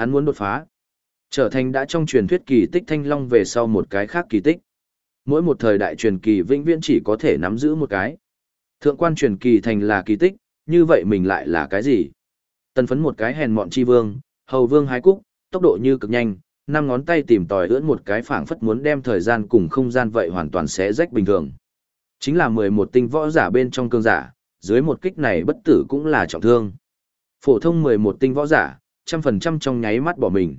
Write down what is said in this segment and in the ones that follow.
Hắn muốn đột phá. Trở thành đã trong truyền thuyết kỳ tích thanh long về sau một cái khác kỳ tích. Mỗi một thời đại truyền kỳ vĩnh viễn chỉ có thể nắm giữ một cái. Thượng quan truyền kỳ thành là kỳ tích, như vậy mình lại là cái gì? Tần phấn một cái hèn mọn chi vương, hầu vương hái cúc, tốc độ như cực nhanh, năm ngón tay tìm tòi ưỡn một cái phảng phất muốn đem thời gian cùng không gian vậy hoàn toàn sẽ rách bình thường. Chính là 11 tinh võ giả bên trong cương giả, dưới một kích này bất tử cũng là trọng thương. Phổ thông 11 tinh võ giả, trăm phần trăm trong nháy mắt bỏ mình.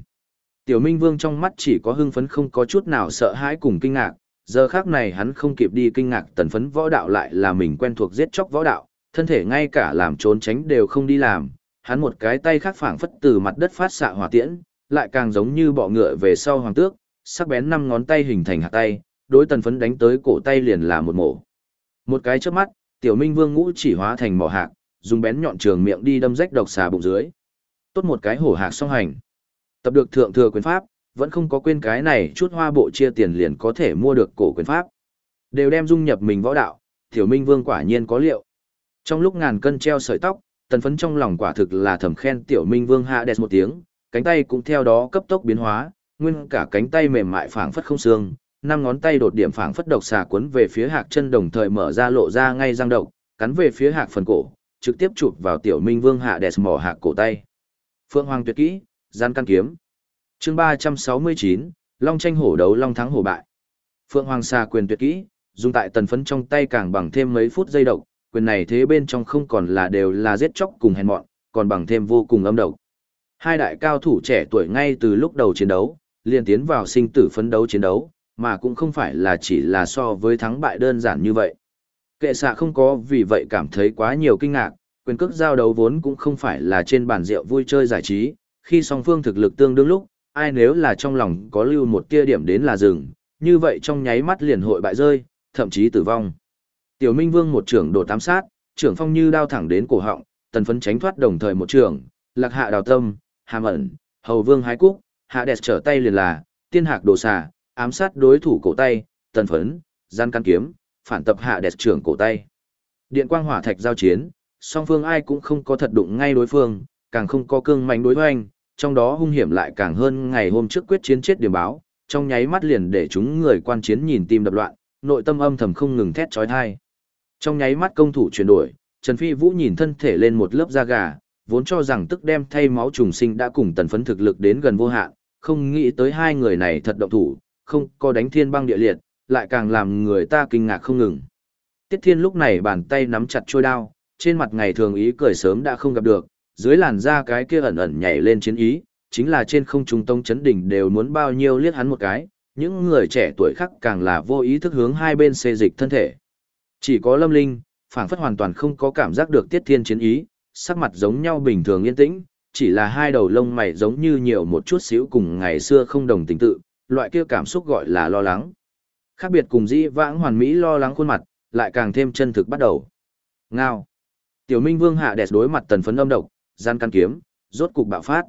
Tiểu Minh Vương trong mắt chỉ có hưng phấn không có chút nào sợ hãi cùng kinh ngạc, giờ khác này hắn không kịp đi kinh ngạc tần phấn võ đạo lại là mình quen thuộc giết chóc võ đạo, thân thể ngay cả làm trốn tránh đều không đi làm, hắn một cái tay khác phảng phất từ mặt đất phát xạ hỏa tiễn, lại càng giống như bọ ngựa về sau hoàng tước, sắc bén năm ngón tay hình thành hạt tay, đối tần phấn đánh tới cổ tay liền là một mổ. Một cái chớp mắt, tiểu minh vương ngũ chỉ hóa thành mỏ hạc, dùng bén nhọn trường miệng đi đâm rách độc xà bụng dưới. Tốt một cái hổ hạc song hành. Tập được thượng thừa quyền pháp, vẫn không có quên cái này chút hoa bộ chia tiền liền có thể mua được cổ quyền pháp. Đều đem dung nhập mình võ đạo, tiểu minh vương quả nhiên có liệu. Trong lúc ngàn cân treo sợi tóc, tần phấn trong lòng quả thực là thầm khen tiểu minh vương hạ đẹp một tiếng, cánh tay cũng theo đó cấp tốc biến hóa, nguyên cả cánh tay mềm mại phảng phất không xương, năm ngón tay đột điểm phảng phất độc xà cuốn về phía hạc chân đồng thời mở ra lộ ra ngay răng độc, cắn về phía hạc phần cổ, trực tiếp chụp vào tiểu minh vương hạ đẹp mỏ hạc cổ tay. Phượng Hoàng tuyệt kỹ, gian căn kiếm. Chương 369, Long tranh hổ đấu long thắng hổ bại. Phượng Hoàng xà quyền tuyệt kỹ, dùng tại tần phấn trong tay càng bằng thêm mấy phút giây độc, quyền này thế bên trong không còn là đều là giết chóc cùng hèn mọn, còn bằng thêm vô cùng âm độc. Hai đại cao thủ trẻ tuổi ngay từ lúc đầu chiến đấu, liền tiến vào sinh tử phấn đấu chiến đấu, mà cũng không phải là chỉ là so với thắng bại đơn giản như vậy. Kệ xạ không có vì vậy cảm thấy quá nhiều kinh ngạc, quyền cước giao đấu vốn cũng không phải là trên bàn rượu vui chơi giải trí, khi song phương thực lực tương đương lúc, ai nếu là trong lòng có lưu một tia điểm đến là rừng, như vậy trong nháy mắt liền hội bại rơi, thậm chí tử vong. Tiểu Minh Vương một trưởng đổ tám sát, trưởng phong như đao thẳng đến cổ họng, tần phấn tránh thoát đồng thời một trưởng, lạc hạ đào tâm, hàm ẩn, hầu vương hái cúc, hạ đẹp trở tay liền là, tiên hạc đồ xà, ám sát đối thủ cổ tay, tần phấn, gian căn kiếm, phản tập hạ đẹp trưởng cổ tay. Điện quang hỏa thạch giao chiến, song phương ai cũng không có thật đụng ngay đối phương, càng không có cương mạnh đối hoành, trong đó hung hiểm lại càng hơn ngày hôm trước quyết chiến chết điểm báo, trong nháy mắt liền để chúng người quan chiến nhìn tim đập loạn, nội tâm âm thầm không ngừng thét chói tai. Trong nháy mắt công thủ chuyển đổi, Trần Phi Vũ nhìn thân thể lên một lớp da gà, vốn cho rằng tức đem thay máu trùng sinh đã cùng tần phấn thực lực đến gần vô hạn, không nghĩ tới hai người này thật động thủ, không có đánh thiên băng địa liệt, lại càng làm người ta kinh ngạc không ngừng. Tiết Thiên lúc này bàn tay nắm chặt trôi đao, trên mặt ngày thường ý cười sớm đã không gặp được, dưới làn da cái kia ẩn ẩn nhảy lên chiến ý, chính là trên không trung tông chấn đỉnh đều muốn bao nhiêu liếc hắn một cái, những người trẻ tuổi khác càng là vô ý thức hướng hai bên xê dịch thân thể. Chỉ có Lâm Linh, phảng phất hoàn toàn không có cảm giác được Tiết Thiên chiến ý, sắc mặt giống nhau bình thường yên tĩnh, chỉ là hai đầu lông mày giống như nhiều một chút xíu cùng ngày xưa không đồng tình tự, loại kia cảm xúc gọi là lo lắng. Khác biệt cùng dĩ vãng hoàn mỹ lo lắng khuôn mặt, lại càng thêm chân thực bắt đầu. Ngao. Tiểu Minh Vương hạ đẹp đối mặt tần phấn âm độc, gian căn kiếm, rốt cục bạo phát.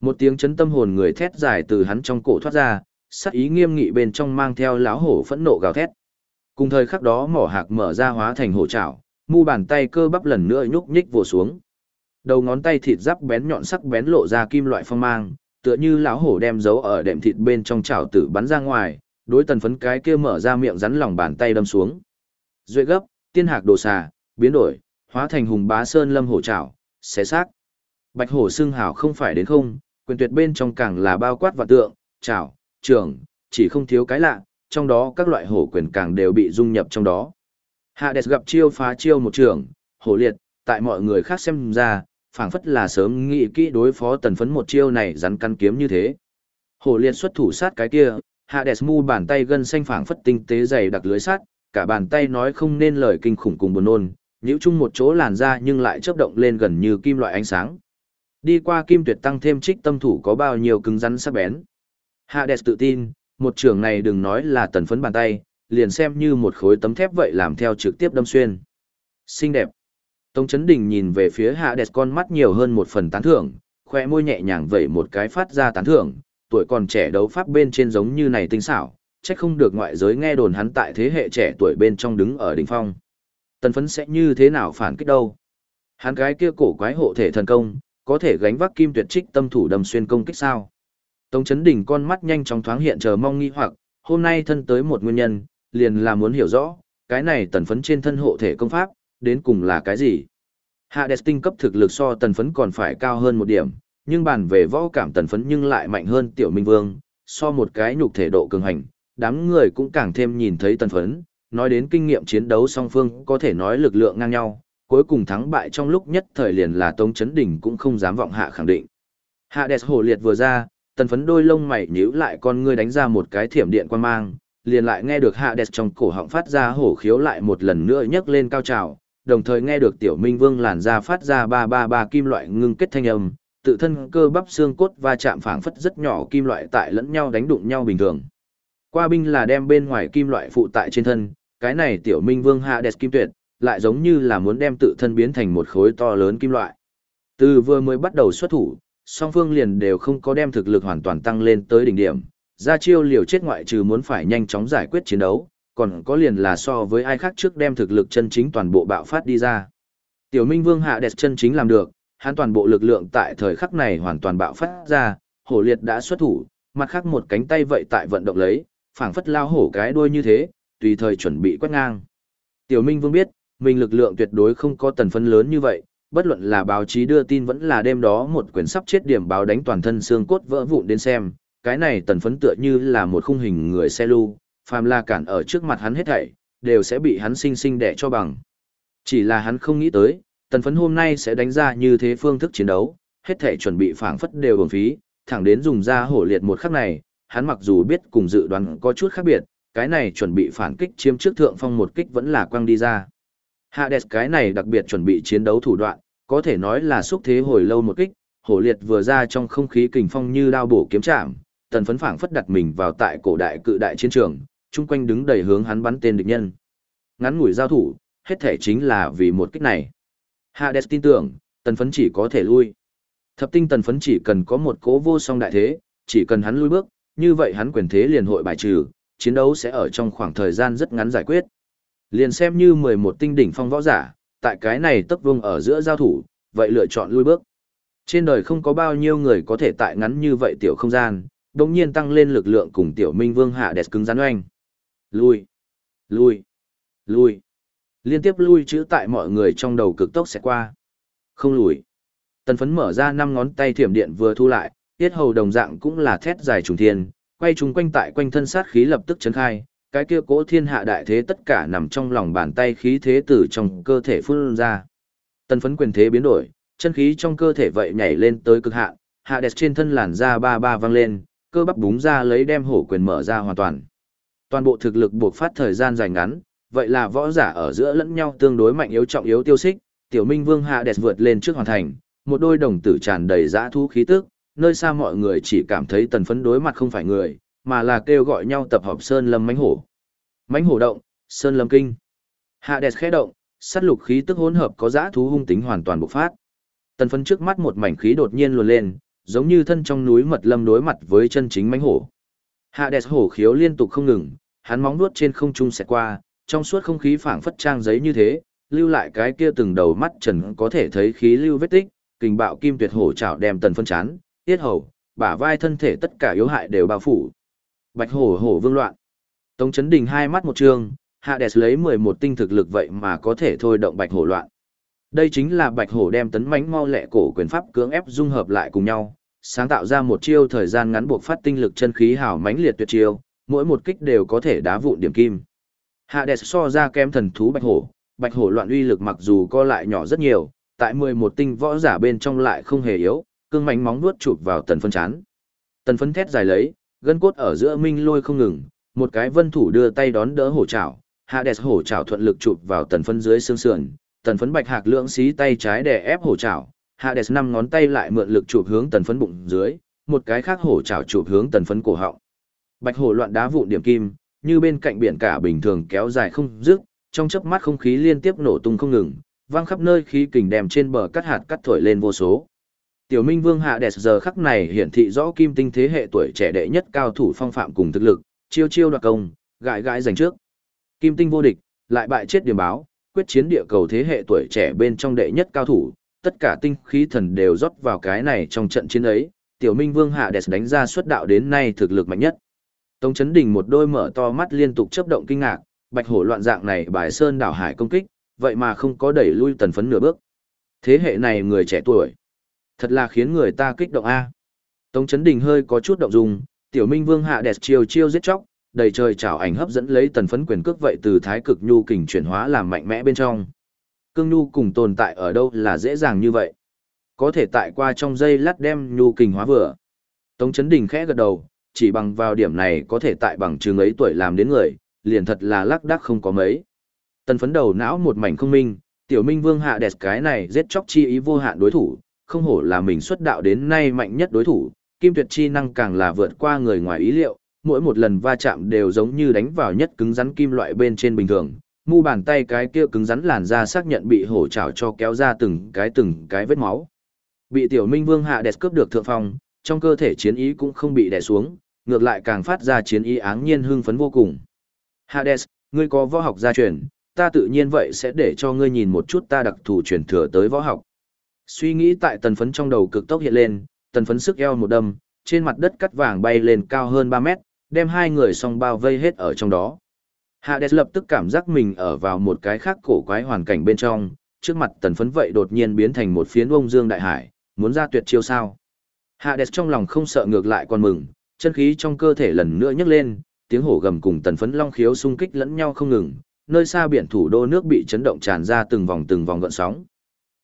Một tiếng chấn tâm hồn người thét dài từ hắn trong cổ thoát ra, sắc ý nghiêm nghị bên trong mang theo láo hổ phẫn nộ gào thét. Cùng thời khắc đó mỏ hạc mở ra hóa thành hổ trảo, mu bàn tay cơ bắp lần nữa nhúc nhích vồ xuống. Đầu ngón tay thịt giáp bén nhọn sắc bén lộ ra kim loại phong mang, tựa như lão hổ đem dấu ở đệm thịt bên trong chảo tử bắn ra ngoài, đối tần phấn cái kia mở ra miệng rắn lòng bàn tay đâm xuống. Duệ gấp, tiên hạc đồ xà, biến đổi, hóa thành hùng bá sơn lâm hổ chảo, xé xác. Bạch hổ xưng hảo không phải đến không, quyền tuyệt bên trong càng là bao quát và tượng, chảo, trường, chỉ không thiếu cái lạ, trong đó các loại hổ quyền càng đều bị dung nhập trong đó. Hades gặp chiêu phá chiêu một trường, hổ liệt, tại mọi người khác xem ra, phảng phất là sớm nghĩ kỹ đối phó tần phấn một chiêu này rắn căn kiếm như thế. Hổ liệt xuất thủ sát cái kia, Hades mu bàn tay gân xanh phảng phất tinh tế dày đặc lưới sát, cả bàn tay nói không nên lời kinh khủng cùng buồn nôn, nhíu chung một chỗ làn ra nhưng lại chớp động lên gần như kim loại ánh sáng. Đi qua kim tuyệt tăng thêm trích tâm thủ có bao nhiêu cứng rắn sắc bén. Hades tự tin, một trường này đừng nói là tần phấn bàn tay, liền xem như một khối tấm thép vậy làm theo trực tiếp đâm xuyên. Xinh đẹp. Tống Chấn Đình nhìn về phía Hades con mắt nhiều hơn một phần tán thưởng, khoe môi nhẹ nhàng vẩy một cái phát ra tán thưởng, tuổi còn trẻ đấu pháp bên trên giống như này tinh xảo, chắc không được ngoại giới nghe đồn hắn tại thế hệ trẻ tuổi bên trong đứng ở đỉnh phong. Tần phấn sẽ như thế nào phản kích đâu? Hắn cái kia cổ quái hộ thể thần công, có thể gánh vác kim tuyệt trích tâm thủ đầm xuyên công kích sao? Tống Chấn đỉnh con mắt nhanh chóng thoáng hiện chờ mong nghi hoặc, hôm nay thân tới một nguyên nhân, liền là muốn hiểu rõ, cái này tần phấn trên thân hộ thể công pháp, đến cùng là cái gì? Hades tinh cấp thực lực so tần phấn còn phải cao hơn một điểm, nhưng bàn về võ cảm tần phấn nhưng lại mạnh hơn tiểu minh vương, so một cái nhục thể độ cường hành, đám người cũng càng thêm nhìn thấy tần phấn, nói đến kinh nghiệm chiến đấu song phương có thể nói lực lượng ngang nhau, cuối cùng thắng bại trong lúc nhất thời liền là Tống Chấn Đỉnh cũng không dám vọng hạ khẳng định. Hạ đẹp hổ liệt vừa ra, tần phấn đôi lông mày nhíu lại con ngươi đánh ra một cái thiểm điện quan mang, liền lại nghe được hạ đẹp trong cổ họng phát ra hổ khiếu lại một lần nữa nhấc lên cao trào, đồng thời nghe được tiểu minh vương làn ra phát ra ba ba ba kim loại ngưng kết thanh âm, tự thân cơ bắp xương cốt va chạm phảng phất rất nhỏ kim loại tại lẫn nhau đánh đụng nhau bình thường. Qua binh là đem bên ngoài kim loại phụ tại trên thân, cái này tiểu minh vương hạ đẹp kim tuyệt, lại giống như là muốn đem tự thân biến thành một khối to lớn kim loại. Từ vừa mới bắt đầu xuất thủ, song phương liền đều không có đem thực lực hoàn toàn tăng lên tới đỉnh điểm, ra chiêu liều chết ngoại trừ muốn phải nhanh chóng giải quyết chiến đấu, còn có liền là so với ai khác trước đem thực lực chân chính toàn bộ bạo phát đi ra. Tiểu Minh Vương hạ đẹp chân chính làm được, hắn toàn bộ lực lượng tại thời khắc này hoàn toàn bạo phát ra, hổ liệt đã xuất thủ, mặt khác một cánh tay vậy tại vận động lấy, phảng phất lao hổ cái đuôi như thế, tùy thời chuẩn bị quét ngang. Tiểu Minh Vương biết, mình lực lượng tuyệt đối không có tần phấn lớn như vậy, bất luận là báo chí đưa tin vẫn là đêm đó một quyển sắp chết điểm báo đánh toàn thân xương cốt vỡ vụn đến xem, cái này tần phấn tựa như là một khung hình người xe lưu, phàm là cản ở trước mặt hắn hết thảy, đều sẽ bị hắn sinh sinh đẻ cho bằng. Chỉ là hắn không nghĩ tới, tần phấn hôm nay sẽ đánh ra như thế phương thức chiến đấu, hết thảy chuẩn bị phản phất đều bổng phí, thẳng đến dùng ra hổ liệt một khắc này, hắn mặc dù biết cùng dự đoán có chút khác biệt, cái này chuẩn bị phản kích chiếm trước thượng phong một kích vẫn là quăng đi ra. Hades cái này đặc biệt chuẩn bị chiến đấu thủ đoạn, có thể nói là xúc thế hồi lâu một kích, hổ liệt vừa ra trong không khí kình phong như đao bổ kiếm chạm, tần phấn phảng phất đặt mình vào tại cổ đại cự đại chiến trường, chung quanh đứng đầy hướng hắn bắn tên địch nhân. Ngắn ngủi giao thủ, hết thể chính là vì một kích này. Hades tin tưởng, tần phấn chỉ có thể lui. Thập tinh tần phấn chỉ cần có một cố vô song đại thế, chỉ cần hắn lui bước, như vậy hắn quyền thế liền hội bài trừ, chiến đấu sẽ ở trong khoảng thời gian rất ngắn giải quyết. Liền xem như 11 tinh đỉnh phong võ giả, tại cái này tấp vương ở giữa giao thủ, vậy lựa chọn lui bước. Trên đời không có bao nhiêu người có thể tại ngắn như vậy tiểu không gian, đồng nhiên tăng lên lực lượng cùng tiểu minh vương hạ đẹp cứng rắn oanh. Lui, lui, lui. Liên tiếp lui chữ tại mọi người trong đầu cực tốc sẽ qua. Không lùi. Tần phấn mở ra năm ngón tay thiểm điện vừa thu lại, tiết hầu đồng dạng cũng là thét dài trùng thiên, quay chúng quanh tại quanh thân sát khí lập tức chấn khai, cái kia cỗ thiên hạ đại thế tất cả nằm trong lòng bàn tay khí thế từ trong cơ thể phun ra. Tần phấn quyền thế biến đổi, chân khí trong cơ thể vậy nhảy lên tới cực hạn, hạ đẹp trên thân làn da ba ba văng lên, cơ bắp búng ra lấy đem hổ quyền mở ra hoàn toàn. Toàn bộ thực lực buộc phát thời gian dài ngắn, vậy là võ giả ở giữa lẫn nhau tương đối mạnh yếu trọng yếu tiêu xích, tiểu minh vương hạ đẹp vượt lên trước hoàn thành, một đôi đồng tử tràn đầy dã thú khí tức, nơi xa mọi người chỉ cảm thấy tần phấn đối mặt không phải người, mà là kêu gọi nhau tập hợp sơn lâm mãnh hổ. mãnh hổ động, sơn lâm kinh. Hạ đẹp khẽ động, sát lục khí tức hỗn hợp có dã thú hung tính hoàn toàn bộc phát. Tần phấn trước mắt một mảnh khí đột nhiên luồn lên, giống như thân trong núi mật lâm đối mặt với chân chính mãnh hổ. Hạ đẹp hổ khiếu liên tục không ngừng, hắn móng nuốt trên không trung sẽ qua, trong suốt không khí phảng phất trang giấy như thế, lưu lại cái kia từng đầu mắt trần có thể thấy khí lưu vết tích, kình bạo kim tuyệt hổ chảo đem tần phân chán, tiết hầu, bả vai thân thể tất cả yếu hại đều bao phủ. Bạch hổ hổ vương loạn. Tống chấn đình hai mắt một trường, hạ đẹp lấy 11 tinh thực lực vậy mà có thể thôi động bạch hổ loạn. Đây chính là bạch hổ đem tấn mãnh mau lẹ cổ quyền pháp cưỡng ép dung hợp lại cùng nhau, sáng tạo ra một chiêu thời gian ngắn buộc phát tinh lực chân khí hào mãnh liệt tuyệt chiêu, mỗi một kích đều có thể đá vụn điểm kim. Hạ Hades so ra kém thần thú bạch hổ, bạch hổ loạn uy lực mặc dù co lại nhỏ rất nhiều, tại 11 tinh võ giả bên trong lại không hề yếu, cương mảnh móng vuốt chụp vào tần phân chán. Tần phân thét dài lấy, gân cốt ở giữa minh lôi không ngừng, một cái vân thủ đưa tay đón đỡ hổ chảo, Hades hổ chảo thuận lực chụp vào tần phân dưới xương sườn, tần phấn bạch hạc lưỡng xí tay trái đè ép hổ chảo, Hades năm ngón tay lại mượn lực chụp hướng tần phấn bụng dưới, một cái khác hổ chảo chụp hướng tần phấn cổ họng. Bạch hổ loạn đá vụn điểm kim, như bên cạnh biển cả bình thường kéo dài không dứt, trong chớp mắt không khí liên tiếp nổ tung không ngừng, vang khắp nơi khí kình đem trên bờ cắt hạt cắt thổi lên vô số. Tiểu Minh Vương hạ đẹp giờ khắc này hiển thị rõ kim tinh thế hệ tuổi trẻ đệ nhất cao thủ phong phạm cùng thực lực, chiêu chiêu đoạt công, gãi gãi giành trước. Kim tinh vô địch, lại bại chết điểm báo, quyết chiến địa cầu thế hệ tuổi trẻ bên trong đệ nhất cao thủ, tất cả tinh khí thần đều rót vào cái này trong trận chiến ấy, tiểu minh vương hạ đẹp đánh ra xuất đạo đến nay thực lực mạnh nhất. Tống Chấn Đình một đôi mở to mắt liên tục chớp động kinh ngạc, bạch hổ loạn dạng này bài sơn đảo hải công kích, vậy mà không có đẩy lui tần phấn nửa bước. Thế hệ này người trẻ tuổi, thật là khiến người ta kích động a. Tống Chấn Đình hơi có chút động dung, tiểu minh vương hạ đẹp chiêu chiêu giết chóc, đầy trời chảo ảnh hấp dẫn lấy tần phấn quyền cước vậy từ thái cực nhu kình chuyển hóa làm mạnh mẽ bên trong. Cương nhu cùng tồn tại ở đâu là dễ dàng như vậy. Có thể tại qua trong dây lát đem nhu kình hóa vừa. Tống Chấn Đình khẽ gật đầu, chỉ bằng vào điểm này có thể tại bằng trường ấy tuổi làm đến người, liền thật là lắc đắc không có mấy. Tần phấn đầu não một mảnh không minh, tiểu minh vương hạ đẹp cái này giết chóc chi ý vô hạn đối thủ, không hổ là mình xuất đạo đến nay mạnh nhất đối thủ, kim tuyệt chi năng càng là vượt qua người ngoài ý liệu, mỗi một lần va chạm đều giống như đánh vào nhất cứng rắn kim loại bên trên bình thường, mu bàn tay cái kia cứng rắn làn ra xác nhận bị hổ chảo cho kéo ra từng cái từng cái vết máu. Bị tiểu minh vương hạ đẹp cướp được thượng phong, trong cơ thể chiến ý cũng không bị đè xuống, ngược lại càng phát ra chiến ý áng nhiên hưng phấn vô cùng. Hades, ngươi có võ học gia truyền, ta tự nhiên vậy sẽ để cho ngươi nhìn một chút ta đặc thù truyền thừa tới võ học. Suy nghĩ tại tần phấn trong đầu cực tốc hiện lên, tần phấn sức eo một đâm, trên mặt đất cắt vàng bay lên cao hơn 3 mét, đem hai người song bao vây hết ở trong đó. Hades lập tức cảm giác mình ở vào một cái khác cổ quái hoàn cảnh bên trong, trước mặt tần phấn vậy đột nhiên biến thành một phiến ông dương đại hải, muốn ra tuyệt chiêu sao. Hades trong lòng không sợ ngược lại còn mừng, chân khí trong cơ thể lần nữa nhấc lên, tiếng hổ gầm cùng tần phấn long khiếu xung kích lẫn nhau không ngừng, nơi xa biển thủ đô nước bị chấn động tràn ra từng vòng từng vòng gợn sóng.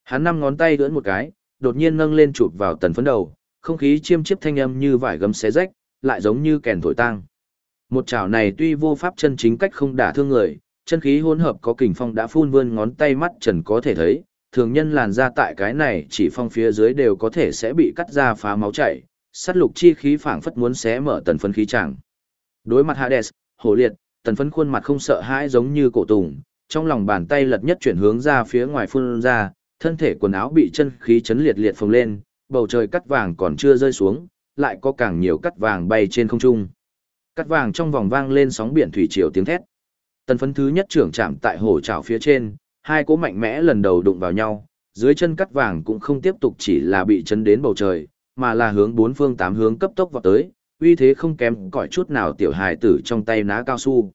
Hắn năm ngón tay ưỡn một cái, đột nhiên nâng lên chụp vào tần phấn đầu, không khí chiêm chiếp thanh âm như vải gấm xé rách, lại giống như kèn thổi tang. Một chảo này tuy vô pháp chân chính cách không đả thương người, chân khí hỗn hợp có kình phong đã phun vươn ngón tay mắt trần có thể thấy, thường nhân làn ra tại cái này chỉ phong phía dưới đều có thể sẽ bị cắt ra phá máu chảy, sát lục chi khí phảng phất muốn xé mở tần phấn khí chẳng. Đối mặt Hades, hổ liệt, tần phấn khuôn mặt không sợ hãi giống như cổ tùng, trong lòng bàn tay lật nhất chuyển hướng ra phía ngoài phun ra, thân thể quần áo bị chân khí chấn liệt liệt phồng lên, bầu trời cắt vàng còn chưa rơi xuống, lại có càng nhiều cắt vàng bay trên không trung. Cắt vàng trong vòng vang lên sóng biển thủy triều tiếng thét. Tần phấn thứ nhất trưởng chạm tại hổ trảo phía trên, hai cỗ mạnh mẽ lần đầu đụng vào nhau, dưới chân cắt vàng cũng không tiếp tục chỉ là bị chấn đến bầu trời, mà là hướng bốn phương tám hướng cấp tốc vào tới, uy thế không kém cỏi chút nào tiểu hài tử trong tay ná cao su.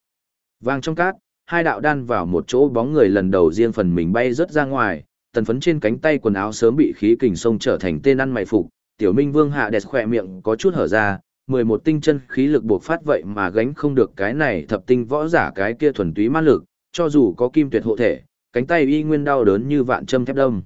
Vàng trong cát, hai đạo đan vào một chỗ bóng người lần đầu riêng phần mình bay rất ra ngoài, tần phấn trên cánh tay quần áo sớm bị khí kình sông trở thành tên ăn mày phục, tiểu minh vương hạ đẹp khỏe miệng có chút hở ra, 11 tinh chân khí lực buộc phát vậy mà gánh không được cái này thập tinh võ giả cái kia thuần túy mát lực, cho dù có kim tuyệt hộ thể, cánh tay y nguyên đau đớn như vạn châm thép đâm.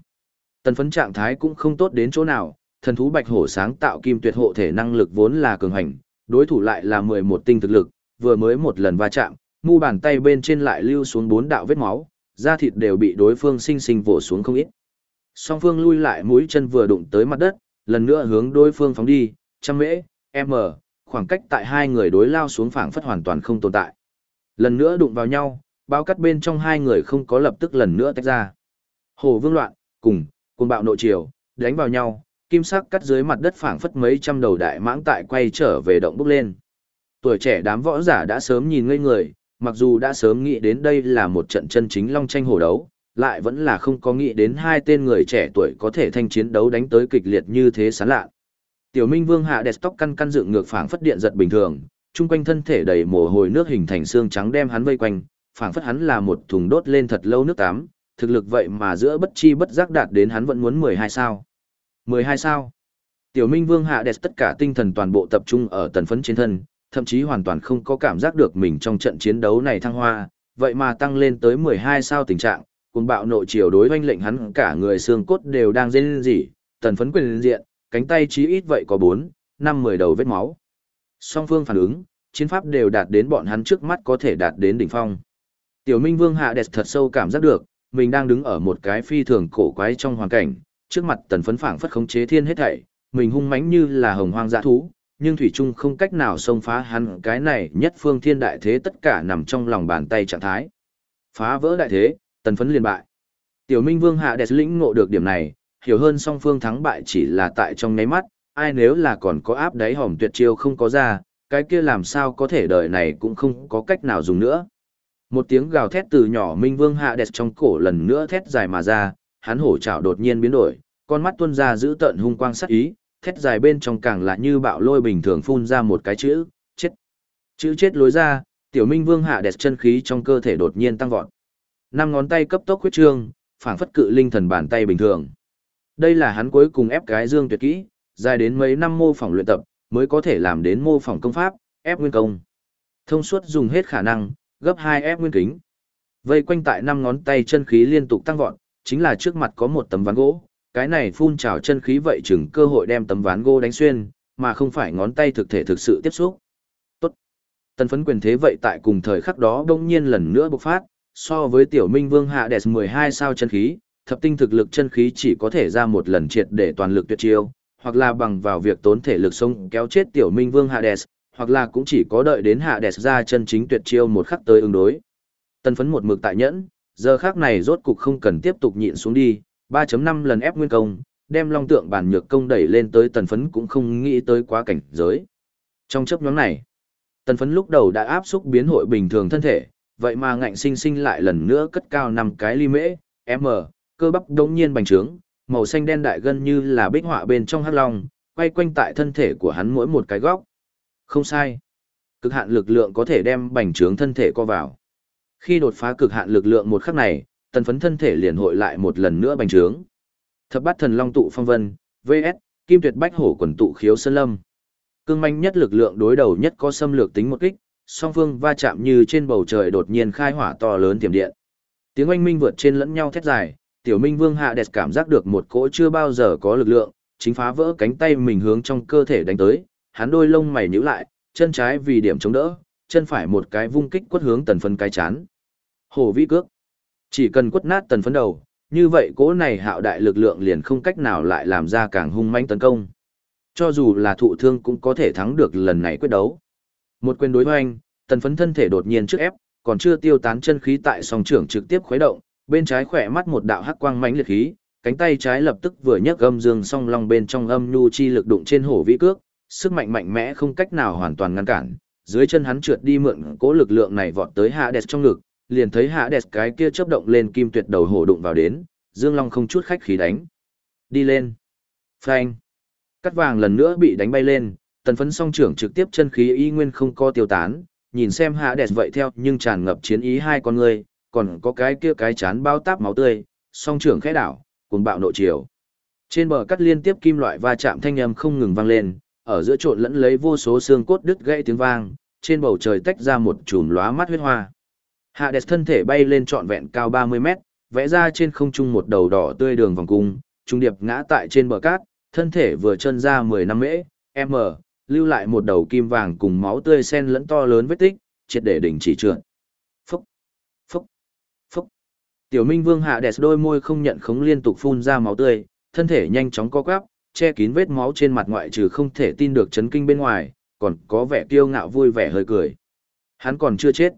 Tần phấn trạng thái cũng không tốt đến chỗ nào, thần thú bạch hổ sáng tạo kim tuyệt hộ thể năng lực vốn là cường hành, đối thủ lại là 11 tinh thực lực, vừa mới một lần va chạm, mu bàn tay bên trên lại lưu xuống bốn đạo vết máu, da thịt đều bị đối phương sinh sinh vỗ xuống không ít. Song phương lui lại mũi chân vừa đụng tới mặt đất, lần nữa hướng đối phương phóng đi, trăm mễ, m, khoảng cách tại hai người đối lao xuống phảng phất hoàn toàn không tồn tại. Lần nữa đụng vào nhau, bao cắt bên trong hai người không có lập tức lần nữa tách ra. Hồ vương loạn, cùng, cùng bạo nội chiều, đánh vào nhau, kim sắc cắt dưới mặt đất phảng phất mấy trăm đầu đại mãng tại quay trở về động bốc lên. Tuổi trẻ đám võ giả đã sớm nhìn ngây người, mặc dù đã sớm nghĩ đến đây là một trận chân chính long tranh hổ đấu, lại vẫn là không có nghĩ đến hai tên người trẻ tuổi có thể thanh chiến đấu đánh tới kịch liệt như thế sán lạ. Tiểu Minh Vương hạ đẹp tóc căn căn dựng ngược phảng phất điện giật bình thường, chung quanh thân thể đầy mồ hôi nước hình thành xương trắng đem hắn vây quanh, phảng phất hắn là một thùng đốt lên thật lâu nước tắm, thực lực vậy mà giữa bất chi bất giác đạt đến hắn vẫn muốn 12 sao. 12 sao. Tiểu Minh Vương hạ đẹp tất cả tinh thần toàn bộ tập trung ở tần phấn trên thân, thậm chí hoàn toàn không có cảm giác được mình trong trận chiến đấu này thăng hoa, vậy mà tăng lên tới 12 sao tình trạng, cùng bạo nội chiều đối oanh lệnh hắn cả người xương cốt đều đang dên dỉ, tần phấn quyền diện, cánh tay chí ít vậy có 4, 5 10 đầu vết máu. Song phương phản ứng, chiến pháp đều đạt đến bọn hắn trước mắt có thể đạt đến đỉnh phong. Tiểu Minh Vương hạ đẹp thật sâu cảm giác được, mình đang đứng ở một cái phi thường cổ quái trong hoàn cảnh, trước mặt tần phấn phảng phất khống chế thiên hết thảy, mình hung mãnh như là hồng hoang dã thú, nhưng thủy trung không cách nào xông phá hắn cái này nhất phương thiên đại thế tất cả nằm trong lòng bàn tay trạng thái. Phá vỡ đại thế, tần phấn liền bại. Tiểu Minh Vương hạ đẹp lĩnh ngộ được điểm này, hiểu hơn song phương thắng bại chỉ là tại trong nháy mắt, ai nếu là còn có áp đáy hòm tuyệt chiêu không có ra, cái kia làm sao có thể đời này cũng không có cách nào dùng nữa. Một tiếng gào thét từ nhỏ Minh Vương hạ đẹp trong cổ lần nữa thét dài mà ra, hắn hổ trảo đột nhiên biến đổi, con mắt tuôn ra giữ tợn hung quang sắc ý, thét dài bên trong càng là như bạo lôi bình thường phun ra một cái chữ, chết. Chữ chết lối ra, tiểu minh vương hạ đẹp chân khí trong cơ thể đột nhiên tăng vọt. Năm ngón tay cấp tốc huyết trương, phảng phất cự linh thần bàn tay bình thường. Đây là hắn cuối cùng ép cái dương tuyệt kỹ, dài đến mấy năm mô phỏng luyện tập, mới có thể làm đến mô phỏng công pháp, ép nguyên công. Thông suốt dùng hết khả năng, gấp 2 ép nguyên kính. Vây quanh tại năm ngón tay chân khí liên tục tăng vọt, chính là trước mặt có một tấm ván gỗ, cái này phun trào chân khí vậy chừng cơ hội đem tấm ván gỗ đánh xuyên, mà không phải ngón tay thực thể thực sự tiếp xúc. Tốt. Tần phấn quyền thế vậy tại cùng thời khắc đó đông nhiên lần nữa bộc phát, so với tiểu minh vương hạ đẹp 12 sao chân khí, thập tinh thực lực chân khí chỉ có thể ra một lần triệt để toàn lực tuyệt chiêu, hoặc là bằng vào việc tốn thể lực sông kéo chết tiểu minh vương Hades, hoặc là cũng chỉ có đợi đến Hades ra chân chính tuyệt chiêu một khắc tới ứng đối. Tân phấn một mực tại nhẫn, giờ khắc này rốt cục không cần tiếp tục nhịn xuống đi, 3.5 lần ép nguyên công, đem long tượng bản nhược công đẩy lên tới tần phấn cũng không nghĩ tới quá cảnh giới. Trong chấp nhóm này, tần phấn lúc đầu đã áp xúc biến hội bình thường thân thể, vậy mà ngạnh sinh sinh lại lần nữa cất cao năm cái ly mễ, m, cơ bắp đống nhiên bành trướng, màu xanh đen đại gân như là bích họa bên trong hắc long, quay quanh tại thân thể của hắn mỗi một cái góc. Không sai. Cực hạn lực lượng có thể đem bành trướng thân thể co vào. Khi đột phá cực hạn lực lượng một khắc này, tần phấn thân thể liền hội lại một lần nữa bành trướng. Thập bát thần long tụ phong vân, VS, kim tuyệt bách hổ quần tụ khiếu sơn lâm. Cương manh nhất lực lượng đối đầu nhất có xâm lược tính một kích, song phương va chạm như trên bầu trời đột nhiên khai hỏa to lớn tiềm điện. Tiếng oanh minh vượt trên lẫn nhau thét dài, tiểu minh vương hạ đẹp cảm giác được một cỗ chưa bao giờ có lực lượng, chính phá vỡ cánh tay mình hướng trong cơ thể đánh tới, hắn đôi lông mày nhíu lại, chân trái vì điểm chống đỡ, chân phải một cái vung kích quất hướng tần phấn cái chán. hổ vĩ cước. Chỉ cần quất nát tần phấn đầu, như vậy cỗ này hạo đại lực lượng liền không cách nào lại làm ra càng hung manh tấn công. Cho dù là thụ thương cũng có thể thắng được lần này quyết đấu. Một quyền đối hoành, tần phấn thân thể đột nhiên trước ép, còn chưa tiêu tán chân khí tại song trưởng trực tiếp khuấy động, bên trái khỏe mắt một đạo hắc quang mãnh liệt khí, cánh tay trái lập tức vừa nhấc âm dương song long bên trong âm nhu chi lực đụng trên hổ vĩ cước, sức mạnh mạnh mẽ không cách nào hoàn toàn ngăn cản, dưới chân hắn trượt đi mượn cố lực lượng này vọt tới hạ đẹp trong ngực, liền thấy hạ đẹp cái kia chớp động lên kim tuyệt đầu hổ đụng vào đến, dương long không chút khách khí đánh. Đi lên. Phanh. Cắt vàng lần nữa bị đánh bay lên, tần phấn song trưởng trực tiếp chân khí y nguyên không co tiêu tán, nhìn xem hạ đẹp vậy theo nhưng tràn ngập chiến ý hai con người, còn có cái kia cái chán bao táp máu tươi, song trưởng khẽ đảo, cuồng bạo nội chiều. Trên bờ cắt liên tiếp kim loại va chạm thanh âm không ngừng vang lên, ở giữa trộn lẫn lấy vô số xương cốt đứt gãy tiếng vang, trên bầu trời tách ra một chùm lóa mắt huyết hoa. Hạ đẹp thân thể bay lên trọn vẹn cao 30 mét, vẽ ra trên không trung một đầu đỏ tươi đường vòng cung, trung điệp ngã tại trên bờ cát, thân thể vừa chân ra 10 năm mễ, m, lưu lại một đầu kim vàng cùng máu tươi sen lẫn to lớn vết tích, triệt để đỉnh chỉ trượt. Phúc, phúc, phúc. Tiểu Minh Vương hạ đẹp đôi môi không nhận khống liên tục phun ra máu tươi, thân thể nhanh chóng co quắp, che kín vết máu trên mặt ngoại trừ không thể tin được chấn kinh bên ngoài, còn có vẻ kiêu ngạo vui vẻ hơi cười. Hắn còn chưa chết.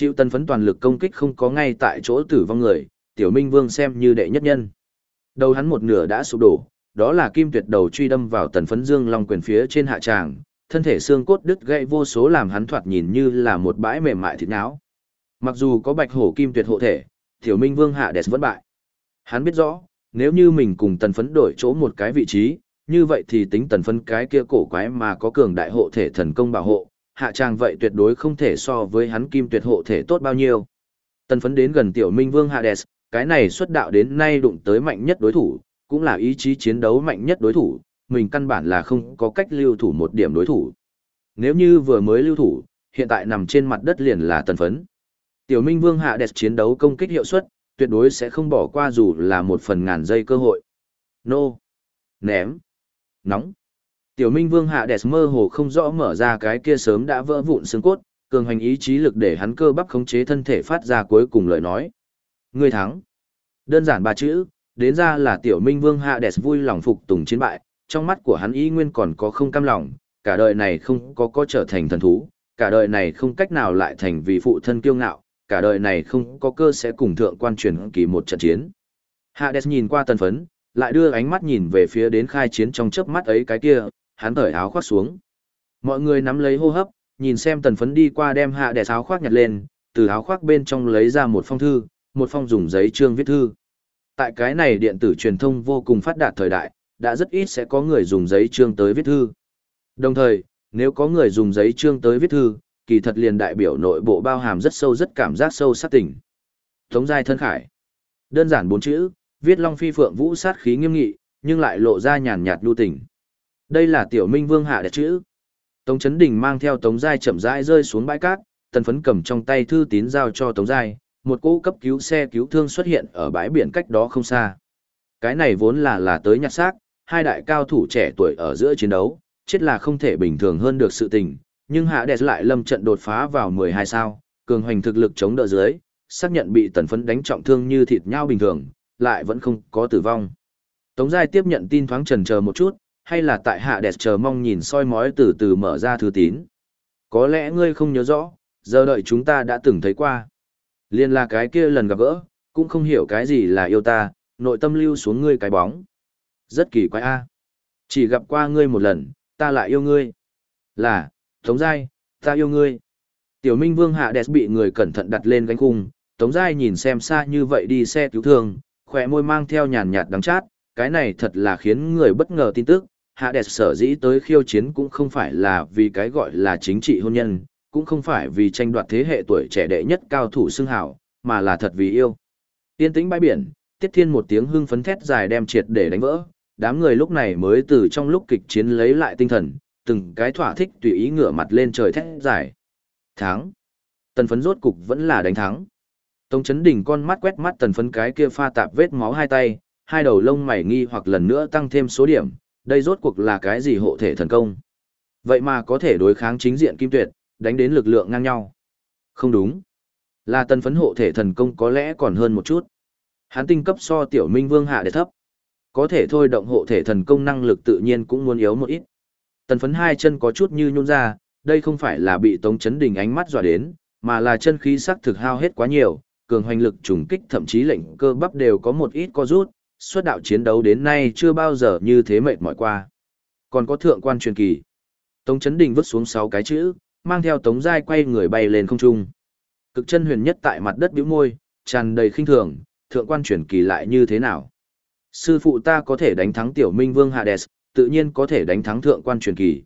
Chịu tân phấn toàn lực công kích không có ngay tại chỗ tử vong người, tiểu minh vương xem như đệ nhất nhân. Đầu hắn một nửa đã sụp đổ, đó là kim tuyệt đầu truy đâm vào tần phấn dương long quyền phía trên hạ tràng, thân thể xương cốt đứt gãy vô số làm hắn thoạt nhìn như là một bãi mềm mại thịt não. Mặc dù có bạch hổ kim tuyệt hộ thể, tiểu minh vương hạ đẹp vẫn bại. Hắn biết rõ, nếu như mình cùng tần phấn đổi chỗ một cái vị trí, như vậy thì tính tần phấn cái kia cổ quái mà có cường đại hộ thể thần công bảo hộ, hạ tràng vậy tuyệt đối không thể so với hắn kim tuyệt hộ thể tốt bao nhiêu. Tần phấn đến gần tiểu minh vương Hades, cái này xuất đạo đến nay đụng tới mạnh nhất đối thủ, cũng là ý chí chiến đấu mạnh nhất đối thủ, mình căn bản là không có cách lưu thủ một điểm đối thủ. Nếu như vừa mới lưu thủ, hiện tại nằm trên mặt đất liền là tần phấn. Tiểu Minh Vương Hades chiến đấu công kích hiệu suất, tuyệt đối sẽ không bỏ qua dù là một phần ngàn giây cơ hội. Nô. Ném. Nóng. Tiểu Minh Vương hạ đẹp mơ hồ không rõ mở ra cái kia sớm đã vỡ vụn xương cốt, cường hành ý chí lực để hắn cơ bắp khống chế thân thể phát ra cuối cùng lời nói. Người thắng. Đơn giản ba chữ, đến ra là Tiểu Minh Vương hạ đẹp vui lòng phục tùng chiến bại, trong mắt của hắn ý nguyên còn có không cam lòng, cả đời này không có có trở thành thần thú, cả đời này không cách nào lại thành vì phụ thân kiêu ngạo, cả đời này không có cơ sẽ cùng thượng quan truyền kỳ một trận chiến. Hades nhìn qua tần phấn, lại đưa ánh mắt nhìn về phía đến khai chiến trong chớp mắt ấy cái kia, hắn thởi áo khoác xuống. Mọi người nắm lấy hô hấp, nhìn xem tần phấn đi qua đem hạ đẻ áo khoác nhặt lên, từ áo khoác bên trong lấy ra một phong thư, một phong dùng giấy trương viết thư. Tại cái này điện tử truyền thông vô cùng phát đạt thời đại, đã rất ít sẽ có người dùng giấy trương tới viết thư. Đồng thời, nếu có người dùng giấy trương tới viết thư, kỳ thật liền đại biểu nội bộ bao hàm rất sâu rất cảm giác sâu sắc tỉnh. Tống giai thân khải. Đơn giản bốn chữ, viết Long Phi Phượng Vũ sát khí nghiêm nghị, nhưng lại lộ ra nhàn nhạt nhu tình. Đây là tiểu minh vương hạ đẹp chữ. Tống Chấn Đình mang theo Tống Giai chậm rãi rơi xuống bãi cát, tần phấn cầm trong tay thư tín giao cho Tống Giai, một cỗ cấp cứu xe cứu thương xuất hiện ở bãi biển cách đó không xa. Cái này vốn là là tới nhặt xác, hai đại cao thủ trẻ tuổi ở giữa chiến đấu, chết là không thể bình thường hơn được sự tình, nhưng Hạ Đẹp lại lâm trận đột phá vào 12 sao, cường hoành thực lực chống đỡ dưới, xác nhận bị tần phấn đánh trọng thương như thịt nhau bình thường, lại vẫn không có tử vong. Tống Giai tiếp nhận tin thoáng trần chờ một chút, hay là tại Hạ Đẹp chờ mong nhìn soi mói từ từ mở ra thư tín. Có lẽ ngươi không nhớ rõ, giờ đợi chúng ta đã từng thấy qua. Liên là cái kia lần gặp gỡ, cũng không hiểu cái gì là yêu ta, nội tâm lưu xuống ngươi cái bóng. Rất kỳ quái a. Chỉ gặp qua ngươi một lần, ta lại yêu ngươi. Là, Tống Giai, ta yêu ngươi. Tiểu Minh Vương Hạ Đẹp bị người cẩn thận đặt lên gánh khung, Tống Giai nhìn xem xa như vậy đi xe cứu thương, khỏe môi mang theo nhàn nhạt đắng chát, cái này thật là khiến người bất ngờ tin tức. Hạ Đẹp sở dĩ tới khiêu chiến cũng không phải là vì cái gọi là chính trị hôn nhân, cũng không phải vì tranh đoạt thế hệ tuổi trẻ đệ nhất cao thủ xưng hảo, mà là thật vì yêu. Yên tĩnh bãi biển, Tiết Thiên một tiếng hưng phấn thét dài đem triệt để đánh vỡ, đám người lúc này mới từ trong lúc kịch chiến lấy lại tinh thần, từng cái thỏa thích tùy ý ngửa mặt lên trời thét dài. Thắng. Tần phấn rốt cục vẫn là đánh thắng. Tống chấn đỉnh con mắt quét mắt tần phấn cái kia pha tạp vết máu hai tay, hai đầu lông mày nghi hoặc lần nữa tăng thêm số điểm, đây rốt cuộc là cái gì hộ thể thần công. Vậy mà có thể đối kháng chính diện kim tuyệt, đánh đến lực lượng ngang nhau. Không đúng. Là tần phấn hộ thể thần công có lẽ còn hơn một chút. Hán tinh cấp so tiểu minh vương hạ để thấp. Có thể thôi động hộ thể thần công năng lực tự nhiên cũng muốn yếu một ít. Tần phấn hai chân có chút như nhún ra, đây không phải là bị tống chấn đình ánh mắt dọa đến, mà là chân khí sắc thực hao hết quá nhiều, cường hoành lực trùng kích thậm chí lệnh cơ bắp đều có một ít co rút, Xuất đạo chiến đấu đến nay chưa bao giờ như thế mệt mỏi qua. Còn có thượng quan truyền kỳ. Tống chấn đình vứt xuống sáu cái chữ, mang theo tống giai quay người bay lên không trung. Cực chân huyền nhất tại mặt đất bĩu môi, tràn đầy khinh thường, thượng quan truyền kỳ lại như thế nào? Sư phụ ta có thể đánh thắng tiểu minh vương Hades, tự nhiên có thể đánh thắng thượng quan truyền kỳ.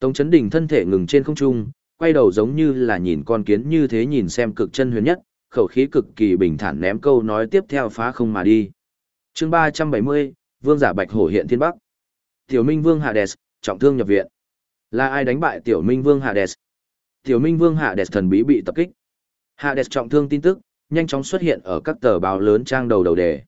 Tống chấn đình thân thể ngừng trên không trung, quay đầu giống như là nhìn con kiến như thế nhìn xem cực chân huyền nhất, khẩu khí cực kỳ bình thản ném câu nói tiếp theo phá không mà đi chương 370, Vương giả Bạch Hổ hiện thiên bắc. Tiểu Minh Vương Hades, trọng thương nhập viện. Là ai đánh bại Tiểu Minh Vương Hades? Tiểu Minh Vương Hades thần bí bị tập kích. Hades trọng thương tin tức, nhanh chóng xuất hiện ở các tờ báo lớn trang đầu đầu đề.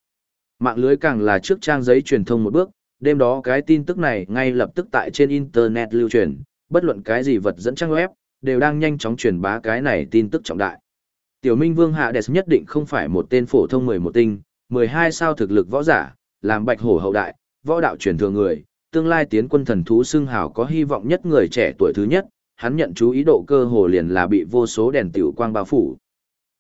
Mạng lưới càng là trước trang giấy truyền thông một bước, đêm đó cái tin tức này ngay lập tức tại trên Internet lưu truyền, bất luận cái gì vật dẫn trang web, đều đang nhanh chóng truyền bá cái này tin tức trọng đại. Tiểu Minh Vương Hạ Đẹp nhất định không phải một tên phổ thông 11 tinh, 12 sao thực lực võ giả, làm bạch hổ hậu đại, võ đạo truyền thừa người, tương lai tiến quân thần thú xưng hào có hy vọng nhất người trẻ tuổi thứ nhất, hắn nhận chú ý độ cơ hồ liền là bị vô số đèn tiểu quang bao phủ.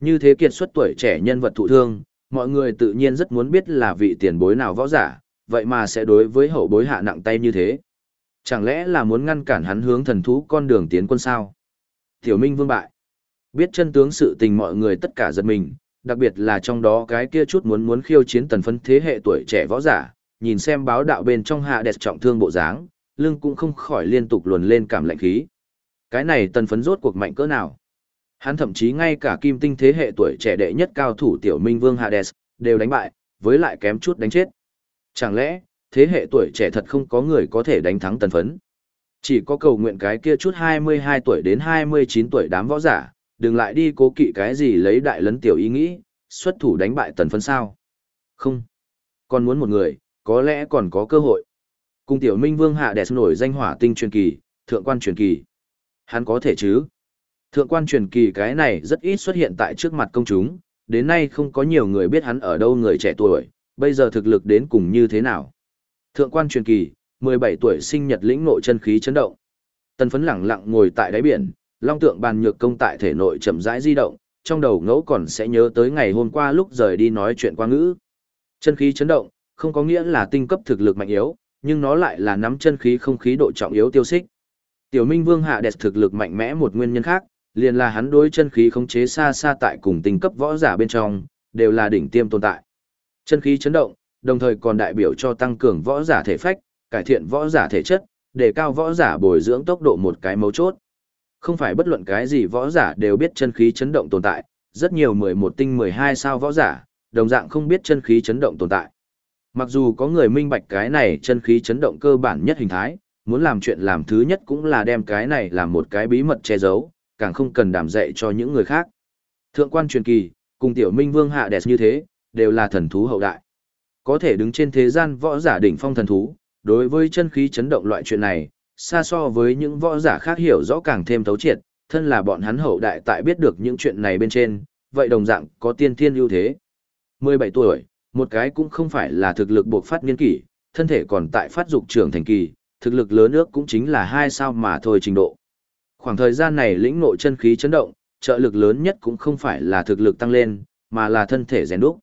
Như thế kiệt xuất tuổi trẻ nhân vật thụ thương, mọi người tự nhiên rất muốn biết là vị tiền bối nào võ giả, vậy mà sẽ đối với hậu bối hạ nặng tay như thế. Chẳng lẽ là muốn ngăn cản hắn hướng thần thú con đường tiến quân sao? Tiểu Minh vương bại. Biết chân tướng sự tình mọi người tất cả giật mình, đặc biệt là trong đó cái kia chút muốn muốn khiêu chiến tần phấn thế hệ tuổi trẻ võ giả, nhìn xem báo đạo bên trong hạ đẹp trọng thương bộ dáng, lưng cũng không khỏi liên tục luồn lên cảm lạnh khí. Cái này tần phấn rốt cuộc mạnh cỡ nào? Hắn thậm chí ngay cả kim tinh thế hệ tuổi trẻ đệ nhất cao thủ tiểu minh vương Hades, đều đánh bại, với lại kém chút đánh chết. Chẳng lẽ, thế hệ tuổi trẻ thật không có người có thể đánh thắng tần phấn? Chỉ có cầu nguyện cái kia chút 22 tuổi đến 29 tuổi đám võ giả, đừng lại đi cố kỵ cái gì lấy đại lấn tiểu ý nghĩ, xuất thủ đánh bại tần phấn sao. Không. Còn muốn một người, có lẽ còn có cơ hội. Cùng tiểu minh vương hạ đẹp nổi danh hỏa tinh truyền kỳ, thượng quan truyền kỳ. Hắn có thể chứ? Thượng quan truyền kỳ cái này rất ít xuất hiện tại trước mặt công chúng, đến nay không có nhiều người biết hắn ở đâu người trẻ tuổi, bây giờ thực lực đến cùng như thế nào. Thượng quan truyền kỳ, 17 tuổi sinh nhật lĩnh nội chân khí chấn động. Tần phấn lẳng lặng ngồi tại đáy biển, long tượng bàn nhược công tại thể nội chậm rãi di động, trong đầu ngẫu còn sẽ nhớ tới ngày hôm qua lúc rời đi nói chuyện qua ngữ. Chân khí chấn động, không có nghĩa là tinh cấp thực lực mạnh yếu, nhưng nó lại là nắm chân khí không khí độ trọng yếu tiêu xích. Tiểu Minh Vương hạ đẹp thực lực mạnh mẽ một nguyên nhân khác, liền là hắn đối chân khí khống chế xa xa tại cùng tinh cấp võ giả bên trong, đều là đỉnh tiêm tồn tại. Chân khí chấn động, đồng thời còn đại biểu cho tăng cường võ giả thể phách, cải thiện võ giả thể chất, đề cao võ giả bồi dưỡng tốc độ một cái mấu chốt. Không phải bất luận cái gì võ giả đều biết chân khí chấn động tồn tại, rất nhiều 11 tinh 12 sao võ giả, đồng dạng không biết chân khí chấn động tồn tại. Mặc dù có người minh bạch cái này chân khí chấn động cơ bản nhất hình thái, muốn làm chuyện làm thứ nhất cũng là đem cái này làm một cái bí mật che giấu, càng không cần đảm dạy cho những người khác. Thượng quan truyền kỳ, cùng tiểu minh vương hạ đẹp như thế, đều là thần thú hậu đại. Có thể đứng trên thế gian võ giả đỉnh phong thần thú, đối với chân khí chấn động loại chuyện này, xa so với những võ giả khác hiểu rõ càng thêm thấu triệt, thân là bọn hắn hậu đại tại biết được những chuyện này bên trên, vậy đồng dạng có tiên thiên ưu thế. 17 tuổi, một cái cũng không phải là thực lực buộc phát niên kỷ, thân thể còn tại phát dục trưởng thành kỳ, thực lực lớn ước cũng chính là hai sao mà thôi trình độ. Khoảng thời gian này lĩnh nội chân khí chấn động, trợ lực lớn nhất cũng không phải là thực lực tăng lên, mà là thân thể rèn đúc.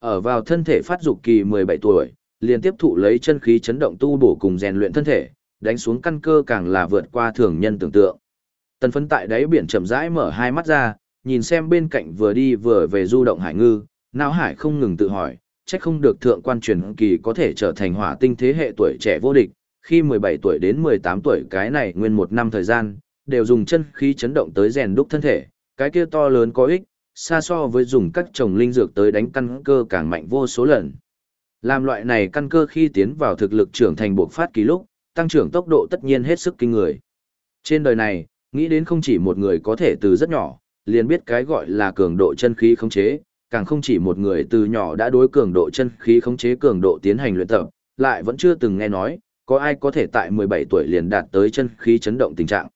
Ở vào thân thể phát dục kỳ 17 tuổi, liền tiếp thụ lấy chân khí chấn động tu bổ cùng rèn luyện thân thể, đánh xuống căn cơ càng là vượt qua thường nhân tưởng tượng. Tần phấn tại đáy biển chậm rãi mở hai mắt ra, nhìn xem bên cạnh vừa đi vừa về du động hải ngư, não hải không ngừng tự hỏi, chắc không được thượng quan truyền kỳ có thể trở thành hỏa tinh thế hệ tuổi trẻ vô địch, khi 17 tuổi đến 18 tuổi cái này nguyên một năm thời gian, đều dùng chân khí chấn động tới rèn đúc thân thể, cái kia to lớn có ích, xa so với dùng các trồng linh dược tới đánh căn cơ càng mạnh vô số lần. Làm loại này căn cơ khi tiến vào thực lực trưởng thành buộc phát kỳ lúc, tăng trưởng tốc độ tất nhiên hết sức kinh người. Trên đời này, nghĩ đến không chỉ một người có thể từ rất nhỏ, liền biết cái gọi là cường độ chân khí khống chế, càng không chỉ một người từ nhỏ đã đối cường độ chân khí khống chế cường độ tiến hành luyện tập, lại vẫn chưa từng nghe nói, có ai có thể tại 17 tuổi liền đạt tới chân khí chấn động tình trạng.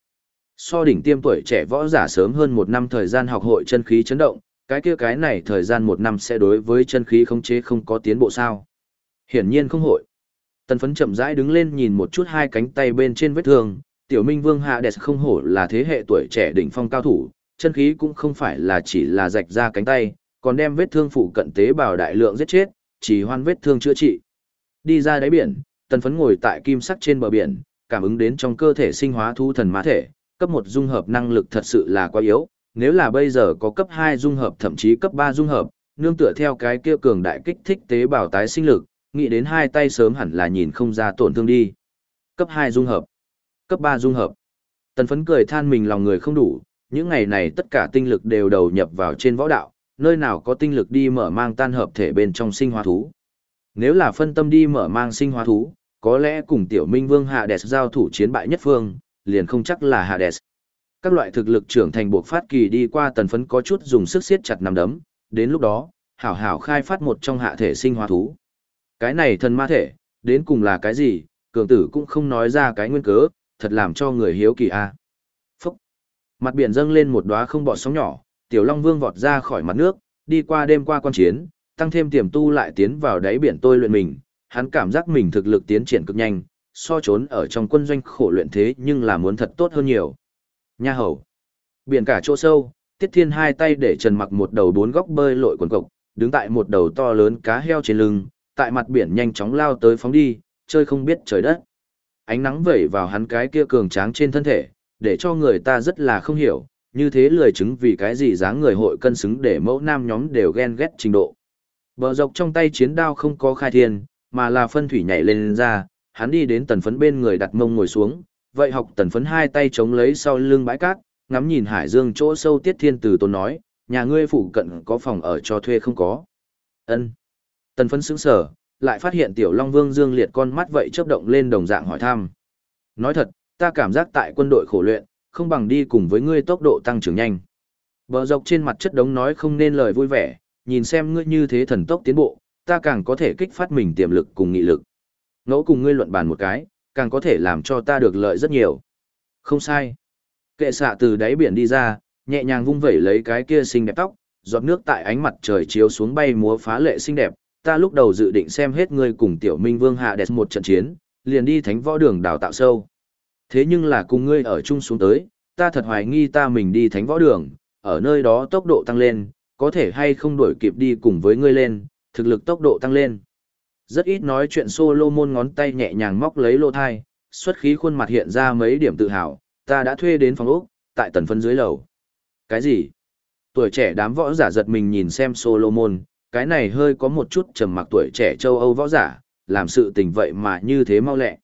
So đỉnh tiêm tuổi trẻ võ giả sớm hơn một năm thời gian học hội chân khí chấn động, cái kia cái này thời gian một năm sẽ đối với chân khí khống chế không có tiến bộ sao. Hiển nhiên không hội. Tần phấn chậm rãi đứng lên nhìn một chút hai cánh tay bên trên vết thương, tiểu minh vương hạ đẹp không hổ là thế hệ tuổi trẻ đỉnh phong cao thủ, chân khí cũng không phải là chỉ là rạch ra cánh tay, còn đem vết thương phụ cận tế bào đại lượng giết chết, chỉ hoan vết thương chữa trị. Đi ra đáy biển, tần phấn ngồi tại kim sắc trên bờ biển, cảm ứng đến trong cơ thể sinh hóa thu thần má thể, cấp một dung hợp năng lực thật sự là quá yếu, nếu là bây giờ có cấp hai dung hợp thậm chí cấp ba dung hợp, nương tựa theo cái kia cường đại kích thích tế bào tái sinh lực, nghĩ đến hai tay sớm hẳn là nhìn không ra tổn thương đi. Cấp hai dung hợp, cấp ba dung hợp. Tần phấn cười than mình lòng người không đủ, những ngày này tất cả tinh lực đều đầu nhập vào trên võ đạo, nơi nào có tinh lực đi mở mang tan hợp thể bên trong sinh hóa thú. Nếu là phân tâm đi mở mang sinh hóa thú, có lẽ cùng tiểu minh vương Hades giao thủ chiến bại nhất phương, liền không chắc là Hades. Các loại thực lực trưởng thành buộc phát kỳ đi qua tần phấn có chút dùng sức siết chặt nằm đấm, đến lúc đó, hảo hảo khai phát một trong hạ thể sinh hóa thú. Cái này thần ma thể, đến cùng là cái gì, cường tử cũng không nói ra cái nguyên cớ, thật làm cho người hiếu kỳ a. Phúc! Mặt biển dâng lên một đóa không bọt sóng nhỏ, tiểu long vương vọt ra khỏi mặt nước, đi qua đêm qua quan chiến, tăng thêm tiềm tu lại tiến vào đáy biển tôi luyện mình, hắn cảm giác mình thực lực tiến triển cực nhanh, so trốn ở trong quân doanh khổ luyện thế nhưng là muốn thật tốt hơn nhiều. Nha hầu. Biển cả chỗ sâu, Tiết Thiên hai tay để Trần Mặc một đầu bốn góc bơi lội quần cộc, đứng tại một đầu to lớn cá heo trên lưng, tại mặt biển nhanh chóng lao tới phóng đi, chơi không biết trời đất. Ánh nắng vẩy vào hắn cái kia cường tráng trên thân thể, để cho người ta rất là không hiểu, như thế lười chứng vì cái gì dáng người hội cân xứng để mẫu nam nhóm đều ghen ghét trình độ. Bờ dọc trong tay chiến đao không có khai thiên, mà là phân thủy nhảy lên, lên ra, hắn đi đến tần phấn bên người đặt mông ngồi xuống, vậy học tần phấn hai tay chống lấy sau lưng bãi cát, ngắm nhìn hải dương chỗ sâu tiết thiên từ tôn nói, nhà ngươi phụ cận có phòng ở cho thuê không có. ân Tần phấn sững sở, lại phát hiện tiểu Long Vương Dương liệt con mắt vậy chớp động lên đồng dạng hỏi thăm. Nói thật, ta cảm giác tại quân đội khổ luyện, không bằng đi cùng với ngươi tốc độ tăng trưởng nhanh. Bờ dọc trên mặt chất đống nói không nên lời vui vẻ, nhìn xem ngươi như thế thần tốc tiến bộ, ta càng có thể kích phát mình tiềm lực cùng nghị lực. Ngẫu cùng ngươi luận bàn một cái, càng có thể làm cho ta được lợi rất nhiều. Không sai. Kệ xạ từ đáy biển đi ra, nhẹ nhàng vung vẩy lấy cái kia xinh đẹp tóc, giọt nước tại ánh mặt trời chiếu xuống bay múa phá lệ xinh đẹp. Ta lúc đầu dự định xem hết ngươi cùng tiểu minh vương hạ đẹp một trận chiến, liền đi thánh võ đường đào tạo sâu. Thế nhưng là cùng ngươi ở chung xuống tới, ta thật hoài nghi ta mình đi thánh võ đường, ở nơi đó tốc độ tăng lên, có thể hay không đuổi kịp đi cùng với ngươi lên, thực lực tốc độ tăng lên. Rất ít nói chuyện Solomon ngón tay nhẹ nhàng móc lấy lô thai, xuất khí khuôn mặt hiện ra mấy điểm tự hào, ta đã thuê đến phòng ốc, tại tần phân dưới lầu. Cái gì? Tuổi trẻ đám võ giả giật mình nhìn xem Solomon, cái này hơi có một chút trầm mặc tuổi trẻ châu Âu võ giả, làm sự tình vậy mà như thế mau lẹ.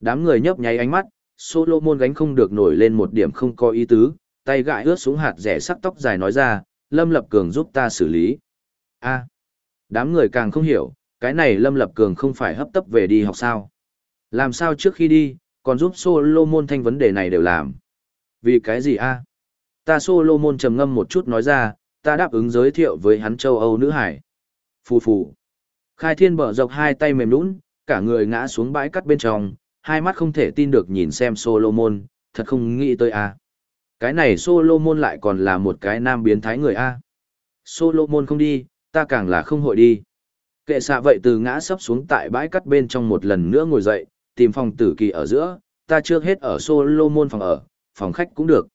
Đám người nhấp nháy ánh mắt, Solomon gánh không được nổi lên một điểm không có ý tứ, tay gãi ướt xuống hạt rẻ sắc tóc dài nói ra, Lâm Lập Cường giúp ta xử lý. a đám người càng không hiểu, cái này Lâm Lập Cường không phải hấp tấp về đi học sao. Làm sao trước khi đi, còn giúp Solomon thanh vấn đề này đều làm. Vì cái gì a Ta Solomon trầm ngâm một chút nói ra, ta đáp ứng giới thiệu với hắn châu Âu nữ hải. Phù phù. Khai thiên bờ dọc hai tay mềm nũng, cả người ngã xuống bãi cắt bên trong, hai mắt không thể tin được nhìn xem Solomon, thật không nghĩ tới a. Cái này Solomon lại còn là một cái nam biến thái người a. Solomon không đi, ta càng là không hội đi. Kệ xạ vậy từ ngã sấp xuống tại bãi cắt bên trong một lần nữa ngồi dậy, tìm phòng tử kỳ ở giữa, ta trước hết ở Solomon phòng ở, phòng khách cũng được.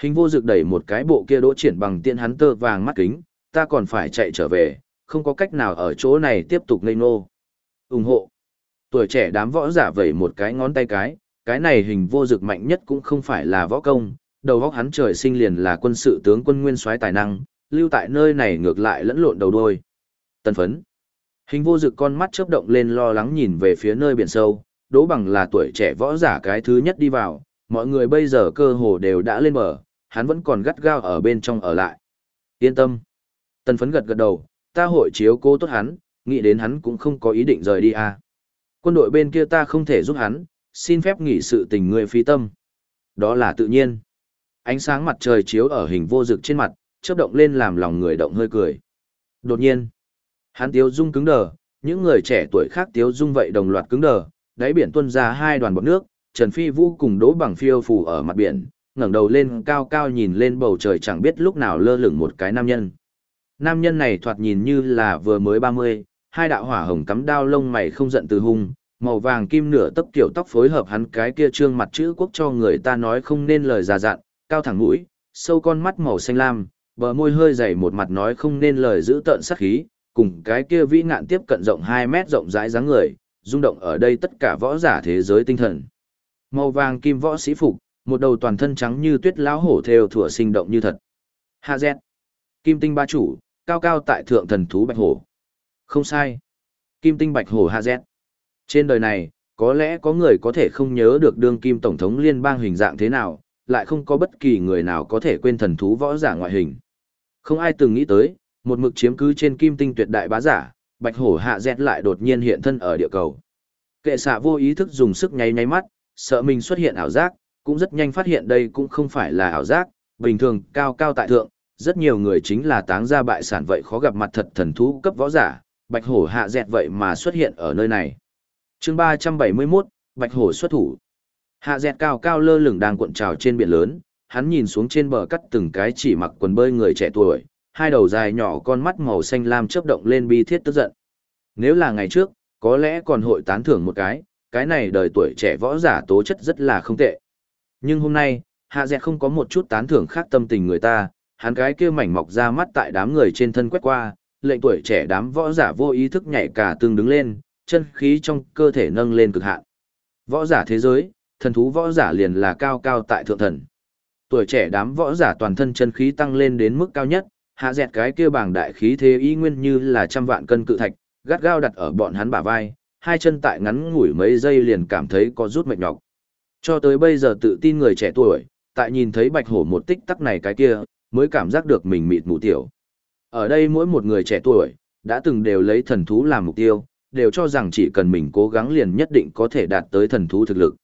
Hình vô dực đẩy một cái bộ kia đỗ triển bằng tiện hắn tơ vàng mắt kính, ta còn phải chạy trở về, không có cách nào ở chỗ này tiếp tục ngây nô. ủng hộ. Tuổi trẻ đám võ giả vẩy một cái ngón tay cái, cái này hình vô dực mạnh nhất cũng không phải là võ công, đầu óc hắn trời sinh liền là quân sự tướng quân nguyên soái tài năng, lưu tại nơi này ngược lại lẫn lộn đầu đuôi. Tân phấn. Hình vô dực con mắt chớp động lên lo lắng nhìn về phía nơi biển sâu, đỗ bằng là tuổi trẻ võ giả cái thứ nhất đi vào, mọi người bây giờ cơ hồ đều đã lên bờ, hắn vẫn còn gắt gao ở bên trong ở lại. Yên tâm. Tần phấn gật gật đầu, ta hội chiếu cố tốt hắn, nghĩ đến hắn cũng không có ý định rời đi à. Quân đội bên kia ta không thể giúp hắn, xin phép nghỉ sự tình người phi tâm. Đó là tự nhiên. Ánh sáng mặt trời chiếu ở hình vô dực trên mặt, chớp động lên làm lòng người động hơi cười. Đột nhiên, hắn tiếu dung cứng đờ, những người trẻ tuổi khác tiếu dung vậy đồng loạt cứng đờ, đáy biển tuôn ra hai đoàn bọt nước, Trần Phi Vũ cùng Đỗ Bằng phiêu phù ở mặt biển, ngẩng đầu lên cao cao nhìn lên bầu trời chẳng biết lúc nào lơ lửng một cái nam nhân. Nam nhân này thoạt nhìn như là vừa mới 30, hai đạo hỏa hồng cắm đao lông mày không giận từ hung, màu vàng kim nửa tấp kiểu tóc phối hợp hắn cái kia trương mặt chữ quốc cho người ta nói không nên lời già dặn, cao thẳng mũi, sâu con mắt màu xanh lam, bờ môi hơi dày một mặt nói không nên lời giữ tợn sắc khí, cùng cái kia vĩ ngạn tiếp cận rộng 2 mét rộng rãi dáng người, rung động ở đây tất cả võ giả thế giới tinh thần. Màu vàng kim võ sĩ phục, một đầu toàn thân trắng như tuyết lão hổ theo thủa sinh động như thật. Hạ Z. Kim tinh ba chủ, cao cao tại thượng thần thú bạch hổ. Không sai. Kim tinh bạch hổ Hạ Z. Trên đời này, có lẽ có người có thể không nhớ được đương kim tổng thống liên bang hình dạng thế nào, lại không có bất kỳ người nào có thể quên thần thú võ giả ngoại hình. Không ai từng nghĩ tới, một mực chiếm cứ trên kim tinh tuyệt đại bá giả, bạch hổ hạ dẹt lại đột nhiên hiện thân ở địa cầu. Kệ xạ vô ý thức dùng sức nháy nháy mắt, sợ mình xuất hiện ảo giác, cũng rất nhanh phát hiện đây cũng không phải là ảo giác, bình thường cao cao tại thượng, rất nhiều người chính là táng ra bại sản vậy khó gặp mặt thật thần thú cấp võ giả, bạch hổ hạ dẹt vậy mà xuất hiện ở nơi này. chương 371, bạch hổ xuất thủ. Hạ dẹt cao cao lơ lửng đang cuộn trào trên biển lớn, hắn nhìn xuống trên bờ cắt từng cái chỉ mặc quần bơi người trẻ tuổi, hai đầu dài nhỏ con mắt màu xanh lam chớp động lên bi thiết tức giận. Nếu là ngày trước, có lẽ còn hội tán thưởng một cái, cái này đời tuổi trẻ võ giả tố chất rất là không tệ. Nhưng hôm nay, hạ dẹt không có một chút tán thưởng khác tâm tình người ta, hắn cái kia mảnh mọc ra mắt tại đám người trên thân quét qua, lệnh tuổi trẻ đám võ giả vô ý thức nhảy cả tương đứng lên, chân khí trong cơ thể nâng lên cực hạn. Võ giả thế giới, thần thú võ giả liền là cao cao tại thượng thần. Tuổi trẻ đám võ giả toàn thân chân khí tăng lên đến mức cao nhất, hạ dẹt cái kia bảng đại khí thế y nguyên như là trăm vạn cân cự thạch, gắt gao đặt ở bọn hắn bả vai, hai chân tại ngắn ngủi mấy giây liền cảm thấy có rút mệt nhọc. Cho tới bây giờ tự tin người trẻ tuổi, tại nhìn thấy bạch hổ một tích tắc này cái kia, mới cảm giác được mình mịt mù tiểu. Ở đây mỗi một người trẻ tuổi, đã từng đều lấy thần thú làm mục tiêu, đều cho rằng chỉ cần mình cố gắng liền nhất định có thể đạt tới thần thú thực lực.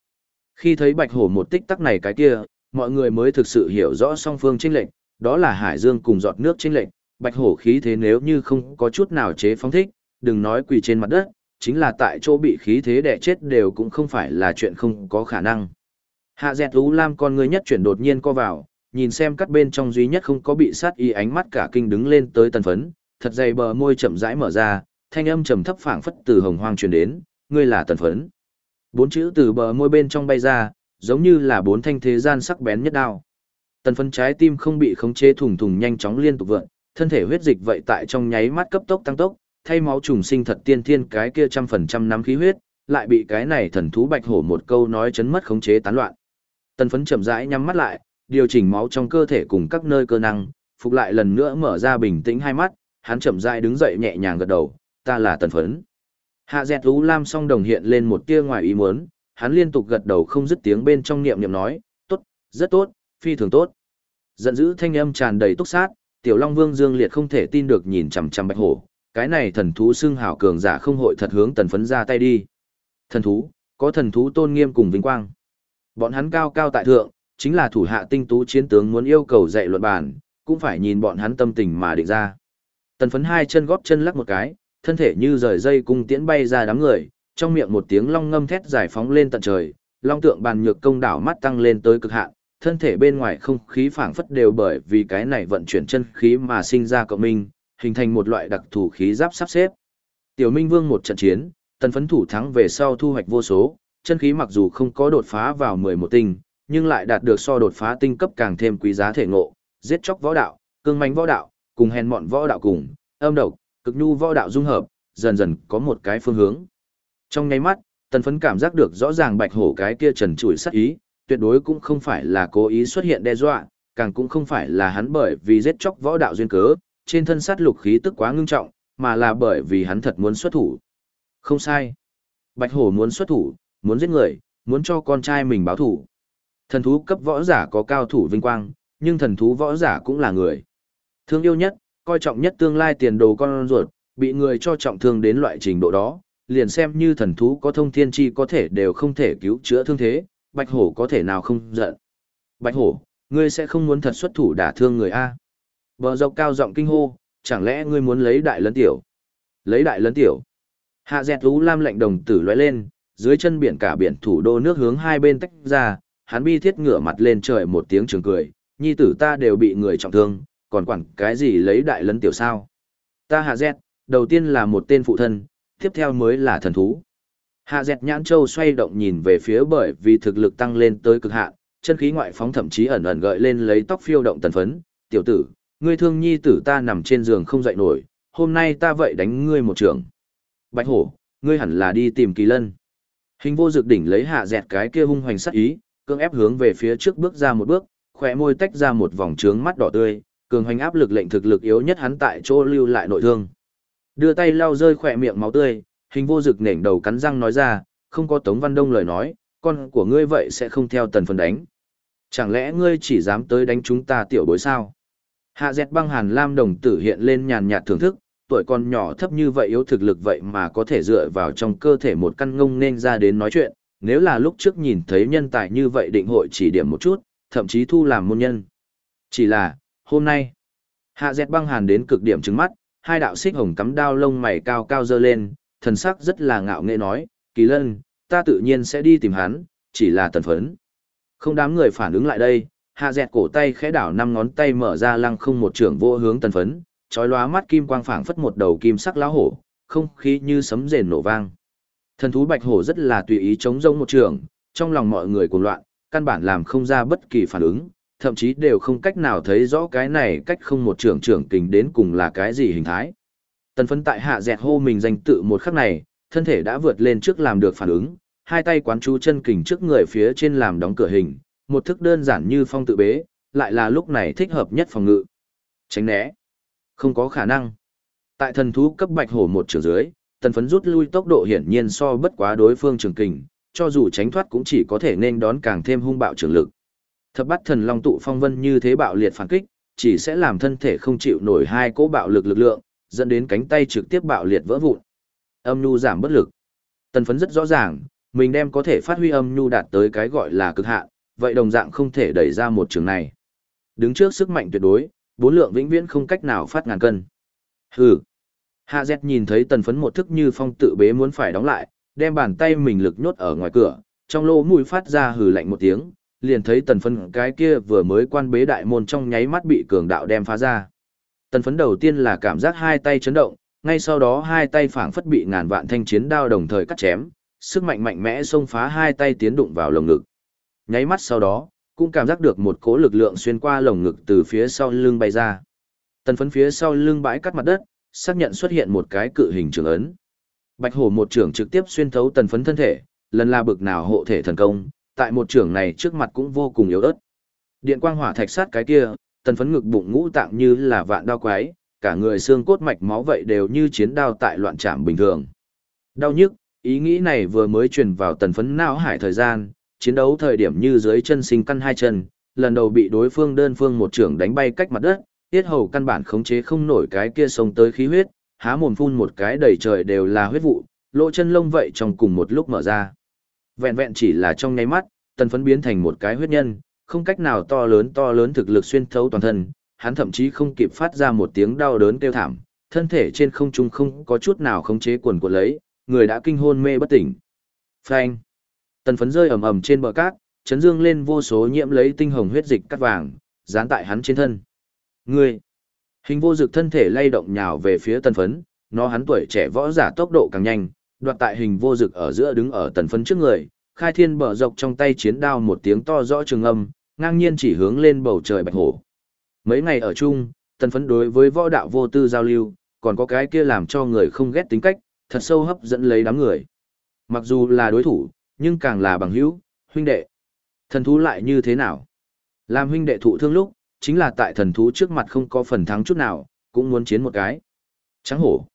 Khi thấy bạch hổ một tích tắc này cái kia, mọi người mới thực sự hiểu rõ song phương chênh lệnh, đó là hải dương cùng giọt nước chênh lệnh, bạch hổ khí thế nếu như không có chút nào chế phóng thích, đừng nói quỳ trên mặt đất, chính là tại chỗ bị khí thế đè chết đều cũng không phải là chuyện không có khả năng. Hạ dẹt ú lam con người nhất chuyển đột nhiên co vào, nhìn xem cắt bên trong duy nhất không có bị sát y ánh mắt cả kinh đứng lên tới tần phấn, thật dày bờ môi chậm rãi mở ra, thanh âm trầm thấp phảng phất từ hồng hoang truyền đến, ngươi là tần phấn. Bốn chữ từ bờ môi bên trong bay ra, giống như là bốn thanh thế gian sắc bén nhất đao. Tần phấn trái tim không bị khống chế thùng thùng nhanh chóng liên tục vượn, thân thể huyết dịch vậy tại trong nháy mắt cấp tốc tăng tốc, thay máu trùng sinh thật tiên thiên cái kia trăm phần trăm nắm khí huyết, lại bị cái này thần thú bạch hổ một câu nói chấn mất khống chế tán loạn. Tần phấn chậm rãi nhắm mắt lại, điều chỉnh máu trong cơ thể cùng các nơi cơ năng, phục lại lần nữa mở ra bình tĩnh hai mắt, hắn chậm rãi đứng dậy nhẹ nhàng gật đầu, ta là tần phấn. Hạ dẹt ú lam song đồng hiện lên một tia ngoài ý muốn, hắn liên tục gật đầu không dứt tiếng bên trong niệm niệm nói, tốt, rất tốt, phi thường tốt. Giận dữ thanh âm tràn đầy túc sát, tiểu long vương dương liệt không thể tin được nhìn chằm chằm bạch hổ, cái này thần thú xưng hào cường giả không hội thật hướng tần phấn ra tay đi. Thần thú, có thần thú tôn nghiêm cùng vinh quang. Bọn hắn cao cao tại thượng, chính là thủ hạ tinh tú chiến tướng muốn yêu cầu dạy luận bản, cũng phải nhìn bọn hắn tâm tình mà định ra. Tần phấn hai chân góp chân lắc một cái, thân thể như rời dây cung tiễn bay ra đám người, trong miệng một tiếng long ngâm thét giải phóng lên tận trời, long tượng bàn nhược công đảo mắt tăng lên tới cực hạn, thân thể bên ngoài không khí phảng phất đều bởi vì cái này vận chuyển chân khí mà sinh ra cộng minh, hình thành một loại đặc thù khí giáp sắp xếp. Tiểu Minh Vương một trận chiến, tần phấn thủ thắng về sau thu hoạch vô số, chân khí mặc dù không có đột phá vào 11 tinh, nhưng lại đạt được so đột phá tinh cấp càng thêm quý giá thể ngộ, giết chóc võ đạo, cương mãnh võ đạo, cùng hèn mọn võ đạo cùng, âm độc, cực nhu võ đạo dung hợp, dần dần có một cái phương hướng. Trong nháy mắt, tần phấn cảm giác được rõ ràng bạch hổ cái kia trần trụi sắc ý, tuyệt đối cũng không phải là cố ý xuất hiện đe dọa, càng cũng không phải là hắn bởi vì giết chóc võ đạo duyên cớ, trên thân sát lục khí tức quá ngưng trọng, mà là bởi vì hắn thật muốn xuất thủ. Không sai. Bạch hổ muốn xuất thủ, muốn giết người, muốn cho con trai mình báo thủ. Thần thú cấp võ giả có cao thủ vinh quang, nhưng thần thú võ giả cũng là người. Thương yêu nhất, coi trọng nhất tương lai tiền đồ con ruột, bị người cho trọng thương đến loại trình độ đó, liền xem như thần thú có thông thiên chi có thể đều không thể cứu chữa thương thế, bạch hổ có thể nào không giận. Bạch hổ, ngươi sẽ không muốn thật xuất thủ đả thương người A. Bờ dọc cao giọng kinh hô, chẳng lẽ ngươi muốn lấy đại lấn tiểu? Lấy đại lấn tiểu. Hạ dẹt lũ lam lệnh đồng tử lóe lên, dưới chân biển cả biển thủ đô nước hướng hai bên tách ra, hắn bi thiết ngửa mặt lên trời một tiếng trường cười, nhi tử ta đều bị người trọng thương, còn quản cái gì lấy đại lấn tiểu sao. Ta hạ dẹt, đầu tiên là một tên phụ thân, tiếp theo mới là thần thú. Hạ dẹt nhãn châu xoay động nhìn về phía bởi vì thực lực tăng lên tới cực hạn, chân khí ngoại phóng thậm chí ẩn ẩn gợi lên lấy tóc phiêu động tần phấn, tiểu tử, ngươi thương nhi tử ta nằm trên giường không dậy nổi, hôm nay ta vậy đánh ngươi một trường. Bạch hổ, ngươi hẳn là đi tìm kỳ lân. Hình vô dược đỉnh lấy hạ dẹt cái kia hung hoành sắc ý, cưỡng ép hướng về phía trước bước ra một bước, khỏe môi tách ra một vòng trướng mắt đỏ tươi, cường hành áp lực lệnh thực lực yếu nhất hắn tại chỗ lưu lại nội thương. Đưa tay lau rơi khỏe miệng máu tươi, hình vô dực nểnh đầu cắn răng nói ra, không có Tống Văn Đông lời nói, con của ngươi vậy sẽ không theo tần phần đánh. Chẳng lẽ ngươi chỉ dám tới đánh chúng ta tiểu bối sao? Hạ dẹt băng hàn lam đồng tử hiện lên nhàn nhạt thưởng thức, tuổi còn nhỏ thấp như vậy yếu thực lực vậy mà có thể dựa vào trong cơ thể một căn ngông nên ra đến nói chuyện, nếu là lúc trước nhìn thấy nhân tài như vậy định hội chỉ điểm một chút, thậm chí thu làm môn nhân. Chỉ là, hôm nay, hạ dẹt băng hàn đến cực điểm trứng mắt, hai đạo xích hồng cắm đao lông mày cao cao dơ lên, thần sắc rất là ngạo nghệ nói, kỳ lân, ta tự nhiên sẽ đi tìm hắn, chỉ là tần phấn. Không đám người phản ứng lại đây, hạ dẹt cổ tay khẽ đảo năm ngón tay mở ra lăng không một trưởng vô hướng tần phấn, trói lóa mắt kim quang phảng phất một đầu kim sắc lão hổ, không khí như sấm rền nổ vang. Thần thú bạch hổ rất là tùy ý chống rông một trường, trong lòng mọi người cuồng loạn, căn bản làm không ra bất kỳ phản ứng, thậm chí đều không cách nào thấy rõ cái này cách không một trưởng trưởng kình đến cùng là cái gì hình thái. Tần phấn tại hạ dẹt hô mình danh tự một khắc này, thân thể đã vượt lên trước làm được phản ứng, hai tay quán chú chân kình trước người phía trên làm đóng cửa hình, một thức đơn giản như phong tự bế, lại là lúc này thích hợp nhất phòng ngự. Tránh né. Không có khả năng. Tại thần thú cấp bạch hổ một trường dưới, tần phấn rút lui tốc độ hiển nhiên so bất quá đối phương trường kình, cho dù tránh thoát cũng chỉ có thể nên đón càng thêm hung bạo trường lực. Thập bắt thần long tụ phong vân như thế bạo liệt phản kích, chỉ sẽ làm thân thể không chịu nổi hai cỗ bạo lực lực lượng, dẫn đến cánh tay trực tiếp bạo liệt vỡ vụn. Âm nhu giảm bất lực. Tần phấn rất rõ ràng, mình đem có thể phát huy âm nhu đạt tới cái gọi là cực hạn, vậy đồng dạng không thể đẩy ra một trường này. Đứng trước sức mạnh tuyệt đối, bốn lượng vĩnh viễn không cách nào phát ngàn cân. Hừ. Hạ Dẹt nhìn thấy tần phấn một thức như phong tự bế muốn phải đóng lại, đem bàn tay mình lực nhốt ở ngoài cửa, trong lỗ mũi phát ra hừ lạnh một tiếng, liền thấy tần phấn cái kia vừa mới quan bế đại môn trong nháy mắt bị cường đạo đem phá ra. Tần phấn đầu tiên là cảm giác hai tay chấn động, ngay sau đó hai tay phảng phất bị ngàn vạn thanh chiến đao đồng thời cắt chém, sức mạnh mạnh mẽ xông phá hai tay tiến đụng vào lồng ngực. Nháy mắt sau đó, cũng cảm giác được một cỗ lực lượng xuyên qua lồng ngực từ phía sau lưng bay ra. Tần phấn phía sau lưng bãi cắt mặt đất, xác nhận xuất hiện một cái cự hình trường ấn. Bạch hổ một trưởng trực tiếp xuyên thấu tần phấn thân thể, lần là bực nào hộ thể thần công, tại một trưởng này trước mặt cũng vô cùng yếu ớt. Điện quang hỏa thạch sát cái kia, tần phấn ngực bụng ngũ tạng như là vạn đao quái, cả người xương cốt mạch máu vậy đều như chiến đao tại loạn trảm bình thường. Đau nhức, ý nghĩ này vừa mới truyền vào tần phấn não hải thời gian, chiến đấu thời điểm như dưới chân sinh căn hai chân, lần đầu bị đối phương đơn phương một trưởng đánh bay cách mặt đất, tiết hầu căn bản khống chế không nổi cái kia sông tới khí huyết, há mồm phun một cái đầy trời đều là huyết vụ, lỗ chân lông vậy trong cùng một lúc mở ra. Vẹn vẹn chỉ là trong nháy mắt, tần phấn biến thành một cái huyết nhân, không cách nào to lớn to lớn thực lực xuyên thấu toàn thân, hắn thậm chí không kịp phát ra một tiếng đau đớn kêu thảm, thân thể trên không trung không có chút nào khống chế quần của lấy, người đã kinh hôn mê bất tỉnh. Phanh. Tần phấn rơi ầm ầm trên bờ cát, chấn dương lên vô số nhiễm lấy tinh hồng huyết dịch cắt vàng, dán tại hắn trên thân. Ngươi, Hình vô dực thân thể lay động nhào về phía tần phấn, nó hắn tuổi trẻ võ giả tốc độ càng nhanh, đoạt tại hình vô dực ở giữa đứng ở tần phấn trước người, khai thiên bờ dọc trong tay chiến đao một tiếng to rõ trường âm, ngang nhiên chỉ hướng lên bầu trời bạch hổ. Mấy ngày ở chung, tần phấn đối với võ đạo vô tư giao lưu, còn có cái kia làm cho người không ghét tính cách, thật sâu hấp dẫn lấy đám người. Mặc dù là đối thủ, nhưng càng là bằng hữu, huynh đệ. Thần thú lại như thế nào? Làm huynh đệ thụ thương lúc, chính là tại thần thú trước mặt không có phần thắng chút nào, cũng muốn chiến một cái. Trắng hổ.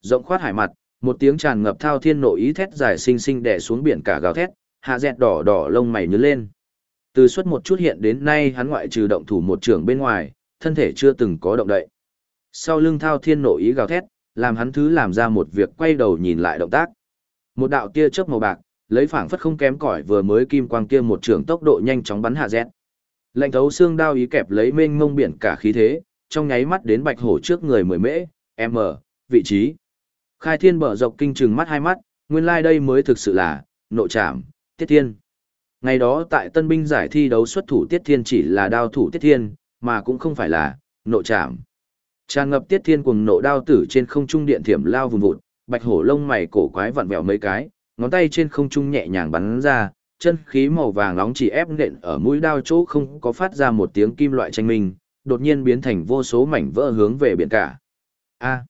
Rộng khoát hải mặt, một tiếng tràn ngập thao thiên nội ý thét dài sinh sinh đè xuống biển cả gào thét, hạ dẹt đỏ đỏ lông mày nhướng lên. Từ suốt một chút hiện đến nay hắn ngoại trừ động thủ một trưởng bên ngoài, thân thể chưa từng có động đậy. Sau lưng thao thiên nội ý gào thét, làm hắn thứ làm ra một việc quay đầu nhìn lại động tác. Một đạo tia chớp màu bạc, lấy phảng phất không kém cỏi vừa mới kim quang kia một trưởng tốc độ nhanh chóng bắn hạ dẹt. Lệnh thấu xương đao ý kẹp lấy mênh mông biển cả khí thế, trong nháy mắt đến bạch hổ trước người mười mễ, m, vị trí. Khai thiên bở dọc kinh trừng mắt hai mắt, nguyên lai like đây mới thực sự là, nộ trảm, tiết thiên. Ngày đó tại tân binh giải thi đấu xuất thủ tiết thiên chỉ là đao thủ tiết thiên, mà cũng không phải là, nộ trảm. Tràn ngập tiết thiên cùng nộ đao tử trên không trung điện thiểm lao vùng vụt, bạch hổ lông mày cổ quái vặn vẹo mấy cái, ngón tay trên không trung nhẹ nhàng bắn ra, chân khí màu vàng nóng chỉ ép nện ở mũi đao chỗ không có phát ra một tiếng kim loại tranh minh, đột nhiên biến thành vô số mảnh vỡ hướng về biển cả. A.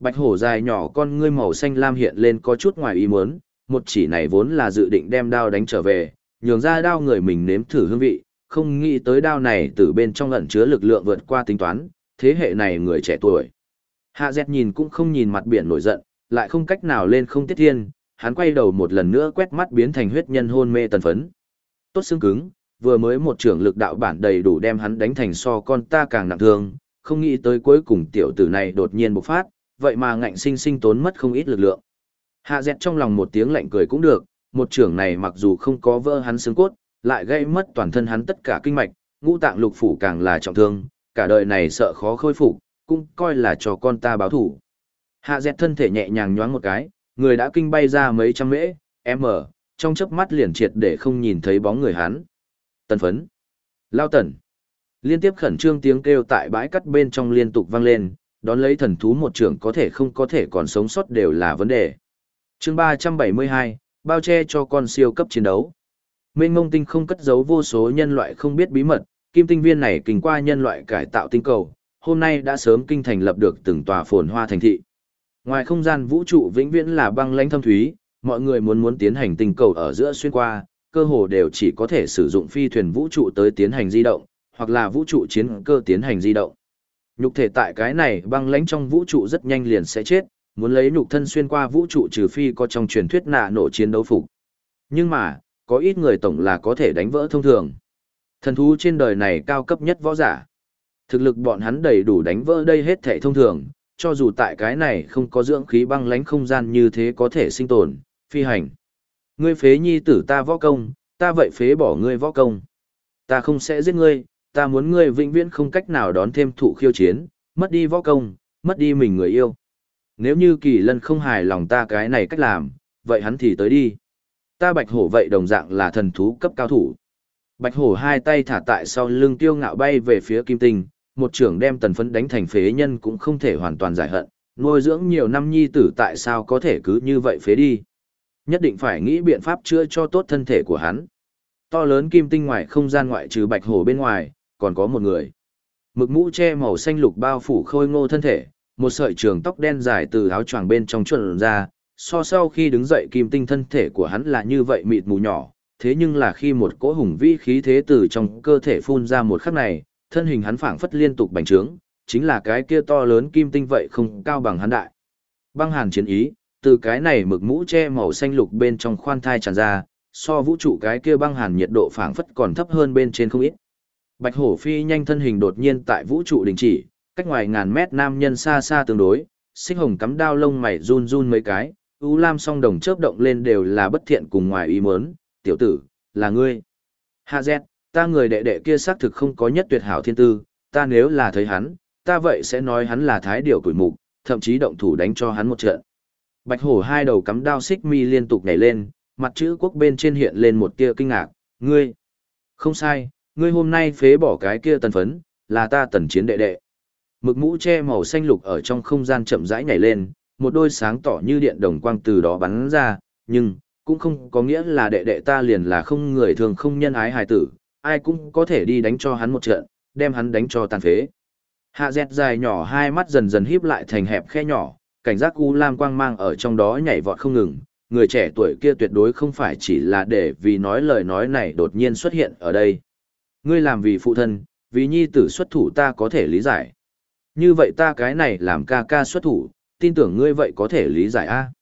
bạch hổ dài nhỏ con ngươi màu xanh lam hiện lên có chút ngoài ý muốn, một chỉ này vốn là dự định đem đao đánh trở về, nhường ra đao người mình nếm thử hương vị, không nghĩ tới đao này từ bên trong ẩn chứa lực lượng vượt qua tính toán, thế hệ này người trẻ tuổi. Hạ dẹt nhìn cũng không nhìn mặt biển nổi giận, lại không cách nào lên không tiết thiên, hắn quay đầu một lần nữa quét mắt biến thành huyết nhân hôn mê tần phấn. Tốt xương cứng, vừa mới một trưởng lực đạo bản đầy đủ đem hắn đánh thành so con ta càng nặng thương, không nghĩ tới cuối cùng tiểu tử này đột nhiên bộc phát, vậy mà ngạnh sinh sinh tốn mất không ít lực lượng. Hạ dẹt trong lòng một tiếng lạnh cười cũng được, một trưởng này mặc dù không có vỡ hắn xương cốt, lại gây mất toàn thân hắn tất cả kinh mạch, ngũ tạng lục phủ càng là trọng thương, cả đời này sợ khó khôi phục, cũng coi là cho con ta báo thủ. Hạ dẹt thân thể nhẹ nhàng nhoáng một cái, người đã kinh bay ra mấy trăm mễ, m, trong chớp mắt liền triệt để không nhìn thấy bóng người hắn. Tần phấn. Lao tần. Liên tiếp khẩn trương tiếng kêu tại bãi cắt bên trong liên tục vang lên, đón lấy thần thú một trưởng có thể không có thể còn sống sót đều là vấn đề. chương 372, bao che cho con siêu cấp chiến đấu. Mênh mông tinh không cất giấu vô số nhân loại không biết bí mật, kim tinh viên này kinh qua nhân loại cải tạo tinh cầu, hôm nay đã sớm kinh thành lập được từng tòa phồn hoa thành thị. Ngoài không gian vũ trụ vĩnh viễn là băng lãnh thâm thúy, mọi người muốn muốn tiến hành tình cầu ở giữa xuyên qua, cơ hồ đều chỉ có thể sử dụng phi thuyền vũ trụ tới tiến hành di động, hoặc là vũ trụ chiến cơ tiến hành di động. Nhục thể tại cái này băng lãnh trong vũ trụ rất nhanh liền sẽ chết, muốn lấy nhục thân xuyên qua vũ trụ trừ phi có trong truyền thuyết nạ nổ chiến đấu phục. Nhưng mà, có ít người tổng là có thể đánh vỡ thông thường. Thần thú trên đời này cao cấp nhất võ giả. Thực lực bọn hắn đầy đủ đánh vỡ đây hết thể thông thường, cho dù tại cái này không có dưỡng khí băng lánh không gian như thế có thể sinh tồn, phi hành. Ngươi phế nhi tử ta võ công, ta vậy phế bỏ ngươi võ công. Ta không sẽ giết ngươi, ta muốn ngươi vĩnh viễn không cách nào đón thêm thụ khiêu chiến, mất đi võ công, mất đi mình người yêu. Nếu như kỳ lân không hài lòng ta cái này cách làm, vậy hắn thì tới đi. Ta bạch hổ vậy đồng dạng là thần thú cấp cao thủ. Bạch hổ hai tay thả tại sau lưng tiêu ngạo bay về phía kim tinh, một trưởng đem tần phấn đánh thành phế nhân cũng không thể hoàn toàn giải hận, nuôi dưỡng nhiều năm nhi tử tại sao có thể cứ như vậy phế đi. Nhất định phải nghĩ biện pháp chữa cho tốt thân thể của hắn. To lớn kim tinh ngoài không gian ngoại trừ bạch hổ bên ngoài, còn có một người. Mực mũ che màu xanh lục bao phủ khôi ngô thân thể, một sợi trường tóc đen dài từ áo choàng bên trong chuẩn ra, so sau khi đứng dậy kim tinh thân thể của hắn là như vậy mịt mù nhỏ, thế nhưng là khi một cỗ hùng vĩ khí thế từ trong cơ thể phun ra một khắc này, thân hình hắn phảng phất liên tục bành trướng, chính là cái kia to lớn kim tinh vậy không cao bằng hắn đại. Băng hàn chiến ý, từ cái này mực mũ che màu xanh lục bên trong khoan thai tràn ra, so vũ trụ cái kia băng hàn nhiệt độ phảng phất còn thấp hơn bên trên không ít. Bạch hổ phi nhanh thân hình đột nhiên tại vũ trụ đình chỉ, cách ngoài ngàn mét nam nhân xa xa tương đối, xích hồng cắm đao lông mày run run mấy cái, u lam song đồng chớp động lên đều là bất thiện cùng ngoài ý muốn, tiểu tử, là ngươi. Hạ dẹt, ta người đệ đệ kia xác thực không có nhất tuyệt hảo thiên tư, ta nếu là thấy hắn, ta vậy sẽ nói hắn là thái điểu tuổi mục, thậm chí động thủ đánh cho hắn một trận. Bạch hổ hai đầu cắm đao xích mi liên tục nhảy lên, mặt chữ quốc bên trên hiện lên một tia kinh ngạc, ngươi. Không sai, ngươi hôm nay phế bỏ cái kia tần phấn, là ta tần chiến đệ đệ. Mực mũ che màu xanh lục ở trong không gian chậm rãi nhảy lên, một đôi sáng tỏ như điện đồng quang từ đó bắn ra, nhưng, cũng không có nghĩa là đệ đệ ta liền là không người thường không nhân ái hài tử, ai cũng có thể đi đánh cho hắn một trận, đem hắn đánh cho tàn phế. Hạ dẹt dài nhỏ hai mắt dần dần híp lại thành hẹp khe nhỏ, cảnh giác u lam quang mang ở trong đó nhảy vọt không ngừng. Người trẻ tuổi kia tuyệt đối không phải chỉ là để vì nói lời nói này đột nhiên xuất hiện ở đây. Ngươi làm vì phụ thân, vì nhi tử xuất thủ ta có thể lý giải. Như vậy ta cái này làm ca ca xuất thủ, tin tưởng ngươi vậy có thể lý giải a.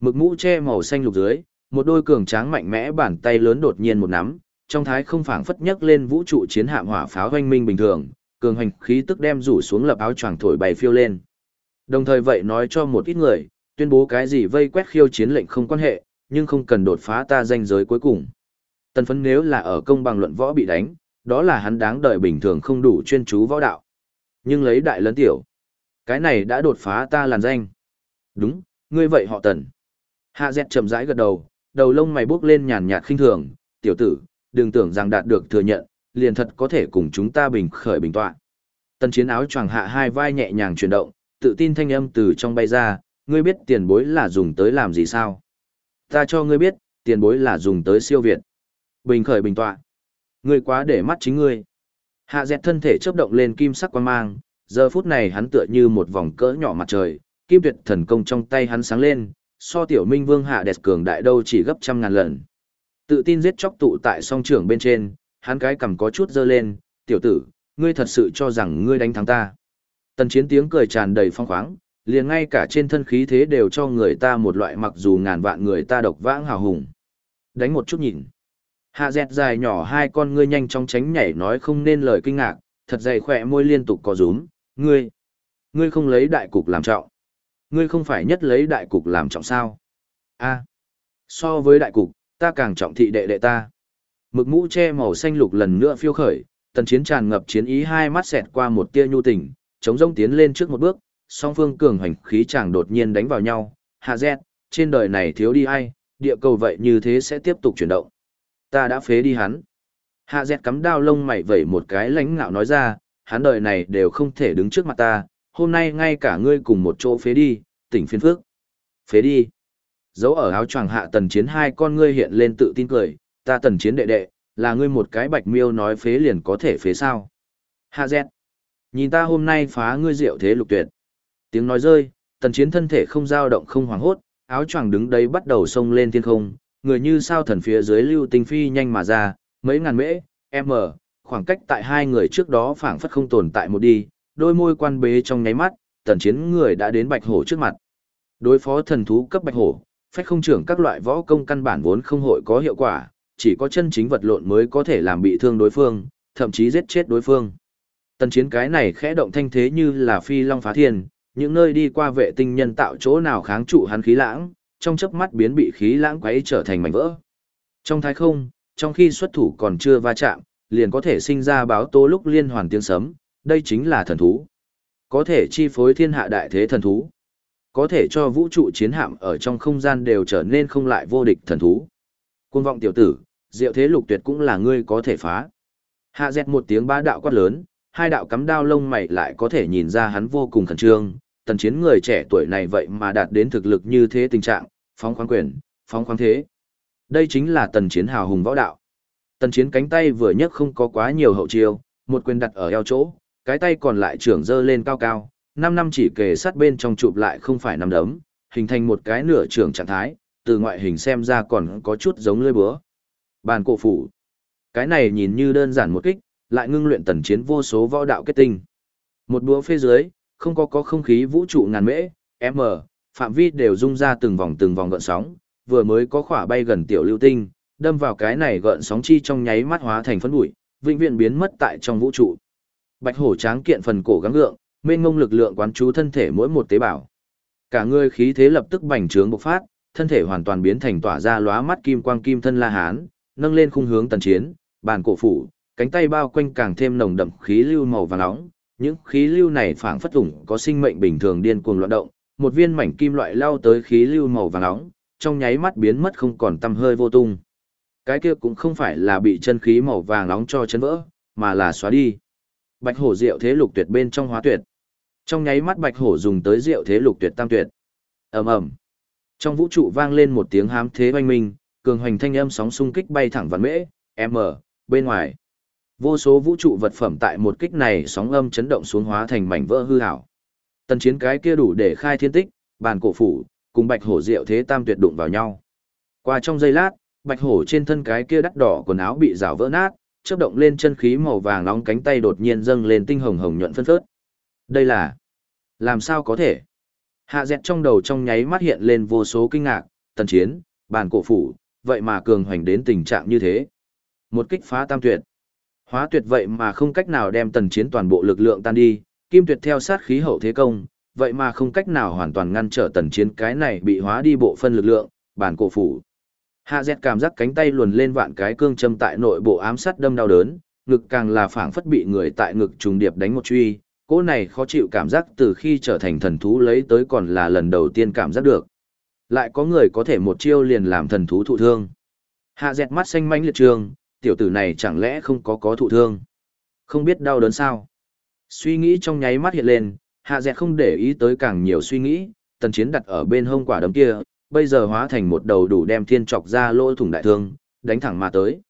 Mực mũ che màu xanh lục dưới, một đôi cường tráng mạnh mẽ bàn tay lớn đột nhiên một nắm, trong thái không phảng phất nhấc lên vũ trụ chiến hạm hỏa pháo hoanh minh bình thường, cường hành khí tức đem rủ xuống lập áo choàng thổi bay phiêu lên. Đồng thời vậy nói cho một ít người, tuyên bố cái gì vây quét khiêu chiến lệnh không quan hệ, nhưng không cần đột phá ta danh giới cuối cùng. Tần phấn nếu là ở công bằng luận võ bị đánh, đó là hắn đáng đợi bình thường không đủ chuyên chú võ đạo. Nhưng lấy đại lớn tiểu, cái này đã đột phá ta làn danh. Đúng, ngươi vậy họ tần. Hạ dẹt chậm rãi gật đầu, đầu lông mày bước lên nhàn nhạt khinh thường, tiểu tử, đừng tưởng rằng đạt được thừa nhận, liền thật có thể cùng chúng ta bình khởi bình tọa. Tần chiến áo choàng hạ hai vai nhẹ nhàng chuyển động, tự tin thanh âm từ trong bay ra, ngươi biết tiền bối là dùng tới làm gì sao? Ta cho ngươi biết, tiền bối là dùng tới siêu việt. Bình khởi bình tọa. Ngươi quá để mắt chính ngươi. Hạ dẹt thân thể chớp động lên kim sắc quang mang, giờ phút này hắn tựa như một vòng cỡ nhỏ mặt trời, kim tuyệt thần công trong tay hắn sáng lên, so tiểu minh vương hạ đẹp cường đại đâu chỉ gấp trăm ngàn lần. Tự tin giết chóc tụ tại song trưởng bên trên, hắn cái cầm có chút dơ lên, tiểu tử, ngươi thật sự cho rằng ngươi đánh thắng ta. Tần chiến tiếng cười tràn đầy phong khoáng, liền ngay cả trên thân khí thế đều cho người ta một loại mặc dù ngàn vạn người ta độc vãng hào hùng. Đánh một chút nhìn. Hạ dẹt dài nhỏ hai con ngươi nhanh chóng tránh nhảy nói không nên lời kinh ngạc, thật dày khỏe môi liên tục có rúm, ngươi, ngươi không lấy đại cục làm trọng. Ngươi không phải nhất lấy đại cục làm trọng sao? A, so với đại cục, ta càng trọng thị đệ đệ ta. Mực mũ che màu xanh lục lần nữa phiêu khởi, tần chiến tràn ngập chiến ý hai mắt xẹt qua một tia nhu tình, chống rông tiến lên trước một bước, song phương cường hành khí chàng đột nhiên đánh vào nhau, hạ dẹt, trên đời này thiếu đi ai, địa cầu vậy như thế sẽ tiếp tục chuyển động. Ta đã phế đi hắn. Hạ dẹt cắm đao lông mày vẩy một cái lãnh ngạo nói ra, hắn đời này đều không thể đứng trước mặt ta, hôm nay ngay cả ngươi cùng một chỗ phế đi, tỉnh phiên phước. Phế đi. Dấu ở áo choàng hạ tần chiến hai con ngươi hiện lên tự tin cười, ta tần chiến đệ đệ, là ngươi một cái bạch miêu nói phế liền có thể phế sao. Hạ dẹt. Nhìn ta hôm nay phá ngươi diệu thế lục tuyệt. Tiếng nói rơi, tần chiến thân thể không dao động không hoảng hốt, áo choàng đứng đấy bắt đầu xông lên thiên không, người như sao thần phía dưới lưu tinh phi nhanh mà ra, mấy ngàn mễ, m, khoảng cách tại hai người trước đó phảng phất không tồn tại một đi, đôi môi quan bế trong nháy mắt, tần chiến người đã đến bạch hổ trước mặt. Đối phó thần thú cấp bạch hổ, phách không trưởng các loại võ công căn bản vốn không hội có hiệu quả, chỉ có chân chính vật lộn mới có thể làm bị thương đối phương, thậm chí giết chết đối phương. Tần chiến cái này khẽ động thanh thế như là phi long phá thiên, những nơi đi qua vệ tinh nhân tạo chỗ nào kháng trụ hắn khí lãng, trong chớp mắt biến bị khí lãng quấy trở thành mảnh vỡ. Trong thái không, trong khi xuất thủ còn chưa va chạm, liền có thể sinh ra báo tố lúc liên hoàn tiếng sấm, đây chính là thần thú. Có thể chi phối thiên hạ đại thế thần thú. Có thể cho vũ trụ chiến hạm ở trong không gian đều trở nên không lại vô địch thần thú. Cuồng vọng tiểu tử, diệu thế lục tuyệt cũng là ngươi có thể phá. Hạ dẹt một tiếng bá đạo quát lớn, hai đạo cắm đao lông mày lại có thể nhìn ra hắn vô cùng khẩn trương, tần chiến người trẻ tuổi này vậy mà đạt đến thực lực như thế tình trạng, phóng khoáng quyền, phóng khoáng thế. Đây chính là tần chiến hào hùng võ đạo. Tần chiến cánh tay vừa nhấc không có quá nhiều hậu chiêu, một quyền đặt ở eo chỗ, cái tay còn lại trưởng dơ lên cao cao, năm năm chỉ kề sát bên trong chụp lại không phải nằm đấm, hình thành một cái nửa trưởng trạng thái, từ ngoại hình xem ra còn có chút giống lưỡi búa. Bàn cổ phủ. Cái này nhìn như đơn giản một kích, lại ngưng luyện tần chiến vô số võ đạo kết tinh. Một búa phía dưới, không có có không khí vũ trụ ngàn mễ, m, phạm vi đều rung ra từng vòng từng vòng gợn sóng, vừa mới có khỏa bay gần tiểu lưu tinh, đâm vào cái này gợn sóng chi trong nháy mắt hóa thành phấn bụi, vĩnh viễn biến mất tại trong vũ trụ. Bạch hổ tráng kiện phần cổ gắng gượng, mênh ngông lực lượng quán chú thân thể mỗi một tế bào. Cả người khí thế lập tức bành trướng bộc phát, thân thể hoàn toàn biến thành tỏa ra lóa mắt kim quang kim thân la hán, nâng lên khung hướng tần chiến, bàn cổ phủ, cánh tay bao quanh càng thêm nồng đậm khí lưu màu vàng nóng, những khí lưu này phảng phất ủng có sinh mệnh bình thường điên cuồng loạn động, một viên mảnh kim loại lao tới khí lưu màu vàng nóng, trong nháy mắt biến mất không còn tăm hơi vô tung. Cái kia cũng không phải là bị chân khí màu vàng nóng cho chấn vỡ, mà là xóa đi. Bạch hổ diệu thế lục tuyệt bên trong hóa tuyệt. Trong nháy mắt bạch hổ dùng tới diệu thế lục tuyệt tam tuyệt. Ầm ầm. Trong vũ trụ vang lên một tiếng hám thế oanh minh, cường hoành thanh âm sóng xung kích bay thẳng vạn mễ, m, bên ngoài. Vô số vũ trụ vật phẩm tại một kích này sóng âm chấn động xuống hóa thành mảnh vỡ hư hảo. Tần chiến cái kia đủ để khai thiên tích, bàn cổ phủ, cùng bạch hổ diệu thế tam tuyệt đụng vào nhau. Qua trong giây lát, bạch hổ trên thân cái kia đắt đỏ quần áo bị rào vỡ nát, chớp động lên chân khí màu vàng nóng cánh tay đột nhiên dâng lên tinh hồng hồng nhuận phân phớt. Đây là... Làm sao có thể? Hạ dẹt trong đầu trong nháy mắt hiện lên vô số kinh ngạc, tần chiến, bàn cổ phủ, vậy mà cường hoành đến tình trạng như thế. Một kích phá tam tuyệt. Hóa tuyệt vậy mà không cách nào đem tần chiến toàn bộ lực lượng tan đi, kim tuyệt theo sát khí hậu thế công, vậy mà không cách nào hoàn toàn ngăn trở tần chiến cái này bị hóa đi bộ phân lực lượng, bản cổ phủ. Hạ dẹt cảm giác cánh tay luồn lên vạn cái cương châm tại nội bộ ám sát đâm đau đớn, ngực càng là phảng phất bị người tại ngực trùng điệp đánh một truy, Cô này khó chịu cảm giác từ khi trở thành thần thú lấy tới còn là lần đầu tiên cảm giác được. Lại có người có thể một chiêu liền làm thần thú thụ thương. Hạ dẹt mắt xanh manh liệt trường, tiểu tử này chẳng lẽ không có có thụ thương. Không biết đau đớn sao. Suy nghĩ trong nháy mắt hiện lên, hạ dẹt không để ý tới càng nhiều suy nghĩ, tần chiến đặt ở bên hông quả đấm kia, bây giờ hóa thành một đầu đủ đem thiên trọc ra lỗ thủng đại thương, đánh thẳng mà tới.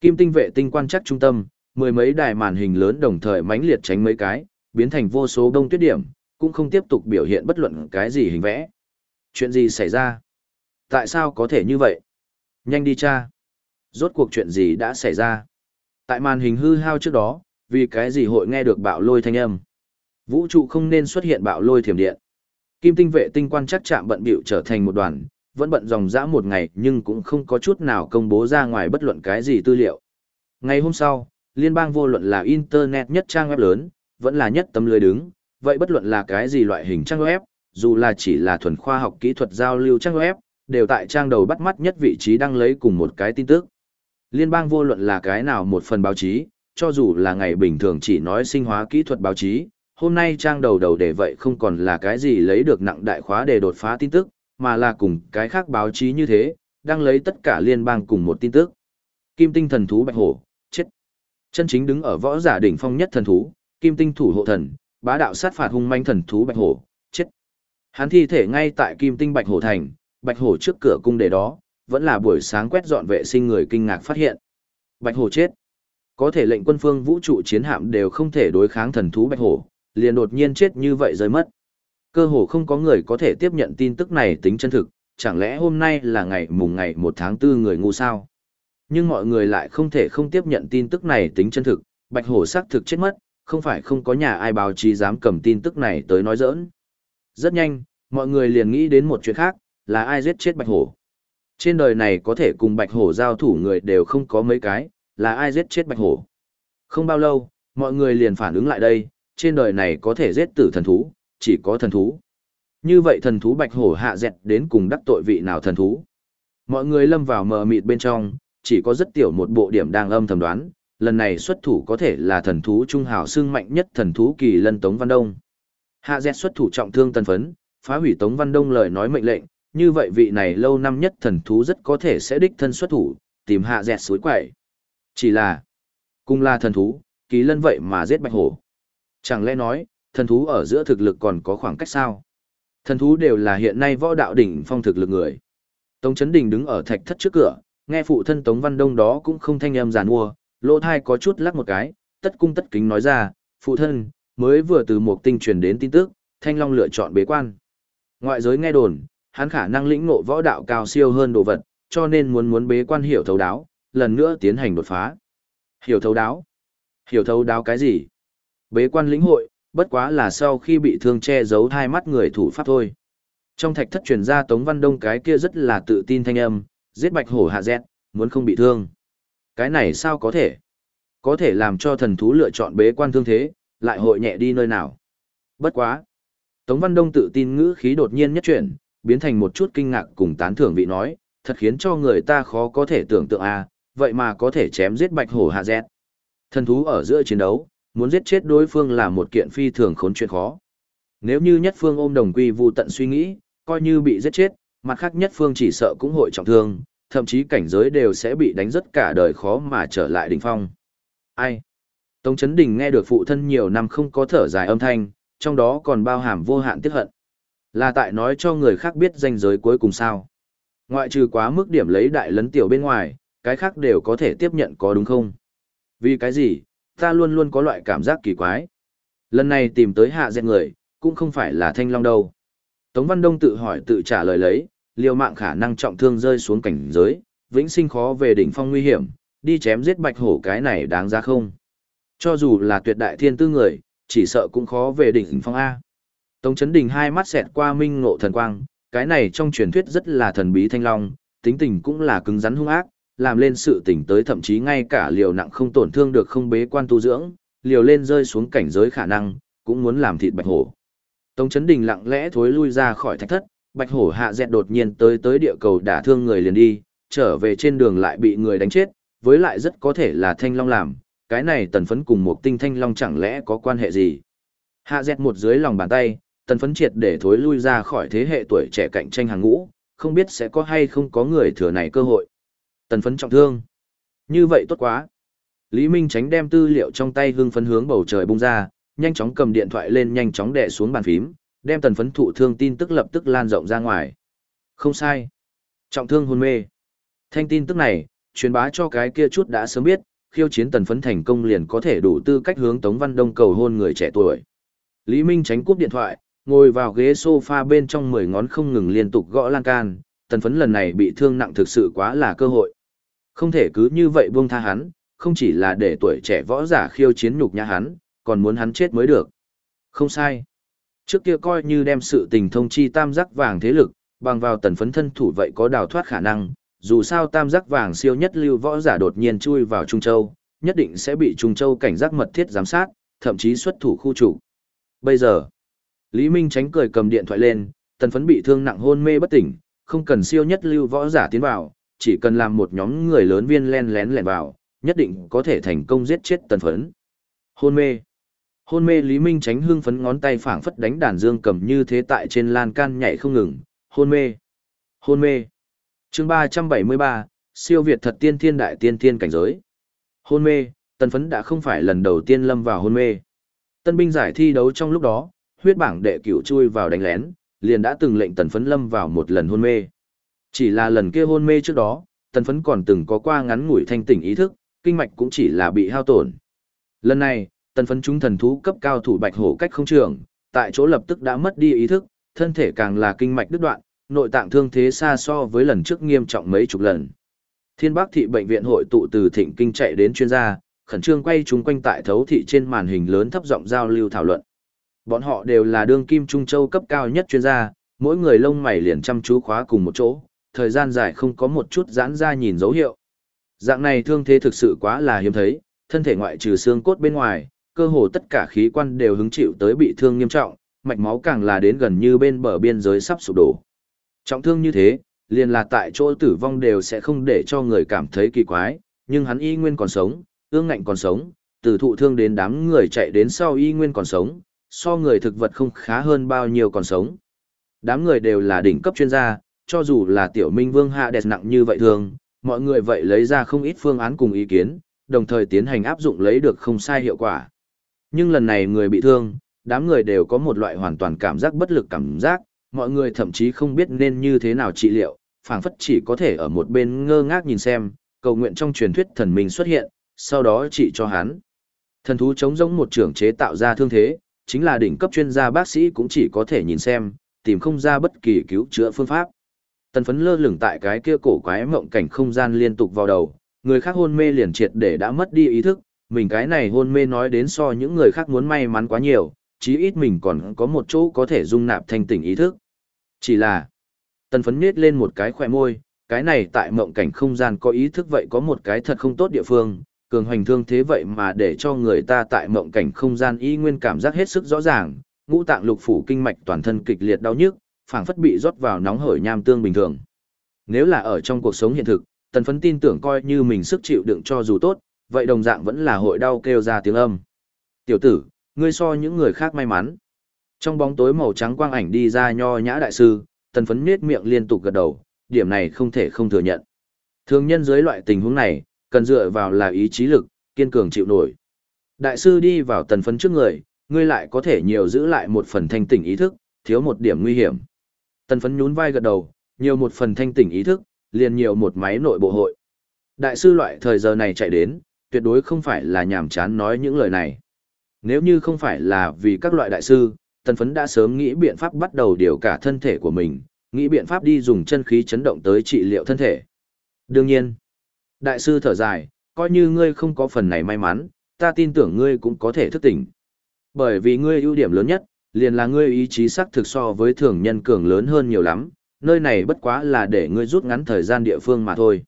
Kim tinh vệ tinh quan chắc trung tâm, mười mấy đài màn hình lớn đồng thời mãnh liệt tránh mấy cái, biến thành vô số đông tuyết điểm, cũng không tiếp tục biểu hiện bất luận cái gì hình vẽ. Chuyện gì xảy ra? Tại sao có thể như vậy? Nhanh đi cha. Rốt cuộc chuyện gì đã xảy ra? Tại màn hình hư hao trước đó, vì cái gì hội nghe được bạo lôi thanh âm? Vũ trụ không nên xuất hiện bạo lôi thiểm điện. Kim tinh vệ tinh quan chắc chạm bận bịu trở thành một đoàn, vẫn bận dòng dã một ngày nhưng cũng không có chút nào công bố ra ngoài bất luận cái gì tư liệu. Ngày hôm sau, liên bang vô luận là Internet nhất trang web lớn, vẫn là nhất tấm lưới đứng, vậy bất luận là cái gì loại hình trang web, dù là chỉ là thuần khoa học kỹ thuật giao lưu trang web, đều tại trang đầu bắt mắt nhất vị trí đăng lấy cùng một cái tin tức. Liên bang vô luận là cái nào một phần báo chí, cho dù là ngày bình thường chỉ nói sinh hóa kỹ thuật báo chí, hôm nay trang đầu đầu để vậy không còn là cái gì lấy được nặng đại khóa để đột phá tin tức, mà là cùng cái khác báo chí như thế, đang lấy tất cả liên bang cùng một tin tức. Kim tinh thần thú bạch hổ, chết. Chân chính đứng ở võ giả đỉnh phong nhất thần thú, kim tinh thủ hộ thần, bá đạo sát phạt hung manh thần thú bạch hổ, chết. Hắn thi thể ngay tại kim tinh bạch hổ thành, bạch hổ trước cửa cung để đó, vẫn là buổi sáng quét dọn vệ sinh người kinh ngạc phát hiện. Bạch hổ chết. Có thể lệnh quân phương vũ trụ chiến hạm đều không thể đối kháng thần thú bạch hổ, liền đột nhiên chết như vậy rơi mất. Cơ hồ không có người có thể tiếp nhận tin tức này tính chân thực, chẳng lẽ hôm nay là ngày mùng ngày 1 tháng 4 người ngu sao? Nhưng mọi người lại không thể không tiếp nhận tin tức này tính chân thực, bạch hổ xác thực chết mất, không phải không có nhà ai báo chí dám cầm tin tức này tới nói giỡn. Rất nhanh, mọi người liền nghĩ đến một chuyện khác, là ai giết chết bạch hổ. Trên đời này có thể cùng bạch hổ giao thủ người đều không có mấy cái, là ai giết chết bạch hổ. Không bao lâu, mọi người liền phản ứng lại đây, trên đời này có thể giết tử thần thú, chỉ có thần thú. Như vậy thần thú bạch hổ hạ dẹt đến cùng đắc tội vị nào thần thú. Mọi người lâm vào mờ mịt bên trong, chỉ có rất tiểu một bộ điểm đang âm thầm đoán, lần này xuất thủ có thể là thần thú trung hào xương mạnh nhất thần thú kỳ lân Tống Văn Đông. Hạ dẹt xuất thủ trọng thương tân phấn, phá hủy Tống Văn Đông lời nói mệnh lệnh, như vậy vị này lâu năm nhất thần thú rất có thể sẽ đích thân xuất thủ, tìm hạ dẹt suối quậy. Chỉ là, cùng là thần thú, kỳ lân vậy mà giết bạch hổ. Chẳng lẽ nói, thần thú ở giữa thực lực còn có khoảng cách sao? Thần thú đều là hiện nay võ đạo đỉnh phong thực lực người. Tống Chấn Đình đứng ở thạch thất trước cửa, nghe phụ thân Tống Văn Đông đó cũng không thanh âm giàn mua, lỗ thai có chút lắc một cái, tất cung tất kính nói ra, phụ thân, mới vừa từ một tinh truyền đến tin tức, Thanh Long lựa chọn bế quan. Ngoại giới nghe đồn, hắn khả năng lĩnh ngộ võ đạo cao siêu hơn đồ vật, cho nên muốn muốn bế quan hiểu thấu đáo, lần nữa tiến hành đột phá. Hiểu thấu đáo? Hiểu thấu đáo cái gì? Bế quan lĩnh hội, bất quá là sau khi bị thương che giấu hai mắt người thủ pháp thôi. Trong thạch thất truyền ra Tống Văn Đông cái kia rất là tự tin thanh âm, giết bạch hổ hạ dẹt, muốn không bị thương. Cái này sao có thể? Có thể làm cho thần thú lựa chọn bế quan thương thế, lại hội nhẹ đi nơi nào. Bất quá. Tống Văn Đông tự tin ngữ khí đột nhiên nhất chuyển, biến thành một chút kinh ngạc cùng tán thưởng vị nói, thật khiến cho người ta khó có thể tưởng tượng à, vậy mà có thể chém giết bạch hổ hạ dẹt. Thần thú ở giữa chiến đấu, muốn giết chết đối phương là một kiện phi thường khốn chuyện khó. Nếu như nhất phương ôm đồng quy vu tận suy nghĩ, coi như bị giết chết, mặt khác nhất phương chỉ sợ cũng hội trọng thương, thậm chí cảnh giới đều sẽ bị đánh rất cả đời khó mà trở lại đỉnh phong. Ai? Tống Chấn Đình nghe được phụ thân nhiều năm không có thở dài âm thanh, trong đó còn bao hàm vô hạn tiếc hận. Là tại nói cho người khác biết danh giới cuối cùng sao. Ngoại trừ quá mức điểm lấy đại lấn tiểu bên ngoài, cái khác đều có thể tiếp nhận có đúng không? Vì cái gì, ta luôn luôn có loại cảm giác kỳ quái. Lần này tìm tới hạ dẹn người, cũng không phải là thanh long đâu. Tống Văn Đông tự hỏi tự trả lời lấy, liều mạng khả năng trọng thương rơi xuống cảnh giới, vĩnh sinh khó về đỉnh phong nguy hiểm, đi chém giết bạch hổ cái này đáng ra không. Cho dù là tuyệt đại thiên tư người, chỉ sợ cũng khó về đỉnh phong A. Tống Chấn Đình hai mắt xẹt qua minh ngộ thần quang, cái này trong truyền thuyết rất là thần bí thanh long, tính tình cũng là cứng rắn hung ác, làm lên sự tỉnh tới thậm chí ngay cả liều nặng không tổn thương được không bế quan tu dưỡng, liều lên rơi xuống cảnh giới khả năng, cũng muốn làm thịt bạch hổ. Tống Chấn Đình lặng lẽ thối lui ra khỏi thạch thất, bạch hổ hạ dẹt đột nhiên tới tới địa cầu đả thương người liền đi, trở về trên đường lại bị người đánh chết, với lại rất có thể là thanh long làm, cái này tần phấn cùng một tinh thanh long chẳng lẽ có quan hệ gì. Hạ dẹt một dưới lòng bàn tay, tần phấn triệt để thối lui ra khỏi thế hệ tuổi trẻ cạnh tranh hàng ngũ, không biết sẽ có hay không có người thừa này cơ hội. Tần phấn trọng thương. Như vậy tốt quá. Lý Minh tránh đem tư liệu trong tay hưng phấn hướng bầu trời bung ra, nhanh chóng cầm điện thoại lên nhanh chóng đè xuống bàn phím, đem tần phấn thụ thương tin tức lập tức lan rộng ra ngoài. Không sai. Trọng thương hôn mê. Thanh tin tức này, truyền bá cho cái kia chút đã sớm biết, khiêu chiến tần phấn thành công liền có thể đủ tư cách hướng Tống Văn Đông cầu hôn người trẻ tuổi. Lý Minh tránh cúp điện thoại, ngồi vào ghế sofa bên trong mười ngón không ngừng liên tục gõ lan can, tần phấn lần này bị thương nặng thực sự quá là cơ hội. Không thể cứ như vậy buông tha hắn, không chỉ là để tuổi trẻ võ giả khiêu chiến nhục nhã hắn, còn muốn hắn chết mới được. Không sai. Trước kia coi như đem sự tình thông chi tam giác vàng thế lực, bằng vào tần phấn thân thủ vậy có đào thoát khả năng, dù sao tam giác vàng siêu nhất lưu võ giả đột nhiên chui vào Trung Châu, nhất định sẽ bị Trung Châu cảnh giác mật thiết giám sát, thậm chí xuất thủ khu chủ. Bây giờ, Lý Minh tránh cười cầm điện thoại lên, tần phấn bị thương nặng hôn mê bất tỉnh, không cần siêu nhất lưu võ giả tiến vào, chỉ cần làm một nhóm người lớn viên len lén lẻn vào, nhất định có thể thành công giết chết tần phấn. Hôn mê. Hôn mê Lý Minh tránh hương phấn ngón tay phảng phất đánh đàn dương cầm như thế tại trên lan can nhảy không ngừng, hôn mê. Hôn mê. chương 373, siêu Việt thật tiên thiên đại tiên thiên cảnh giới. Hôn mê, tần phấn đã không phải lần đầu tiên lâm vào hôn mê. Tân binh giải thi đấu trong lúc đó, huyết bảng đệ cửu chui vào đánh lén, liền đã từng lệnh tần phấn lâm vào một lần hôn mê. Chỉ là lần kia hôn mê trước đó, tần phấn còn từng có qua ngắn ngủi thanh tỉnh ý thức, kinh mạch cũng chỉ là bị hao tổn. Lần này, tần phấn chúng thần thú cấp cao thủ bạch hổ cách không trường, tại chỗ lập tức đã mất đi ý thức, thân thể càng là kinh mạch đứt đoạn, nội tạng thương thế xa so với lần trước nghiêm trọng mấy chục lần. Thiên Bắc thị bệnh viện hội tụ từ Thịnh Kinh chạy đến chuyên gia, khẩn trương quay chúng quanh tại thấu thị trên màn hình lớn thấp giọng giao lưu thảo luận. Bọn họ đều là đương kim trung châu cấp cao nhất chuyên gia, mỗi người lông mày liền chăm chú khóa cùng một chỗ, thời gian dài không có một chút giãn ra nhìn dấu hiệu. Dạng này thương thế thực sự quá là hiếm thấy, thân thể ngoại trừ xương cốt bên ngoài, cơ hồ tất cả khí quan đều hứng chịu tới bị thương nghiêm trọng, mạch máu càng là đến gần như bên bờ biên giới sắp sụp đổ. Trọng thương như thế, liền là tại chỗ tử vong đều sẽ không để cho người cảm thấy kỳ quái, nhưng hắn y nguyên còn sống, ương ngạnh còn sống, từ thụ thương đến đám người chạy đến sau y nguyên còn sống, so người thực vật không khá hơn bao nhiêu còn sống. Đám người đều là đỉnh cấp chuyên gia, cho dù là tiểu minh vương hạ đẹp nặng như vậy thường, mọi người vậy lấy ra không ít phương án cùng ý kiến, đồng thời tiến hành áp dụng lấy được không sai hiệu quả. Nhưng lần này người bị thương, đám người đều có một loại hoàn toàn cảm giác bất lực cảm giác, mọi người thậm chí không biết nên như thế nào trị liệu, phảng phất chỉ có thể ở một bên ngơ ngác nhìn xem, cầu nguyện trong truyền thuyết thần minh xuất hiện, sau đó trị cho hắn. Thần thú chống giống một trưởng chế tạo ra thương thế, chính là đỉnh cấp chuyên gia bác sĩ cũng chỉ có thể nhìn xem, tìm không ra bất kỳ cứu chữa phương pháp. Tần phấn lơ lửng tại cái kia cổ quái mộng cảnh không gian liên tục vào đầu, người khác hôn mê liền triệt để đã mất đi ý thức, mình cái này hôn mê nói đến so những người khác muốn may mắn quá nhiều, chí ít mình còn có một chỗ có thể dung nạp thanh tỉnh ý thức. Chỉ là, tần phấn nết lên một cái khỏe môi, cái này tại mộng cảnh không gian có ý thức vậy có một cái thật không tốt địa phương, cường hoành thương thế vậy mà để cho người ta tại mộng cảnh không gian y nguyên cảm giác hết sức rõ ràng, ngũ tạng lục phủ kinh mạch toàn thân kịch liệt đau nhức, phảng phất bị rót vào nóng hởi nham tương bình thường. Nếu là ở trong cuộc sống hiện thực, tần phấn tin tưởng coi như mình sức chịu đựng cho dù tốt, vậy đồng dạng vẫn là hội đau kêu ra tiếng âm. Tiểu tử, ngươi so những người khác may mắn. Trong bóng tối màu trắng quang ảnh đi ra nho nhã đại sư, tần phấn nết miệng liên tục gật đầu, điểm này không thể không thừa nhận. Thường nhân dưới loại tình huống này, cần dựa vào là ý chí lực, kiên cường chịu nổi. Đại sư đi vào tần phấn trước người, ngươi lại có thể nhiều giữ lại một phần thanh tỉnh ý thức, thiếu một điểm nguy hiểm. Tần phấn nhún vai gật đầu, nhiều một phần thanh tỉnh ý thức, liền nhiều một máy nội bộ hội. Đại sư loại thời giờ này chạy đến, tuyệt đối không phải là nhàm chán nói những lời này. Nếu như không phải là vì các loại đại sư, tần phấn đã sớm nghĩ biện pháp bắt đầu điều cả thân thể của mình, nghĩ biện pháp đi dùng chân khí chấn động tới trị liệu thân thể. Đương nhiên, đại sư thở dài, coi như ngươi không có phần này may mắn, ta tin tưởng ngươi cũng có thể thức tỉnh. Bởi vì ngươi ưu điểm lớn nhất, liền là ngươi ý chí sắc thực so với thường nhân cường lớn hơn nhiều lắm, nơi này bất quá là để ngươi rút ngắn thời gian địa phương mà thôi.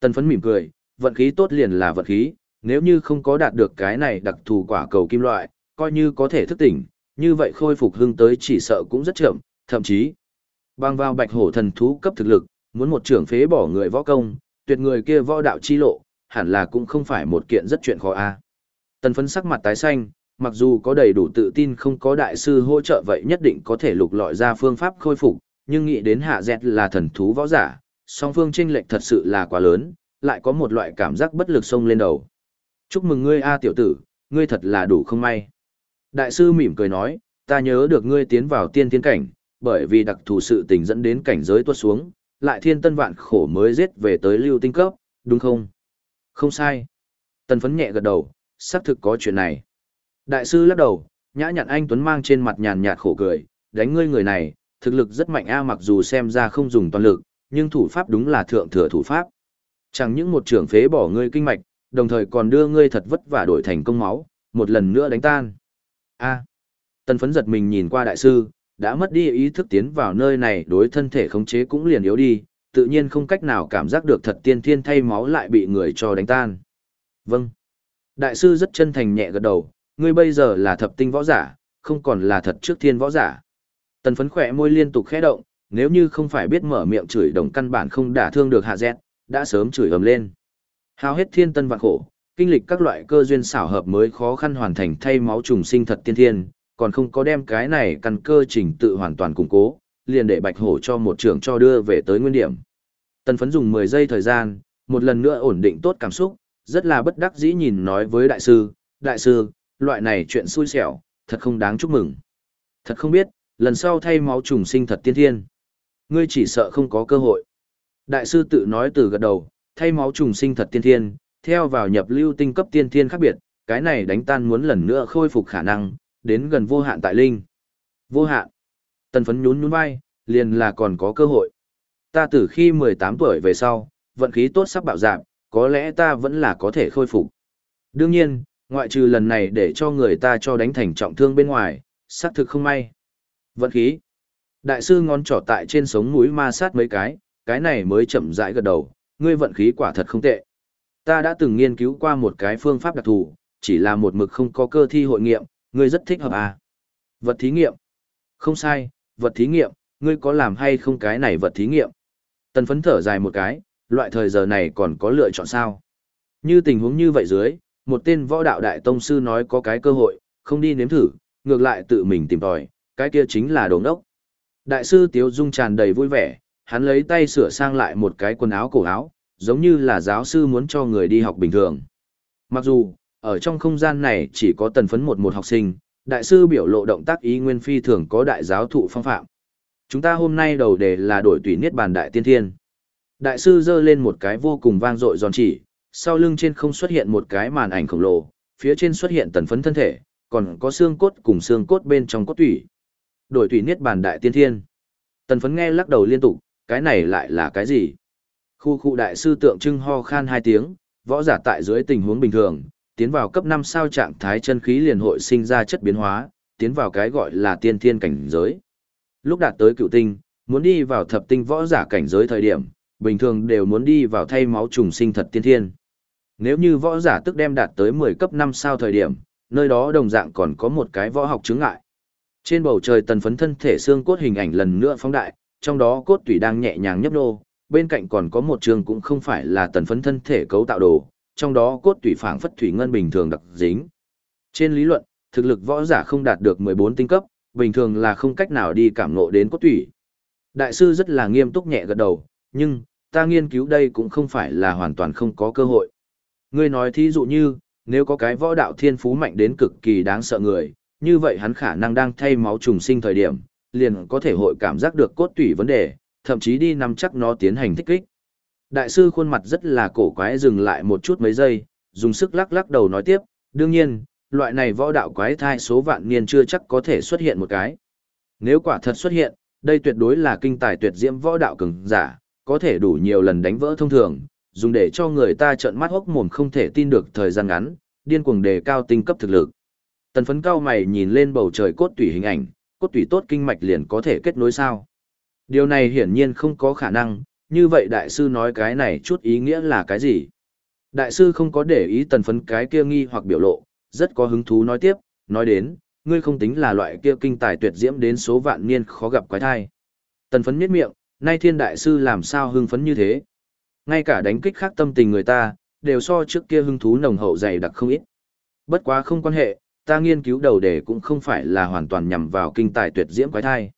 Tần phấn mỉm cười, vận khí tốt liền là vận khí, nếu như không có đạt được cái này đặc thù quả cầu kim loại, coi như có thể thức tỉnh, như vậy khôi phục hưng tới chỉ sợ cũng rất chậm, thậm chí Bằng vào bạch hổ thần thú cấp thực lực, muốn một trưởng phế bỏ người võ công, tuyệt người kia võ đạo chi lộ, hẳn là cũng không phải một kiện rất chuyện khó a. Tần phấn sắc mặt tái xanh, mặc dù có đầy đủ tự tin không có đại sư hỗ trợ vậy nhất định có thể lục lọi ra phương pháp khôi phục, nhưng nghĩ đến hạ dẹt là thần thú võ giả, song phương chênh lệch thật sự là quá lớn, lại có một loại cảm giác bất lực xông lên đầu. Chúc mừng ngươi A tiểu tử, ngươi thật là đủ không may. Đại sư mỉm cười nói, ta nhớ được ngươi tiến vào tiên tiến cảnh, bởi vì đặc thù sự tình dẫn đến cảnh giới tuột xuống, lại thiên tân vạn khổ mới giết về tới lưu tinh cấp, đúng không? Không sai. Tần phấn nhẹ gật đầu, xác thực có chuyện này. Đại sư lắc đầu, nhã nhặn anh Tuấn mang trên mặt nhàn nhạt khổ cười, đánh ngươi người này, thực lực rất mạnh a mặc dù xem ra không dùng toàn lực, nhưng thủ pháp đúng là thượng thừa thủ pháp. Chẳng những một trưởng phế bỏ ngươi kinh mạch, đồng thời còn đưa ngươi thật vất vả đổi thành công máu, một lần nữa đánh tan. A. Tần phấn giật mình nhìn qua đại sư, đã mất đi ý thức tiến vào nơi này đối thân thể khống chế cũng liền yếu đi, tự nhiên không cách nào cảm giác được thật tiên thiên thay máu lại bị người cho đánh tan. Vâng. Đại sư rất chân thành nhẹ gật đầu, ngươi bây giờ là thập tinh võ giả, không còn là thật trước thiên võ giả. Tần phấn khỏe môi liên tục khẽ động, nếu như không phải biết mở miệng chửi đồng căn bản không đả thương được hạ dẹt, đã sớm chửi ầm lên. Hao hết thiên tân vạn khổ, kinh lịch các loại cơ duyên xảo hợp mới khó khăn hoàn thành thay máu trùng sinh thật tiên thiên, còn không có đem cái này căn cơ trình tự hoàn toàn củng cố, liền để bạch hổ cho một trưởng cho đưa về tới nguyên điểm. Tần phấn dùng 10 giây thời gian, một lần nữa ổn định tốt cảm xúc, rất là bất đắc dĩ nhìn nói với đại sư, đại sư, loại này chuyện xui xẻo, thật không đáng chúc mừng. Thật không biết, lần sau thay máu trùng sinh thật tiên thiên. Ngươi chỉ sợ không có cơ hội. Đại sư tự nói từ gật đầu, thay máu trùng sinh thật tiên thiên, theo vào nhập lưu tinh cấp tiên thiên khác biệt, cái này đánh tan muốn lần nữa khôi phục khả năng, đến gần vô hạn tại linh. Vô hạn. Tần phấn nhún nhún vai, liền là còn có cơ hội. Ta từ khi 18 tuổi về sau, vận khí tốt sắp bạo giảm, có lẽ ta vẫn là có thể khôi phục. Đương nhiên, ngoại trừ lần này để cho người ta cho đánh thành trọng thương bên ngoài, xác thực không may. Vận khí. Đại sư ngón trỏ tại trên sống mũi ma sát mấy cái, cái này mới chậm rãi gật đầu, ngươi vận khí quả thật không tệ. Ta đã từng nghiên cứu qua một cái phương pháp đặc thù, chỉ là một mực không có cơ thi hội nghiệm, ngươi rất thích hợp à. Vật thí nghiệm. Không sai, vật thí nghiệm, ngươi có làm hay không cái này vật thí nghiệm. Tần phấn thở dài một cái, loại thời giờ này còn có lựa chọn sao. Như tình huống như vậy dưới, một tên võ đạo đại tông sư nói có cái cơ hội, không đi nếm thử, ngược lại tự mình tìm tòi, cái kia chính là đồ đốc. Đại sư Tiếu Dung tràn đầy vui vẻ, hắn lấy tay sửa sang lại một cái quần áo cổ áo, giống như là giáo sư muốn cho người đi học bình thường. Mặc dù, ở trong không gian này chỉ có tần phấn một một học sinh, đại sư biểu lộ động tác ý nguyên phi thường có đại giáo thụ phong phạm. Chúng ta hôm nay đầu đề là đổi tùy niết bàn đại tiên thiên. Đại sư giơ lên một cái vô cùng vang dội giòn chỉ, sau lưng trên không xuất hiện một cái màn ảnh khổng lồ, phía trên xuất hiện tần phấn thân thể, còn có xương cốt cùng xương cốt bên trong cốt tủy. Đổi tùy niết bàn đại tiên thiên. Tần phấn nghe lắc đầu liên tục, cái này lại là cái gì? Khu khu đại sư tượng trưng ho khan hai tiếng, võ giả tại dưới tình huống bình thường, tiến vào cấp 5 sao trạng thái chân khí liền hội sinh ra chất biến hóa, tiến vào cái gọi là tiên thiên cảnh giới. Lúc đạt tới cựu tinh, muốn đi vào thập tinh võ giả cảnh giới thời điểm, bình thường đều muốn đi vào thay máu trùng sinh thật tiên thiên. Nếu như võ giả tức đem đạt tới 10 cấp 5 sao thời điểm, nơi đó đồng dạng còn có một cái võ học chứng ngại. Trên bầu trời tần phấn thân thể xương cốt hình ảnh lần nữa phóng đại, trong đó cốt tủy đang nhẹ nhàng nhấp nô, bên cạnh còn có một trường cũng không phải là tần phấn thân thể cấu tạo đồ, trong đó cốt tủy phảng phất thủy ngân bình thường đặc dính. Trên lý luận, thực lực võ giả không đạt được 14 tinh cấp, bình thường là không cách nào đi cảm ngộ đến cốt tủy. Đại sư rất là nghiêm túc nhẹ gật đầu, nhưng, ta nghiên cứu đây cũng không phải là hoàn toàn không có cơ hội. Ngươi nói thí dụ như, nếu có cái võ đạo thiên phú mạnh đến cực kỳ đáng sợ người, như vậy hắn khả năng đang thay máu trùng sinh thời điểm, liền có thể hội cảm giác được cốt tủy vấn đề, thậm chí đi nắm chắc nó tiến hành thích kích. Đại sư khuôn mặt rất là cổ quái dừng lại một chút mấy giây, dùng sức lắc lắc đầu nói tiếp, đương nhiên, loại này võ đạo quái thai số vạn niên chưa chắc có thể xuất hiện một cái. Nếu quả thật xuất hiện, đây tuyệt đối là kinh tài tuyệt diễm võ đạo cường giả, có thể đủ nhiều lần đánh vỡ thông thường, dùng để cho người ta trợn mắt hốc mồm không thể tin được thời gian ngắn, điên cuồng đề cao tinh cấp thực lực. Tần phấn cao mày nhìn lên bầu trời cốt tủy hình ảnh, cốt tủy tốt kinh mạch liền có thể kết nối sao. Điều này hiển nhiên không có khả năng, như vậy đại sư nói cái này chút ý nghĩa là cái gì? Đại sư không có để ý tần phấn cái kia nghi hoặc biểu lộ, rất có hứng thú nói tiếp, nói đến, ngươi không tính là loại kia kinh tài tuyệt diễm đến số vạn niên khó gặp quái thai. Tần phấn miết miệng, nay thiên đại sư làm sao hưng phấn như thế? Ngay cả đánh kích khác tâm tình người ta, đều so trước kia hưng thú nồng hậu dày đặc không ít. Bất quá không quan hệ, ta nghiên cứu đầu đề cũng không phải là hoàn toàn nhằm vào kinh tài tuyệt diễm quái thai.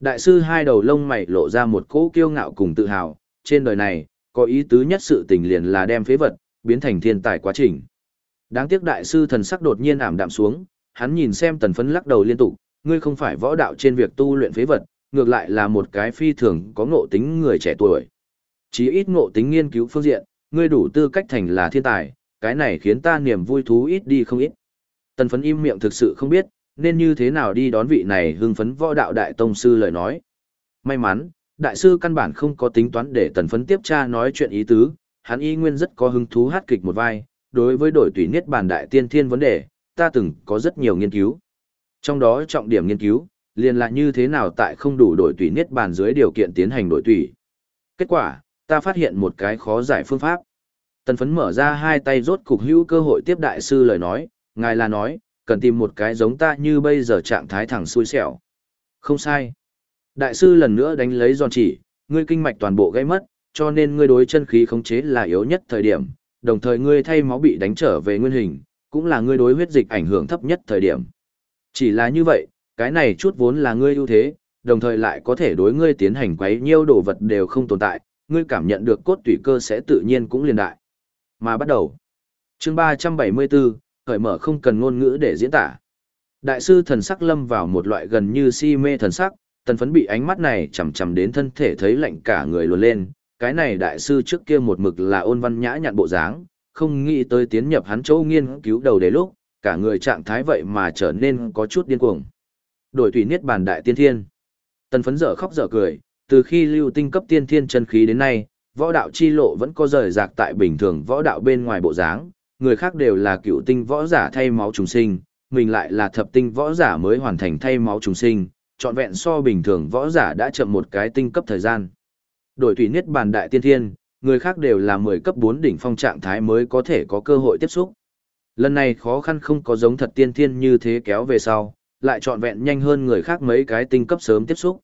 Đại sư hai đầu lông mày lộ ra một cỗ kiêu ngạo cùng tự hào, trên đời này, có ý tứ nhất sự tình liền là đem phế vật, biến thành thiên tài quá trình. Đáng tiếc đại sư thần sắc đột nhiên ảm đạm xuống, hắn nhìn xem tần phấn lắc đầu liên tục, ngươi không phải võ đạo trên việc tu luyện phế vật, ngược lại là một cái phi thường có ngộ tính người trẻ tuổi. Chỉ ít ngộ tính nghiên cứu phương diện, ngươi đủ tư cách thành là thiên tài, cái này khiến ta niềm vui thú ít đi không ít. Tần phấn im miệng thực sự không biết, nên như thế nào đi đón vị này hưng phấn võ đạo đại tông sư lời nói. May mắn, đại sư căn bản không có tính toán để tần phấn tiếp tra nói chuyện ý tứ, hắn y nguyên rất có hứng thú hát kịch một vai, đối với đổi tùy niết bàn đại tiên thiên vấn đề, ta từng có rất nhiều nghiên cứu. Trong đó trọng điểm nghiên cứu, liền là như thế nào tại không đủ đổi tùy niết bàn dưới điều kiện tiến hành đổi tùy. Kết quả, ta phát hiện một cái khó giải phương pháp. Tần phấn mở ra hai tay rốt cục hữu cơ hội tiếp đại sư lời nói, ngài là nói, cần tìm một cái giống ta như bây giờ trạng thái thẳng xui xẻo. Không sai. Đại sư lần nữa đánh lấy giòn chỉ, ngươi kinh mạch toàn bộ gây mất, cho nên ngươi đối chân khí khống chế là yếu nhất thời điểm, đồng thời ngươi thay máu bị đánh trở về nguyên hình, cũng là ngươi đối huyết dịch ảnh hưởng thấp nhất thời điểm. Chỉ là như vậy, cái này chút vốn là ngươi ưu thế, đồng thời lại có thể đối ngươi tiến hành quấy nhiêu đồ vật đều không tồn tại, ngươi cảm nhận được cốt tủy cơ sẽ tự nhiên cũng liền đại. Mà bắt đầu. Chương 374, cởi mở không cần ngôn ngữ để diễn tả. Đại sư thần sắc lâm vào một loại gần như si mê thần sắc, tần phấn bị ánh mắt này chầm chầm đến thân thể thấy lạnh cả người luồn lên. Cái này đại sư trước kia một mực là ôn văn nhã nhặn bộ dáng, không nghĩ tới tiến nhập hắn chỗ nghiên cứu đầu đề lúc, cả người trạng thái vậy mà trở nên có chút điên cuồng. Đổi thủy niết bàn đại tiên thiên. Tần phấn dở khóc dở cười, từ khi lưu tinh cấp tiên thiên chân khí đến nay, võ đạo chi lộ vẫn có rời rạc tại bình thường võ đạo bên ngoài bộ dáng, người khác đều là cựu tinh võ giả thay máu trùng sinh, mình lại là thập tinh võ giả mới hoàn thành thay máu trùng sinh, trọn vẹn so bình thường võ giả đã chậm một cái tinh cấp thời gian. Đổi thủy niết bàn đại tiên thiên, người khác đều là 10 cấp 4 đỉnh phong trạng thái mới có thể có cơ hội tiếp xúc. Lần này khó khăn không có giống thật tiên thiên như thế kéo về sau, lại trọn vẹn nhanh hơn người khác mấy cái tinh cấp sớm tiếp xúc.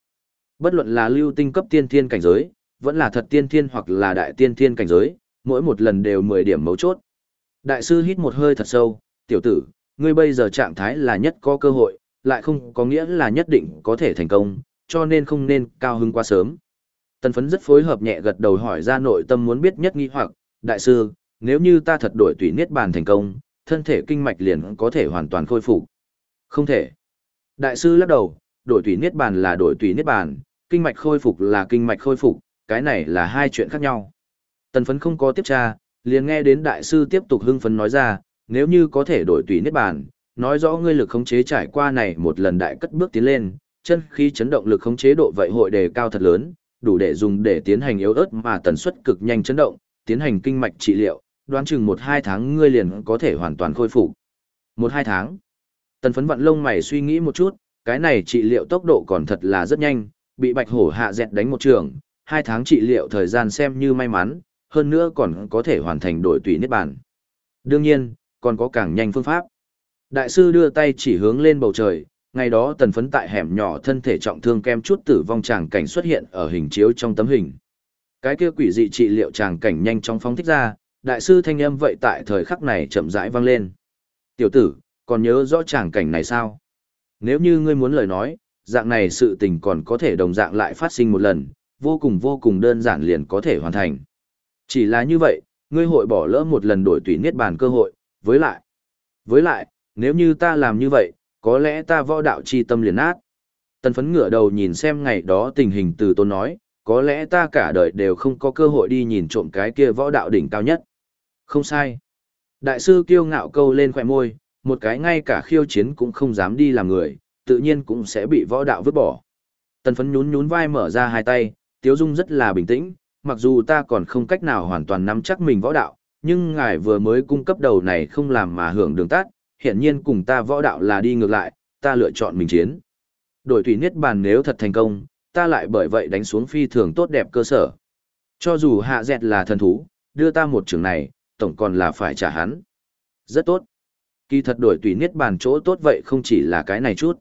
Bất luận là lưu tinh cấp tiên thiên cảnh giới, vẫn là thật tiên thiên hoặc là đại tiên thiên cảnh giới, mỗi một lần đều 10 điểm mấu chốt. Đại sư hít một hơi thật sâu, tiểu tử, ngươi bây giờ trạng thái là nhất có cơ hội, lại không có nghĩa là nhất định có thể thành công, cho nên không nên cao hứng quá sớm. Tần phấn rất phối hợp nhẹ gật đầu hỏi ra nội tâm muốn biết nhất nghi hoặc, đại sư, nếu như ta thật đổi tùy niết bàn thành công, thân thể kinh mạch liền có thể hoàn toàn khôi phục. Không thể. Đại sư lắc đầu, đổi tùy niết bàn là đổi tùy niết bàn, kinh mạch khôi phục là kinh mạch khôi phục, cái này là hai chuyện khác nhau. Tần phấn không có tiếp tra, liền nghe đến đại sư tiếp tục hưng phấn nói ra, nếu như có thể đổi tùy niết bàn, nói rõ ngươi lực khống chế trải qua này một lần đại cất bước tiến lên, chân khí chấn động lực khống chế độ vậy hội đề cao thật lớn, đủ để dùng để tiến hành yếu ớt mà tần suất cực nhanh chấn động, tiến hành kinh mạch trị liệu, đoán chừng 1-2 tháng ngươi liền có thể hoàn toàn khôi phục. 1-2 tháng. Tần phấn vận lông mày suy nghĩ một chút, cái này trị liệu tốc độ còn thật là rất nhanh, bị bạch hổ hạ dẹt đánh một trường, hai tháng trị liệu thời gian xem như may mắn, hơn nữa còn có thể hoàn thành đổi tùy niết bàn. Đương nhiên, còn có càng nhanh phương pháp. Đại sư đưa tay chỉ hướng lên bầu trời, ngày đó tần phấn tại hẻm nhỏ thân thể trọng thương kem chút tử vong tràng cảnh xuất hiện ở hình chiếu trong tấm hình. Cái kia quỷ dị trị liệu tràng cảnh nhanh chóng phóng thích ra, đại sư thanh âm vậy tại thời khắc này chậm rãi vang lên. Tiểu tử, còn nhớ rõ tràng cảnh này sao? Nếu như ngươi muốn lời nói, dạng này sự tình còn có thể đồng dạng lại phát sinh một lần, vô cùng vô cùng đơn giản liền có thể hoàn thành. Chỉ là như vậy, ngươi hội bỏ lỡ một lần đổi tùy niết bàn cơ hội, với lại. Với lại, nếu như ta làm như vậy, có lẽ ta võ đạo chi tâm liền nát. Tần phấn ngửa đầu nhìn xem ngày đó tình hình từ tôn nói, có lẽ ta cả đời đều không có cơ hội đi nhìn trộm cái kia võ đạo đỉnh cao nhất. Không sai. Đại sư kiêu ngạo câu lên khỏe môi, một cái ngay cả khiêu chiến cũng không dám đi làm người, tự nhiên cũng sẽ bị võ đạo vứt bỏ. Tần phấn nhún nhún vai mở ra hai tay, tiếu dung rất là bình tĩnh, mặc dù ta còn không cách nào hoàn toàn nắm chắc mình võ đạo, nhưng ngài vừa mới cung cấp đầu này không làm mà hưởng đường tắt, hiện nhiên cùng ta võ đạo là đi ngược lại, ta lựa chọn mình chiến. Đổi thủy niết bàn nếu thật thành công, ta lại bởi vậy đánh xuống phi thường tốt đẹp cơ sở. Cho dù hạ dẹt là thần thú, đưa ta một trường này, tổng còn là phải trả hắn. Rất tốt. Kỳ thật đổi tùy niết bàn chỗ tốt vậy không chỉ là cái này chút.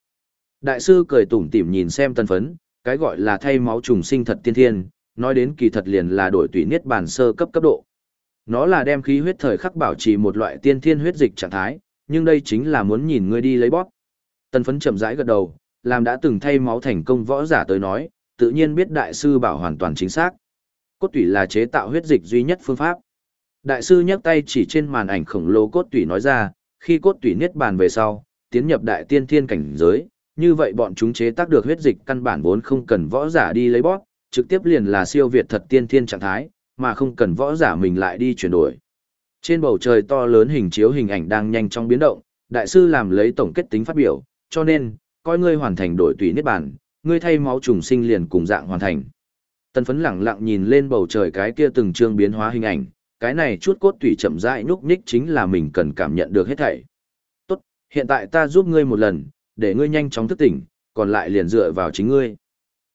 Đại sư cười tủm tỉm nhìn xem tân phấn, cái gọi là thay máu trùng sinh thật tiên thiên, nói đến kỳ thật liền là đổi tùy niết bàn sơ cấp cấp độ. Nó là đem khí huyết thời khắc bảo trì một loại tiên thiên huyết dịch trạng thái, nhưng đây chính là muốn nhìn ngươi đi lấy bóp. Tân phấn chậm rãi gật đầu, làm đã từng thay máu thành công võ giả tới nói, tự nhiên biết đại sư bảo hoàn toàn chính xác. Cốt tủy là chế tạo huyết dịch duy nhất phương pháp. Đại sư nhấc tay chỉ trên màn ảnh khổng lồ cốt tủy nói ra, khi cốt tủy niết bàn về sau, tiến nhập đại tiên thiên cảnh giới, như vậy bọn chúng chế tác được huyết dịch căn bản vốn không cần võ giả đi lấy bóp, trực tiếp liền là siêu việt thật tiên thiên trạng thái, mà không cần võ giả mình lại đi chuyển đổi. Trên bầu trời to lớn hình chiếu hình ảnh đang nhanh chóng biến động, đại sư làm lấy tổng kết tính phát biểu, cho nên, coi ngươi hoàn thành đổi tùy niết bàn, ngươi thay máu trùng sinh liền cùng dạng hoàn thành. Tần phấn lẳng lặng nhìn lên bầu trời cái kia từng trương biến hóa hình ảnh, cái này chút cốt tủy chậm rãi nhúc nhích chính là mình cần cảm nhận được hết thảy. Tốt, hiện tại ta giúp ngươi một lần, để ngươi nhanh chóng thức tỉnh, còn lại liền dựa vào chính ngươi.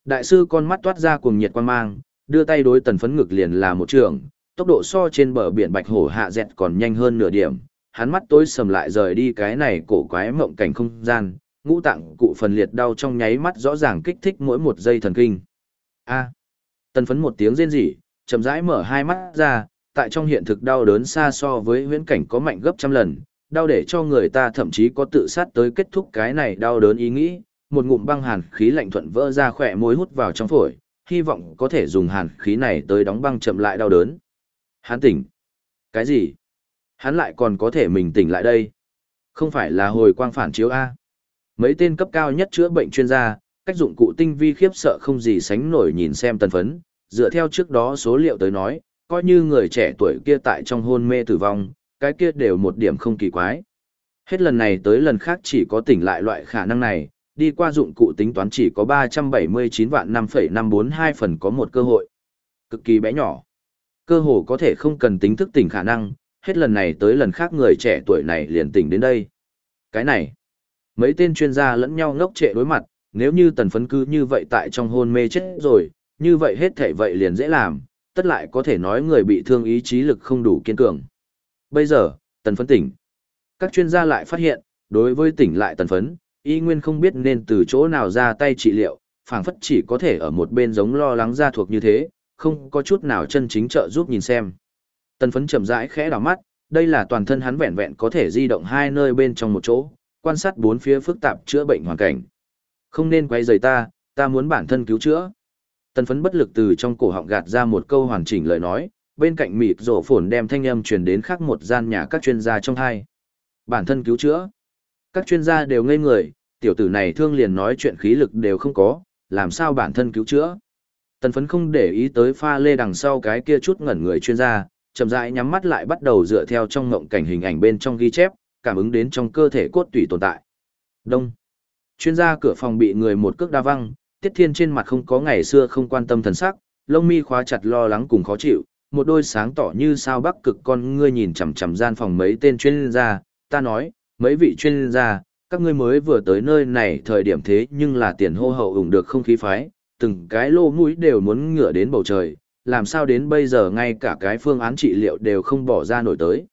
Đại sư con mắt toát ra cuồng nhiệt quan mang, đưa tay đối tần phấn ngực liền là một trường, tốc độ so trên bờ biển bạch hổ hạ dẹt còn nhanh hơn nửa điểm, hắn mắt tối sầm lại rời đi cái này cổ quái mộng cảnh không gian, ngũ tạng cụ phần liệt đau trong nháy mắt rõ ràng kích thích mỗi một giây thần kinh. A. Tần phấn một tiếng rên rỉ, chậm rãi mở hai mắt ra, tại trong hiện thực đau đớn xa so với huyễn cảnh có mạnh gấp trăm lần, đau để cho người ta thậm chí có tự sát tới kết thúc cái này đau đớn ý nghĩ, một ngụm băng hàn khí lạnh thuận vỡ ra khỏe môi hút vào trong phổi, hy vọng có thể dùng hàn khí này tới đóng băng chậm lại đau đớn. Hắn tỉnh. Cái gì? Hắn lại còn có thể mình tỉnh lại đây. Không phải là hồi quang phản chiếu A. Mấy tên cấp cao nhất chữa bệnh chuyên gia, cách dụng cụ tinh vi khiếp sợ không gì sánh nổi nhìn xem tần phấn, dựa theo trước đó số liệu tới nói, coi như người trẻ tuổi kia tại trong hôn mê tử vong, cái kia đều một điểm không kỳ quái. Hết lần này tới lần khác chỉ có tỉnh lại loại khả năng này, đi qua dụng cụ tính toán chỉ có 379 vạn 5,542 phần có một cơ hội. Cực kỳ bé nhỏ. Cơ hồ có thể không cần tính thức tỉnh khả năng, hết lần này tới lần khác người trẻ tuổi này liền tỉnh đến đây. Cái này, mấy tên chuyên gia lẫn nhau ngốc trệ đối mặt, nếu như tần phấn cứ như vậy tại trong hôn mê chết rồi, như vậy hết thể vậy liền dễ làm, tất lại có thể nói người bị thương ý chí lực không đủ kiên cường. Bây giờ, tần phấn tỉnh. Các chuyên gia lại phát hiện, đối với tỉnh lại tần phấn, y nguyên không biết nên từ chỗ nào ra tay trị liệu, phảng phất chỉ có thể ở một bên giống lo lắng ra thuộc như thế, không có chút nào chân chính trợ giúp nhìn xem. Tần phấn chậm rãi khẽ đảo mắt, đây là toàn thân hắn vẹn vẹn có thể di động hai nơi bên trong một chỗ, quan sát bốn phía phức tạp chữa bệnh hoàn cảnh. Không nên quay rời ta, ta muốn bản thân cứu chữa. Tần phấn bất lực từ trong cổ họng gạt ra một câu hoàn chỉnh lời nói, bên cạnh mịt rổ phồn đem thanh âm truyền đến khác một gian nhà các chuyên gia trong hai. Bản thân cứu chữa. Các chuyên gia đều ngây người, tiểu tử này thương liền nói chuyện khí lực đều không có, làm sao bản thân cứu chữa. Tần phấn không để ý tới pha lê đằng sau cái kia chút ngẩn người chuyên gia, chậm rãi nhắm mắt lại bắt đầu dựa theo trong ngộng cảnh hình ảnh bên trong ghi chép, cảm ứng đến trong cơ thể cốt tủy tồn tại. Đông. Chuyên gia cửa phòng bị người một cước đa văng, Tiết Thiên trên mặt không có ngày xưa không quan tâm thần sắc, lông mi khóa chặt lo lắng cùng khó chịu, một đôi sáng tỏ như sao bắc cực con ngươi nhìn chằm chằm gian phòng mấy tên chuyên gia, ta nói, mấy vị chuyên gia, Các ngươi mới vừa tới nơi này thời điểm thế nhưng là tiền hô hậu ủng được không khí phái, từng cái lô mũi đều muốn ngửa đến bầu trời, làm sao đến bây giờ ngay cả cái phương án trị liệu đều không bỏ ra nổi tới.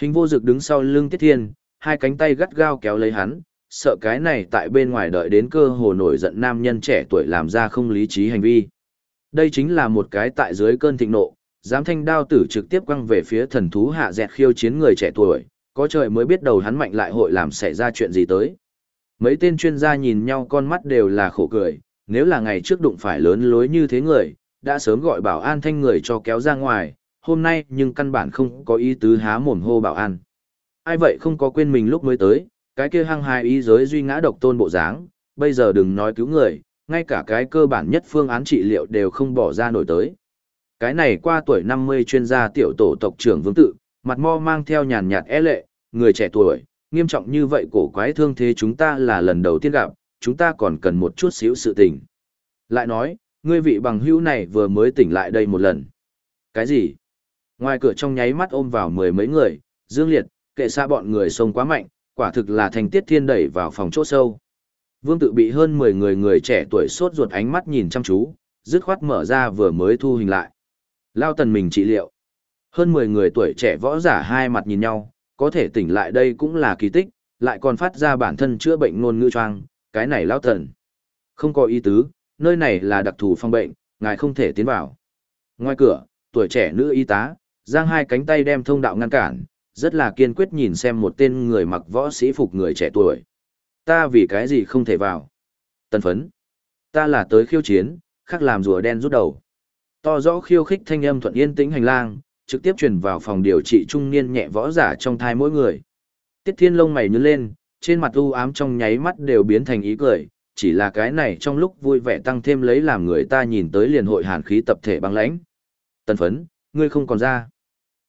Hình vô dực đứng sau lưng Tiết Thiên, hai cánh tay gắt gao kéo lấy hắn, sợ cái này tại bên ngoài đợi đến cơ hồ nổi giận nam nhân trẻ tuổi làm ra không lý trí hành vi. Đây chính là một cái tại dưới cơn thịnh nộ, dám thanh đao tử trực tiếp quăng về phía thần thú hạ dẹt khiêu chiến người trẻ tuổi, có trời mới biết đầu hắn mạnh lại hội làm xảy ra chuyện gì tới. Mấy tên chuyên gia nhìn nhau con mắt đều là khổ cười, nếu là ngày trước đụng phải lớn lối như thế người, đã sớm gọi bảo an thanh người cho kéo ra ngoài, hôm nay nhưng căn bản không có ý tứ há mồm hô bảo an. Ai vậy không có quên mình lúc mới tới, cái kia hăng hai ý giới duy ngã độc tôn bộ dáng, bây giờ đừng nói cứu người, ngay cả cái cơ bản nhất phương án trị liệu đều không bỏ ra nổi tới. Cái này qua tuổi 50 chuyên gia tiểu tổ tộc trưởng vương tự, mặt mo mang theo nhàn nhạt e lệ, người trẻ tuổi, nghiêm trọng như vậy cổ quái thương thế chúng ta là lần đầu tiên gặp, chúng ta còn cần một chút xíu sự tình. Lại nói, ngươi vị bằng hữu này vừa mới tỉnh lại đây một lần. Cái gì? Ngoài cửa trong nháy mắt ôm vào mười mấy người, Dương Liệt, kệ xa bọn người xông quá mạnh, quả thực là thành tiết thiên đẩy vào phòng chỗ sâu. Vương tự bị hơn 10 người người trẻ tuổi sốt ruột ánh mắt nhìn chăm chú, dứt khoát mở ra vừa mới thu hình lại. Lao tần mình trị liệu. Hơn 10 người tuổi trẻ võ giả hai mặt nhìn nhau, có thể tỉnh lại đây cũng là kỳ tích, lại còn phát ra bản thân chữa bệnh ngôn ngữ choang, cái này lao thần Không có ý tứ, nơi này là đặc thù phong bệnh, ngài không thể tiến vào. Ngoài cửa, tuổi trẻ nữ y tá, giang hai cánh tay đem thông đạo ngăn cản, rất là kiên quyết nhìn xem một tên người mặc võ sĩ phục người trẻ tuổi. Ta vì cái gì không thể vào? Tân phấn. Ta là tới khiêu chiến, khác làm rùa đen rút đầu. To rõ khiêu khích thanh âm thuận yên tĩnh hành lang, trực tiếp truyền vào phòng điều trị trung niên nhẹ võ giả trong thai mỗi người. Tiết thiên lông mày nhướng lên, trên mặt u ám trong nháy mắt đều biến thành ý cười, chỉ là cái này trong lúc vui vẻ tăng thêm lấy làm người ta nhìn tới liền hội hàn khí tập thể băng lãnh. Tần phấn, ngươi không còn ra.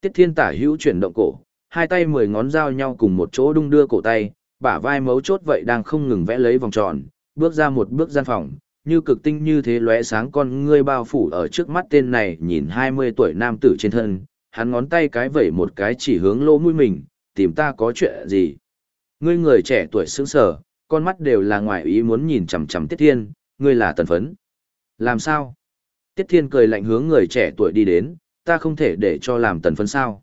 Tiết thiên tả hữu chuyển động cổ, hai tay mười ngón giao nhau cùng một chỗ đung đưa cổ tay, bả vai mấu chốt vậy đang không ngừng vẽ lấy vòng tròn, bước ra một bước gian phòng, như cực tinh như thế lóe sáng con ngươi bao phủ ở trước mắt tên này nhìn 20 tuổi nam tử trên thân, hắn ngón tay cái vẩy một cái chỉ hướng lỗ mũi mình, tìm ta có chuyện gì. Ngươi người trẻ tuổi sững sờ, con mắt đều là ngoài ý muốn nhìn chằm chằm Tiết Thiên, ngươi là tần phấn. Làm sao? Tiết Thiên cười lạnh hướng người trẻ tuổi đi đến, ta không thể để cho làm tần phấn sao.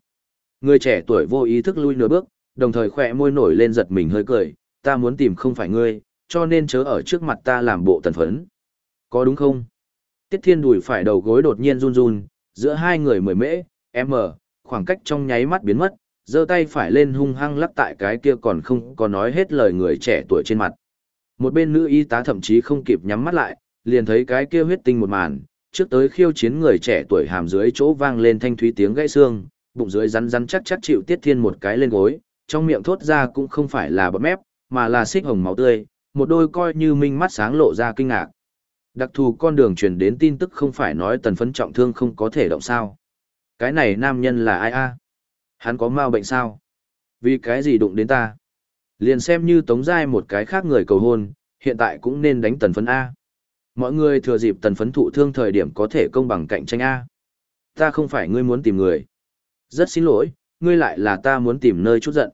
Người trẻ tuổi vô ý thức lui nửa bước, đồng thời khỏe môi nổi lên giật mình hơi cười, ta muốn tìm không phải ngươi, cho nên chớ ở trước mặt ta làm bộ tần phấn. Có đúng không? Tiết Thiên đùi phải đầu gối đột nhiên run run, giữa hai người mười mễ, m, khoảng cách trong nháy mắt biến mất, giơ tay phải lên hung hăng lắc tại cái kia còn không có nói hết lời người trẻ tuổi trên mặt. Một bên nữ y tá thậm chí không kịp nhắm mắt lại, liền thấy cái kia huyết tinh một màn, trước tới khiêu chiến người trẻ tuổi hàm dưới chỗ vang lên thanh thúy tiếng gãy xương, bụng dưới rắn rắn chắc chắc chịu Tiết Thiên một cái lên gối, trong miệng thốt ra cũng không phải là bọt mép, mà là xích hồng máu tươi, một đôi coi như minh mắt sáng lộ ra kinh ngạc. Đặc thù con đường truyền đến tin tức không phải nói tần phấn trọng thương không có thể động sao. Cái này nam nhân là ai a? Hắn có mau bệnh sao? Vì cái gì đụng đến ta? Liền xem như tống giai một cái khác người cầu hôn, hiện tại cũng nên đánh tần phấn A. Mọi người thừa dịp tần phấn thụ thương thời điểm có thể công bằng cạnh tranh A. Ta không phải ngươi muốn tìm người. Rất xin lỗi, ngươi lại là ta muốn tìm nơi chút giận.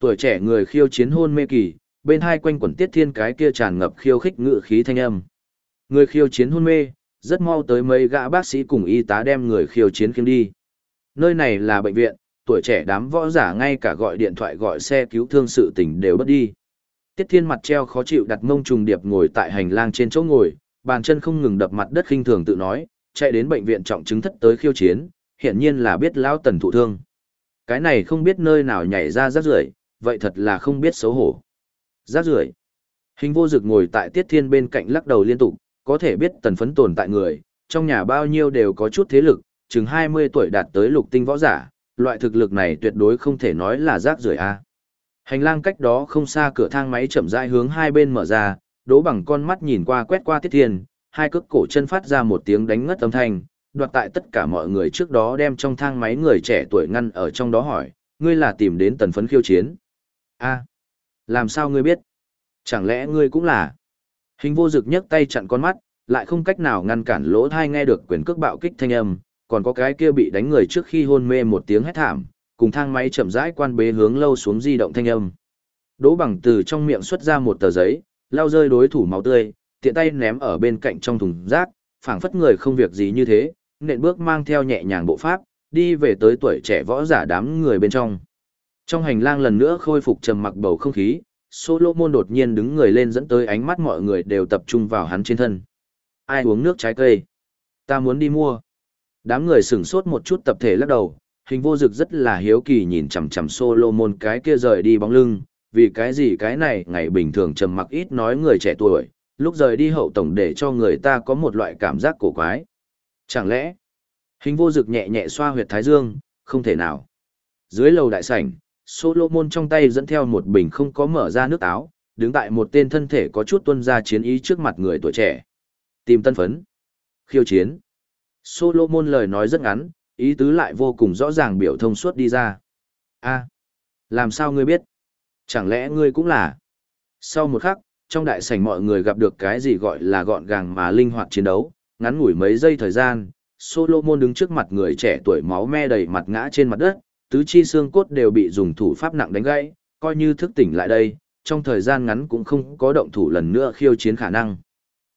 Tuổi trẻ người khiêu chiến hôn mê kỳ, bên hai quanh quẩn tiết thiên cái kia tràn ngập khiêu khích ngự khí thanh âm. Người khiêu chiến hôn mê, rất mau tới mấy gã bác sĩ cùng y tá đem người khiêu chiến khiêng đi. Nơi này là bệnh viện, tuổi trẻ đám võ giả ngay cả gọi điện thoại gọi xe cứu thương sự tình đều bất đi. Tiết Thiên mặt treo khó chịu đặt mông trùng điệp ngồi tại hành lang trên chỗ ngồi, bàn chân không ngừng đập mặt đất khinh thường tự nói, chạy đến bệnh viện trọng chứng thất tới khiêu chiến, hiển nhiên là biết lão tần thụ thương. Cái này không biết nơi nào nhảy ra rác rưởi, vậy thật là không biết xấu hổ. Rác rưởi. Hình vô dực ngồi tại Tiết Thiên bên cạnh lắc đầu liên tục, có thể biết tần phấn tồn tại người, trong nhà bao nhiêu đều có chút thế lực, chừng 20 tuổi đạt tới lục tinh võ giả, loại thực lực này tuyệt đối không thể nói là rác rưởi a. Hành lang cách đó không xa cửa thang máy chậm rãi hướng hai bên mở ra, đố bằng con mắt nhìn qua quét qua Tiết Thiên, hai cước cổ chân phát ra một tiếng đánh ngất âm thanh, đoạt tại tất cả mọi người trước đó đem trong thang máy người trẻ tuổi ngăn ở trong đó hỏi, ngươi là tìm đến tần phấn khiêu chiến. a làm sao ngươi biết? Chẳng lẽ ngươi cũng là? Hình vô dực nhấc tay chặn con mắt, lại không cách nào ngăn cản lỗ thai nghe được quyền cước bạo kích thanh âm, còn có cái kia bị đánh người trước khi hôn mê một tiếng hét thảm, cùng thang máy chậm rãi quan bế hướng lâu xuống di động thanh âm. Đỗ bằng từ trong miệng xuất ra một tờ giấy, lao rơi đối thủ máu tươi, tiện tay ném ở bên cạnh trong thùng rác, phảng phất người không việc gì như thế, nện bước mang theo nhẹ nhàng bộ pháp, đi về tới tuổi trẻ võ giả đám người bên trong. Trong hành lang lần nữa khôi phục trầm mặc bầu không khí, Solomon đột nhiên đứng người lên dẫn tới ánh mắt mọi người đều tập trung vào hắn trên thân. Ai uống nước trái cây? Ta muốn đi mua. Đám người sửng sốt một chút tập thể lắc đầu, hình vô dực rất là hiếu kỳ nhìn chằm chằm Solomon cái kia rời đi bóng lưng, vì cái gì cái này ngày bình thường trầm mặc ít nói người trẻ tuổi, lúc rời đi hậu tổng để cho người ta có một loại cảm giác cổ quái. Chẳng lẽ, hình vô dực nhẹ nhẹ xoa huyệt thái dương, không thể nào. Dưới lầu đại sảnh, Solomon trong tay dẫn theo một bình không có mở ra nước áo, đứng tại một tên thân thể có chút tuân ra chiến ý trước mặt người tuổi trẻ. Tìm tân phấn. Khiêu chiến. Solomon lời nói rất ngắn, ý tứ lại vô cùng rõ ràng biểu thông suốt đi ra. a làm sao ngươi biết? Chẳng lẽ ngươi cũng là? Sau một khắc, trong đại sảnh mọi người gặp được cái gì gọi là gọn gàng mà linh hoạt chiến đấu, ngắn ngủi mấy giây thời gian, Solomon đứng trước mặt người trẻ tuổi máu me đầy mặt ngã trên mặt đất, tứ chi xương cốt đều bị dùng thủ pháp nặng đánh gãy, coi như thức tỉnh lại đây, trong thời gian ngắn cũng không có động thủ lần nữa khiêu chiến khả năng.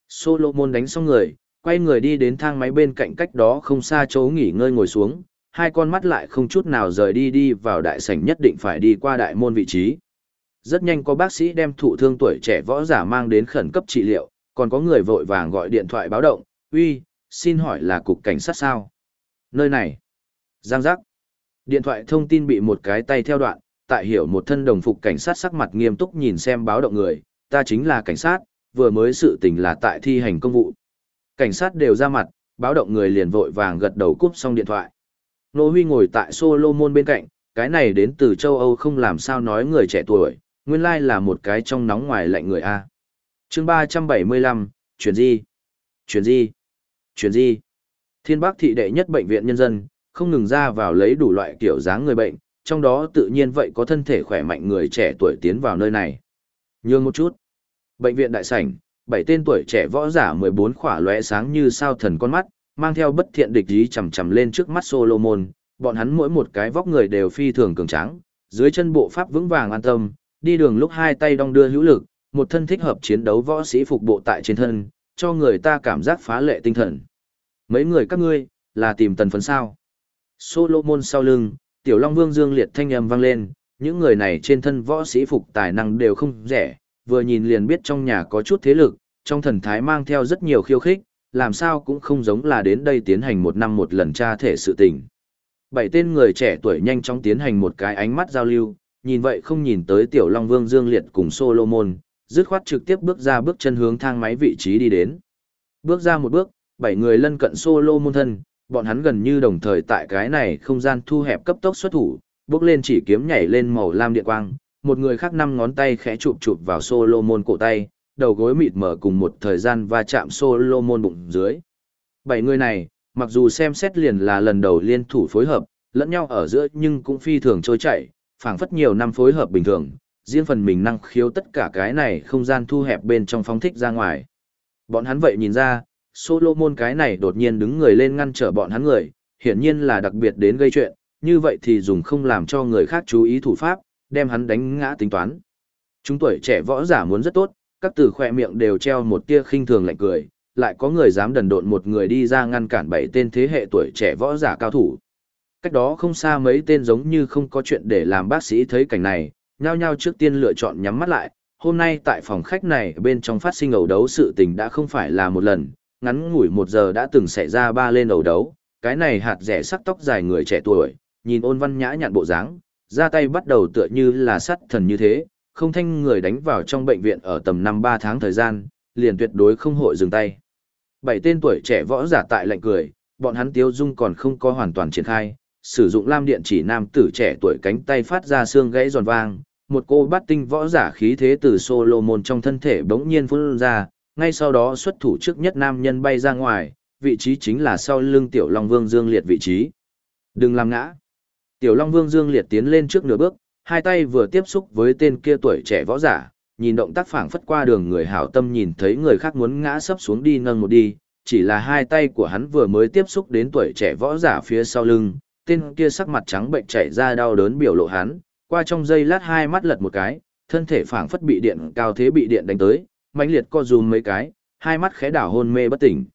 Solomon đánh xong người, quay người đi đến thang máy bên cạnh cách đó không xa chỗ nghỉ ngơi ngồi xuống, hai con mắt lại không chút nào rời đi đi vào đại sảnh nhất định phải đi qua đại môn vị trí. Rất nhanh có bác sĩ đem thụ thương tuổi trẻ võ giả mang đến khẩn cấp trị liệu, còn có người vội vàng gọi điện thoại báo động, uy, xin hỏi là cục cảnh sát sao? Nơi này. Giang giác. Điện thoại thông tin bị một cái tay theo đoạn, tại hiểu một thân đồng phục cảnh sát sắc mặt nghiêm túc nhìn xem báo động người, ta chính là cảnh sát, vừa mới sự tình là tại thi hành công vụ. Cảnh sát đều ra mặt, báo động người liền vội vàng gật đầu cúp xong điện thoại. Nô Huy ngồi tại Solomon bên cạnh, cái này đến từ châu Âu không làm sao nói người trẻ tuổi, nguyên lai là một cái trong nóng ngoài lạnh người A. chương 375, chuyển di, chuyển di, chuyển di. Thiên Bắc thị đệ nhất bệnh viện nhân dân, không ngừng ra vào lấy đủ loại kiểu dáng người bệnh, trong đó tự nhiên vậy có thân thể khỏe mạnh người trẻ tuổi tiến vào nơi này. Nhường một chút. Bệnh viện đại sảnh, bảy tên tuổi trẻ võ giả 14 khỏa lóe sáng như sao thần con mắt, mang theo bất thiện địch ý chầm chầm lên trước mắt Solomon, bọn hắn mỗi một cái vóc người đều phi thường cường tráng, dưới chân bộ pháp vững vàng an tâm, đi đường lúc hai tay đong đưa hữu lực, một thân thích hợp chiến đấu võ sĩ phục bộ tại trên thân, cho người ta cảm giác phá lệ tinh thần. Mấy người các ngươi, là tìm tần phấn sao? Solomon sau lưng, Tiểu Long Vương Dương liệt thanh âm vang lên, những người này trên thân võ sĩ phục tài năng đều không rẻ, vừa nhìn liền biết trong nhà có chút thế lực, trong thần thái mang theo rất nhiều khiêu khích, làm sao cũng không giống là đến đây tiến hành một năm một lần tra thể sự tình. Bảy tên người trẻ tuổi nhanh chóng tiến hành một cái ánh mắt giao lưu, nhìn vậy không nhìn tới Tiểu Long Vương Dương Liệt cùng Solomon, dứt khoát trực tiếp bước ra bước chân hướng thang máy vị trí đi đến. Bước ra một bước, bảy người lân cận Solomon thân, bọn hắn gần như đồng thời tại cái này không gian thu hẹp cấp tốc xuất thủ, bước lên chỉ kiếm nhảy lên màu lam điện quang, một người khác năm ngón tay khẽ chụp chụp vào Solomon cổ tay, đầu gối mịt mở cùng một thời gian va chạm Solomon bụng dưới. Bảy người này, mặc dù xem xét liền là lần đầu liên thủ phối hợp, lẫn nhau ở giữa nhưng cũng phi thường trôi chảy, phảng phất nhiều năm phối hợp bình thường, riêng phần mình năng khiếu tất cả cái này không gian thu hẹp bên trong phóng thích ra ngoài. Bọn hắn vậy nhìn ra, Solomon cái này đột nhiên đứng người lên ngăn trở bọn hắn người, hiển nhiên là đặc biệt đến gây chuyện, như vậy thì dùng không làm cho người khác chú ý thủ pháp, đem hắn đánh ngã tính toán. Chúng tuổi trẻ võ giả muốn rất tốt, các từ khoe miệng đều treo một tia khinh thường lạnh cười, lại có người dám đần độn một người đi ra ngăn cản bảy tên thế hệ tuổi trẻ võ giả cao thủ. Cách đó không xa mấy tên giống như không có chuyện để làm bác sĩ thấy cảnh này, nhao nhao trước tiên lựa chọn nhắm mắt lại. Hôm nay tại phòng khách này bên trong phát sinh ẩu đấu sự tình đã không phải là một lần, ngắn ngủi một giờ đã từng xảy ra ba lên đầu đấu. Cái này hạt rẻ sắc tóc dài người trẻ tuổi, nhìn ôn văn nhã nhặn bộ dáng, ra tay bắt đầu tựa như là sắt thần như thế, không thanh người đánh vào trong bệnh viện ở tầm năm ba tháng thời gian, liền tuyệt đối không hội dừng tay. Bảy tên tuổi trẻ võ giả tại lạnh cười, bọn hắn tiêu dung còn không có hoàn toàn triển khai, sử dụng lam điện chỉ nam tử trẻ tuổi cánh tay phát ra xương gãy giòn vang, một cô bát tinh võ giả khí thế từ Solomon trong thân thể bỗng nhiên phun ra, ngay sau đó xuất thủ trước nhất nam nhân bay ra ngoài, vị trí chính là sau lưng tiểu Long Vương Dương Liệt vị trí. Đừng làm ngã. Tiểu Long Vương Dương Liệt tiến lên trước nửa bước, hai tay vừa tiếp xúc với tên kia tuổi trẻ võ giả, nhìn động tác phảng phất qua đường người hảo tâm nhìn thấy người khác muốn ngã sấp xuống đi nâng một đi, chỉ là hai tay của hắn vừa mới tiếp xúc đến tuổi trẻ võ giả phía sau lưng, tên kia sắc mặt trắng bệnh chảy ra đau đớn biểu lộ hắn, qua trong giây lát hai mắt lật một cái, thân thể phảng phất bị điện cao thế bị điện đánh tới, mãnh liệt co rúm mấy cái, hai mắt khẽ đảo hôn mê bất tỉnh.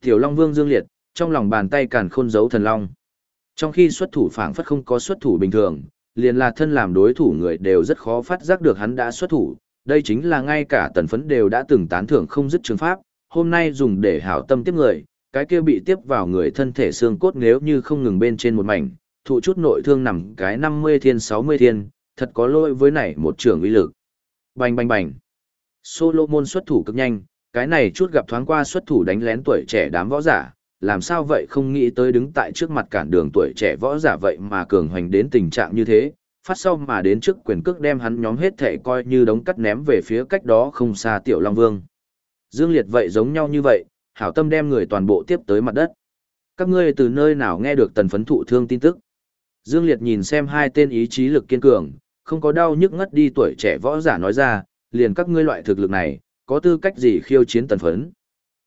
Tiểu Long Vương Dương Liệt, trong lòng bàn tay càn khôn giấu thần long. Trong khi xuất thủ phảng phất không có xuất thủ bình thường, liền là thân làm đối thủ người đều rất khó phát giác được hắn đã xuất thủ, đây chính là ngay cả tần phấn đều đã từng tán thưởng không dứt trường pháp, hôm nay dùng để hảo tâm tiếp người, cái kia bị tiếp vào người thân thể xương cốt nếu như không ngừng bên trên một mảnh, thụ chút nội thương nằm cái 50 thiên 60 thiên, thật có lỗi với này một trường uy lực. Bành bành bành. Solomon xuất thủ cực nhanh, cái này chút gặp thoáng qua xuất thủ đánh lén tuổi trẻ đám võ giả, làm sao vậy không nghĩ tới đứng tại trước mặt cản đường tuổi trẻ võ giả vậy mà cường hoành đến tình trạng như thế, phát sau mà đến trước quyền cước đem hắn nhóm hết thể coi như đống cắt ném về phía cách đó không xa tiểu Long Vương. Dương Liệt vậy giống nhau như vậy, hảo tâm đem người toàn bộ tiếp tới mặt đất. Các ngươi từ nơi nào nghe được tần phấn thụ thương tin tức? Dương Liệt nhìn xem hai tên ý chí lực kiên cường, không có đau nhức ngất đi tuổi trẻ võ giả nói ra, liền các ngươi loại thực lực này, có tư cách gì khiêu chiến tần phấn.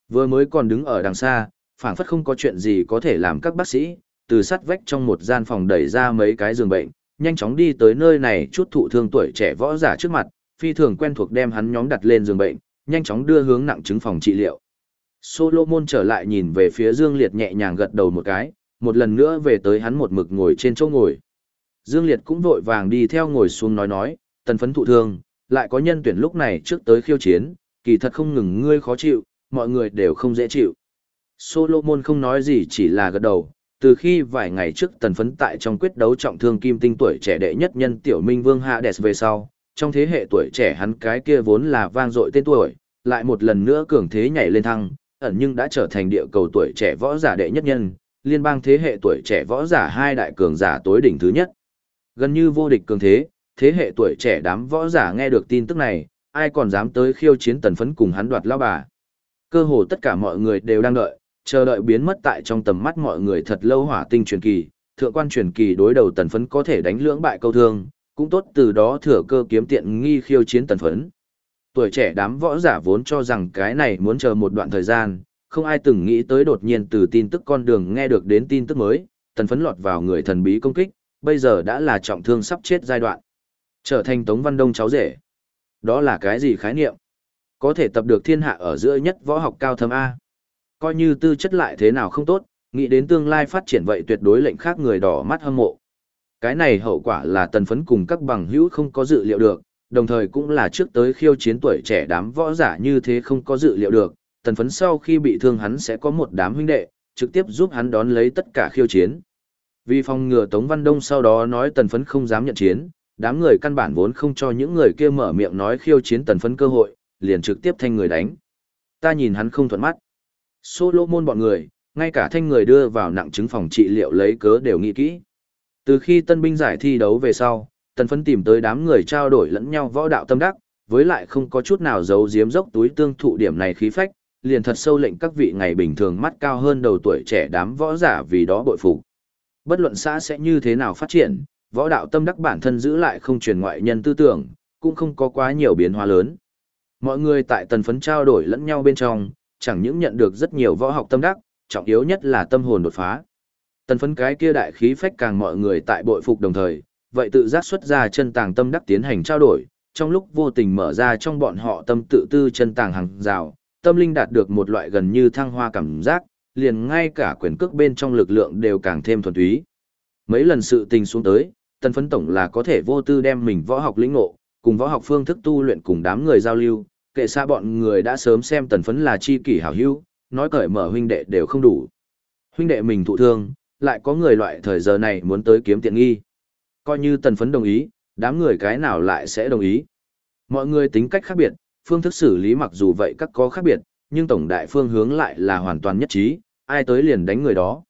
Vừa mới còn đứng ở đằng xa, phảng phất không có chuyện gì có thể làm các bác sĩ, từ sắt vách trong một gian phòng đẩy ra mấy cái giường bệnh, nhanh chóng đi tới nơi này chút thụ thương tuổi trẻ võ giả trước mặt, phi thường quen thuộc đem hắn nhóm đặt lên giường bệnh, nhanh chóng đưa hướng nặng chứng phòng trị liệu. Solomon trở lại nhìn về phía Dương Liệt nhẹ nhàng gật đầu một cái, một lần nữa về tới hắn một mực ngồi trên chỗ ngồi. Dương Liệt cũng vội vàng đi theo ngồi xuống nói nói, tần phấn thụ thương, lại có nhân tuyển lúc này trước tới khiêu chiến, kỳ thật không ngừng ngươi khó chịu, mọi người đều không dễ chịu. Solomon không nói gì chỉ là gật đầu, từ khi vài ngày trước tần phấn tại trong quyết đấu trọng thương kim tinh tuổi trẻ đệ nhất nhân tiểu minh vương Hades về sau, trong thế hệ tuổi trẻ hắn cái kia vốn là vang dội tên tuổi, lại một lần nữa cường thế nhảy lên thăng, ẩn nhưng đã trở thành địa cầu tuổi trẻ võ giả đệ nhất nhân, liên bang thế hệ tuổi trẻ võ giả hai đại cường giả tối đỉnh thứ nhất. Gần như vô địch cường thế, thế hệ tuổi trẻ đám võ giả nghe được tin tức này, ai còn dám tới khiêu chiến tần phấn cùng hắn đoạt lao bà. Cơ hồ tất cả mọi người đều đang đợi, chờ đợi biến mất tại trong tầm mắt mọi người thật lâu hỏa tinh truyền kỳ, thượng quan truyền kỳ đối đầu tần phấn có thể đánh lưỡng bại câu thương, cũng tốt từ đó thừa cơ kiếm tiện nghi khiêu chiến tần phấn. Tuổi trẻ đám võ giả vốn cho rằng cái này muốn chờ một đoạn thời gian, không ai từng nghĩ tới đột nhiên từ tin tức con đường nghe được đến tin tức mới, tần phấn lọt vào người thần bí công kích, bây giờ đã là trọng thương sắp chết giai đoạn. Trở thành Tống Văn Đông cháu rể. Đó là cái gì khái niệm? Có thể tập được thiên hạ ở giữa nhất võ học cao thâm A. Coi như tư chất lại thế nào không tốt, nghĩ đến tương lai phát triển vậy tuyệt đối lệnh khác người đỏ mắt hâm mộ. Cái này hậu quả là tần phấn cùng các bằng hữu không có dự liệu được, đồng thời cũng là trước tới khiêu chiến tuổi trẻ đám võ giả như thế không có dự liệu được, tần phấn sau khi bị thương hắn sẽ có một đám huynh đệ, trực tiếp giúp hắn đón lấy tất cả khiêu chiến. Vì phòng ngừa Tống Văn Đông sau đó nói tần phấn không dám nhận chiến, đám người căn bản vốn không cho những người kia mở miệng nói khiêu chiến tần phấn cơ hội, liền trực tiếp thanh người đánh. Ta nhìn hắn không thuận mắt. Solomon bọn người, ngay cả thanh người đưa vào nặng chứng phòng trị liệu lấy cớ đều nghĩ kỹ. Từ khi tân binh giải thi đấu về sau, tần phấn tìm tới đám người trao đổi lẫn nhau võ đạo tâm đắc, với lại không có chút nào giấu giếm dốc túi tương thụ điểm này khí phách, liền thật sâu lệnh các vị ngày bình thường mắt cao hơn đầu tuổi trẻ đám võ giả vì đó bội phục. Bất luận xã sẽ như thế nào phát triển, võ đạo tâm đắc bản thân giữ lại không truyền ngoại nhân tư tưởng, cũng không có quá nhiều biến hóa lớn. Mọi người tại tần phấn trao đổi lẫn nhau bên trong, chẳng những nhận được rất nhiều võ học tâm đắc, trọng yếu nhất là tâm hồn đột phá. Tần phấn cái kia đại khí phách càng mọi người tại bội phục đồng thời, vậy tự giác xuất ra chân tàng tâm đắc tiến hành trao đổi, trong lúc vô tình mở ra trong bọn họ tâm tự tư chân tàng hàng rào, tâm linh đạt được một loại gần như thăng hoa cảm giác, liền ngay cả quyền cước bên trong lực lượng đều càng thêm thuần túy. Mấy lần sự tình xuống tới, tần phấn tổng là có thể vô tư đem mình võ học lĩnh ngộ, cùng võ học phương thức tu luyện cùng đám người giao lưu, kệ xa bọn người đã sớm xem tần phấn là chi kỷ hảo hữu, nói cởi mở huynh đệ đều không đủ. Huynh đệ mình thụ thương, lại có người loại thời giờ này muốn tới kiếm tiện nghi. Coi như tần phấn đồng ý, đám người cái nào lại sẽ đồng ý. Mọi người tính cách khác biệt, phương thức xử lý mặc dù vậy các có khác biệt, nhưng tổng đại phương hướng lại là hoàn toàn nhất trí, ai tới liền đánh người đó.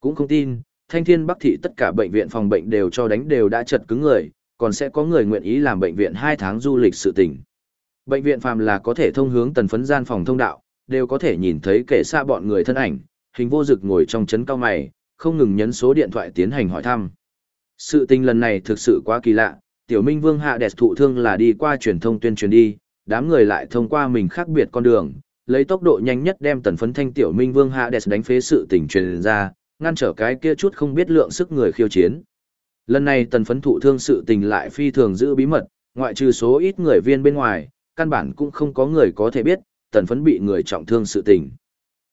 Cũng không tin, thanh thiên bắc thị tất cả bệnh viện phòng bệnh đều cho đánh đều đã chật cứng người, còn sẽ có người nguyện ý làm bệnh viện 2 tháng du lịch sự tình. Bệnh viện phàm là có thể thông hướng tần phấn gian phòng thông đạo, đều có thể nhìn thấy kể xa bọn người thân ảnh, hình vô dực ngồi trong chấn cao mày, không ngừng nhấn số điện thoại tiến hành hỏi thăm. Sự tình lần này thực sự quá kỳ lạ, tiểu minh vương hạ đẹp thụ thương là đi qua truyền thông tuyên truyền đi, đám người lại thông qua mình khác biệt con đường, lấy tốc độ nhanh nhất đem tần phấn thanh tiểu minh vương hạ đẹp đánh phế sự tình truyền ra, ngăn trở cái kia chút không biết lượng sức người khiêu chiến. Lần này tần phấn thụ thương sự tình lại phi thường giữ bí mật, ngoại trừ số ít người viên bên ngoài, căn bản cũng không có người có thể biết, tần phấn bị người trọng thương sự tình.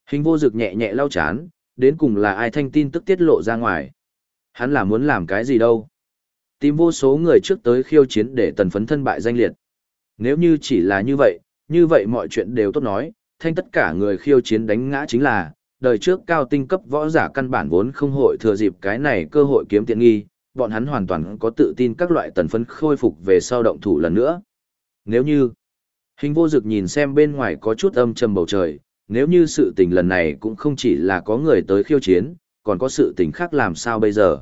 Hình vô dực nhẹ nhẹ lau chán, đến cùng là ai thanh tin tức tiết lộ ra ngoài. Hắn là muốn làm cái gì đâu. Tìm vô số người trước tới khiêu chiến để tần phấn thân bại danh liệt. Nếu như chỉ là như vậy, như vậy mọi chuyện đều tốt nói, thanh tất cả người khiêu chiến đánh ngã chính là, đời trước cao tinh cấp võ giả căn bản vốn không hội thừa dịp cái này cơ hội kiếm tiện nghi, bọn hắn hoàn toàn có tự tin các loại tần phấn khôi phục về sau động thủ lần nữa. Nếu như, hình vô dực nhìn xem bên ngoài có chút âm trầm bầu trời, nếu như sự tình lần này cũng không chỉ là có người tới khiêu chiến, còn có sự tình khác làm sao bây giờ.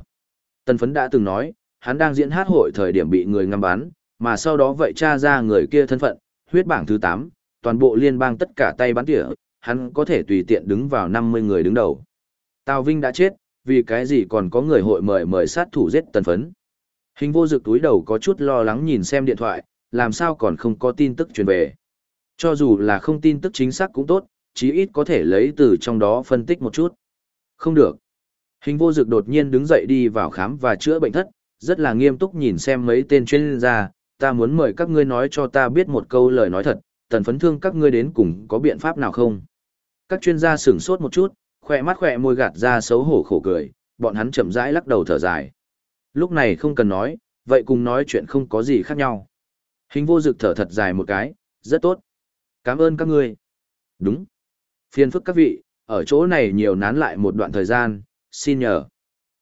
Tần phấn đã từng nói, hắn đang diễn hát hội thời điểm bị người ngắm bắn, mà sau đó vậy tra ra người kia thân phận, huyết bảng thứ 8, toàn bộ liên bang tất cả tay bắn tỉa, hắn có thể tùy tiện đứng vào 50 người đứng đầu. Tào Vinh đã chết, vì cái gì còn có người hội mời mời sát thủ giết tần phấn. Hình vô dực túi đầu có chút lo lắng nhìn xem điện thoại, làm sao còn không có tin tức truyền về. Cho dù là không tin tức chính xác cũng tốt, chí ít có thể lấy từ trong đó phân tích một chút. Không được. Hình vô dực đột nhiên đứng dậy đi vào khám và chữa bệnh thất, rất là nghiêm túc nhìn xem mấy tên chuyên gia, ta muốn mời các ngươi nói cho ta biết một câu lời nói thật, tần phấn thương các ngươi đến cùng có biện pháp nào không? Các chuyên gia sửng sốt một chút, khỏe mắt khỏe môi gạt ra xấu hổ khổ cười, bọn hắn chậm rãi lắc đầu thở dài. Lúc này không cần nói, vậy cùng nói chuyện không có gì khác nhau. Hình vô dực thở thật dài một cái, rất tốt. Cảm ơn các ngươi. Đúng. phiền phức các vị, ở chỗ này nhiều nán lại một đoạn thời gian, xin nhờ.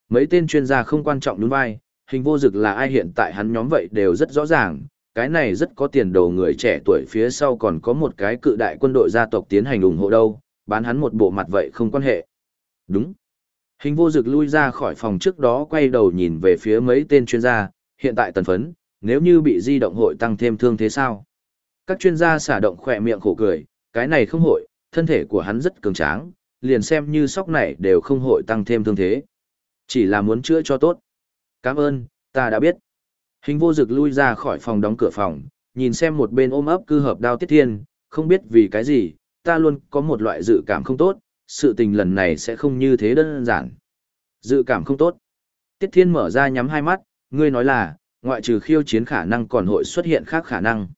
Mấy tên chuyên gia không quan trọng đúng vai, hình vô dực là ai hiện tại hắn nhóm vậy đều rất rõ ràng, cái này rất có tiền đồ người trẻ tuổi phía sau còn có một cái cự đại quân đội gia tộc tiến hành ủng hộ đâu, bán hắn một bộ mặt vậy không quan hệ. Đúng. Hình vô dực lui ra khỏi phòng trước đó quay đầu nhìn về phía mấy tên chuyên gia, hiện tại tần phấn, nếu như bị di động hội tăng thêm thương thế sao? Các chuyên gia xả động khỏe miệng khổ cười, cái này không hội, thân thể của hắn rất cường tráng, liền xem như sóc này đều không hội tăng thêm thương thế. Chỉ là muốn chữa cho tốt. Cảm ơn, ta đã biết. Hình vô dực lui ra khỏi phòng đóng cửa phòng, nhìn xem một bên ôm ấp cư hợp đao tiết thiên, không biết vì cái gì, ta luôn có một loại dự cảm không tốt, sự tình lần này sẽ không như thế đơn giản. Dự cảm không tốt. Tiết thiên mở ra nhắm hai mắt, ngươi nói là, ngoại trừ khiêu chiến khả năng còn hội xuất hiện khác khả năng.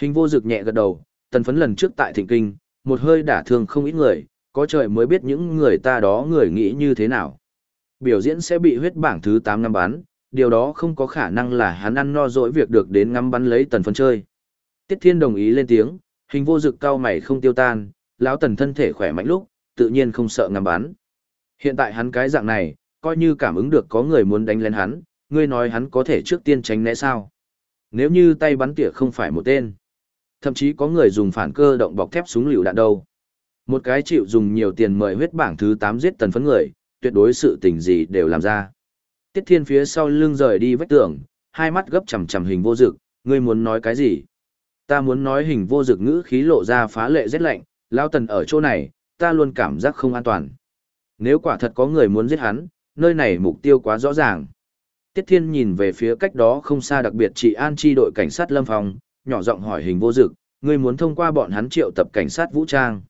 Hình vô dực nhẹ gật đầu, tần phấn lần trước tại thịnh kinh, một hơi đả thương không ít người, có trời mới biết những người ta đó người nghĩ như thế nào. Biểu diễn sẽ bị huyết bảng thứ 8 năm bán, điều đó không có khả năng là hắn ăn no dỗi việc được đến ngắm bắn lấy tần phấn chơi. Tiết Thiên đồng ý lên tiếng, hình vô dực cao mày không tiêu tan, lão tần thân thể khỏe mạnh lúc, tự nhiên không sợ ngắm bắn. Hiện tại hắn cái dạng này, coi như cảm ứng được có người muốn đánh lên hắn, ngươi nói hắn có thể trước tiên tránh né sao. Nếu như tay bắn tỉa không phải một tên, thậm chí có người dùng phản cơ động bọc thép súng lựu đạn đâu. Một cái chịu dùng nhiều tiền mời huyết bảng thứ 8 giết tần phấn người, tuyệt đối sự tình gì đều làm ra. Tiết Thiên phía sau lưng rời đi vách tường, hai mắt gấp chằm chằm hình vô dực, ngươi muốn nói cái gì? Ta muốn nói hình vô dực ngữ khí lộ ra phá lệ rất lạnh, lao tần ở chỗ này, ta luôn cảm giác không an toàn. Nếu quả thật có người muốn giết hắn, nơi này mục tiêu quá rõ ràng. Tiết Thiên nhìn về phía cách đó không xa đặc biệt chỉ an chi đội cảnh sát lâm phòng, nhỏ giọng hỏi hình vô dực, ngươi muốn thông qua bọn hắn triệu tập cảnh sát vũ trang.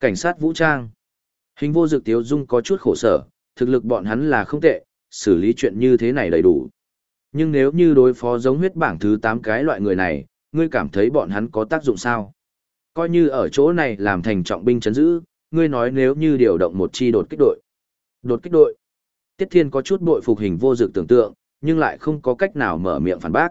Cảnh sát vũ trang. Hình vô dực tiếu dung có chút khổ sở, thực lực bọn hắn là không tệ, xử lý chuyện như thế này đầy đủ. Nhưng nếu như đối phó giống huyết bảng thứ 8 cái loại người này, ngươi cảm thấy bọn hắn có tác dụng sao? Coi như ở chỗ này làm thành trọng binh chấn giữ, ngươi nói nếu như điều động một chi đột kích đội. Đột kích đội. Tiết Thiên có chút bội phục hình vô dực tưởng tượng, nhưng lại không có cách nào mở miệng phản bác.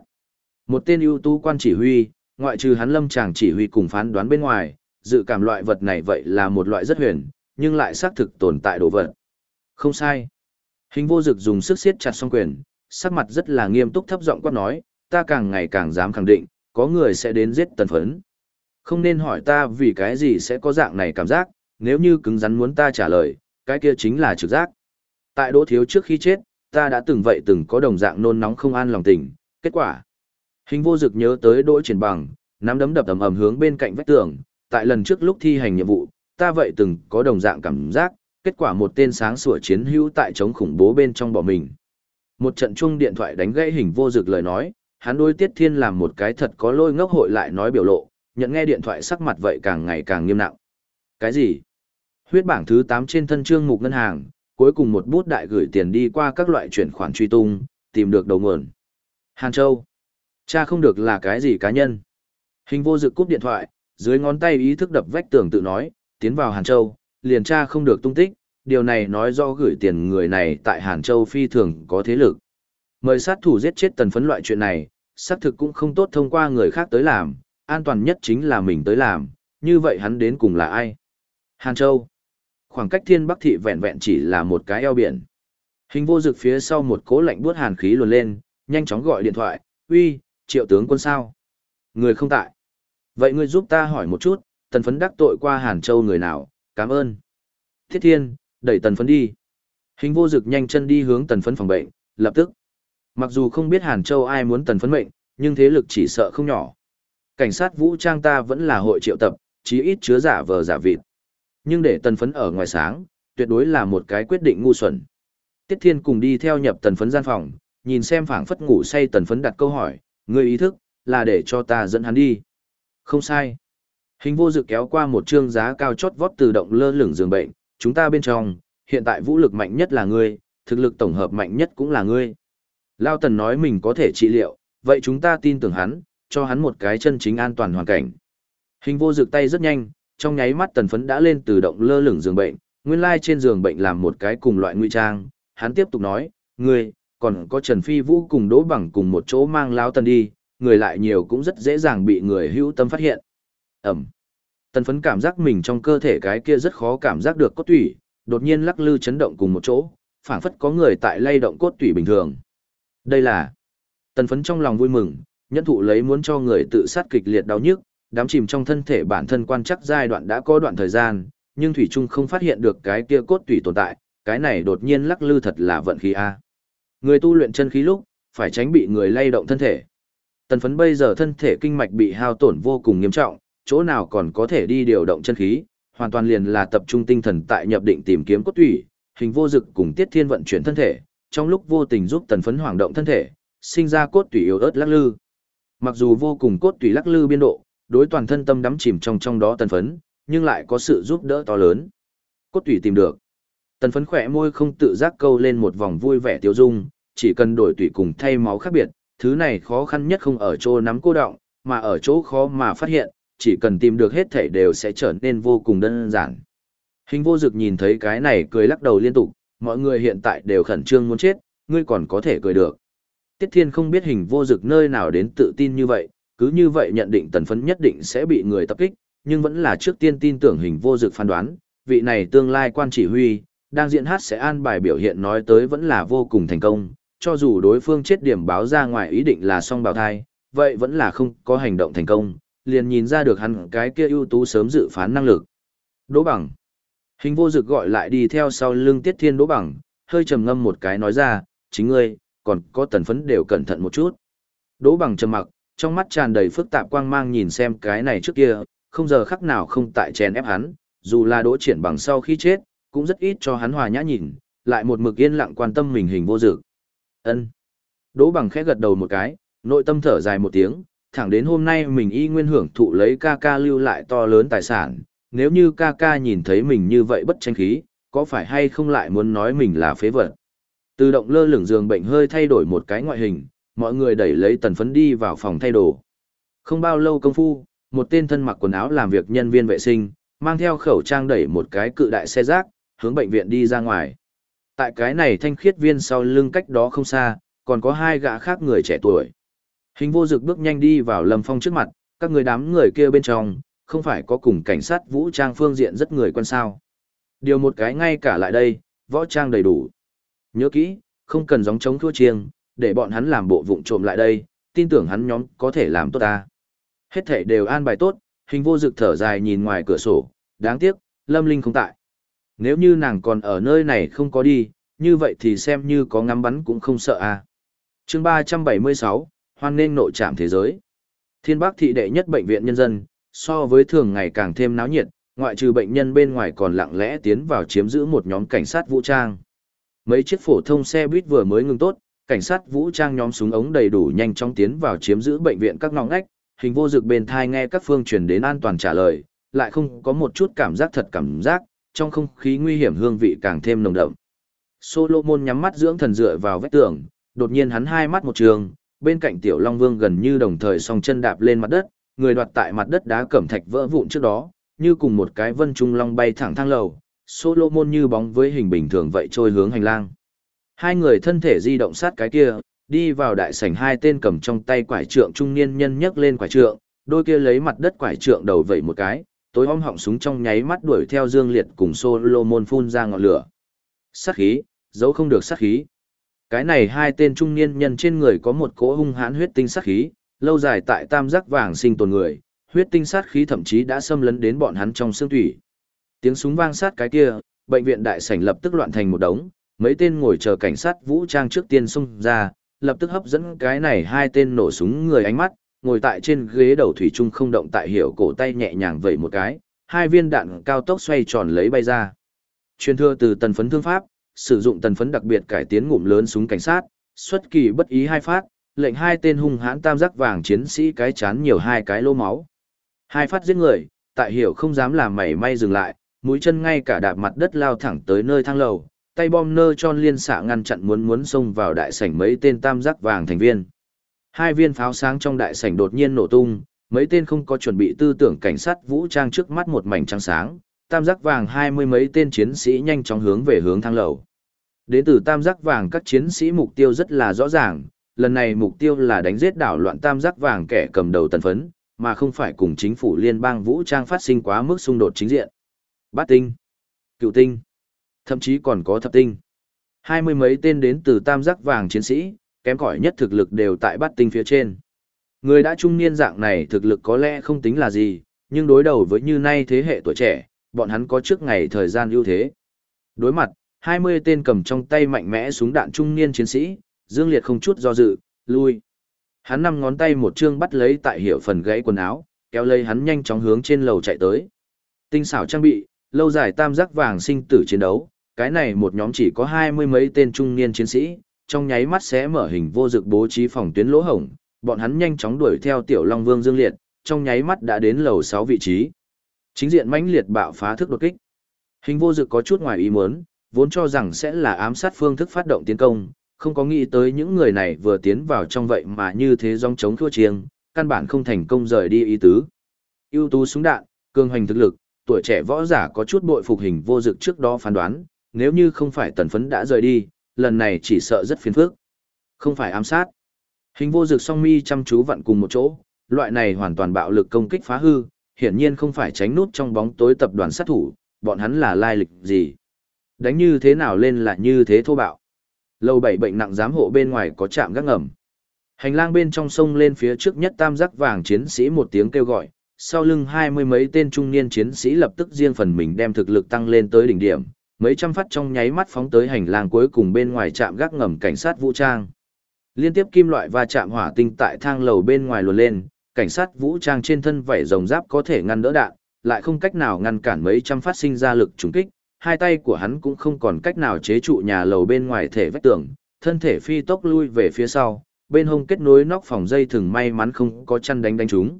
Một tên ưu tú quan chỉ huy, ngoại trừ hắn lâm chàng chỉ huy cùng phán đoán bên ngoài, dự cảm loại vật này vậy là một loại rất huyền, nhưng lại xác thực tồn tại đồ vật. Không sai. Hình vô dực dùng sức siết chặt song quyền, sắc mặt rất là nghiêm túc thấp giọng quát nói, ta càng ngày càng dám khẳng định, có người sẽ đến giết tần phấn. Không nên hỏi ta vì cái gì sẽ có dạng này cảm giác, nếu như cứng rắn muốn ta trả lời, cái kia chính là trực giác. Tại đỗ thiếu trước khi chết, ta đã từng vậy từng có đồng dạng nôn nóng không an lòng tình, kết quả. Hình vô dực nhớ tới đỗ triển bằng, nắm đấm đập ầm ầm hướng bên cạnh vách tường, tại lần trước lúc thi hành nhiệm vụ, ta vậy từng có đồng dạng cảm giác, kết quả một tên sáng sủa chiến hữu tại chống khủng bố bên trong bỏ mình. Một trận chung điện thoại đánh gãy hình vô dực lời nói, hắn đôi Tiết Thiên làm một cái thật có lôi ngốc hội lại nói biểu lộ, nhận nghe điện thoại sắc mặt vậy càng ngày càng nghiêm nặng. Cái gì? Huyết bảng thứ 8 trên thân trương mục ngân hàng, cuối cùng một bút đại gửi tiền đi qua các loại chuyển khoản truy tung, tìm được đầu nguồn. Hàn Châu. Cha không được là cái gì cá nhân. Hình vô dự cúp điện thoại, dưới ngón tay ý thức đập vách tường tự nói, tiến vào Hàn Châu, liền cha không được tung tích, điều này nói do gửi tiền người này tại Hàn Châu phi thường có thế lực. Mời sát thủ giết chết tần phấn loại chuyện này, xác thực cũng không tốt thông qua người khác tới làm, an toàn nhất chính là mình tới làm, như vậy hắn đến cùng là ai? Hàn Châu. Khoảng cách thiên bắc thị vẹn vẹn chỉ là một cái eo biển. Hình vô dực phía sau một cố lạnh buốt hàn khí luồn lên, nhanh chóng gọi điện thoại, uy, triệu tướng quân sao? Người không tại. Vậy ngươi giúp ta hỏi một chút, tần phấn đắc tội qua Hàn Châu người nào, cảm ơn. Thiết thiên, đẩy tần phấn đi. Hình vô dực nhanh chân đi hướng tần phấn phòng bệnh, lập tức. Mặc dù không biết Hàn Châu ai muốn tần phấn mệnh, nhưng thế lực chỉ sợ không nhỏ. Cảnh sát vũ trang ta vẫn là hội triệu tập, chí ít chứa giả vờ giả vịt. Nhưng để tần phấn ở ngoài sáng, tuyệt đối là một cái quyết định ngu xuẩn. Tiết Thiên cùng đi theo nhập tần phấn gian phòng, nhìn xem phảng phất ngủ say tần phấn đặt câu hỏi, người ý thức, là để cho ta dẫn hắn đi. Không sai. Hình vô dự kéo qua một trương giá cao chót vót tự động lơ lửng giường bệnh, chúng ta bên trong, hiện tại vũ lực mạnh nhất là ngươi, thực lực tổng hợp mạnh nhất cũng là ngươi. Lao Tần nói mình có thể trị liệu, vậy chúng ta tin tưởng hắn, cho hắn một cái chân chính an toàn hoàn cảnh. Hình vô dược tay rất nhanh, trong nháy mắt tần phấn đã lên từ động lơ lửng giường bệnh, nguyên lai trên giường bệnh làm một cái cùng loại nguy trang, hắn tiếp tục nói, người còn có Trần Phi Vũ cùng đỗ bằng cùng một chỗ mang lao tần đi, người lại nhiều cũng rất dễ dàng bị người hữu tâm phát hiện. Ẩm. Tần phấn cảm giác mình trong cơ thể cái kia rất khó cảm giác được cốt tủy, đột nhiên lắc lư chấn động cùng một chỗ, phảng phất có người tại lay động cốt tủy bình thường. Đây là Tần phấn trong lòng vui mừng, nhẫn thụ lấy muốn cho người tự sát kịch liệt đau nhức, đám chìm trong thân thể bản thân quan chắc giai đoạn đã có đoạn thời gian, nhưng Thủy Trung không phát hiện được cái kia cốt tủy tồn tại, cái này đột nhiên lắc lư thật là vận khí A. Người tu luyện chân khí lúc, phải tránh bị người lay động thân thể. Tần phấn bây giờ thân thể kinh mạch bị hao tổn vô cùng nghiêm trọng, chỗ nào còn có thể đi điều động chân khí, hoàn toàn liền là tập trung tinh thần tại nhập định tìm kiếm cốt tủy, hình vô dực cùng tiết thiên vận chuyển thân thể, trong lúc vô tình giúp tần phấn hoảng động thân thể, sinh ra cốt tủy yếu ớt lắc lư. Mặc dù vô cùng cốt tủy lắc lư biên độ, đối toàn thân tâm đắm chìm trong trong đó tần phấn, nhưng lại có sự giúp đỡ to lớn. Cốt tủy tìm được. Tần phấn khỏe môi không tự giác câu lên một vòng vui vẻ tiêu dung, chỉ cần đổi tủy cùng thay máu khác biệt, thứ này khó khăn nhất không ở chỗ nắm cô động, mà ở chỗ khó mà phát hiện, chỉ cần tìm được hết thể đều sẽ trở nên vô cùng đơn giản. Hình vô dực nhìn thấy cái này cười lắc đầu liên tục, mọi người hiện tại đều khẩn trương muốn chết, ngươi còn có thể cười được. Tiết Thiên không biết hình vô dực nơi nào đến tự tin như vậy, cứ như vậy nhận định tần phấn nhất định sẽ bị người tập kích, nhưng vẫn là trước tiên tin tưởng hình vô dực phán đoán, vị này tương lai quan chỉ huy, đang diễn hát sẽ an bài biểu hiện nói tới vẫn là vô cùng thành công, cho dù đối phương chết điểm báo ra ngoài ý định là song bào thai, vậy vẫn là không có hành động thành công, liền nhìn ra được hắn cái kia ưu tú sớm dự phán năng lực. Đỗ bằng. Hình vô dực gọi lại đi theo sau lưng tiết thiên đỗ bằng, hơi trầm ngâm một cái nói ra, chính ngươi, còn có tần phấn đều cẩn thận một chút. Đỗ bằng trầm mặc, trong mắt tràn đầy phức tạp quang mang nhìn xem cái này trước kia, không giờ khắc nào không tại chèn ép hắn, dù là đỗ triển bằng sau khi chết, cũng rất ít cho hắn hòa nhã nhìn, lại một mực yên lặng quan tâm mình hình vô dực. Ân. Đỗ bằng khẽ gật đầu một cái, nội tâm thở dài một tiếng, thẳng đến hôm nay mình y nguyên hưởng thụ lấy ca ca lưu lại to lớn tài sản, nếu như ca ca nhìn thấy mình như vậy bất tranh khí, có phải hay không lại muốn nói mình là phế vật. Tự động lơ lửng giường bệnh hơi thay đổi một cái ngoại hình, mọi người đẩy lấy tần phấn đi vào phòng thay đồ. Không bao lâu công phu, một tên thân mặc quần áo làm việc nhân viên vệ sinh, mang theo khẩu trang đẩy một cái cự đại xe rác, hướng bệnh viện đi ra ngoài. Tại cái này thanh khiết viên sau lưng cách đó không xa, còn có hai gã khác người trẻ tuổi. Hình vô dực bước nhanh đi vào Lâm Phong trước mặt, các người đám người kia bên trong, không phải có cùng cảnh sát vũ trang phương diện rất người quan sao. Điều một cái ngay cả lại đây, võ trang đầy đủ. Nhớ kỹ, không cần gióng chống thua chiêng, để bọn hắn làm bộ vụng trộm lại đây, tin tưởng hắn nhóm có thể làm tốt ta. Hết thể đều an bài tốt, hình vô dực thở dài nhìn ngoài cửa sổ, đáng tiếc, Lâm Linh không tại. Nếu như nàng còn ở nơi này không có đi, như vậy thì xem như có ngắm bắn cũng không sợ à. chương 376, hoan nên nội trạm thế giới. Thiên Bắc thị đệ nhất bệnh viện nhân dân, so với thường ngày càng thêm náo nhiệt, ngoại trừ bệnh nhân bên ngoài còn lặng lẽ tiến vào chiếm giữ một nhóm cảnh sát vũ trang. Mấy chiếc phổ thông xe buýt vừa mới ngừng tốt, cảnh sát vũ trang nhóm súng ống đầy đủ nhanh chóng tiến vào chiếm giữ bệnh viện các ngõ ngách, hình vô dực bên thai nghe các phương truyền đến an toàn trả lời, lại không có một chút cảm giác thật cảm giác, trong không khí nguy hiểm hương vị càng thêm nồng đậm. Solomon nhắm mắt dưỡng thần dựa vào vách tường, đột nhiên hắn hai mắt một trường, bên cạnh Tiểu Long Vương gần như đồng thời song chân đạp lên mặt đất, người đoạt tại mặt đất đá cẩm thạch vỡ vụn trước đó, như cùng một cái vân trung long bay thẳng thang lầu, Solomon như bóng với hình bình thường vậy trôi hướng hành lang. Hai người thân thể di động sát cái kia, đi vào đại sảnh hai tên cầm trong tay quải trượng trung niên nhân nhấc lên quải trượng, đôi kia lấy mặt đất quải trượng đầu vẩy một cái, tối om họng súng trong nháy mắt đuổi theo Dương Liệt cùng Solomon phun ra ngọn lửa. Sát khí, giấu không được sát khí. Cái này hai tên trung niên nhân trên người có một cỗ hung hãn huyết tinh sát khí, lâu dài tại tam giác vàng sinh tồn người, huyết tinh sát khí thậm chí đã xâm lấn đến bọn hắn trong xương thủy. Tiếng súng vang sát cái kia, bệnh viện đại sảnh lập tức loạn thành một đống, mấy tên ngồi chờ cảnh sát vũ trang trước tiên xông ra, lập tức hấp dẫn cái này hai tên nổ súng người ánh mắt, ngồi tại trên ghế đầu thủy trung không động tại hiểu cổ tay nhẹ nhàng vẩy một cái, hai viên đạn cao tốc xoay tròn lấy bay ra. Truyền thừa từ tần phấn thương pháp, sử dụng tần phấn đặc biệt cải tiến ngụm lớn súng cảnh sát, xuất kỳ bất ý hai phát, lệnh hai tên hung hãn tam giác vàng chiến sĩ cái chán nhiều hai cái lô máu. Hai phát giết người, tại hiểu không dám làm mảy may dừng lại, mũi chân ngay cả đạp mặt đất lao thẳng tới nơi thang lầu, tay bom nơ tròn liên xạ ngăn chặn muốn muốn xông vào đại sảnh mấy tên tam giác vàng thành viên. Hai viên pháo sáng trong đại sảnh đột nhiên nổ tung, mấy tên không có chuẩn bị tư tưởng cảnh sát vũ trang trước mắt một mảnh trắng sáng, tam giác vàng hai mươi mấy tên chiến sĩ nhanh chóng hướng về hướng thang lầu. Đến từ tam giác vàng các chiến sĩ mục tiêu rất là rõ ràng, lần này mục tiêu là đánh giết đảo loạn tam giác vàng kẻ cầm đầu tần phấn, mà không phải cùng chính phủ liên bang vũ trang phát sinh quá mức xung đột chính diện. Bát tinh, cựu tinh, thậm chí còn có thập tinh. Hai mươi mấy tên đến từ tam giác vàng chiến sĩ, kém cỏi nhất thực lực đều tại bát tinh phía trên. Người đã trung niên dạng này thực lực có lẽ không tính là gì, nhưng đối đầu với như nay thế hệ tuổi trẻ, bọn hắn có trước ngày thời gian ưu thế. Đối mặt, 20 tên cầm trong tay mạnh mẽ súng đạn trung niên chiến sĩ, Dương Liệt không chút do dự, lui. Hắn năm ngón tay một chương bắt lấy tại hiểu phần gãy quần áo, kéo lấy hắn nhanh chóng hướng trên lầu chạy tới. Tinh xảo trang bị, lâu dài tam giác vàng sinh tử chiến đấu, cái này một nhóm chỉ có hai mươi mấy tên trung niên chiến sĩ, trong nháy mắt sẽ mở hình vô dực bố trí phòng tuyến lỗ hổng, bọn hắn nhanh chóng đuổi theo Tiểu Long Vương Dương Liệt, trong nháy mắt đã đến lầu 6 vị trí. Chính diện mãnh liệt bạo phá thức đột kích. Hình vô dực có chút ngoài ý muốn, vốn cho rằng sẽ là ám sát phương thức phát động tiến công, không có nghĩ tới những người này vừa tiến vào trong vậy mà như thế dòng chống thua chiêng, căn bản không thành công rời đi ý tứ. ưu tú súng đạn, cường hành thực lực, tuổi trẻ võ giả có chút bội phục hình vô dực trước đó phán đoán, nếu như không phải tần phấn đã rời đi, lần này chỉ sợ rất phiền phức. Không phải ám sát. Hình vô dực song mi chăm chú vặn cùng một chỗ, loại này hoàn toàn bạo lực công kích phá hư, hiển nhiên không phải tránh nút trong bóng tối tập đoàn sát thủ, bọn hắn là lai lịch gì. Đánh như thế nào lên là như thế thô bạo. Lầu bảy bệnh nặng giám hộ bên ngoài có chạm gác ngầm. Hành lang bên trong sông lên phía trước nhất tam giác vàng chiến sĩ một tiếng kêu gọi, sau lưng hai mươi mấy tên trung niên chiến sĩ lập tức riêng phần mình đem thực lực tăng lên tới đỉnh điểm, mấy trăm phát trong nháy mắt phóng tới hành lang cuối cùng bên ngoài trạm gác ngầm cảnh sát vũ trang. Liên tiếp kim loại va chạm hỏa tinh tại thang lầu bên ngoài luồn lên, cảnh sát vũ trang trên thân vảy rồng giáp có thể ngăn đỡ đạn, lại không cách nào ngăn cản mấy trăm phát sinh ra lực trùng kích, hai tay của hắn cũng không còn cách nào chế trụ nhà lầu bên ngoài thể vách tường, thân thể phi tốc lui về phía sau, bên hông kết nối nóc phòng dây thừng may mắn không có chăn đánh đánh chúng.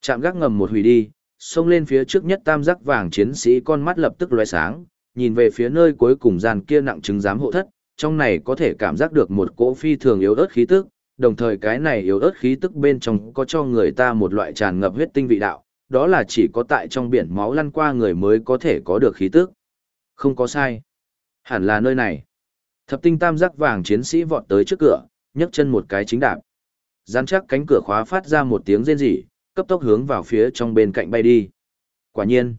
Chạm gác ngầm một hủy đi, xông lên phía trước nhất tam giác vàng chiến sĩ con mắt lập tức lóe sáng, nhìn về phía nơi cuối cùng gian kia nặng chứng giám hộ thất, trong này có thể cảm giác được một cỗ phi thường yếu ớt khí tức, đồng thời cái này yếu ớt khí tức bên trong có cho người ta một loại tràn ngập huyết tinh vị đạo, đó là chỉ có tại trong biển máu lăn qua người mới có thể có được khí tức. Không có sai. Hẳn là nơi này. Thập tinh tam giác vàng chiến sĩ vọt tới trước cửa, nhấc chân một cái chính đạp. Gián chắc cánh cửa khóa phát ra một tiếng rên rỉ, cấp tốc hướng vào phía trong bên cạnh bay đi. Quả nhiên,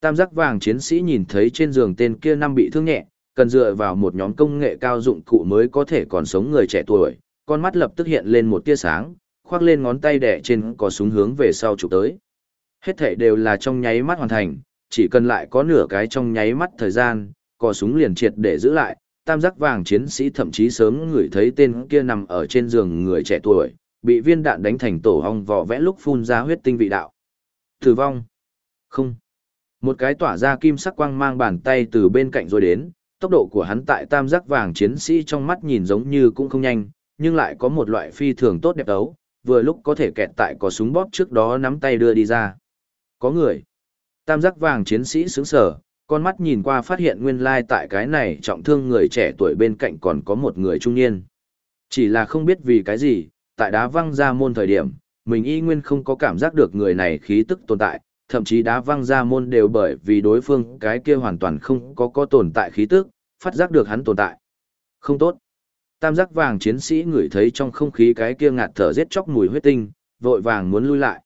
tam giác vàng chiến sĩ nhìn thấy trên giường tên kia năm bị thương nhẹ, cần dựa vào một nhóm công nghệ cao dụng cụ mới có thể còn sống người trẻ tuổi, con mắt lập tức hiện lên một tia sáng, khoác lên ngón tay đẻ trên có súng hướng về sau chụp tới. Hết thể đều là trong nháy mắt hoàn thành, chỉ cần lại có nửa cái trong nháy mắt thời gian, cò súng liền triệt để giữ lại, tam giác vàng chiến sĩ thậm chí sớm ngửi thấy tên kia nằm ở trên giường người trẻ tuổi, bị viên đạn đánh thành tổ hong vỏ vẽ lúc phun ra huyết tinh vị đạo. Tử vong. Không. Một cái tỏa ra kim sắc quang mang bàn tay từ bên cạnh rồi đến, tốc độ của hắn tại tam giác vàng chiến sĩ trong mắt nhìn giống như cũng không nhanh, nhưng lại có một loại phi thường tốt đẹp đấu, vừa lúc có thể kẹt tại có súng bóp trước đó nắm tay đưa đi ra. Có người. Tam giác vàng chiến sĩ sướng sở, con mắt nhìn qua phát hiện nguyên lai tại cái này trọng thương người trẻ tuổi bên cạnh còn có một người trung niên. Chỉ là không biết vì cái gì, tại đá văng ra môn thời điểm, mình y nguyên không có cảm giác được người này khí tức tồn tại, thậm chí đá văng ra môn đều bởi vì đối phương cái kia hoàn toàn không có có tồn tại khí tức, phát giác được hắn tồn tại. Không tốt. Tam giác vàng chiến sĩ ngửi thấy trong không khí cái kia ngạt thở giết chóc mùi huyết tinh, vội vàng muốn lui lại.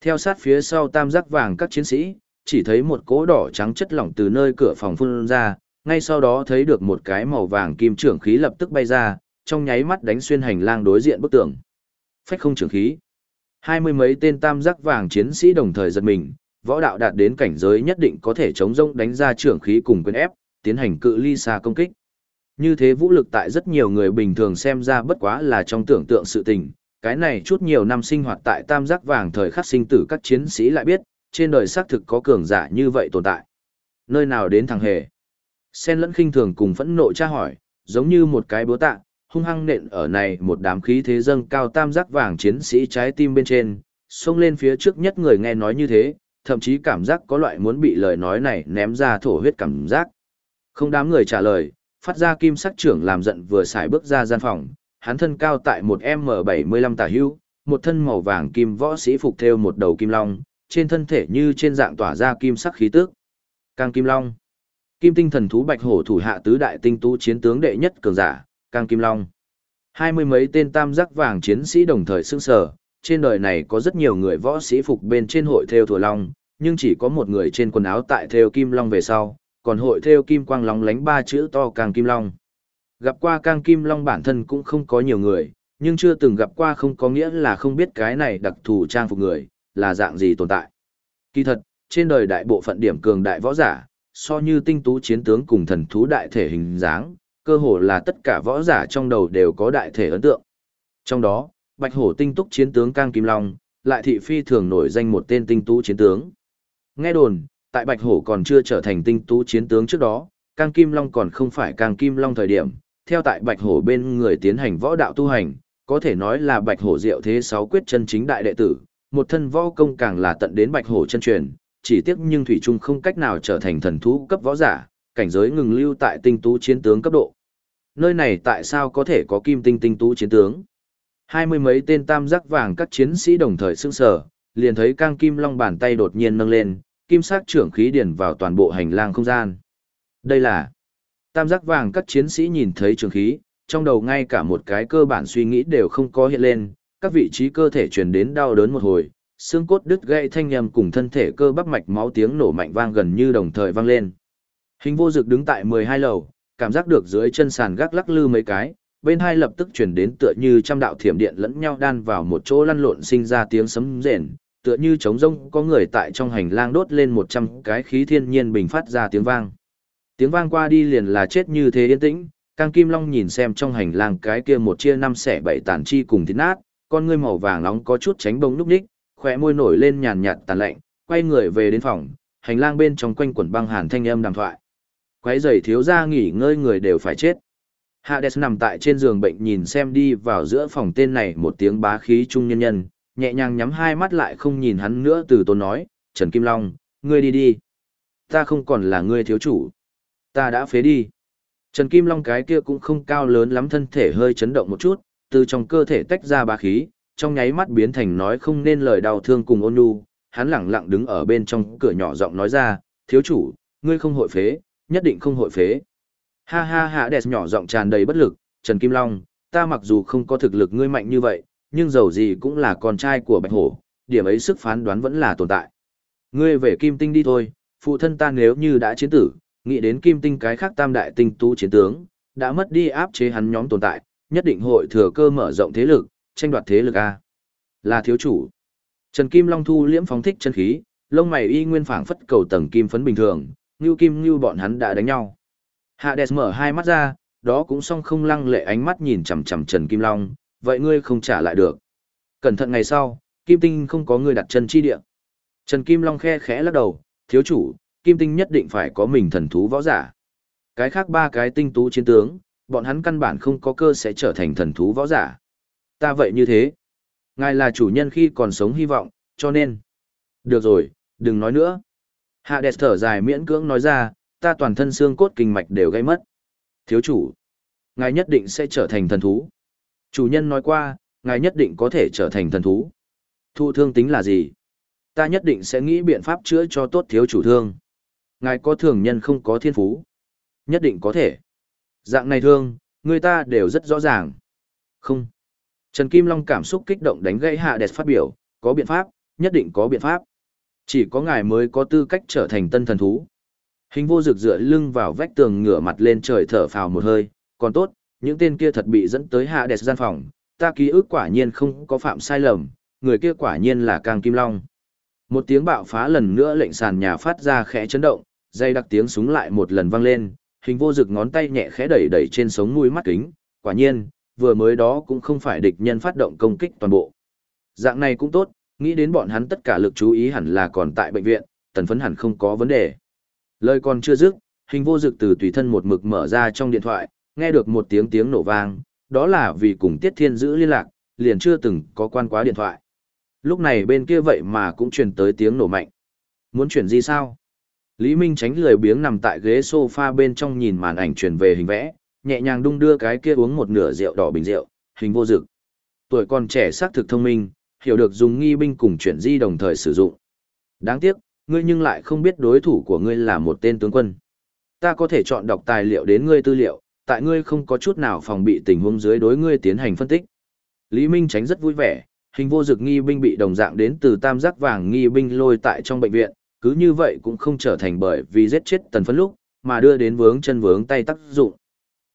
Theo sát phía sau tam giác vàng các chiến sĩ, chỉ thấy một cỗ đỏ trắng chất lỏng từ nơi cửa phòng phun ra, ngay sau đó thấy được một cái màu vàng kim trưởng khí lập tức bay ra, trong nháy mắt đánh xuyên hành lang đối diện bức tường. Phách không trưởng khí. Hai mươi mấy tên tam giác vàng chiến sĩ đồng thời giật mình, võ đạo đạt đến cảnh giới nhất định có thể chống rông đánh ra trưởng khí cùng quyền ép, tiến hành cự ly xa công kích. Như thế vũ lực tại rất nhiều người bình thường xem ra bất quá là trong tưởng tượng sự tình, cái này chút nhiều năm sinh hoạt tại tam giác vàng thời khắc sinh tử các chiến sĩ lại biết, trên đời xác thực có cường giả như vậy tồn tại. Nơi nào đến thằng hề? Sen lẫn khinh thường cùng phẫn nộ tra hỏi, giống như một cái búa tạ, hung hăng nện ở này một đám khí thế dâng cao tam giác vàng chiến sĩ trái tim bên trên, xông lên phía trước nhất người nghe nói như thế, thậm chí cảm giác có loại muốn bị lời nói này ném ra thổ huyết cảm giác. Không đám người trả lời, phát ra kim sắc trưởng làm giận vừa xài bước ra gian phòng, hắn thân cao tại một M75 tả hưu, một thân màu vàng kim võ sĩ phục theo một đầu kim long, trên thân thể như trên dạng tỏa ra kim sắc khí tức. Càng Kim Long. Kim tinh thần thú bạch hổ thủ hạ tứ đại tinh tú chiến tướng đệ nhất cường giả, Càng Kim Long. Hai mươi mấy tên tam giác vàng chiến sĩ đồng thời sưng sở, trên đời này có rất nhiều người võ sĩ phục bên trên hội theo thủ long, nhưng chỉ có một người trên quần áo tại theo kim long về sau, còn hội theo kim quang long lánh ba chữ to càng kim long. Gặp qua cang kim long bản thân cũng không có nhiều người, nhưng chưa từng gặp qua không có nghĩa là không biết cái này đặc thù trang phục người, là dạng gì tồn tại. Kỳ thật, trên đời đại bộ phận điểm cường đại võ giả, so như tinh tú chiến tướng cùng thần thú đại thể hình dáng, cơ hồ là tất cả võ giả trong đầu đều có đại thể ấn tượng. Trong đó, Bạch Hổ tinh túc chiến tướng Cang Kim Long, lại thị phi thường nổi danh một tên tinh tú chiến tướng. Nghe đồn, tại Bạch Hổ còn chưa trở thành tinh tú chiến tướng trước đó, Cang Kim Long còn không phải Cang Kim Long thời điểm, theo tại Bạch Hổ bên người tiến hành võ đạo tu hành, có thể nói là Bạch Hổ diệu thế sáu quyết chân chính đại đệ tử, một thân võ công càng là tận đến Bạch Hổ chân truyền, chỉ tiếc nhưng thủy trung không cách nào trở thành thần thú cấp võ giả, cảnh giới ngừng lưu tại tinh tú chiến tướng cấp độ. Nơi này tại sao có thể có kim tinh tinh tú chiến tướng? Hai mươi mấy tên tam giác vàng các chiến sĩ đồng thời sững sờ, liền thấy cang kim long bàn tay đột nhiên nâng lên, kim sắc trưởng khí điển vào toàn bộ hành lang không gian. Đây là tam giác vàng các chiến sĩ nhìn thấy trường khí, trong đầu ngay cả một cái cơ bản suy nghĩ đều không có hiện lên, các vị trí cơ thể truyền đến đau đớn một hồi, xương cốt đứt gãy thanh nhầm cùng thân thể cơ bắp mạch máu tiếng nổ mạnh vang gần như đồng thời vang lên. Hình vô dực đứng tại 12 lầu, cảm giác được dưới chân sàn gác lắc lư mấy cái, bên hai lập tức truyền đến tựa như trăm đạo thiểm điện lẫn nhau đan vào một chỗ lăn lộn sinh ra tiếng sấm rền, tựa như trống rông có người tại trong hành lang đốt lên 100 cái khí thiên nhiên bình phát ra tiếng vang. Tiếng vang qua đi liền là chết như thế yên tĩnh, Cang Kim Long nhìn xem trong hành lang cái kia một chia năm xẻ bảy tàn chi cùng thịt nát, con ngươi màu vàng nóng có chút tránh bông núp ních, khỏe môi nổi lên nhàn nhạt tàn lạnh, quay người về đến phòng, hành lang bên trong quanh quẩn băng hàn thanh âm đàm thoại. Quấy giày thiếu ra nghỉ ngơi người đều phải chết. Hades nằm tại trên giường bệnh nhìn xem đi vào giữa phòng tên này một tiếng bá khí trung nhân nhân, nhẹ nhàng nhắm hai mắt lại không nhìn hắn nữa từ tốn nói, Trần Kim Long, ngươi đi đi. Ta không còn là ngươi thiếu chủ. Ta đã phế đi. Trần Kim Long cái kia cũng không cao lớn lắm thân thể hơi chấn động một chút, từ trong cơ thể tách ra bá khí, trong nháy mắt biến thành nói không nên lời đau thương cùng ôn nhu, hắn lẳng lặng đứng ở bên trong cửa nhỏ giọng nói ra, thiếu chủ, ngươi không hội phế, nhất định không hội phế. Ha ha ha đẹp nhỏ giọng tràn đầy bất lực, Trần Kim Long, ta mặc dù không có thực lực ngươi mạnh như vậy, nhưng dầu gì cũng là con trai của Bạch Hổ, điểm ấy sức phán đoán vẫn là tồn tại. Ngươi về Kim Tinh đi thôi, phụ thân ta nếu như đã chiến tử, nghĩ đến Kim Tinh cái khác tam đại tinh tú chiến tướng, đã mất đi áp chế hắn nhóm tồn tại, nhất định hội thừa cơ mở rộng thế lực, tranh đoạt thế lực a. Là thiếu chủ. Trần Kim Long thu liễm phóng thích chân khí, lông mày y nguyên phảng phất cầu tầng kim phấn bình thường, như kim như bọn hắn đã đánh nhau. Hades mở hai mắt ra, đó cũng song không lăng lệ ánh mắt nhìn chằm chằm Trần Kim Long, vậy ngươi không trả lại được. Cẩn thận ngày sau, Kim Tinh không có người đặt chân chi địa. Trần Kim Long khe khẽ lắc đầu, thiếu chủ, Kim Tinh nhất định phải có mình thần thú võ giả. Cái khác ba cái tinh tú chiến tướng, bọn hắn căn bản không có cơ sẽ trở thành thần thú võ giả. Ta vậy như thế. Ngài là chủ nhân khi còn sống hy vọng, cho nên. Được rồi, đừng nói nữa. Hạ đẹp thở dài miễn cưỡng nói ra, ta toàn thân xương cốt kinh mạch đều gây mất. Thiếu chủ, ngài nhất định sẽ trở thành thần thú. Chủ nhân nói qua, ngài nhất định có thể trở thành thần thú. Thu thương tính là gì? Ta nhất định sẽ nghĩ biện pháp chữa cho tốt thiếu chủ thương. Ngài có thường nhân không có thiên phú. Nhất định có thể. Dạng này thương, người ta đều rất rõ ràng. Không. Trần Kim Long cảm xúc kích động đánh gãy hạ đẹp phát biểu, có biện pháp, nhất định có biện pháp. Chỉ có ngài mới có tư cách trở thành tân thần thú. Hình vô rực dựa lưng vào vách tường ngửa mặt lên trời thở phào một hơi, còn tốt, những tên kia thật bị dẫn tới hạ đẹp gian phòng, ta ký ức quả nhiên không có phạm sai lầm, người kia quả nhiên là Càng Kim Long. Một tiếng bạo phá lần nữa lệnh sàn nhà phát ra khẽ chấn động, dây đặc tiếng súng lại một lần vang lên, hình vô rực ngón tay nhẹ khẽ đẩy đẩy trên sống mũi mắt kính, quả nhiên, vừa mới đó cũng không phải địch nhân phát động công kích toàn bộ. Dạng này cũng tốt, nghĩ đến bọn hắn tất cả lực chú ý hẳn là còn tại bệnh viện, tần phấn hẳn không có vấn đề. Lời còn chưa dứt, hình vô dực từ tùy thân một mực mở ra trong điện thoại, nghe được một tiếng tiếng nổ vang, đó là vì cùng Tiết Thiên giữ liên lạc, liền chưa từng có quan quá điện thoại. Lúc này bên kia vậy mà cũng truyền tới tiếng nổ mạnh. Muốn chuyển gì sao? Lý Minh tránh lười biếng nằm tại ghế sofa bên trong nhìn màn ảnh truyền về hình vẽ, nhẹ nhàng đung đưa cái kia uống một nửa rượu đỏ bình rượu, hình vô dực. Tuổi còn trẻ xác thực thông minh, hiểu được dùng nghi binh cùng chuyển di đồng thời sử dụng. Đáng tiếc, ngươi nhưng lại không biết đối thủ của ngươi là một tên tướng quân. Ta có thể chọn đọc tài liệu đến ngươi tư liệu, tại ngươi không có chút nào phòng bị tình huống dưới đối ngươi tiến hành phân tích. Lý Minh tránh rất vui vẻ, hình vô dực nghi binh bị đồng dạng đến từ tam giác vàng nghi binh lôi tại trong bệnh viện, cứ như vậy cũng không trở thành bởi vì giết chết tần phấn lúc, mà đưa đến vướng chân vướng tay tác dụng.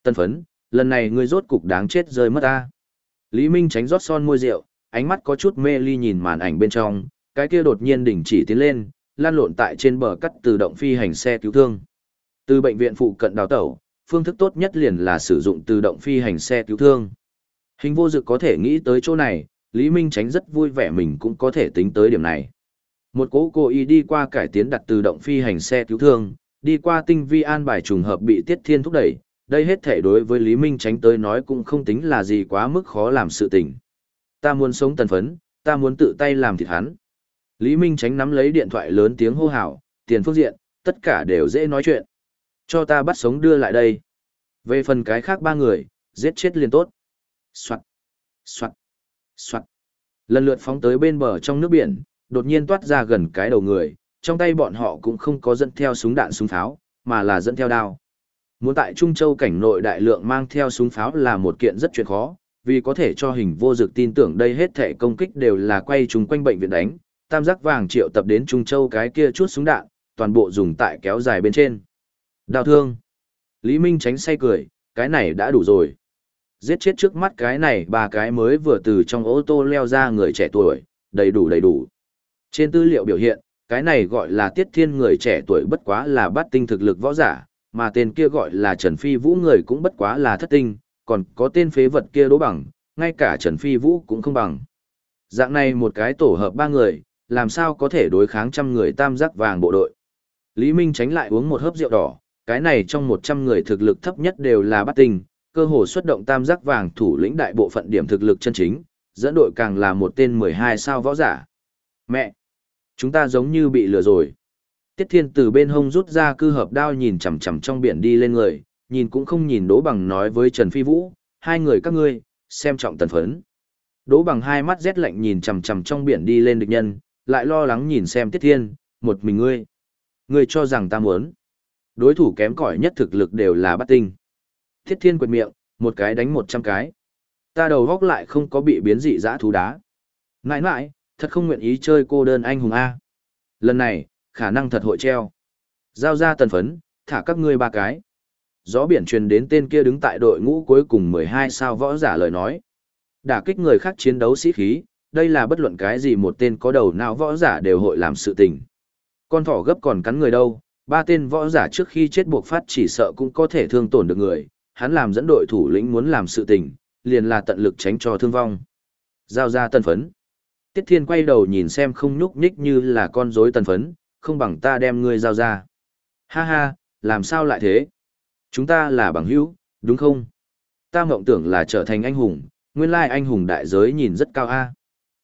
Tần phấn, lần này ngươi rốt cục đáng chết rơi mất ta. Lý Minh tránh rót son môi rượu, ánh mắt có chút mê ly nhìn màn ảnh bên trong, cái kia đột nhiên đỉnh chỉ tiến lên, lan lộn tại trên bờ cắt tự động phi hành xe cứu thương. Từ bệnh viện phụ cận đào tẩu, phương thức tốt nhất liền là sử dụng tự động phi hành xe cứu thương. Hình vô dực có thể nghĩ tới chỗ này, Lý Minh Tránh rất vui vẻ mình cũng có thể tính tới điểm này. Một cố cô y đi qua cải tiến đặt tự động phi hành xe cứu thương, đi qua tinh vi an bài trùng hợp bị Tiết Thiên thúc đẩy, đây hết thể đối với Lý Minh Tránh tới nói cũng không tính là gì quá mức khó làm sự tình. Ta muốn sống tần phấn, ta muốn tự tay làm thịt hắn. Lý Minh Tránh nắm lấy điện thoại lớn tiếng hô hào, tiền phương diện, tất cả đều dễ nói chuyện. Cho ta bắt sống đưa lại đây. Về phần cái khác ba người, giết chết liền tốt. Soạn, soạn, soạn. Lần lượt phóng tới bên bờ trong nước biển, đột nhiên toát ra gần cái đầu người, trong tay bọn họ cũng không có dẫn theo súng đạn súng pháo, mà là dẫn theo đao. Muốn tại Trung Châu cảnh nội đại lượng mang theo súng pháo là một kiện rất chuyện khó, vì có thể cho hình vô dực tin tưởng đây hết thể công kích đều là quay chúng quanh bệnh viện đánh, tam giác vàng triệu tập đến Trung Châu cái kia chút súng đạn, toàn bộ dùng tại kéo dài bên trên. Đào thương. Lý Minh tránh say cười, cái này đã đủ rồi. Giết chết trước mắt cái này ba cái mới vừa từ trong ô tô leo ra người trẻ tuổi, đầy đủ đầy đủ. Trên tư liệu biểu hiện, cái này gọi là tiết thiên người trẻ tuổi bất quá là bát tinh thực lực võ giả, mà tên kia gọi là Trần Phi Vũ người cũng bất quá là thất tinh, còn có tên phế vật kia đố bằng, ngay cả Trần Phi Vũ cũng không bằng. Dạng này một cái tổ hợp ba người, làm sao có thể đối kháng trăm người tam giác vàng bộ đội. Lý Minh tránh lại uống một hớp rượu đỏ, cái này trong 100 người thực lực thấp nhất đều là bát tinh, cơ hồ xuất động tam giác vàng thủ lĩnh đại bộ phận điểm thực lực chân chính, dẫn đội càng là một tên 12 sao võ giả. Mẹ! Chúng ta giống như bị lừa rồi. Tiết Thiên từ bên hông rút ra cư hợp đao nhìn chằm chằm trong biển đi lên người, nhìn cũng không nhìn Đỗ Bằng nói với Trần Phi Vũ, hai người các ngươi, xem trọng tần phấn. Đỗ Bằng hai mắt rét lạnh nhìn chằm chằm trong biển đi lên địch nhân, lại lo lắng nhìn xem Tiết Thiên, một mình ngươi. Ngươi cho rằng ta muốn. Đối thủ kém cỏi nhất thực lực đều là bắt tinh. Tiết Thiên quệt miệng, một cái đánh một trăm cái. Ta đầu góc lại không có bị biến dị dã thú đá. Nãi nãi, thật không nguyện ý chơi cô đơn anh hùng A. Lần này, khả năng thật hội treo. Giao ra tần phấn, thả các ngươi ba cái. Gió biển truyền đến tên kia đứng tại đội ngũ cuối cùng 12 sao võ giả lời nói. Đả kích người khác chiến đấu sĩ khí, đây là bất luận cái gì một tên có đầu nào võ giả đều hội làm sự tình. Con thỏ gấp còn cắn người đâu, ba tên võ giả trước khi chết buộc phát chỉ sợ cũng có thể thương tổn được người, hắn làm dẫn đội thủ lĩnh muốn làm sự tình, liền là tận lực tránh cho thương vong. Giao ra tân phấn. Tiết Thiên quay đầu nhìn xem không nhúc nhích như là con rối tần phấn, không bằng ta đem ngươi giao ra. Ha ha, làm sao lại thế? Chúng ta là bằng hữu, đúng không? Ta mộng tưởng là trở thành anh hùng, nguyên lai anh hùng đại giới nhìn rất cao a.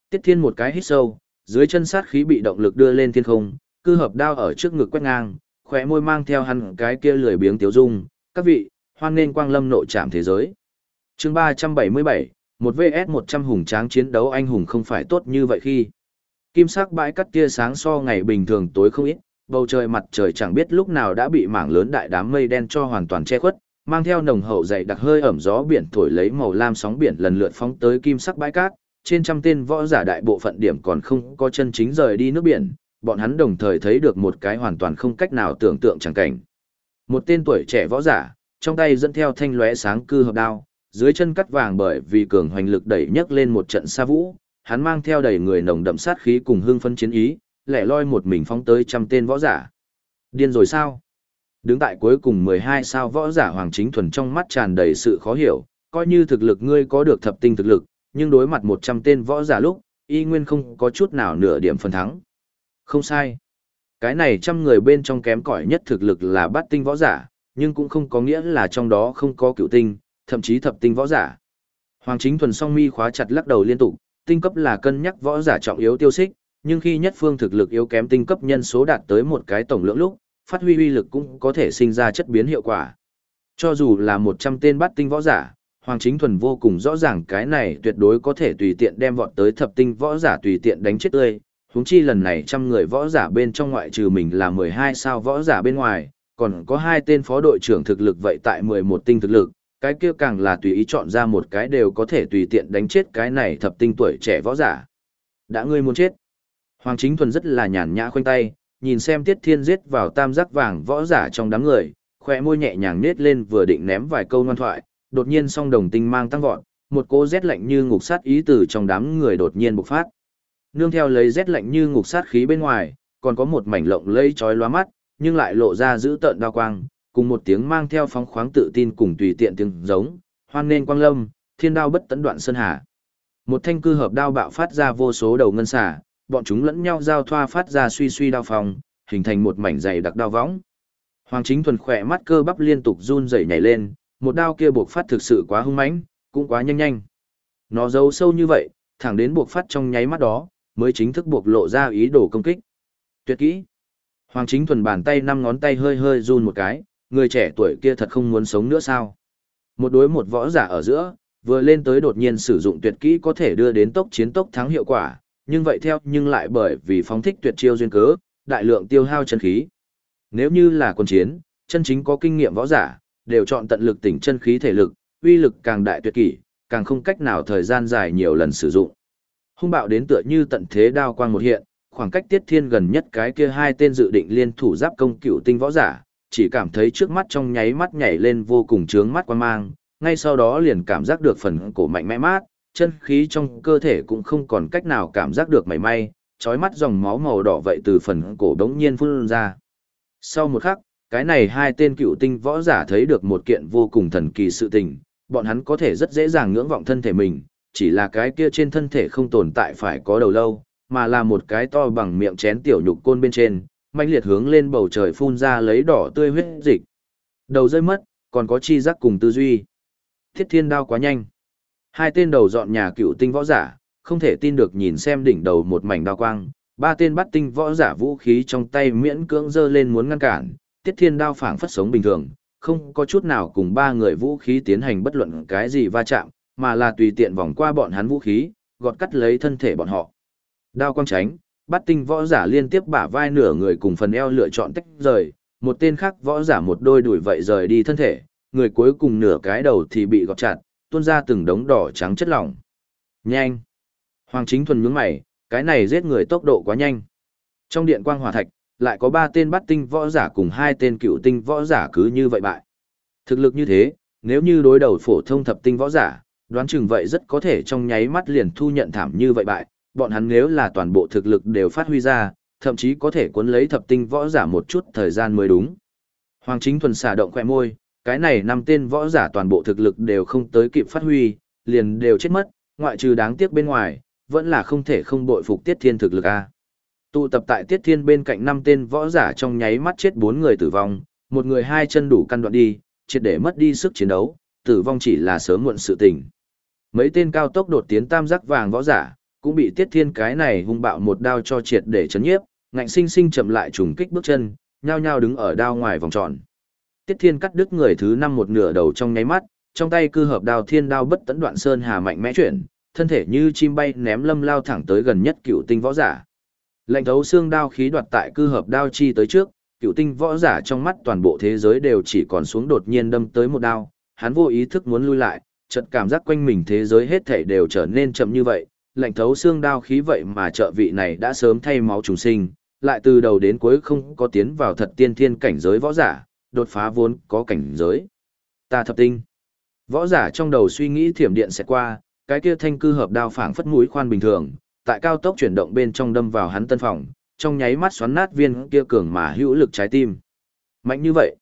Tiết Thiên một cái hít sâu, dưới chân sát khí bị động lực đưa lên thiên không, cư hợp đao ở trước ngực quét ngang, khóe môi mang theo hắn cái kia lười biếng tiếu dung, các vị, hoan nên quang lâm nội trạm thế giới. Chương 377, một vs 100 hùng tráng chiến đấu anh hùng không phải tốt như vậy khi. Kim sắc bãi cắt tia sáng so ngày bình thường tối không ít, bầu trời mặt trời chẳng biết lúc nào đã bị mảng lớn đại đám mây đen cho hoàn toàn che khuất, mang theo nồng hậu dày đặc hơi ẩm gió biển thổi lấy màu lam sóng biển lần lượt phóng tới kim sắc bãi cát, trên trăm tên võ giả đại bộ phận điểm còn không có chân chính rời đi nước biển, bọn hắn đồng thời thấy được một cái hoàn toàn không cách nào tưởng tượng chẳng cảnh. Một tên tuổi trẻ võ giả, trong tay dẫn theo thanh lóe sáng cư hợp đao, dưới chân cắt vàng bởi vì cường hoành lực đẩy nhấc lên một trận xa vũ, hắn mang theo đầy người nồng đậm sát khí cùng hưng phân chiến ý, lẻ loi một mình phóng tới trăm tên võ giả. Điên rồi sao? Đứng tại cuối cùng 12 sao võ giả Hoàng Chính Thuần trong mắt tràn đầy sự khó hiểu, coi như thực lực ngươi có được thập tinh thực lực, nhưng đối mặt 100 tên võ giả lúc, y nguyên không có chút nào nửa điểm phần thắng. Không sai. Cái này trăm người bên trong kém cỏi nhất thực lực là bát tinh võ giả, nhưng cũng không có nghĩa là trong đó không có cựu tinh, thậm chí thập tinh võ giả. Hoàng Chính Thuần song mi khóa chặt lắc đầu liên tục, tinh cấp là cân nhắc võ giả trọng yếu tiêu xích, nhưng khi nhất phương thực lực yếu kém tinh cấp nhân số đạt tới một cái tổng lượng lúc, phát huy uy lực cũng có thể sinh ra chất biến hiệu quả. Cho dù là 100 tên bắt tinh võ giả, Hoàng Chính Thuần vô cùng rõ ràng cái này tuyệt đối có thể tùy tiện đem vọt tới thập tinh võ giả tùy tiện đánh chết tươi. Huống chi lần này trăm người võ giả bên trong ngoại trừ mình là 12 sao võ giả bên ngoài, còn có hai tên phó đội trưởng thực lực vậy tại 11 tinh thực lực, cái kia càng là tùy ý chọn ra một cái đều có thể tùy tiện đánh chết cái này thập tinh tuổi trẻ võ giả. Đã ngươi muốn chết. Hoàng Chính Thuần rất là nhàn nhã khoanh tay, nhìn xem Tiết Thiên giết vào tam giác vàng võ giả trong đám người, khỏe môi nhẹ nhàng nết lên vừa định ném vài câu ngoan thoại, đột nhiên song đồng tinh mang tăng vọt, một cô rét lạnh như ngục sát ý từ trong đám người đột nhiên bộc phát. Nương theo lấy rét lạnh như ngục sát khí bên ngoài, còn có một mảnh lộng lây chói lóa mắt, nhưng lại lộ ra giữ tợn đao quang, cùng một tiếng mang theo phóng khoáng tự tin cùng tùy tiện tiếng giống, hoan nên quang lâm, thiên đao bất tấn đoạn sơn hà. Một thanh cư hợp đao bạo phát ra vô số đầu ngân xả, bọn chúng lẫn nhau giao thoa phát ra suy suy đao phòng, hình thành một mảnh dày đặc đao võng. Hoàng Chính Thuần khỏe mắt cơ bắp liên tục run rẩy nhảy lên, một đao kia buộc phát thực sự quá hung mãnh, cũng quá nhanh nhanh. Nó giấu sâu như vậy, thẳng đến buộc phát trong nháy mắt đó, mới chính thức buộc lộ ra ý đồ công kích. Tuyệt kỹ. Hoàng Chính Thuần bàn tay năm ngón tay hơi hơi run một cái, người trẻ tuổi kia thật không muốn sống nữa sao? Một đối một võ giả ở giữa, vừa lên tới đột nhiên sử dụng tuyệt kỹ có thể đưa đến tốc chiến tốc thắng hiệu quả, nhưng vậy theo nhưng lại bởi vì phóng thích tuyệt chiêu duyên cớ, đại lượng tiêu hao chân khí. Nếu như là quân chiến, chân chính có kinh nghiệm võ giả, đều chọn tận lực tỉnh chân khí thể lực, uy lực càng đại tuyệt kỷ, càng không cách nào thời gian dài nhiều lần sử dụng. Hung bạo đến tựa như tận thế đao quang một hiện, khoảng cách tiết thiên gần nhất cái kia hai tên dự định liên thủ giáp công cựu tinh võ giả, chỉ cảm thấy trước mắt trong nháy mắt nhảy lên vô cùng trướng mắt quan mang, ngay sau đó liền cảm giác được phần cổ mạnh mẽ mát, chân khí trong cơ thể cũng không còn cách nào cảm giác được mảy may, trói mắt dòng máu màu đỏ vậy từ phần cổ đống nhiên phun ra. Sau một khắc, cái này hai tên cựu tinh võ giả thấy được một kiện vô cùng thần kỳ sự tình, bọn hắn có thể rất dễ dàng ngưỡng vọng thân thể mình, chỉ là cái kia trên thân thể không tồn tại phải có đầu lâu, mà là một cái to bằng miệng chén tiểu nhục côn bên trên, mãnh liệt hướng lên bầu trời phun ra lấy đỏ tươi huyết dịch. Đầu rơi mất, còn có chi giác cùng tư duy. Thiết thiên đao quá nhanh. Hai tên đầu dọn nhà cựu tinh võ giả, không thể tin được nhìn xem đỉnh đầu một mảnh đao quang, ba tên bắt tinh võ giả vũ khí trong tay miễn cưỡng dơ lên muốn ngăn cản, tiết thiên đao phảng phất sống bình thường, không có chút nào cùng ba người vũ khí tiến hành bất luận cái gì va chạm, mà là tùy tiện vòng qua bọn hắn vũ khí, gọt cắt lấy thân thể bọn họ. Đao quang tránh, bắt tinh võ giả liên tiếp bả vai nửa người cùng phần eo lựa chọn tách rời, một tên khác võ giả một đôi đuổi vậy rời đi thân thể, người cuối cùng nửa cái đầu thì bị gọt chặt, tuôn ra từng đống đỏ trắng chất lỏng. Nhanh! Hoàng chính thuần nhướng mày, cái này giết người tốc độ quá nhanh. Trong điện quang hỏa thạch, lại có ba tên bắt tinh võ giả cùng hai tên cựu tinh võ giả cứ như vậy bại. Thực lực như thế, nếu như đối đầu phổ thông thập tinh võ giả, đoán chừng vậy rất có thể trong nháy mắt liền thu nhận thảm như vậy bại, bọn hắn nếu là toàn bộ thực lực đều phát huy ra, thậm chí có thể cuốn lấy thập tinh võ giả một chút thời gian mới đúng. Hoàng chính thuần xả động khỏe môi, cái này năm tên võ giả toàn bộ thực lực đều không tới kịp phát huy, liền đều chết mất, ngoại trừ đáng tiếc bên ngoài, vẫn là không thể không bội phục Tiết Thiên thực lực a. Tụ tập tại Tiết Thiên bên cạnh năm tên võ giả trong nháy mắt chết bốn người tử vong, một người hai chân đủ căn đoạn đi, triệt để mất đi sức chiến đấu, tử vong chỉ là sớm muộn sự tình. Mấy tên cao tốc đột tiến tam giác vàng võ giả, cũng bị Tiết Thiên cái này hung bạo một đao cho triệt để chấn nhiếp, ngạnh sinh sinh chậm lại trùng kích bước chân, nhao nhao đứng ở đao ngoài vòng tròn. Tiết Thiên cắt đứt người thứ năm một nửa đầu trong nháy mắt, trong tay cư hợp đao thiên đao bất tấn đoạn sơn hà mạnh mẽ chuyển, thân thể như chim bay ném lâm lao thẳng tới gần nhất cựu tinh võ giả. Lệnh thấu xương đao khí đoạt tại cư hợp đao chi tới trước, cựu tinh võ giả trong mắt toàn bộ thế giới đều chỉ còn xuống đột nhiên đâm tới một đao, hắn vô ý thức muốn lui lại, chợt cảm giác quanh mình thế giới hết thảy đều trở nên chậm như vậy, lệnh thấu xương đao khí vậy mà trợ vị này đã sớm thay máu trùng sinh, lại từ đầu đến cuối không có tiến vào thật tiên thiên cảnh giới võ giả, đột phá vốn có cảnh giới. Ta thập tinh. Võ giả trong đầu suy nghĩ thiểm điện sẽ qua, cái kia thanh cư hợp đao phảng phất mũi khoan bình thường, tại cao tốc chuyển động bên trong đâm vào hắn tân phòng, trong nháy mắt xoắn nát viên kia cường mà hữu lực trái tim. Mạnh như vậy.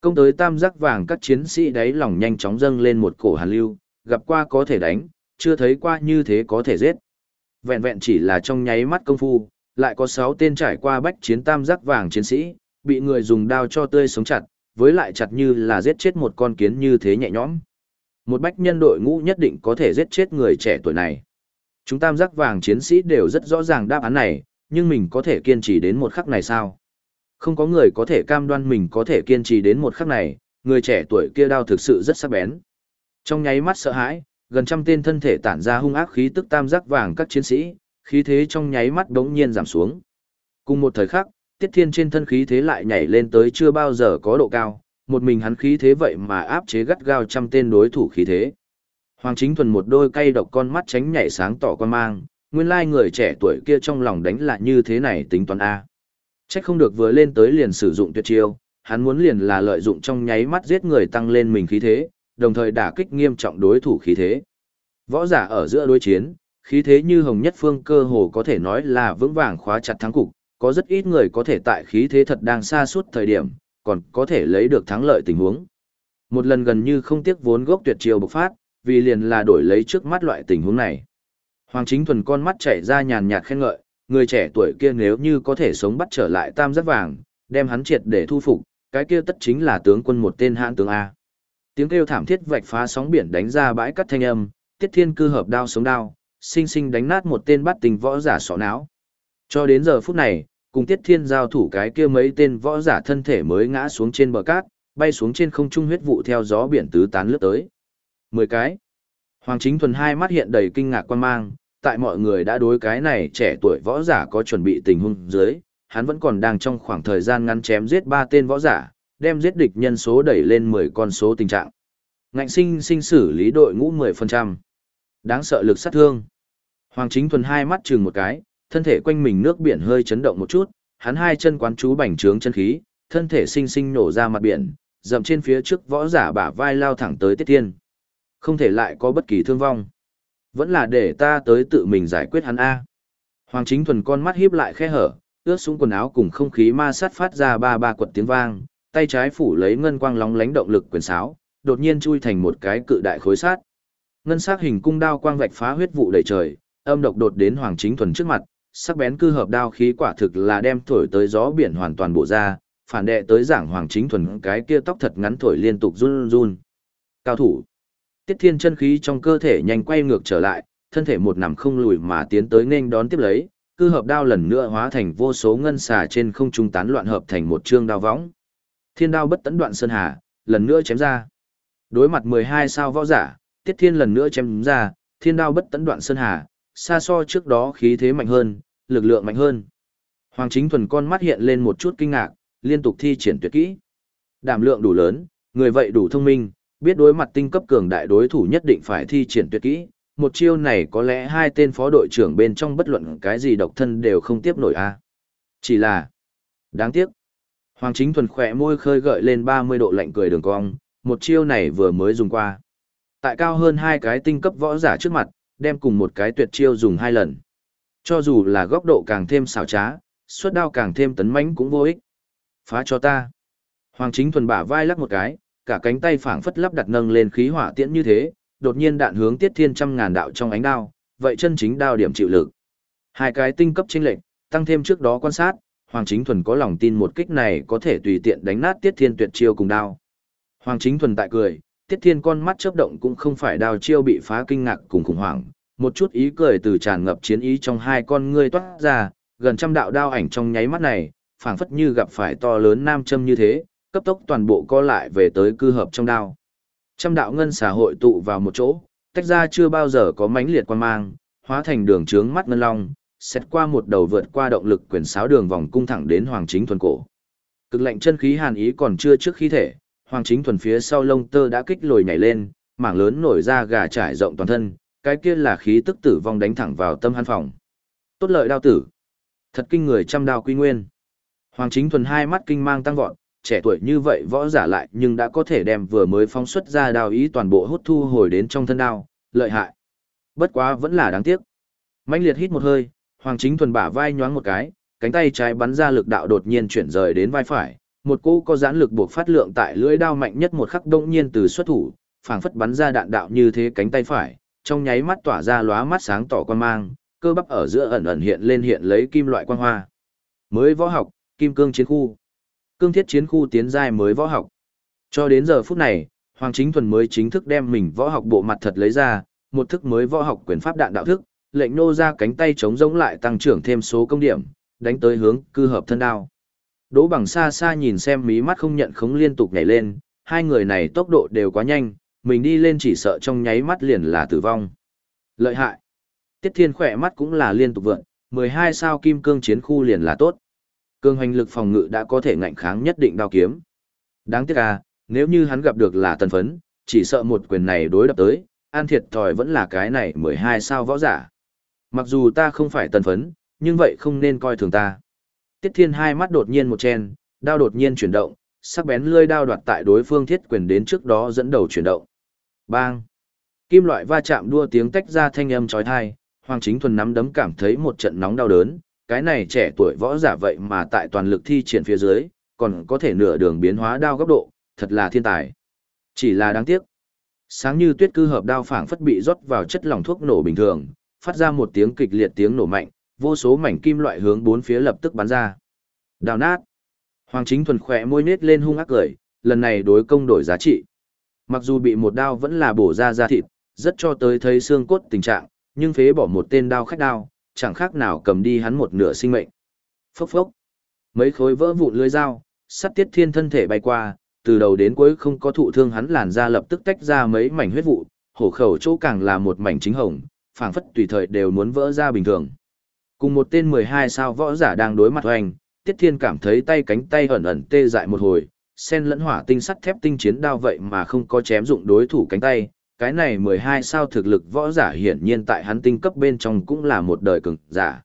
Công tới tam giác vàng các chiến sĩ đáy lòng nhanh chóng dâng lên một cổ hàn lưu, gặp qua có thể đánh, chưa thấy qua như thế có thể giết. Vẹn vẹn chỉ là trong nháy mắt công phu, lại có 6 tên trải qua bách chiến tam giác vàng chiến sĩ, bị người dùng đao cho tươi sống chặt, với lại chặt như là giết chết một con kiến như thế nhẹ nhõm. Một bách nhân đội ngũ nhất định có thể giết chết người trẻ tuổi này. Chúng tam giác vàng chiến sĩ đều rất rõ ràng đáp án này, nhưng mình có thể kiên trì đến một khắc này sao? Không có người có thể cam đoan mình có thể kiên trì đến một khắc này, người trẻ tuổi kia đao thực sự rất sắc bén. Trong nháy mắt sợ hãi, gần trăm tên thân thể tản ra hung ác khí tức tam giác vàng các chiến sĩ, khí thế trong nháy mắt đống nhiên giảm xuống. Cùng một thời khắc, Tiết Thiên trên thân khí thế lại nhảy lên tới chưa bao giờ có độ cao, một mình hắn khí thế vậy mà áp chế gắt gao trăm tên đối thủ khí thế. Hoàng Chính Thuần một đôi cay độc con mắt tránh nhảy sáng tỏ quan mang, nguyên lai người trẻ tuổi kia trong lòng đánh là như thế này tính toán A. Chắc không được vừa lên tới liền sử dụng tuyệt chiêu, hắn muốn liền là lợi dụng trong nháy mắt giết người tăng lên mình khí thế, đồng thời đả kích nghiêm trọng đối thủ khí thế. Võ giả ở giữa đối chiến, khí thế như hồng nhất phương cơ hồ có thể nói là vững vàng khóa chặt thắng cục, có rất ít người có thể tại khí thế thật đang xa suốt thời điểm, còn có thể lấy được thắng lợi tình huống. Một lần gần như không tiếc vốn gốc tuyệt chiêu bộc phát, vì liền là đổi lấy trước mắt loại tình huống này. Hoàng Chính Thuần con mắt chảy ra nhàn nhạt khen ngợi, người trẻ tuổi kia nếu như có thể sống bắt trở lại tam giác vàng, đem hắn triệt để thu phục, cái kia tất chính là tướng quân một tên hãn tướng A. Tiếng kêu thảm thiết vạch phá sóng biển đánh ra bãi cắt thanh âm, tiết thiên cư hợp đao sống đao, sinh sinh đánh nát một tên bắt tình võ giả sọ não. Cho đến giờ phút này, cùng tiết thiên giao thủ cái kia mấy tên võ giả thân thể mới ngã xuống trên bờ cát, bay xuống trên không trung huyết vụ theo gió biển tứ tán lướt tới. Mười cái. Hoàng chính thuần hai mắt hiện đầy kinh ngạc quan mang, tại mọi người đã đối cái này trẻ tuổi võ giả có chuẩn bị tình huống dưới, hắn vẫn còn đang trong khoảng thời gian ngắn chém giết ba tên võ giả, đem giết địch nhân số đẩy lên 10 con số tình trạng. Ngạnh sinh sinh xử lý đội ngũ 10%. Đáng sợ lực sát thương. Hoàng chính thuần hai mắt chừng một cái, thân thể quanh mình nước biển hơi chấn động một chút, hắn hai chân quán chú bành trướng chân khí, thân thể sinh sinh nổ ra mặt biển, dậm trên phía trước võ giả bả vai lao thẳng tới Tiết Thiên. Không thể lại có bất kỳ thương vong. Vẫn là để ta tới tự mình giải quyết hắn A. Hoàng chính thuần con mắt híp lại khe hở, ướt xuống quần áo cùng không khí ma sát phát ra ba ba quật tiếng vang, tay trái phủ lấy ngân quang lóng lánh động lực quyền sáo, đột nhiên chui thành một cái cự đại khối sát. Ngân sắc hình cung đao quang vạch phá huyết vụ đầy trời, âm độc đột đến Hoàng Chính Thuần trước mặt, sắc bén cư hợp đao khí quả thực là đem thổi tới gió biển hoàn toàn bộ ra, phản đệ tới giảng Hoàng Chính Thuần cái kia tóc thật ngắn thổi liên tục run run. Cao thủ. Tiết Thiên chân khí trong cơ thể nhanh quay ngược trở lại, thân thể một nằm không lùi mà tiến tới nên đón tiếp lấy, cư hợp đao lần nữa hóa thành vô số ngân xà trên không trung tán loạn hợp thành một trương đao võng. Thiên đao bất tấn đoạn sơn hà, lần nữa chém ra. Đối mặt 12 sao võ giả, Tiết Thiên lần nữa chém ra, thiên đao bất tấn đoạn sơn hà, xa so trước đó khí thế mạnh hơn, lực lượng mạnh hơn. Hoàng Chính Thuần con mắt hiện lên một chút kinh ngạc, liên tục thi triển tuyệt kỹ. Đảm lượng đủ lớn, người vậy đủ thông minh, biết đối mặt tinh cấp cường đại đối thủ nhất định phải thi triển tuyệt kỹ. Một chiêu này có lẽ hai tên phó đội trưởng bên trong bất luận cái gì độc thân đều không tiếp nổi a. Chỉ là, đáng tiếc. Hoàng Chính Thuần khỏe môi khơi gợi lên 30 độ lạnh cười đường cong, một chiêu này vừa mới dùng qua. Tại cao hơn hai cái tinh cấp võ giả trước mặt, đem cùng một cái tuyệt chiêu dùng hai lần. Cho dù là góc độ càng thêm xảo trá, suất đao càng thêm tấn mãnh cũng vô ích. Phá cho ta. Hoàng Chính Thuần bả vai lắc một cái, cả cánh tay phảng phất lắp đặt nâng lên khí hỏa tiễn như thế, đột nhiên đạn hướng Tiết Thiên trăm ngàn đạo trong ánh đao, vậy chân chính đao điểm chịu lực. Hai cái tinh cấp chênh lệnh, tăng thêm trước đó quan sát, Hoàng Chính Thuần có lòng tin một kích này có thể tùy tiện đánh nát Tiết Thiên tuyệt chiêu cùng đao. Hoàng Chính Thuần tại cười, Tiết Thiên con mắt chớp động cũng không phải đao chiêu bị phá kinh ngạc cùng khủng hoảng, một chút ý cười từ tràn ngập chiến ý trong hai con ngươi toát ra, gần trăm đạo đao ảnh trong nháy mắt này, phảng phất như gặp phải to lớn nam châm như thế, cấp tốc toàn bộ co lại về tới cư hợp trong đao. Trăm đạo ngân xã hội tụ vào một chỗ, tách ra chưa bao giờ có mãnh liệt quan mang, hóa thành đường trướng mắt ngân long, xét qua một đầu vượt qua động lực quyền sáo đường vòng cung thẳng đến Hoàng Chính Thuần cổ. Cực lạnh chân khí hàn ý còn chưa trước khí thể, Hoàng Chính Thuần phía sau lông tơ đã kích lồi nhảy lên, mảng lớn nổi ra gà trải rộng toàn thân, cái kia là khí tức tử vong đánh thẳng vào tâm hàn phòng. Tốt lợi đao tử. Thật kinh người trăm đao quy nguyên. Hoàng Chính Thuần hai mắt kinh mang tăng vọt, trẻ tuổi như vậy võ giả lại nhưng đã có thể đem vừa mới phóng xuất ra đao ý toàn bộ hút thu hồi đến trong thân đao, lợi hại. Bất quá vẫn là đáng tiếc. mãnh liệt hít một hơi, Hoàng Chính Thuần bả vai nhoáng một cái, cánh tay trái bắn ra lực đạo đột nhiên chuyển rời đến vai phải, một cú có giãn lực buộc phát lượng tại lưỡi đao mạnh nhất một khắc đông nhiên từ xuất thủ, phảng phất bắn ra đạn đạo như thế cánh tay phải, trong nháy mắt tỏa ra lóa mắt sáng tỏ quan mang, cơ bắp ở giữa ẩn ẩn hiện lên hiện lấy kim loại quang hoa. Mới võ học, kim cương chiến khu. Cương thiết chiến khu tiến giai mới võ học. Cho đến giờ phút này, Hoàng Chính Thuần mới chính thức đem mình võ học bộ mặt thật lấy ra, một thức mới võ học quyền pháp đạn đạo thức, lệnh nô ra cánh tay chống rỗng lại tăng trưởng thêm số công điểm, đánh tới hướng cư hợp thân đao. Đỗ bằng xa xa nhìn xem mí mắt không nhận khống liên tục nhảy lên, hai người này tốc độ đều quá nhanh, mình đi lên chỉ sợ trong nháy mắt liền là tử vong. Lợi hại. Tiết Thiên khỏe mắt cũng là liên tục vượn, 12 sao kim cương chiến khu liền là tốt. Cương hành lực phòng ngự đã có thể ngạnh kháng nhất định đao kiếm. Đáng tiếc à, nếu như hắn gặp được là tần phấn, chỉ sợ một quyền này đối đập tới, an thiệt thòi vẫn là cái này 12 sao võ giả. Mặc dù ta không phải tần phấn, nhưng vậy không nên coi thường ta. Tiết Thiên hai mắt đột nhiên một chen, đao đột nhiên chuyển động, sắc bén lưỡi đao đoạt tại đối phương thiết quyền đến trước đó dẫn đầu chuyển động. Bang! Kim loại va chạm đua tiếng tách ra thanh âm chói tai, Hoàng Chính Thuần nắm đấm cảm thấy một trận nóng đau đớn, cái này trẻ tuổi võ giả vậy mà tại toàn lực thi triển phía dưới, còn có thể nửa đường biến hóa đao góc độ, thật là thiên tài. Chỉ là đáng tiếc. Sáng như tuyết cư hợp đao phảng phất bị rót vào chất lỏng thuốc nổ bình thường, phát ra một tiếng kịch liệt tiếng nổ mạnh, vô số mảnh kim loại hướng bốn phía lập tức bắn ra. Đào nát. Hoàng Chính Thuần khỏe môi nết lên hung ác cười, lần này đối công đổi giá trị. Mặc dù bị một đao vẫn là bổ ra da thịt, rất cho tới thấy xương cốt tình trạng, nhưng phế bỏ một tên đao khách đao, chẳng khác nào cầm đi hắn một nửa sinh mệnh. Phốc phốc. Mấy khối vỡ vụn lưới dao, sắt tiết thiên thân thể bay qua, từ đầu đến cuối không có thụ thương hắn làn da lập tức tách ra mấy mảnh huyết vụ, hổ khẩu chỗ càng là một mảnh chính hồng, phảng phất tùy thời đều muốn vỡ ra bình thường. Cùng một tên 12 sao võ giả đang đối mặt hoành, Tiết Thiên cảm thấy tay cánh tay ẩn ẩn tê dại một hồi, sen lẫn hỏa tinh sắt thép tinh chiến đao vậy mà không có chém dụng đối thủ cánh tay, cái này 12 sao thực lực võ giả hiển nhiên tại hắn tinh cấp bên trong cũng là một đời cường giả.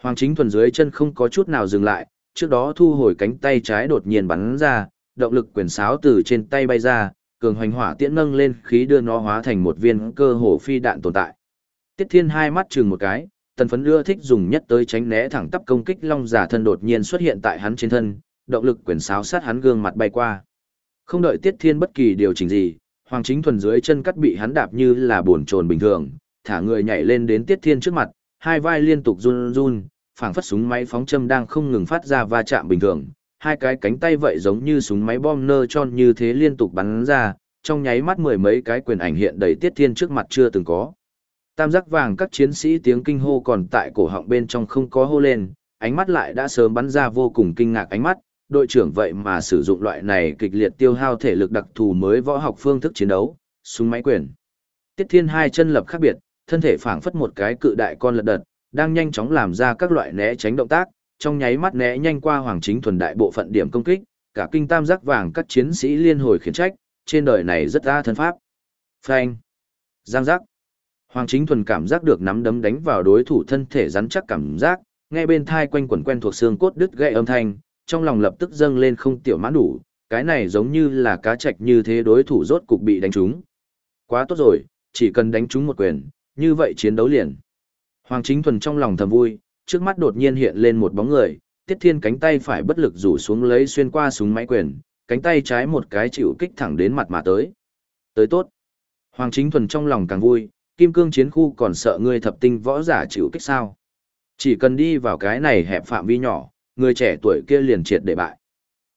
Hoàng chính thuần dưới chân không có chút nào dừng lại, trước đó thu hồi cánh tay trái đột nhiên bắn ra, động lực quyền sáo từ trên tay bay ra, cường hoành hỏa tiễn nâng lên khí đưa nó hóa thành một viên cơ hồ phi đạn tồn tại. Tiết Thiên hai mắt chừng một cái, tần phấn ưa thích dùng nhất tới tránh né thẳng tắp công kích long giả thân đột nhiên xuất hiện tại hắn trên thân, động lực quyền sáo sát hắn gương mặt bay qua. Không đợi Tiết Thiên bất kỳ điều chỉnh gì, Hoàng Chính Thuần dưới chân cắt bị hắn đạp như là buồn trồn bình thường, thả người nhảy lên đến Tiết Thiên trước mặt, hai vai liên tục run run, phảng phất súng máy phóng châm đang không ngừng phát ra va chạm bình thường, hai cái cánh tay vậy giống như súng máy bom nơ tròn như thế liên tục bắn ra, trong nháy mắt mười mấy cái quyền ảnh hiện đầy Tiết Thiên trước mặt chưa từng có. Tam giác vàng các chiến sĩ tiếng kinh hô còn tại cổ họng bên trong không có hô lên, ánh mắt lại đã sớm bắn ra vô cùng kinh ngạc ánh mắt, đội trưởng vậy mà sử dụng loại này kịch liệt tiêu hao thể lực đặc thù mới võ học phương thức chiến đấu, súng máy quyền. Tiết Thiên hai chân lập khác biệt, thân thể phảng phất một cái cự đại con lật đật, đang nhanh chóng làm ra các loại né tránh động tác, trong nháy mắt né nhanh qua hoàng chính thuần đại bộ phận điểm công kích, cả kinh tam giác vàng các chiến sĩ liên hồi khiển trách, trên đời này rất ra thân pháp. Phanh. Giang giác. Hoàng Chính Thuần cảm giác được nắm đấm đánh vào đối thủ thân thể rắn chắc cảm giác, nghe bên thai quanh quẩn quen thuộc xương cốt đứt gãy âm thanh, trong lòng lập tức dâng lên không tiểu mãn đủ, cái này giống như là cá trạch như thế đối thủ rốt cục bị đánh trúng. Quá tốt rồi, chỉ cần đánh trúng một quyền, như vậy chiến đấu liền. Hoàng Chính Thuần trong lòng thầm vui, trước mắt đột nhiên hiện lên một bóng người, Tiết Thiên cánh tay phải bất lực rủ xuống lấy xuyên qua súng máy quyền, cánh tay trái một cái chịu kích thẳng đến mặt mà tới. Tới tốt. Hoàng Chính Thuần trong lòng càng vui, kim cương chiến khu còn sợ ngươi thập tinh võ giả chịu kích sao. Chỉ cần đi vào cái này hẹp phạm vi nhỏ, người trẻ tuổi kia liền triệt để bại.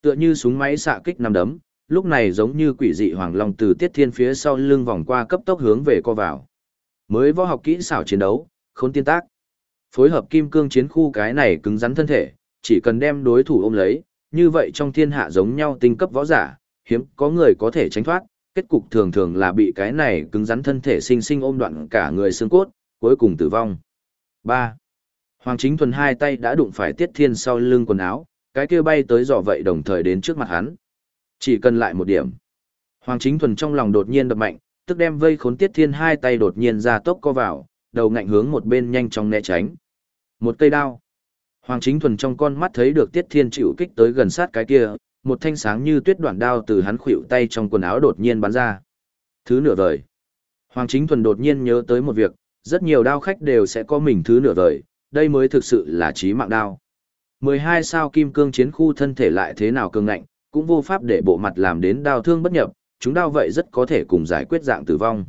Tựa như súng máy xạ kích năm đấm, lúc này giống như quỷ dị hoàng long từ tiết thiên phía sau lưng vòng qua cấp tốc hướng về co vào. Mới võ học kỹ xảo chiến đấu, khốn tiên tác. Phối hợp kim cương chiến khu cái này cứng rắn thân thể, chỉ cần đem đối thủ ôm lấy, như vậy trong thiên hạ giống nhau tinh cấp võ giả, hiếm có người có thể tránh thoát, Kết cục thường thường là bị cái này cứng rắn thân thể sinh sinh ôm đoạn cả người xương cốt, cuối cùng tử vong. 3. Hoàng Chính Thuần hai tay đã đụng phải Tiết Thiên sau lưng quần áo, cái kia bay tới dò vậy đồng thời đến trước mặt hắn. Chỉ cần lại một điểm. Hoàng Chính Thuần trong lòng đột nhiên đập mạnh, tức đem vây khốn Tiết Thiên hai tay đột nhiên ra tốc co vào, đầu ngạnh hướng một bên nhanh chóng né tránh. Một cây đao. Hoàng Chính Thuần trong con mắt thấy được Tiết Thiên chịu kích tới gần sát cái kia, một thanh sáng như tuyết đoạn đao từ hắn khuỵu tay trong quần áo đột nhiên bắn ra. Thứ nửa vời. Hoàng Chính Thuần đột nhiên nhớ tới một việc, rất nhiều đao khách đều sẽ có mình thứ nửa vời, đây mới thực sự là chí mạng đao. 12 sao kim cương chiến khu thân thể lại thế nào cường ngạnh, cũng vô pháp để bộ mặt làm đến đao thương bất nhập, chúng đao vậy rất có thể cùng giải quyết dạng tử vong.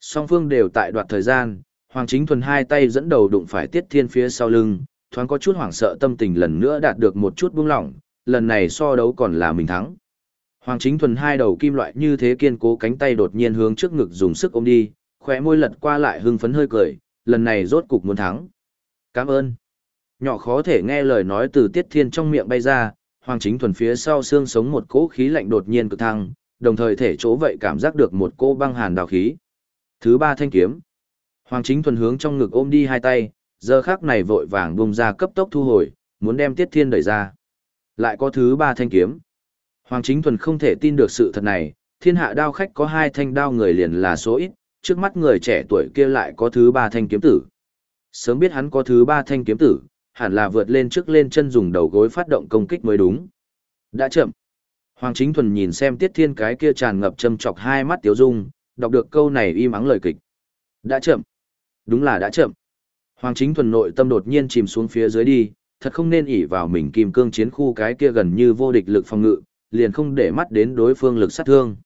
Song phương đều tại đoạt thời gian, Hoàng Chính Thuần hai tay dẫn đầu đụng phải Tiết Thiên phía sau lưng, thoáng có chút hoảng sợ tâm tình lần nữa đạt được một chút buông lỏng, lần này so đấu còn là mình thắng. Hoàng Chính Thuần hai đầu kim loại như thế kiên cố cánh tay đột nhiên hướng trước ngực dùng sức ôm đi, khóe môi lật qua lại hưng phấn hơi cười, lần này rốt cục muốn thắng. Cảm ơn. Nhỏ khó thể nghe lời nói từ Tiết Thiên trong miệng bay ra, Hoàng Chính Thuần phía sau xương sống một cỗ khí lạnh đột nhiên cực thăng, đồng thời thể chỗ vậy cảm giác được một cô băng hàn đào khí. Thứ ba thanh kiếm. Hoàng Chính Thuần hướng trong ngực ôm đi hai tay, giờ khắc này vội vàng bung ra cấp tốc thu hồi, muốn đem Tiết Thiên đẩy ra. Lại có thứ ba thanh kiếm. Hoàng Chính Thuần không thể tin được sự thật này, thiên hạ đao khách có hai thanh đao người liền là số ít, trước mắt người trẻ tuổi kia lại có thứ ba thanh kiếm tử. Sớm biết hắn có thứ ba thanh kiếm tử, hẳn là vượt lên trước lên chân dùng đầu gối phát động công kích mới đúng. Đã chậm. Hoàng Chính Thuần nhìn xem Tiết Thiên cái kia tràn ngập châm chọc hai mắt tiếu dung, đọc được câu này im ắng lời kịch. Đã chậm. Đúng là đã chậm. Hoàng Chính Thuần nội tâm đột nhiên chìm xuống phía dưới đi, thật không nên ỉ vào mình kim cương chiến khu cái kia gần như vô địch lực phòng ngự, liền không để mắt đến đối phương lực sát thương.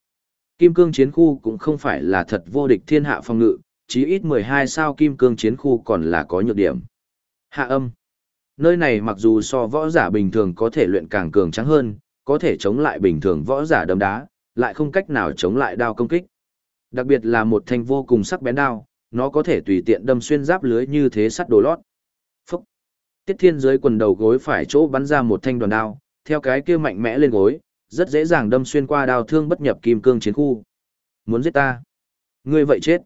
Kim cương chiến khu cũng không phải là thật vô địch thiên hạ phòng ngự, chí ít 12 sao kim cương chiến khu còn là có nhược điểm. Hạ âm. Nơi này mặc dù so võ giả bình thường có thể luyện càng cường trắng hơn, có thể chống lại bình thường võ giả đấm đá, lại không cách nào chống lại đao công kích. Đặc biệt là một thanh vô cùng sắc bén đao, nó có thể tùy tiện đâm xuyên giáp lưới như thế sắt đồ lót. Tiết thiên dưới quần đầu gối phải chỗ bắn ra một thanh đoàn đao, theo cái kia mạnh mẽ lên gối, rất dễ dàng đâm xuyên qua đao thương bất nhập kim cương chiến khu. Muốn giết ta? Ngươi vậy chết.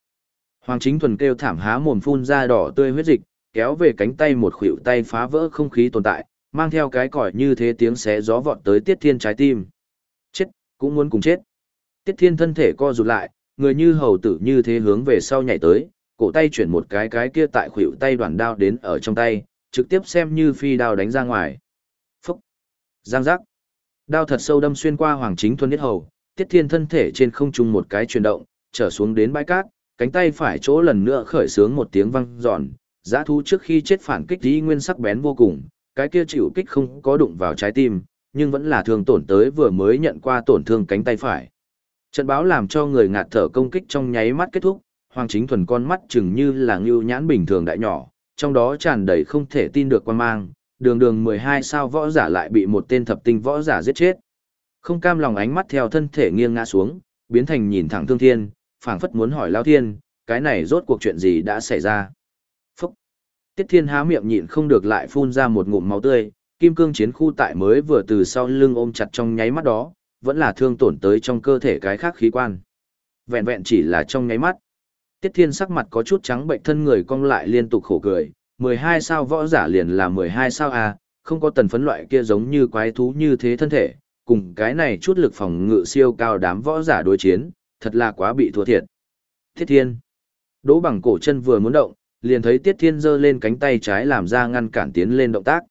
Hoàng chính thuần kêu thảm há mồm phun ra đỏ tươi huyết dịch, kéo về cánh tay một khuỷu tay phá vỡ không khí tồn tại, mang theo cái còi như thế tiếng xé gió vọt tới Tiết Thiên trái tim. Chết, cũng muốn cùng chết. Tiết Thiên thân thể co rụt lại, người như hầu tử như thế hướng về sau nhảy tới, cổ tay chuyển một cái cái kia tại khuỷu tay đoàn đao đến ở trong tay, trực tiếp xem như phi đao đánh ra ngoài. Phúc! Giang giác! Đao thật sâu đâm xuyên qua hoàng chính thuần nhất hầu, Tiết Thiên thân thể trên không trung một cái chuyển động, trở xuống đến bãi cát, cánh tay phải chỗ lần nữa khởi sướng một tiếng vang giòn, giã thú trước khi chết phản kích dĩ nguyên sắc bén vô cùng, cái kia chịu kích không có đụng vào trái tim, nhưng vẫn là thương tổn tới vừa mới nhận qua tổn thương cánh tay phải. Trận báo làm cho người ngạt thở công kích trong nháy mắt kết thúc, Hoàng Chính Thuần con mắt chừng như là ngưu nhãn bình thường đại nhỏ, trong đó tràn đầy không thể tin được quan mang, đường đường 12 sao võ giả lại bị một tên thập tinh võ giả giết chết. Không cam lòng ánh mắt theo thân thể nghiêng ngã xuống, biến thành nhìn thẳng thương thiên, phảng phất muốn hỏi Lao Thiên, cái này rốt cuộc chuyện gì đã xảy ra. Phúc! Tiết Thiên há miệng nhịn không được lại phun ra một ngụm máu tươi, kim cương chiến khu tại mới vừa từ sau lưng ôm chặt trong nháy mắt đó, vẫn là thương tổn tới trong cơ thể cái khác khí quan. Vẹn vẹn chỉ là trong nháy mắt. Tiết Thiên sắc mặt có chút trắng bệnh thân người cong lại liên tục khổ cười, 12 sao võ giả liền là 12 sao à, không có tần phấn loại kia giống như quái thú như thế thân thể, cùng cái này chút lực phòng ngự siêu cao đám võ giả đối chiến, thật là quá bị thua thiệt. Tiết Thiên. Đỗ bằng cổ chân vừa muốn động, liền thấy Tiết Thiên giơ lên cánh tay trái làm ra ngăn cản tiến lên động tác.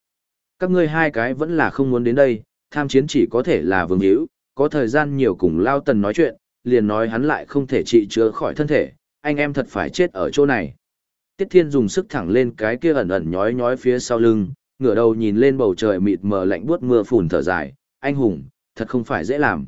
Các ngươi hai cái vẫn là không muốn đến đây, tham chiến chỉ có thể là vương hữu, có thời gian nhiều cùng Lao Tần nói chuyện, liền nói hắn lại không thể trị chữa khỏi thân thể, anh em thật phải chết ở chỗ này. Tiết Thiên dùng sức thẳng lên cái kia ẩn ẩn nhói nhói phía sau lưng, ngửa đầu nhìn lên bầu trời mịt mờ lạnh buốt mưa phùn thở dài, anh hùng, thật không phải dễ làm.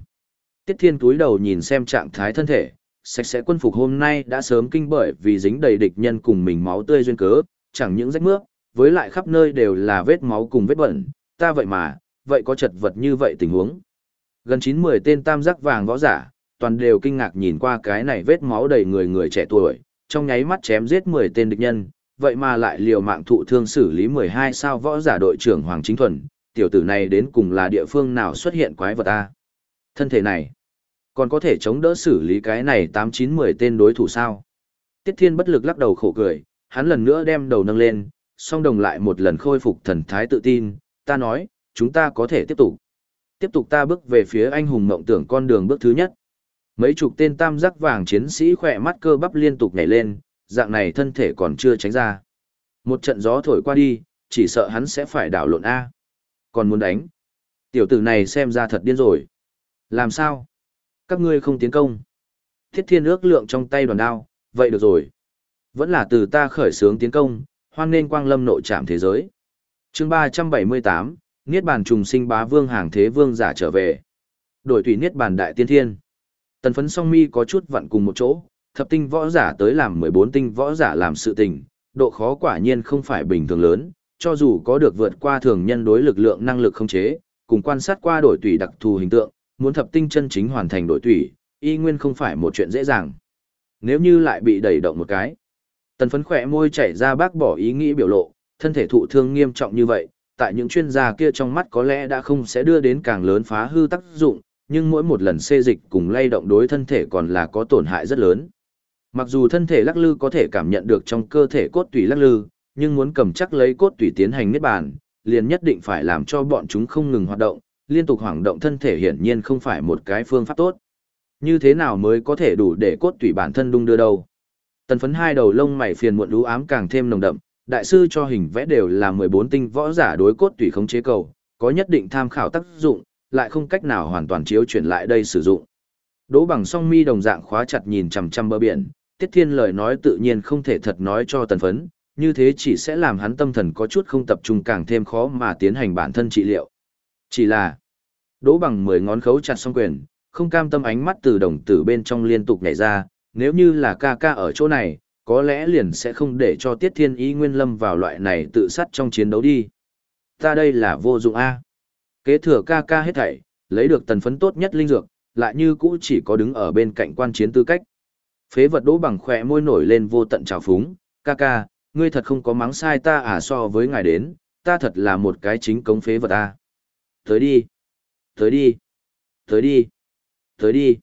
Tiết Thiên túi đầu nhìn xem trạng thái thân thể, sạch sẽ quân phục hôm nay đã sớm kinh bởi vì dính đầy địch nhân cùng mình máu tươi duyên cớ, chẳng những rách mướp, với lại khắp nơi đều là vết máu cùng vết bẩn, ta vậy mà, vậy có chật vật như vậy tình huống. Gần 9-10 tên tam giác vàng võ giả, toàn đều kinh ngạc nhìn qua cái này vết máu đầy người người trẻ tuổi, trong nháy mắt chém giết 10 tên địch nhân, vậy mà lại liều mạng thụ thương xử lý 12 sao võ giả đội trưởng Hoàng Chính Thuần, tiểu tử này đến cùng là địa phương nào xuất hiện quái vật ta. Thân thể này, Còn có thể chống đỡ xử lý cái này 8-9-10 tên đối thủ sao? Tiết Thiên bất lực lắc đầu khổ cười, hắn lần nữa đem đầu nâng lên, song đồng lại một lần khôi phục thần thái tự tin, ta nói, chúng ta có thể tiếp tục. Tiếp tục ta bước về phía anh hùng mộng tưởng con đường bước thứ nhất. Mấy chục tên tam giác vàng chiến sĩ khỏe mắt cơ bắp liên tục nhảy lên, dạng này thân thể còn chưa tránh ra. Một trận gió thổi qua đi, chỉ sợ hắn sẽ phải đảo lộn A. Còn muốn đánh. Tiểu tử này xem ra thật điên rồi. Làm sao? Các ngươi không tiến công. Thiết thiên ước lượng trong tay đoàn đao, vậy được rồi. Vẫn là từ ta khởi xướng tiến công, hoan nên quang lâm nội trạm thế giới. chương ba trăm bảy mươi tám Niết bàn trùng sinh bá vương hàng thế vương giả trở về. Đổi thủy Niết bàn đại tiên thiên. Tần phấn song mi có chút vặn cùng một chỗ, thập tinh võ giả tới làm mười bốn tinh võ giả làm sự tình, độ khó quả nhiên không phải bình thường lớn, cho dù có được vượt qua thường nhân đối lực lượng năng lực không chế, cùng quan sát qua đổi tủy đặc thù hình tượng, muốn thập tinh chân chính hoàn thành đổi tủy, y nguyên không phải một chuyện dễ dàng. Nếu như lại bị đẩy động một cái, tần phấn khỏe môi chảy ra bác bỏ ý nghĩ biểu lộ, thân thể thụ thương nghiêm trọng như vậy, tại những chuyên gia kia trong mắt có lẽ đã không sẽ đưa đến càng lớn phá hư tác dụng, nhưng mỗi một lần xê dịch cùng lay động đối thân thể còn là có tổn hại rất lớn. Mặc dù thân thể lắc lư có thể cảm nhận được trong cơ thể cốt tủy lắc lư, nhưng muốn cầm chắc lấy cốt tủy tiến hành niết bàn, liền nhất định phải làm cho bọn chúng không ngừng hoạt động, liên tục hoảng động thân thể hiển nhiên không phải một cái phương pháp tốt. Như thế nào mới có thể đủ để cốt tủy bản thân đung đưa đâu? Tần phấn hai đầu lông mày phiền muộn lũ ám càng thêm nồng đậm, đại sư cho hình vẽ đều là 14 tinh võ giả đối cốt tủy khống chế cầu, có nhất định tham khảo tác dụng, lại không cách nào hoàn toàn chiếu chuyển lại đây sử dụng. Đỗ bằng song mi đồng dạng khóa chặt nhìn chằm chằm bờ biển, Tiết Thiên lời nói tự nhiên không thể thật nói cho tần phấn, như thế chỉ sẽ làm hắn tâm thần có chút không tập trung càng thêm khó mà tiến hành bản thân trị liệu. Chỉ là, đỗ bằng mười ngón khấu chặt song quyền, không cam tâm ánh mắt từ đồng tử bên trong liên tục nhảy ra, nếu như là ca ca ở chỗ này, có lẽ liền sẽ không để cho Tiết Thiên ý nguyên lâm vào loại này tự sát trong chiến đấu đi. Ta đây là vô dụng A. Kế thừa ca ca hết thảy, lấy được tần phấn tốt nhất linh dược, lại như cũ chỉ có đứng ở bên cạnh quan chiến tư cách. Phế vật đỗ bằng khỏe môi nổi lên vô tận trào phúng, ca ca, ngươi thật không có mắng sai ta à so với ngài đến, ta thật là một cái chính cống phế vật à. Tới đi, tới đi, tới đi, tới đi.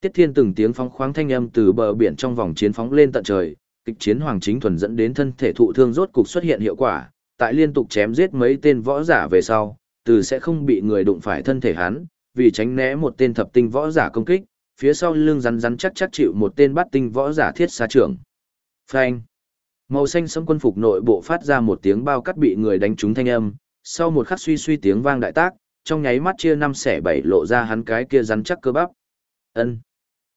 Tiết thiên từng tiếng phóng khoáng thanh âm từ bờ biển trong vòng chiến phóng lên tận trời, kịch chiến hoàng chính thuần dẫn đến thân thể thụ thương rốt cục xuất hiện hiệu quả, tại liên tục chém giết mấy tên võ giả về sau, từ sẽ không bị người đụng phải thân thể hắn, vì tránh né một tên thập tinh võ giả công kích, phía sau lưng rắn rắn chắc chắc chịu một tên bát tinh võ giả thiết xa trưởng. Phanh. Màu xanh sẫm quân phục nội bộ phát ra một tiếng bao cắt bị người đánh trúng thanh âm, sau một khắc suy suy tiếng vang đại tác, trong nháy mắt chia năm xẻ bảy lộ ra hắn cái kia rắn chắc cơ bắp. Ân.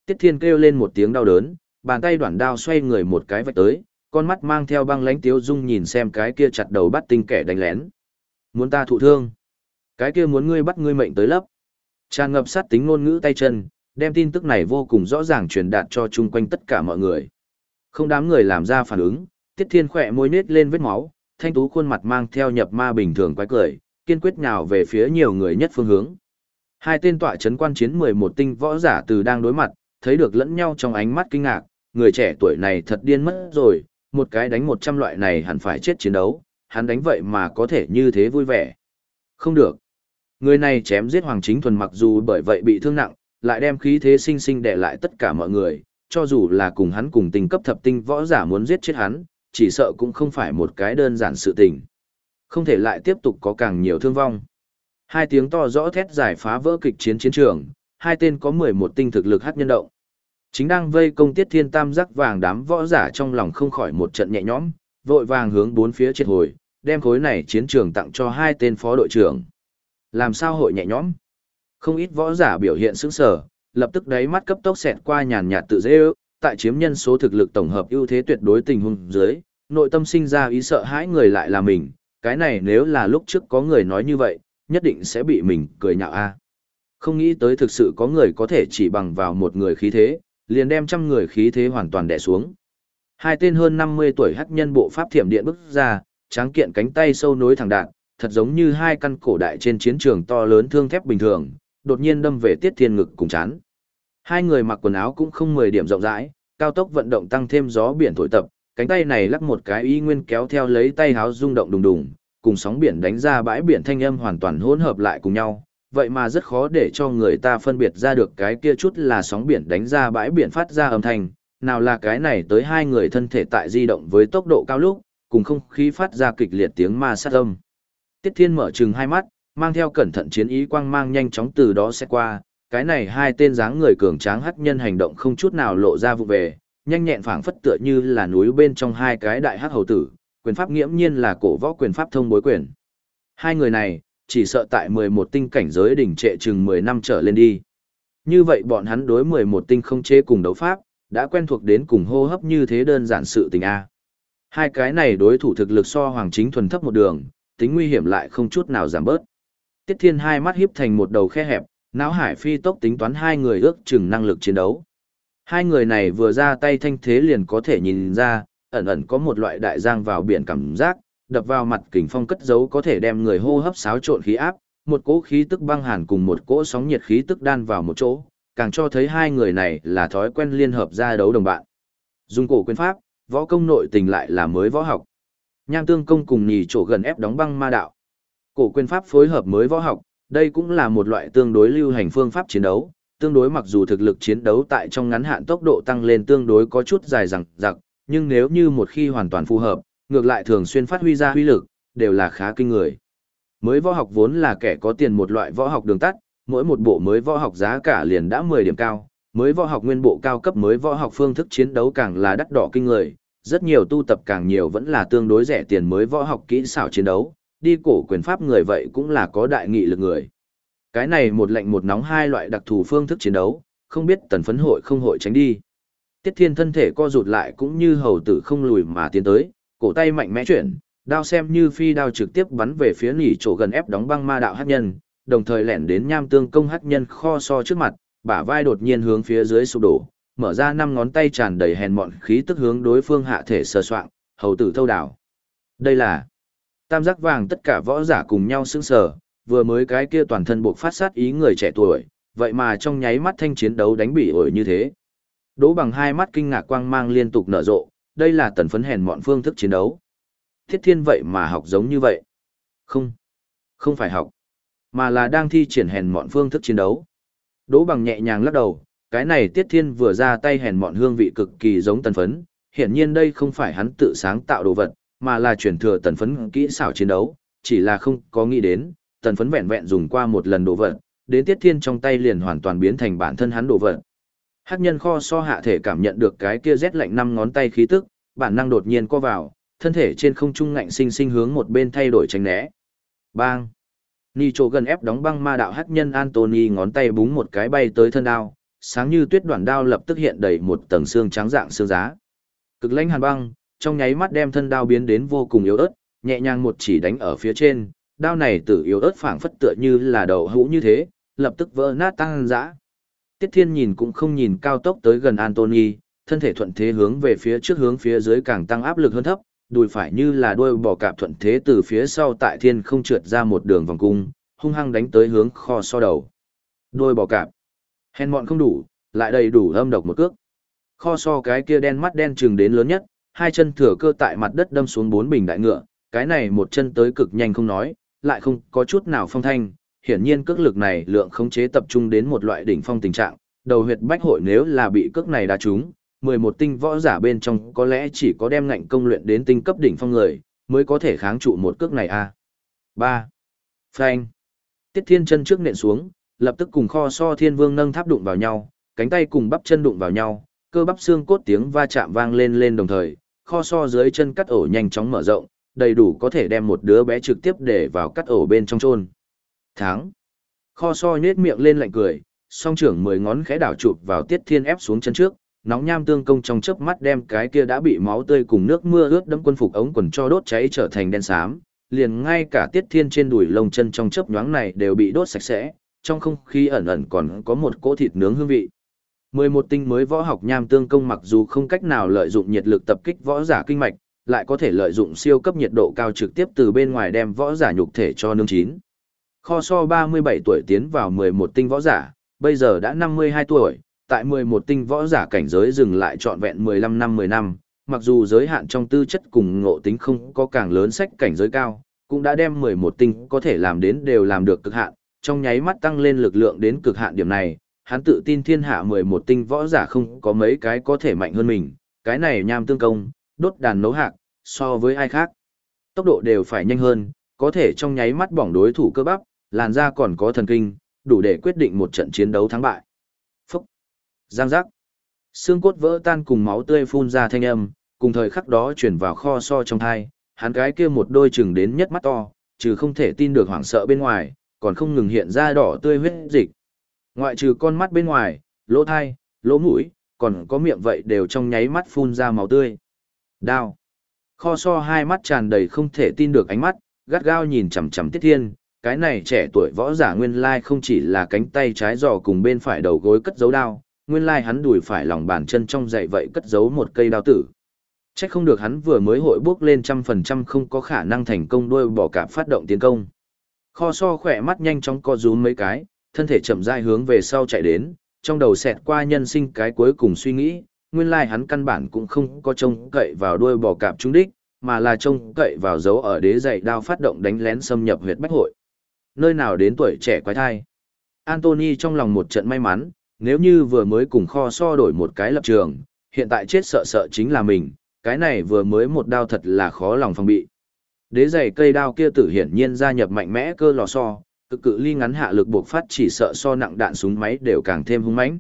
Tiết Thiên kêu lên một tiếng đau đớn, bàn tay đoạn đao xoay người một cái vạch tới, con mắt mang theo băng lãnh tiếu dung nhìn xem cái kia chặt đầu bắt tinh kẻ đánh lén. Muốn ta thụ thương? Cái kia muốn ngươi bắt ngươi mệnh tới lấp. Tràn ngập sát tính ngôn ngữ tay chân, đem tin tức này vô cùng rõ ràng truyền đạt cho chung quanh tất cả mọi người. Không đám người làm ra phản ứng, Tiết Thiên khỏe môi nết lên vết máu, thanh tú khuôn mặt mang theo nhập ma bình thường quái cười, kiên quyết nhào về phía nhiều người nhất phương hướng. Hai tên tọa chấn quan chiến 11 tinh võ giả từ đang đối mặt, thấy được lẫn nhau trong ánh mắt kinh ngạc, người trẻ tuổi này thật điên mất rồi, một cái đánh 100 loại này hẳn phải chết chiến đấu, hắn đánh vậy mà có thể như thế vui vẻ. Không được. Người này chém giết Hoàng Chính Thuần mặc dù bởi vậy bị thương nặng, lại đem khí thế sinh sinh để lại tất cả mọi người, cho dù là cùng hắn cùng tình cấp thập tinh võ giả muốn giết chết hắn, chỉ sợ cũng không phải một cái đơn giản sự tình. Không thể lại tiếp tục có càng nhiều thương vong. Hai tiếng to rõ thét giải phá vỡ kịch chiến chiến trường, hai tên có 11 tinh thực lực hát nhân động. Chính đang vây công tiết thiên tam giác vàng đám võ giả trong lòng không khỏi một trận nhẹ nhõm, vội vàng hướng bốn phía triệt hồi, đem khối này chiến trường tặng cho hai tên phó đội trưởng. Làm sao hội nhẹ nhõm? Không ít võ giả biểu hiện sững sờ, lập tức đáy mắt cấp tốc xẹt qua nhàn nhạt tự dễ ước, tại chiếm nhân số thực lực tổng hợp ưu thế tuyệt đối tình huống dưới, nội tâm sinh ra ý sợ hãi người lại là mình, cái này nếu là lúc trước có người nói như vậy, nhất định sẽ bị mình cười nhạo a. À. Không nghĩ tới thực sự có người có thể chỉ bằng vào một người khí thế, liền đem trăm người khí thế hoàn toàn đè xuống. Hai tên hơn 50 tuổi hắc nhân bộ pháp thiểm điện bước ra, tráng kiện cánh tay sâu nối thẳng đạn, thật giống như hai căn cổ đại trên chiến trường to lớn thương thép bình thường, đột nhiên đâm về Tiết Thiên ngực cùng chán. Hai người mặc quần áo cũng không 10 điểm rộng rãi, cao tốc vận động tăng thêm gió biển thổi tập, cánh tay này lắc một cái y nguyên kéo theo lấy tay háo rung động đùng đùng, cùng sóng biển đánh ra bãi biển thanh âm hoàn toàn hỗn hợp lại cùng nhau, vậy mà rất khó để cho người ta phân biệt ra được cái kia chút là sóng biển đánh ra bãi biển phát ra âm thanh, nào là cái này tới hai người thân thể tại di động với tốc độ cao lúc, cùng không khí phát ra kịch liệt tiếng ma sát âm. Tiết Thiên mở trừng hai mắt, mang theo cẩn thận chiến ý quang mang nhanh chóng từ đó sẽ qua, cái này hai tên dáng người cường tráng hắc nhân hành động không chút nào lộ ra vụ về, nhanh nhẹn phảng phất tựa như là núi bên trong hai cái đại hắc hầu tử, quyền pháp nghiễm nhiên là cổ võ quyền pháp thông bối quyền. Hai người này, chỉ sợ tại 11 tinh cảnh giới đỉnh trệ chừng 10 năm trở lên đi. Như vậy bọn hắn đối 11 tinh không chế cùng đấu pháp, đã quen thuộc đến cùng hô hấp như thế đơn giản sự tình A. Hai cái này đối thủ thực lực so hoàng chính thuần thấp một đường, tính nguy hiểm lại không chút nào giảm bớt. Tiết Thiên hai mắt híp thành một đầu khe hẹp, não hải phi tốc tính toán hai người ước chừng năng lực chiến đấu. Hai người này vừa ra tay thanh thế liền có thể nhìn ra, ẩn ẩn có một loại đại giang vào biển cảm giác, đập vào mặt kình phong cất giấu có thể đem người hô hấp xáo trộn khí áp, một cỗ khí tức băng hàn cùng một cỗ sóng nhiệt khí tức đan vào một chỗ, càng cho thấy hai người này là thói quen liên hợp ra đấu đồng bạn. Dùng cổ quyền pháp, võ công nội tình lại là mới võ học. Nham tương công cùng nhì chỗ gần ép đóng băng ma đạo. Cổ quyền pháp phối hợp mới võ học, đây cũng là một loại tương đối lưu hành phương pháp chiến đấu, tương đối mặc dù thực lực chiến đấu tại trong ngắn hạn tốc độ tăng lên tương đối có chút dài dằng dặc, nhưng nếu như một khi hoàn toàn phù hợp, ngược lại thường xuyên phát huy ra huy lực, đều là khá kinh người. Mới võ học vốn là kẻ có tiền một loại võ học đường tắt, mỗi một bộ mới võ học giá cả liền đã 10 điểm cao, mới võ học nguyên bộ cao cấp mới võ học phương thức chiến đấu càng là đắt đỏ kinh người, rất nhiều tu tập càng nhiều vẫn là tương đối rẻ tiền mới võ học kỹ xảo chiến đấu, đi cổ quyền pháp người vậy cũng là có đại nghị lực người. Cái này một lạnh một nóng hai loại đặc thù phương thức chiến đấu, không biết tần phấn hội không hội tránh đi. Tiết thiên thân thể co rụt lại cũng như hầu tử không lùi mà tiến tới, cổ tay mạnh mẽ chuyển, đao xem như phi đao trực tiếp bắn về phía nỉ chỗ gần ép đóng băng ma đạo hắc nhân, đồng thời lẻn đến nham tương công hắc nhân kho so trước mặt, bả vai đột nhiên hướng phía dưới sụp đổ, mở ra năm ngón tay tràn đầy hèn mọn khí tức hướng đối phương hạ thể sờ soạng, hầu tử thâu đảo. Đây là tam giác vàng tất cả võ giả cùng nhau sững sờ, vừa mới cái kia toàn thân buộc phát sát ý người trẻ tuổi, vậy mà trong nháy mắt thanh chiến đấu đánh bị ổi như thế. Đỗ bằng hai mắt kinh ngạc quang mang liên tục nở rộ, đây là tần phấn hèn mọn phương thức chiến đấu. Thiết thiên vậy mà học giống như vậy. Không, không phải học, mà là đang thi triển hèn mọn phương thức chiến đấu. Đỗ bằng nhẹ nhàng lắc đầu, cái này tiết thiên vừa ra tay hèn mọn hương vị cực kỳ giống tần phấn, hiển nhiên đây không phải hắn tự sáng tạo đồ vật, mà là chuyển thừa tần phấn kỹ xảo chiến đấu, chỉ là không có nghĩ đến, tần phấn vẹn vẹn dùng qua một lần đồ vật, đến tiết thiên trong tay liền hoàn toàn biến thành bản thân hắn đồ vật. Hắc nhân kho so hạ thể cảm nhận được cái kia rét lạnh năm ngón tay khí tức, bản năng đột nhiên co vào, thân thể trên không trung ngạnh sinh sinh hướng một bên thay đổi tránh né. Bang! Ni chỗ gần ép đóng băng ma đạo hắc nhân Anthony ngón tay búng một cái bay tới thân đao, sáng như tuyết đoạn đao lập tức hiện đầy một tầng xương trắng dạng xương giá. Cực lãnh hàn băng, trong nháy mắt đem thân đao biến đến vô cùng yếu ớt, nhẹ nhàng một chỉ đánh ở phía trên, đao này tự yếu ớt phảng phất tựa như là đầu hũ như thế, lập tức vỡ nát tăng dã. Tiết Thiên nhìn cũng không nhìn cao tốc tới gần Anthony, thân thể thuận thế hướng về phía trước hướng phía dưới càng tăng áp lực hơn thấp, đùi phải như là đuôi bò cạp thuận thế từ phía sau tại thiên không trượt ra một đường vòng cung, hung hăng đánh tới hướng kho so đầu. Đuôi bò cạp. Hèn mọn không đủ, lại đầy đủ âm độc một cước. Kho so cái kia đen mắt đen trừng đến lớn nhất, hai chân thừa cơ tại mặt đất đâm xuống bốn bình đại ngựa, cái này một chân tới cực nhanh không nói, lại không có chút nào phong thanh, hiển nhiên cước lực này lượng khống chế tập trung đến một loại đỉnh phong tình trạng, đầu huyệt bách hội nếu là bị cước này đá trúng, 11 tinh võ giả bên trong có lẽ chỉ có đem ngạnh công luyện đến tinh cấp đỉnh phong người, mới có thể kháng trụ một cước này a. À. 3. Phanh. Tiết Thiên chân trước nện xuống, lập tức cùng kho so thiên vương nâng tháp đụng vào nhau, cánh tay cùng bắp chân đụng vào nhau, cơ bắp xương cốt tiếng va chạm vang lên lên đồng thời, kho so dưới chân cắt ổ nhanh chóng mở rộng, đầy đủ có thể đem một đứa bé trực tiếp để vào cắt ổ bên trong chôn. Tháng. Kho so nhếch miệng lên lạnh cười, song trưởng mười ngón khẽ đảo chụp vào Tiết Thiên ép xuống chân trước, nóng nham tương công trong chớp mắt đem cái kia đã bị máu tươi cùng nước mưa ướt đẫm quân phục ống quần cho đốt cháy trở thành đen xám, liền ngay cả Tiết Thiên trên đùi lông chân trong chớp nhoáng này đều bị đốt sạch sẽ, trong không khí ẩn ẩn còn có một cỗ thịt nướng hương vị. 11 tinh mới võ học nham tương công mặc dù không cách nào lợi dụng nhiệt lực tập kích võ giả kinh mạch, lại có thể lợi dụng siêu cấp nhiệt độ cao trực tiếp từ bên ngoài đem võ giả nhục thể cho nướng chín. Kho so 37 tuổi tiến vào 11 tinh võ giả, bây giờ đã 52 tuổi, tại 11 tinh võ giả cảnh giới dừng lại trọn vẹn 15 năm 10 năm, mặc dù giới hạn trong tư chất cùng ngộ tính không có càng lớn sách cảnh giới cao, cũng đã đem 11 tinh có thể làm đến đều làm được cực hạn, trong nháy mắt tăng lên lực lượng đến cực hạn điểm này, hắn tự tin thiên hạ 11 tinh võ giả không có mấy cái có thể mạnh hơn mình, cái này nham tương công, đốt đàn nấu hạc, so với ai khác. Tốc độ đều phải nhanh hơn, có thể trong nháy mắt bỏng đối thủ cơ bắp, làn da còn có thần kinh, đủ để quyết định một trận chiến đấu thắng bại. Phúc! Giang giác! Xương cốt vỡ tan cùng máu tươi phun ra thanh âm, cùng thời khắc đó chuyển vào kho so trong thai, hắn cái kia một đôi chừng đến nhất mắt to, trừ không thể tin được hoảng sợ bên ngoài, còn không ngừng hiện ra đỏ tươi huyết dịch. Ngoại trừ con mắt bên ngoài, lỗ thai, lỗ mũi, còn có miệng vậy đều trong nháy mắt phun ra máu tươi. Đao. Kho so hai mắt tràn đầy không thể tin được ánh mắt, gắt gao nhìn chằm chằm Tiết Thiên, cái này trẻ tuổi võ giả nguyên lai không chỉ là cánh tay trái giò cùng bên phải đầu gối cất giấu đao, nguyên lai hắn đùi phải lòng bàn chân trong dậy vậy cất giấu một cây đao tử. Chắc không được hắn vừa mới hội bước lên trăm phần trăm không có khả năng thành công đôi bỏ cả phát động tiến công. Kho so khỏe mắt nhanh chóng co rúm mấy cái, thân thể chậm rãi hướng về sau chạy đến, trong đầu xẹt qua nhân sinh cái cuối cùng suy nghĩ, nguyên lai hắn căn bản cũng không có trông cậy vào đuôi bò cạp trúng đích, mà là trông cậy vào dấu ở đế dạy đao phát động đánh lén xâm nhập huyệt bách hội. Nơi nào đến tuổi trẻ quái thai. Anthony trong lòng một trận may mắn, nếu như vừa mới cùng kho so đổi một cái lập trường, hiện tại chết sợ sợ chính là mình, cái này vừa mới một đao thật là khó lòng phòng bị. Đế giày cây đao kia tử hiển nhiên gia nhập mạnh mẽ cơ lò so, cực cự ly ngắn hạ lực buộc phát chỉ sợ so nặng đạn súng máy đều càng thêm hung mãnh.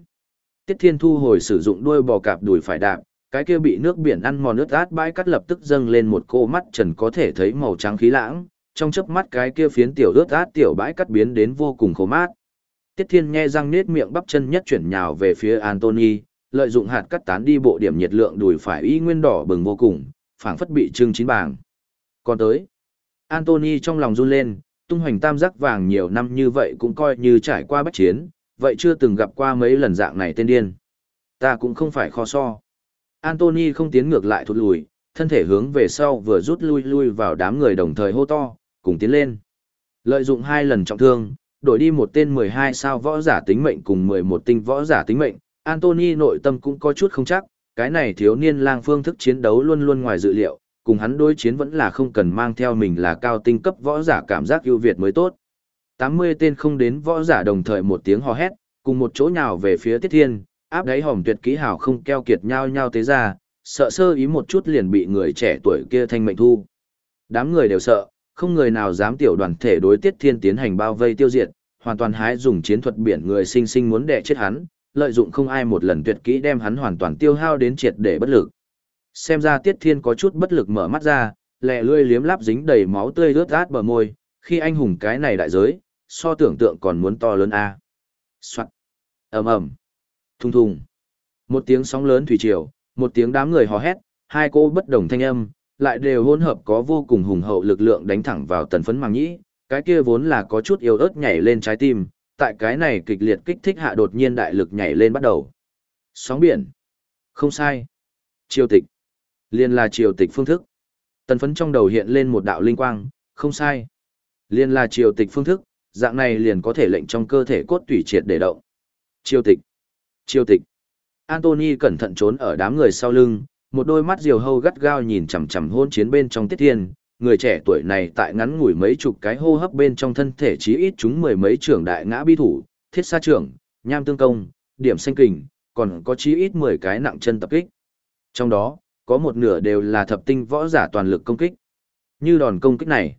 Tiết Thiên thu hồi sử dụng đuôi bò cạp đùi phải đạp, cái kia bị nước biển ăn mòn nước át bãi cắt lập tức dâng lên một cô mắt trần có thể thấy màu trắng khí lãng, trong chớp mắt cái kia phiến tiểu ướt át tiểu bãi cắt biến đến vô cùng khô mát. Tiết Thiên nghe răng nết miệng bắp chân nhất chuyển nhào về phía Anthony, lợi dụng hạt cắt tán đi bộ điểm nhiệt lượng đùi phải y nguyên đỏ bừng vô cùng, phảng phất bị trưng chín bảng. Còn tới, Anthony trong lòng run lên, tung hoành tam giác vàng nhiều năm như vậy cũng coi như trải qua bách chiến, vậy chưa từng gặp qua mấy lần dạng này tên điên. Ta cũng không phải kho so. Anthony không tiến ngược lại thụt lùi, thân thể hướng về sau vừa rút lui lui vào đám người đồng thời hô to, cùng tiến lên. Lợi dụng hai lần trọng thương, đổi đi một tên 12 sao võ giả tính mệnh cùng 11 tinh võ giả tính mệnh, Anthony nội tâm cũng có chút không chắc, cái này thiếu niên lang phương thức chiến đấu luôn luôn ngoài dự liệu, cùng hắn đối chiến vẫn là không cần mang theo mình là cao tinh cấp võ giả cảm giác ưu việt mới tốt. 80 tên không đến võ giả đồng thời một tiếng hò hét, cùng một chỗ nhào về phía Tiết Thiên, áp đáy hòm tuyệt kỹ hào không keo kiệt nhau nhau tế ra, sợ sơ ý một chút liền bị người trẻ tuổi kia thanh mệnh thu. Đám người đều sợ, không người nào dám tiểu đoàn thể đối Tiết Thiên tiến hành bao vây tiêu diệt, hoàn toàn hái dùng chiến thuật biển người sinh sinh muốn đè chết hắn, lợi dụng không ai một lần tuyệt kỹ đem hắn hoàn toàn tiêu hao đến triệt để bất lực. Xem ra Tiết Thiên có chút bất lực mở mắt ra, lẹ lươi liếm láp dính đầy máu tươi rớt rát bờ môi, khi anh hùng cái này đại giới, so tưởng tượng còn muốn to lớn a. Soạn. ầm ầm, thùng thùng. Một tiếng sóng lớn thủy triều, một tiếng đám người hò hét, hai cô bất đồng thanh âm, lại đều hỗn hợp có vô cùng hùng hậu lực lượng đánh thẳng vào tần phấn màng nhĩ, cái kia vốn là có chút yếu ớt nhảy lên trái tim, tại cái này kịch liệt kích thích hạ đột nhiên đại lực nhảy lên bắt đầu. Sóng biển. Không sai. Triều tịch. Liên là triều tịch phương thức. Tần phấn trong đầu hiện lên một đạo linh quang, không sai. Liên là triều tịch phương thức, dạng này liền có thể lệnh trong cơ thể cốt tủy triệt để động. Triều tịch. Triều tịch. Anthony cẩn thận trốn ở đám người sau lưng, một đôi mắt diều hâu gắt gao nhìn chằm chằm hôn chiến bên trong tiết thiên. Người trẻ tuổi này tại ngắn ngủi mấy chục cái hô hấp bên trong thân thể chí ít chúng mười mấy trưởng đại ngã bi thủ, thiết sa trưởng, nham tương công, điểm xanh kình, còn có chí ít mười cái nặng chân tập kích. Trong đó, có một nửa đều là thập tinh võ giả toàn lực công kích. Như đòn công kích này,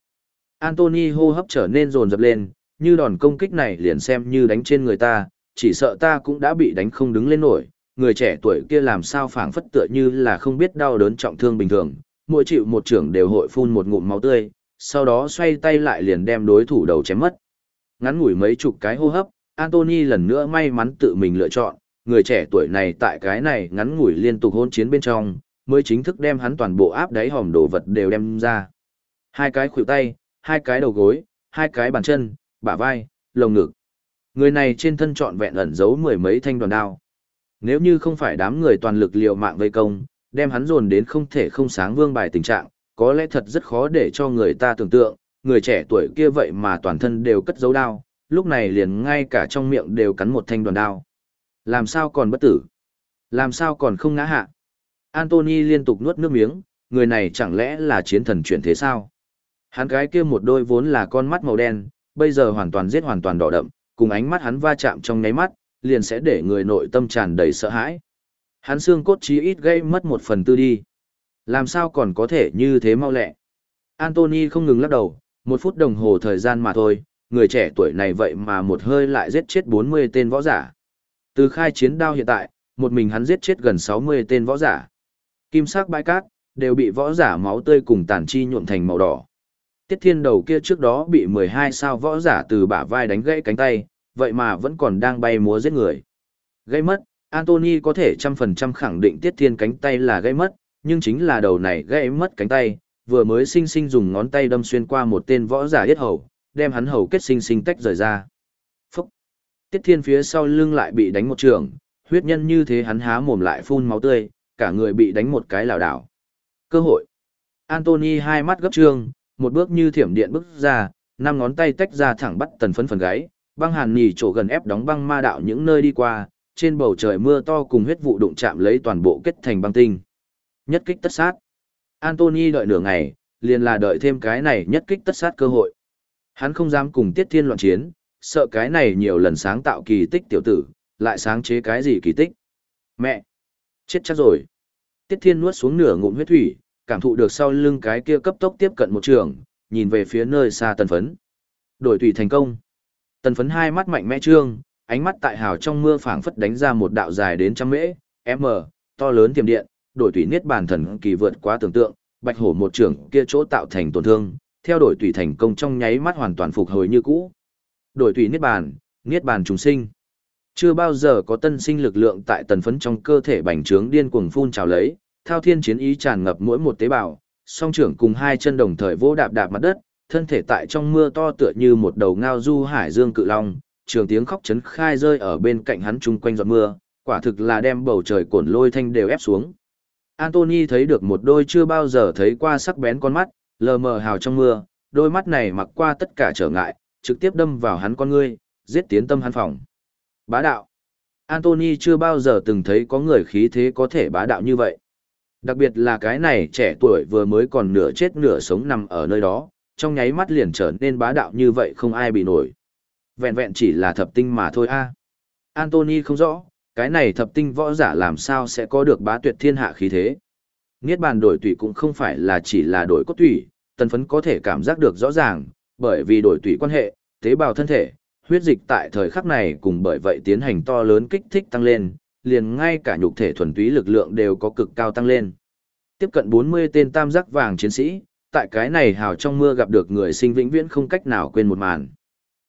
Anthony hô hấp trở nên rồn rập lên, như đòn công kích này liền xem như đánh trên người ta, chỉ sợ ta cũng đã bị đánh không đứng lên nổi. Người trẻ tuổi kia làm sao phảng phất tựa như là không biết đau đớn trọng thương bình thường, mỗi chịu một trưởng đều hội phun một ngụm máu tươi, sau đó xoay tay lại liền đem đối thủ đầu chém mất. Ngắn ngủi mấy chục cái hô hấp, Anthony lần nữa may mắn tự mình lựa chọn, người trẻ tuổi này tại cái này ngắn ngủi liên tục hôn chiến bên trong, mới chính thức đem hắn toàn bộ áp đáy hòm đồ vật đều đem ra. Hai cái khuỷu tay, hai cái đầu gối, hai cái bàn chân, bả vai, lồng ngực. Người này trên thân trọn vẹn ẩn giấu mười mấy thanh đoàn đao. Nếu như không phải đám người toàn lực liều mạng vây công, đem hắn dồn đến không thể không sáng vương bài tình trạng, có lẽ thật rất khó để cho người ta tưởng tượng, người trẻ tuổi kia vậy mà toàn thân đều cất giấu đao, lúc này liền ngay cả trong miệng đều cắn một thanh đoàn đao. Làm sao còn bất tử? Làm sao còn không ngã hạ? Anthony liên tục nuốt nước miếng, người này chẳng lẽ là chiến thần chuyển thế sao? Hắn cái kia một đôi vốn là con mắt màu đen, bây giờ hoàn toàn giết hoàn toàn đỏ đậm, cùng ánh mắt hắn va chạm trong nháy mắt, liền sẽ để người nội tâm tràn đầy sợ hãi. Hắn xương cốt chí ít gây mất một phần tư đi. Làm sao còn có thể như thế mau lẹ? Anthony không ngừng lắc đầu, một phút đồng hồ thời gian mà thôi, người trẻ tuổi này vậy mà một hơi lại giết chết 40 tên võ giả. Từ khai chiến đao hiện tại, một mình hắn giết chết gần 60 tên võ giả. Kim sắc bãi cát, đều bị võ giả máu tươi cùng tàn chi nhuộm thành màu đỏ. Tiết thiên đầu kia trước đó bị 12 sao võ giả từ bả vai đánh gãy cánh tay, vậy mà vẫn còn đang bay múa giết người. Gây mất, Anthony có thể trăm phần trăm khẳng định Tiết thiên cánh tay là gây mất, nhưng chính là đầu này gãy mất cánh tay, vừa mới sinh sinh dùng ngón tay đâm xuyên qua một tên võ giả yết hầu, đem hắn hầu kết sinh sinh tách rời ra. Phúc! Tiết thiên phía sau lưng lại bị đánh một trường, huyết nhân như thế hắn há mồm lại phun máu tươi, cả người bị đánh một cái lảo đảo. Cơ hội! Anthony hai mắt gấp trương, một bước như thiểm điện bước ra, năm ngón tay tách ra thẳng bắt tần phấn phần gáy, băng hàn nhì chỗ gần ép đóng băng ma đạo những nơi đi qua, trên bầu trời mưa to cùng huyết vụ đụng chạm lấy toàn bộ kết thành băng tinh. Nhất kích tất sát. Anthony đợi nửa ngày, liền là đợi thêm cái này nhất kích tất sát cơ hội. Hắn không dám cùng Tiết Thiên loạn chiến, sợ cái này nhiều lần sáng tạo kỳ tích tiểu tử, lại sáng chế cái gì kỳ tích. Mẹ! Chết chắc rồi. Tiết Thiên nuốt xuống nửa ngụm huyết thủy, cảm thụ được sau lưng cái kia cấp tốc tiếp cận một trường, nhìn về phía nơi xa tần phấn. Đổi thủy thành công. Tần phấn hai mắt mạnh mẽ trương, ánh mắt tại hào trong mưa phảng phất đánh ra một đạo dài đến trăm mễ, m, to lớn tiềm điện, đổi thủy niết bàn thần kỳ vượt quá tưởng tượng, bạch hổ một trưởng kia chỗ tạo thành tổn thương, theo đổi thủy thành công trong nháy mắt hoàn toàn phục hồi như cũ. Đổi thủy niết bàn, niết bàn trùng sinh. Chưa bao giờ có tân sinh lực lượng tại tần phấn trong cơ thể bành trướng điên cuồng phun trào lấy, thao thiên chiến ý tràn ngập mỗi một tế bào, song trưởng cùng hai chân đồng thời vỗ đạp đạp mặt đất, thân thể tại trong mưa to tựa như một đầu ngao du hải dương cự long, trường tiếng khóc chấn khai rơi ở bên cạnh hắn chung quanh giọt mưa, quả thực là đem bầu trời cuộn lôi thanh đều ép xuống. Anthony thấy được một đôi chưa bao giờ thấy qua sắc bén con mắt, lờ mờ hào trong mưa, đôi mắt này mặc qua tất cả trở ngại, trực tiếp đâm vào hắn con ngươi, giết tiến tâm hắn phòng. Bá đạo. Anthony chưa bao giờ từng thấy có người khí thế có thể bá đạo như vậy. Đặc biệt là cái này trẻ tuổi vừa mới còn nửa chết nửa sống nằm ở nơi đó, trong nháy mắt liền trở nên bá đạo như vậy không ai bị nổi. Vẹn vẹn chỉ là thập tinh mà thôi a. Anthony không rõ, cái này thập tinh võ giả làm sao sẽ có được bá tuyệt thiên hạ khí thế. Niết bàn đổi tủy cũng không phải là chỉ là đổi cốt tủy, tần phấn có thể cảm giác được rõ ràng, bởi vì đổi tủy quan hệ, tế bào thân thể, huyết dịch tại thời khắc này cùng bởi vậy tiến hành to lớn kích thích tăng lên, liền ngay cả nhục thể thuần túy lực lượng đều có cực cao tăng lên. Tiếp cận 40 tên tam giác vàng chiến sĩ, tại cái này hào trong mưa gặp được người sinh vĩnh viễn không cách nào quên một màn.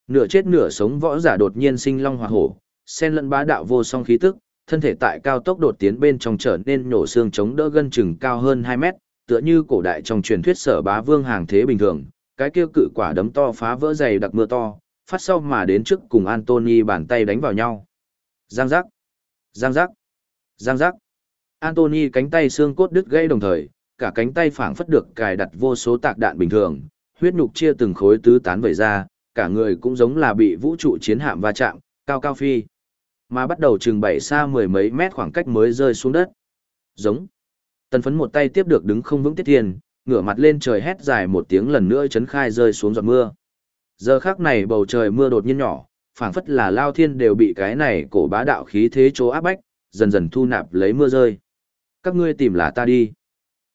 Nửa chết nửa sống võ giả đột nhiên sinh long hỏa hổ, sen lẫn bá đạo vô song khí tức, thân thể tại cao tốc đột tiến bên trong trở nên nổ xương chống đỡ gân chừng cao hơn 2 mét, tựa như cổ đại trong truyền thuyết sở bá vương hàng thế bình thường, cái kia cự quả đấm to phá vỡ dày đặc mưa to, phát sau mà đến trước cùng Anthony bàn tay đánh vào nhau. Giang giác, giang giác, giang giác. Anthony cánh tay xương cốt đứt gãy đồng thời, cả cánh tay phảng phất được cài đặt vô số tạc đạn bình thường, huyết nhục chia từng khối tứ tán vẩy ra, cả người cũng giống là bị vũ trụ chiến hạm va chạm, cao cao phi. Mà bắt đầu chừng bảy xa mười mấy mét khoảng cách mới rơi xuống đất. Giống. Tần phấn một tay tiếp được đứng không vững tiết tiền, ngửa mặt lên trời hét dài một tiếng lần nữa chấn khai rơi xuống giọt mưa. Giờ khác này bầu trời mưa đột nhiên nhỏ, phảng phất là lao thiên đều bị cái này cổ bá đạo khí thế chỗ áp bách, dần dần thu nạp lấy mưa rơi. Các ngươi tìm là ta đi.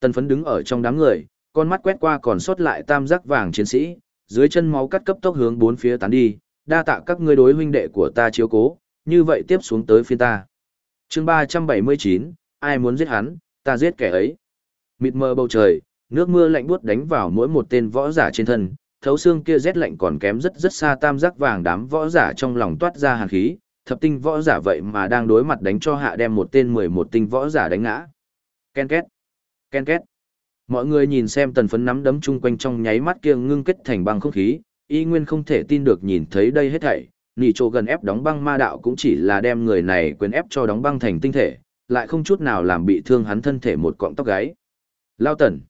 Tần phấn đứng ở trong đám người, con mắt quét qua còn sót lại tam giác vàng chiến sĩ, dưới chân máu cắt cấp tốc hướng bốn phía tán đi, đa tạ các ngươi đối huynh đệ của ta chiếu cố, như vậy tiếp xuống tới phiên ta. chương 379, ai muốn giết hắn, ta giết kẻ ấy. Mịt mờ bầu trời, nước mưa lạnh buốt đánh vào mỗi một tên võ giả trên thân, thấu xương kia rét lạnh còn kém rất rất xa tam giác vàng đám võ giả trong lòng toát ra hàn khí, thập tinh võ giả vậy mà đang đối mặt đánh cho hạ đem một tên 11 tinh võ giả đánh ngã. Ken két, ken két. Mọi người nhìn xem tần phấn nắm đấm chung quanh trong nháy mắt kia ngưng kết thành băng không khí, y nguyên không thể tin được nhìn thấy đây hết thảy. Nỉ trô gần ép đóng băng ma đạo cũng chỉ là đem người này quyền ép cho đóng băng thành tinh thể, lại không chút nào làm bị thương hắn thân thể một cọng tóc gáy. Lao tần.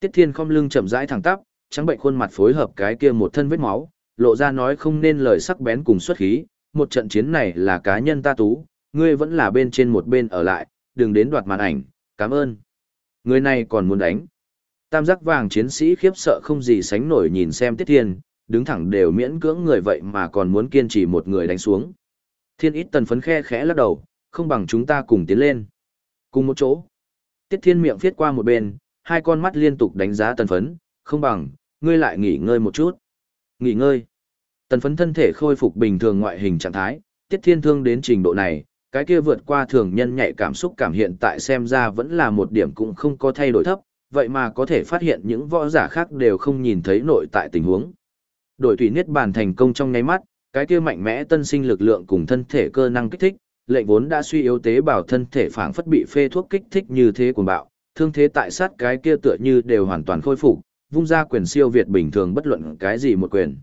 Tiết thiên không lưng chậm rãi thẳng tắp, trắng bệnh khuôn mặt phối hợp cái kia một thân vết máu, lộ ra nói không nên lời sắc bén cùng xuất khí. Một trận chiến này là cá nhân ta tú, ngươi vẫn là bên trên một bên ở lại, đừng đến đoạt màn ảnh, cảm ơn. Người này còn muốn đánh. Tam giác vàng chiến sĩ khiếp sợ không gì sánh nổi nhìn xem Tiết Thiên, đứng thẳng đều miễn cưỡng người vậy mà còn muốn kiên trì một người đánh xuống. Thiên ít tần phấn khe khẽ lắc đầu, không bằng chúng ta cùng tiến lên. Cùng một chỗ. Tiết Thiên miệng viết qua một bên, hai con mắt liên tục đánh giá tần phấn, không bằng, ngươi lại nghỉ ngơi một chút. Nghỉ ngơi. Tần phấn thân thể khôi phục bình thường ngoại hình trạng thái, Tiết Thiên thương đến trình độ này, cái kia vượt qua thường nhân nhạy cảm xúc cảm hiện tại xem ra vẫn là một điểm cũng không có thay đổi thấp, vậy mà có thể phát hiện những võ giả khác đều không nhìn thấy nội tại tình huống. Đổi tùy niết bàn thành công trong nháy mắt, cái kia mạnh mẽ tân sinh lực lượng cùng thân thể cơ năng kích thích, lệnh vốn đã suy yếu tế bào thân thể phảng phất bị phê thuốc kích thích như thế cuồng bạo, thương thế tại sát cái kia tựa như đều hoàn toàn khôi phục, vung ra quyền siêu việt bình thường bất luận cái gì một quyền.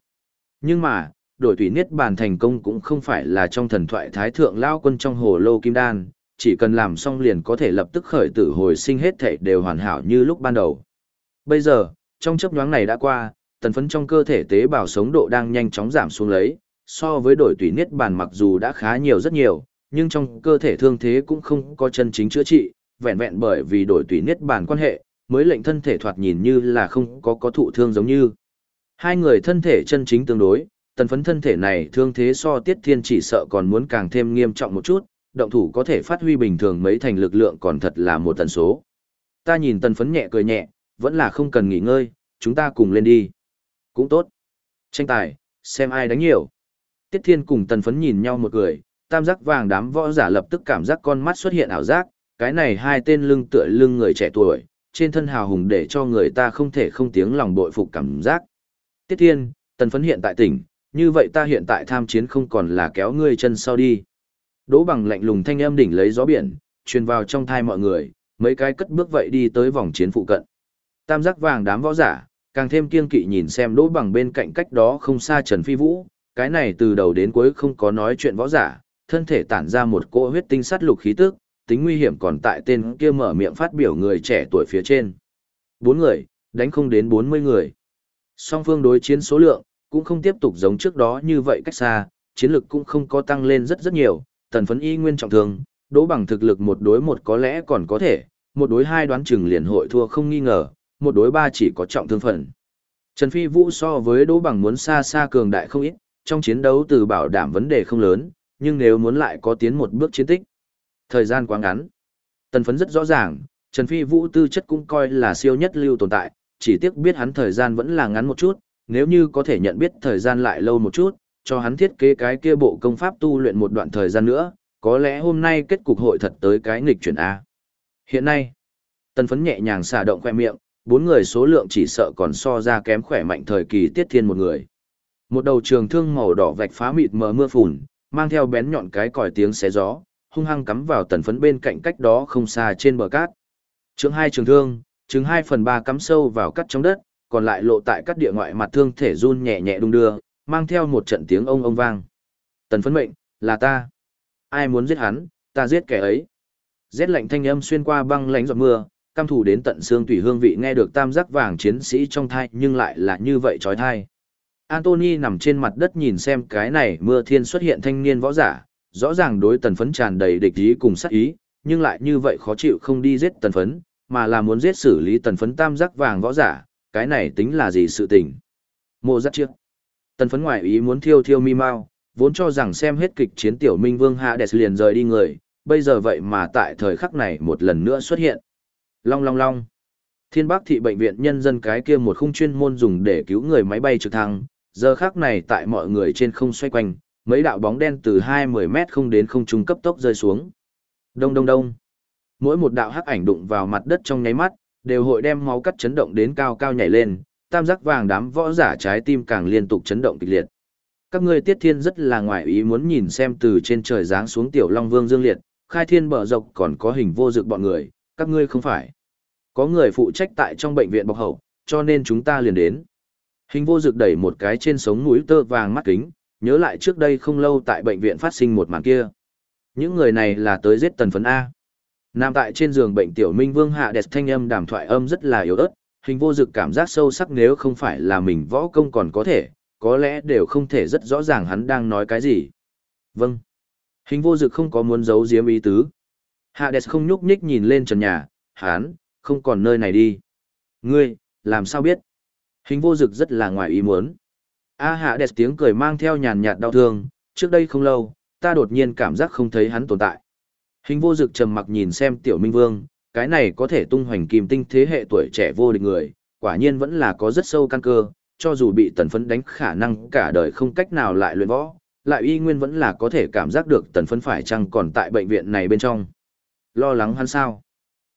Nhưng mà, đổi tùy niết bàn thành công cũng không phải là trong thần thoại thái thượng lao quân trong hồ lô kim đan, chỉ cần làm xong liền có thể lập tức khởi tử hồi sinh hết thể đều hoàn hảo như lúc ban đầu. Bây giờ, trong chấp nhoáng này đã qua, tần phấn trong cơ thể tế bào sống độ đang nhanh chóng giảm xuống lấy, so với đổi tùy niết bàn mặc dù đã khá nhiều rất nhiều, nhưng trong cơ thể thương thế cũng không có chân chính chữa trị, vẹn vẹn bởi vì đổi tùy niết bàn quan hệ, mới lệnh thân thể thoạt nhìn như là không có có thụ thương giống như. Hai người thân thể chân chính tương đối, tần phấn thân thể này thương thế so tiết thiên chỉ sợ còn muốn càng thêm nghiêm trọng một chút, động thủ có thể phát huy bình thường mấy thành lực lượng còn thật là một tần số. Ta nhìn tần phấn nhẹ cười nhẹ, vẫn là không cần nghỉ ngơi, chúng ta cùng lên đi. Cũng tốt. Tranh tài, xem ai đánh nhiều. Tiết thiên cùng tần phấn nhìn nhau một cười, tam giác vàng đám võ giả lập tức cảm giác con mắt xuất hiện ảo giác, cái này hai tên lưng tựa lưng người trẻ tuổi, trên thân hào hùng để cho người ta không thể không tiếng lòng bội phục cảm giác. Tiết thiên, tần phấn hiện tại tỉnh, như vậy ta hiện tại tham chiến không còn là kéo ngươi chân sau đi. Đỗ bằng lạnh lùng thanh âm đỉnh lấy gió biển, truyền vào trong thai mọi người, mấy cái cất bước vậy đi tới vòng chiến phụ cận. Tam giác vàng đám võ giả, càng thêm kiên kỵ nhìn xem đỗ bằng bên cạnh cách đó không xa Trần Phi Vũ, cái này từ đầu đến cuối không có nói chuyện võ giả, thân thể tản ra một cỗ huyết tinh sát lục khí tức, tính nguy hiểm còn tại tên kia mở miệng phát biểu người trẻ tuổi phía trên. Bốn người, đánh không đến bốn mươi người. Song phương đối chiến số lượng, cũng không tiếp tục giống trước đó như vậy cách xa, chiến lực cũng không có tăng lên rất rất nhiều, tần phấn y nguyên trọng thương, đỗ bằng thực lực một đối một có lẽ còn có thể, một đối hai đoán chừng liền hội thua không nghi ngờ, một đối ba chỉ có trọng thương phần. Trần Phi Vũ so với đỗ bằng muốn xa xa cường đại không ít, trong chiến đấu từ bảo đảm vấn đề không lớn, nhưng nếu muốn lại có tiến một bước chiến tích. Thời gian quá ngắn. Tần phấn rất rõ ràng, Trần Phi Vũ tư chất cũng coi là siêu nhất lưu tồn tại, chỉ tiếc biết hắn thời gian vẫn là ngắn một chút, nếu như có thể nhận biết thời gian lại lâu một chút, cho hắn thiết kế cái kia bộ công pháp tu luyện một đoạn thời gian nữa, có lẽ hôm nay kết cục hội thật tới cái nghịch chuyển A. Hiện nay, tần phấn nhẹ nhàng xả động khoe miệng, bốn người số lượng chỉ sợ còn so ra kém khỏe mạnh thời kỳ tiết thiên một người. Một đầu trường thương màu đỏ vạch phá mịt mờ mưa phùn, mang theo bén nhọn cái còi tiếng xé gió, hung hăng cắm vào tần phấn bên cạnh cách đó không xa trên bờ cát. Trường hai trường thương, trứng hai phần ba cắm sâu vào cắt trong đất, còn lại lộ tại các địa ngoại mặt thương thể run nhẹ nhẹ đung đưa, mang theo một trận tiếng ông ông vang. Tần phấn mệnh, là ta. Ai muốn giết hắn, ta giết kẻ ấy. Rét lạnh thanh âm xuyên qua băng lánh giọt mưa, cam thủ đến tận xương tủy hương vị nghe được tam giác vàng chiến sĩ trong thai nhưng lại là như vậy trói thai. Anthony nằm trên mặt đất nhìn xem cái này mưa thiên xuất hiện thanh niên võ giả, rõ ràng đối tần phấn tràn đầy địch ý cùng sát ý, nhưng lại như vậy khó chịu không đi giết tần phấn, mà là muốn giết xử lý tần phấn tam giác vàng võ giả, cái này tính là gì sự tình. Mộ giác chiếc. Tần phấn ngoại ý muốn thiêu thiêu mi mau, vốn cho rằng xem hết kịch chiến tiểu minh vương hạ đẹp liền rời đi người, bây giờ vậy mà tại thời khắc này một lần nữa xuất hiện. Long long long. Thiên Bắc thị bệnh viện nhân dân cái kia một khung chuyên môn dùng để cứu người máy bay trực thăng, giờ khắc này tại mọi người trên không xoay quanh, mấy đạo bóng đen từ 20 mét không đến không trung cấp tốc rơi xuống. Đông đông đông. Mỗi một đạo hắc ảnh đụng vào mặt đất trong nháy mắt, đều hội đem máu cắt chấn động đến cao cao nhảy lên, tam giác vàng đám võ giả trái tim càng liên tục chấn động kịch liệt. Các ngươi tiết thiên rất là ngoại ý muốn nhìn xem từ trên trời giáng xuống tiểu long vương dương liệt, khai thiên bờ dọc còn có hình vô dực bọn người, các ngươi không phải. Có người phụ trách tại trong bệnh viện bọc hậu, cho nên chúng ta liền đến. Hình vô dực đẩy một cái trên sống mũi tơ vàng mắt kính, nhớ lại trước đây không lâu tại bệnh viện phát sinh một màn kia. Những người này là tới giết tần phấn A. Nằm tại trên giường bệnh tiểu minh vương hạ đẹp thanh âm đàm thoại âm rất là yếu ớt, hình vô dực cảm giác sâu sắc nếu không phải là mình võ công còn có thể, có lẽ đều không thể rất rõ ràng hắn đang nói cái gì. Vâng. Hình vô dực không có muốn giấu giếm ý tứ. Hạ đẹp không nhúc nhích nhìn lên trần nhà, hắn, không còn nơi này đi. Ngươi, làm sao biết? Hình vô dực rất là ngoài ý muốn. A hạ đẹp tiếng cười mang theo nhàn nhạt đau thương, trước đây không lâu, ta đột nhiên cảm giác không thấy hắn tồn tại. Hình vô dực trầm mặc nhìn xem tiểu minh vương, cái này có thể tung hoành kim tinh thế hệ tuổi trẻ vô địch người, quả nhiên vẫn là có rất sâu căn cơ, cho dù bị tần phấn đánh khả năng cả đời không cách nào lại luyện võ, lại y nguyên vẫn là có thể cảm giác được tần phấn phải chăng còn tại bệnh viện này bên trong. Lo lắng hắn sao?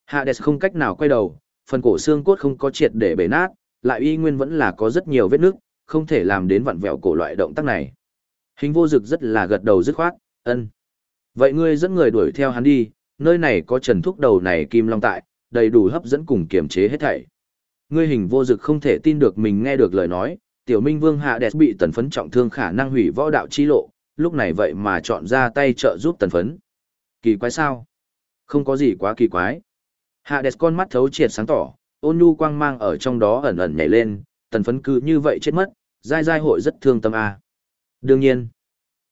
Hades không cách nào quay đầu, phần cổ xương cốt không có triệt để bể nát, lại y nguyên vẫn là có rất nhiều vết nước, không thể làm đến vặn vẹo cổ loại động tác này. Hình vô dực rất là gật đầu dứt khoát, ân. Vậy ngươi dẫn người đuổi theo hắn đi, nơi này có trần thúc đầu này kim long tại, đầy đủ hấp dẫn cùng kiềm chế hết thảy. Ngươi hình vô dực không thể tin được mình nghe được lời nói, tiểu minh vương hạ đẹp bị tần phấn trọng thương khả năng hủy võ đạo chi lộ, lúc này vậy mà chọn ra tay trợ giúp tần phấn. Kỳ quái sao? Không có gì quá kỳ quái. Hạ đẹp con mắt thấu triệt sáng tỏ, ôn nhu quang mang ở trong đó ẩn ẩn nhảy lên, tần phấn cứ như vậy chết mất, dai dai hội rất thương tâm a. Đương nhiên,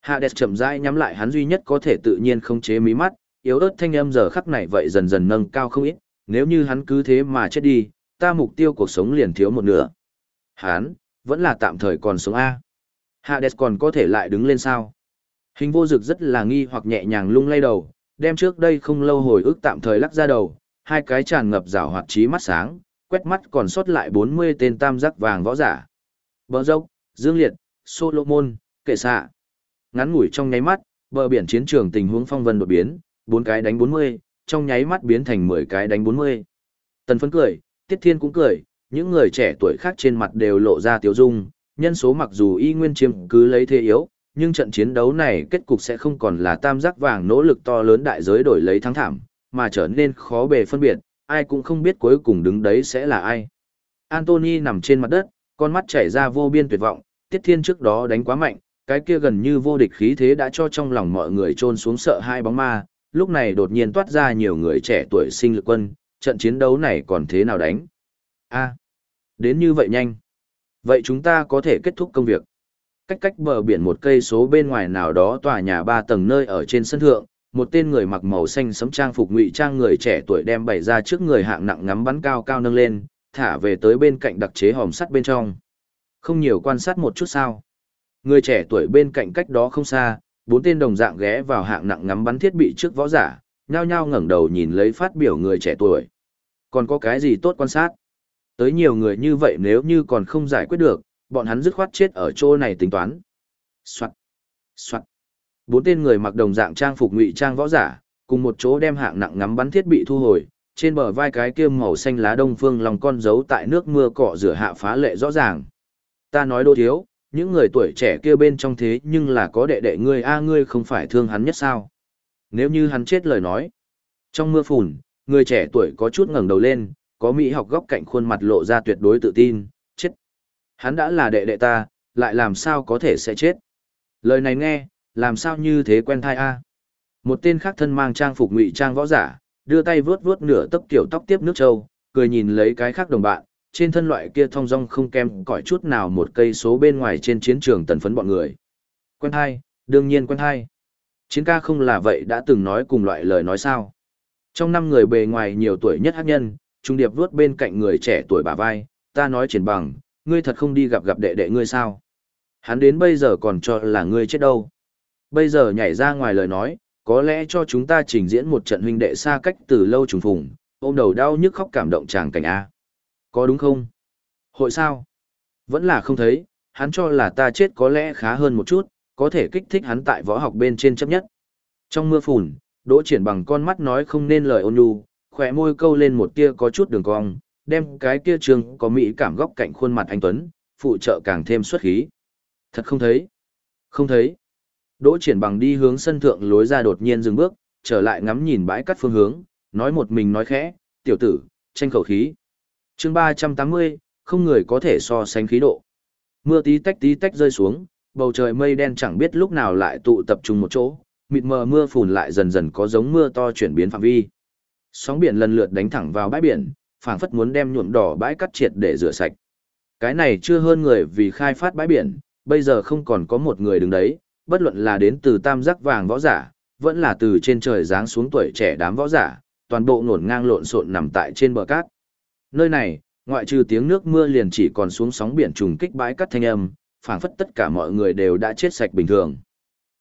Hạ đẹp chậm rãi nhắm lại hắn duy nhất có thể tự nhiên không chế mí mắt, yếu ớt thanh âm giờ khắc này vậy dần dần nâng cao không ít, nếu như hắn cứ thế mà chết đi, ta mục tiêu cuộc sống liền thiếu một nửa. Hắn, vẫn là tạm thời còn sống A. Hades còn có thể lại đứng lên sao? Hình vô dực rất là nghi hoặc nhẹ nhàng lung lay đầu, đem trước đây không lâu hồi ức tạm thời lắc ra đầu, hai cái tràn ngập rào hoạt trí mắt sáng, quét mắt còn sót lại 40 tên tam giác vàng võ giả. Bờ dốc, Dương Liệt, Solomon, kệ xạ. Ngắn ngủi trong nháy mắt, bờ biển chiến trường tình huống phong vân đột biến, bốn cái đánh 40, trong nháy mắt biến thành 10 cái đánh 40. Tần phấn cười, Tiết Thiên cũng cười, những người trẻ tuổi khác trên mặt đều lộ ra tiếu dung, nhân số mặc dù y nguyên chiếm cứ lấy thế yếu, nhưng trận chiến đấu này kết cục sẽ không còn là tam giác vàng nỗ lực to lớn đại giới đổi lấy thắng thảm, mà trở nên khó bề phân biệt, ai cũng không biết cuối cùng đứng đấy sẽ là ai. Anthony nằm trên mặt đất, con mắt chảy ra vô biên tuyệt vọng, Tiết Thiên trước đó đánh quá mạnh, cái kia gần như vô địch khí thế đã cho trong lòng mọi người trôn xuống sợ hai bóng ma, lúc này đột nhiên toát ra nhiều người trẻ tuổi sinh lực quân, trận chiến đấu này còn thế nào đánh? a đến như vậy nhanh. Vậy chúng ta có thể kết thúc công việc. Cách cách bờ biển một cây số bên ngoài nào đó tòa nhà ba tầng nơi ở trên sân thượng, một tên người mặc màu xanh sấm trang phục ngụy trang người trẻ tuổi đem bày ra trước người hạng nặng ngắm bắn cao cao nâng lên, thả về tới bên cạnh đặc chế hòm sắt bên trong. Không nhiều quan sát một chút sao. Người trẻ tuổi bên cạnh cách đó không xa, bốn tên đồng dạng ghé vào hạng nặng ngắm bắn thiết bị trước võ giả, nhao nhao ngẩng đầu nhìn lấy phát biểu người trẻ tuổi. Còn có cái gì tốt quan sát? Tới nhiều người như vậy nếu như còn không giải quyết được, bọn hắn dứt khoát chết ở chỗ này tính toán. Soạn. Soạn. Bốn tên người mặc đồng dạng trang phục ngụy trang võ giả, cùng một chỗ đem hạng nặng ngắm bắn thiết bị thu hồi, trên bờ vai cái kia màu xanh lá đông phương lòng con dấu tại nước mưa cọ rửa hạ phá lệ rõ ràng. Ta nói đô thiếu, những người tuổi trẻ kia bên trong thế nhưng là có đệ đệ ngươi a ngươi không phải thương hắn nhất sao. Nếu như hắn chết lời nói. Trong mưa phùn, người trẻ tuổi có chút ngẩng đầu lên, có mỹ học góc cạnh khuôn mặt lộ ra tuyệt đối tự tin, chết. Hắn đã là đệ đệ ta, lại làm sao có thể sẽ chết. Lời này nghe, làm sao như thế quen thai a Một tên khác thân mang trang phục ngụy trang võ giả, đưa tay vướt vướt nửa tấc kiểu tóc tiếp nước trâu, cười nhìn lấy cái khác đồng bạn, trên thân loại kia thong dong không kem cỏi chút nào một cây số bên ngoài trên chiến trường tần phấn bọn người. Quen hai, đương nhiên quen hai. Chiến ca không là vậy đã từng nói cùng loại lời nói sao. Trong năm người bề ngoài nhiều tuổi nhất hát nhân, trung điệp vớt bên cạnh người trẻ tuổi bà vai, ta nói triển bằng, ngươi thật không đi gặp gặp đệ đệ ngươi sao. Hắn đến bây giờ còn cho là ngươi chết đâu. Bây giờ nhảy ra ngoài lời nói, có lẽ cho chúng ta trình diễn một trận huynh đệ xa cách từ lâu trùng phùng, ôm đầu đau nhức khóc cảm động chàng cảnh A. Có đúng không? Hội sao? Vẫn là không thấy, hắn cho là ta chết có lẽ khá hơn một chút, có thể kích thích hắn tại võ học bên trên chấp nhất. Trong mưa phùn, Đỗ triển bằng con mắt nói không nên lời ôn nhu, khỏe môi câu lên một tia có chút đường cong, đem cái kia trường có mỹ cảm góc cạnh khuôn mặt anh Tuấn, phụ trợ càng thêm xuất khí. Thật không thấy. Không thấy. Đỗ triển bằng đi hướng sân thượng lối ra đột nhiên dừng bước, trở lại ngắm nhìn bãi cắt phương hướng, nói một mình nói khẽ, tiểu tử, tranh khẩu khí. chương 380, không người có thể so sánh khí độ. Mưa tí tách tí tách rơi xuống, bầu trời mây đen chẳng biết lúc nào lại tụ tập trung một chỗ, mịt mờ mưa phùn lại dần dần có giống mưa to chuyển biến phạm vi. Sóng biển lần lượt đánh thẳng vào bãi biển, phảng phất muốn đem nhuộm đỏ bãi cắt triệt để rửa sạch. Cái này chưa hơn người vì khai phát bãi biển, bây giờ không còn có một người đứng đấy, bất luận là đến từ tam giác vàng võ giả, vẫn là từ trên trời giáng xuống tuổi trẻ đám võ giả, toàn bộ ngổn ngang lộn xộn nằm tại trên bờ cát. Nơi này, Ngoại trừ tiếng nước mưa liền chỉ còn xuống sóng biển trùng kích bãi cắt thanh âm, phảng phất tất cả mọi người đều đã chết sạch bình thường.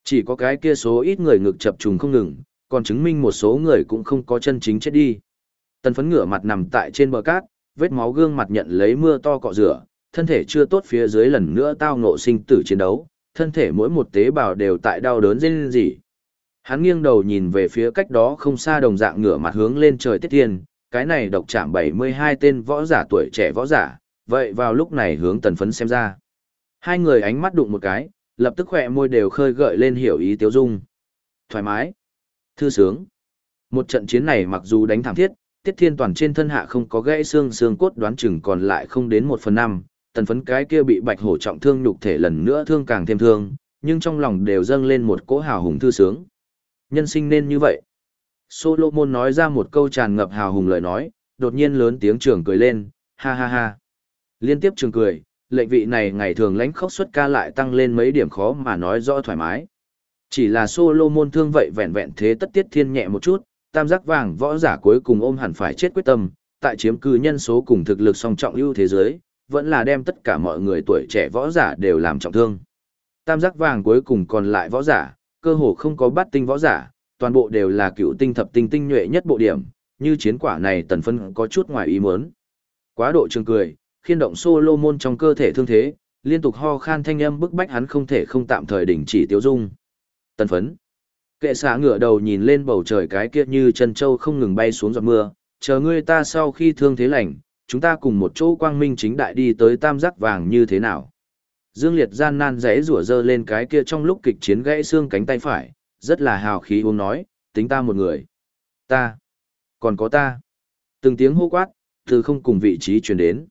Chỉ có cái kia số ít người ngực chập trùng không ngừng, còn chứng minh một số người cũng không có chân chính chết đi. Tần phấn ngửa mặt nằm tại trên bờ cát, vết máu gương mặt nhận lấy mưa to cọ rửa, thân thể chưa tốt phía dưới lần nữa tao ngộ sinh tử chiến đấu, thân thể mỗi một tế bào đều tại đau đớn rên rỉ. Hắn nghiêng đầu nhìn về phía cách đó không xa đồng dạng ngửa mặt hướng lên trời tiết thiên, cái này độc chạm 72 tên võ giả tuổi trẻ võ giả, vậy vào lúc này hướng tần phấn xem ra. Hai người ánh mắt đụng một cái, lập tức khỏe môi đều khơi gợi lên hiểu ý tiếu dung. Thoải mái, thư sướng. Một trận chiến này mặc dù đánh thẳng thiết, tiết thiên toàn trên thân hạ không có gãy xương xương cốt đoán chừng còn lại không đến một phần năm, tần phấn cái kia bị bạch hổ trọng thương nhục thể lần nữa thương càng thêm thương, nhưng trong lòng đều dâng lên một cỗ hào hùng thư sướng. Nhân sinh nên như vậy. Solomon nói ra một câu tràn ngập hào hùng lời nói, đột nhiên lớn tiếng trường cười lên, ha ha ha. Liên tiếp trường cười, lệnh vị này ngày thường lãnh khốc suất ca lại tăng lên mấy điểm khó mà nói rõ thoải mái. Chỉ là Solomon thương vậy vẹn vẹn thế tất tiết thiên nhẹ một chút, tam giác vàng võ giả cuối cùng ôm hẳn phải chết quyết tâm, tại chiếm cư nhân số cùng thực lực song trọng ưu thế giới, vẫn là đem tất cả mọi người tuổi trẻ võ giả đều làm trọng thương. Tam giác vàng cuối cùng còn lại võ giả, cơ hồ không có bắt tinh võ giả, toàn bộ đều là cựu tinh thập tinh tinh nhuệ nhất bộ điểm, như chiến quả này tần phân có chút ngoài ý muốn. Quá độ trường cười, khiên động Solomon trong cơ thể thương thế, liên tục ho khan thanh âm bức bách hắn không thể không tạm thời đình chỉ tiêu dung. Tần phấn. Kệ xả ngửa đầu nhìn lên bầu trời cái kia như chân châu không ngừng bay xuống giọt mưa, chờ ngươi ta sau khi thương thế lành, chúng ta cùng một chỗ quang minh chính đại đi tới tam giác vàng như thế nào. Dương Liệt gian nan rẽ rủa dơ lên cái kia trong lúc kịch chiến gãy xương cánh tay phải, rất là hào khí uống nói, tính ta một người. Ta. Còn có ta. Từng tiếng hô quát, từ không cùng vị trí truyền đến.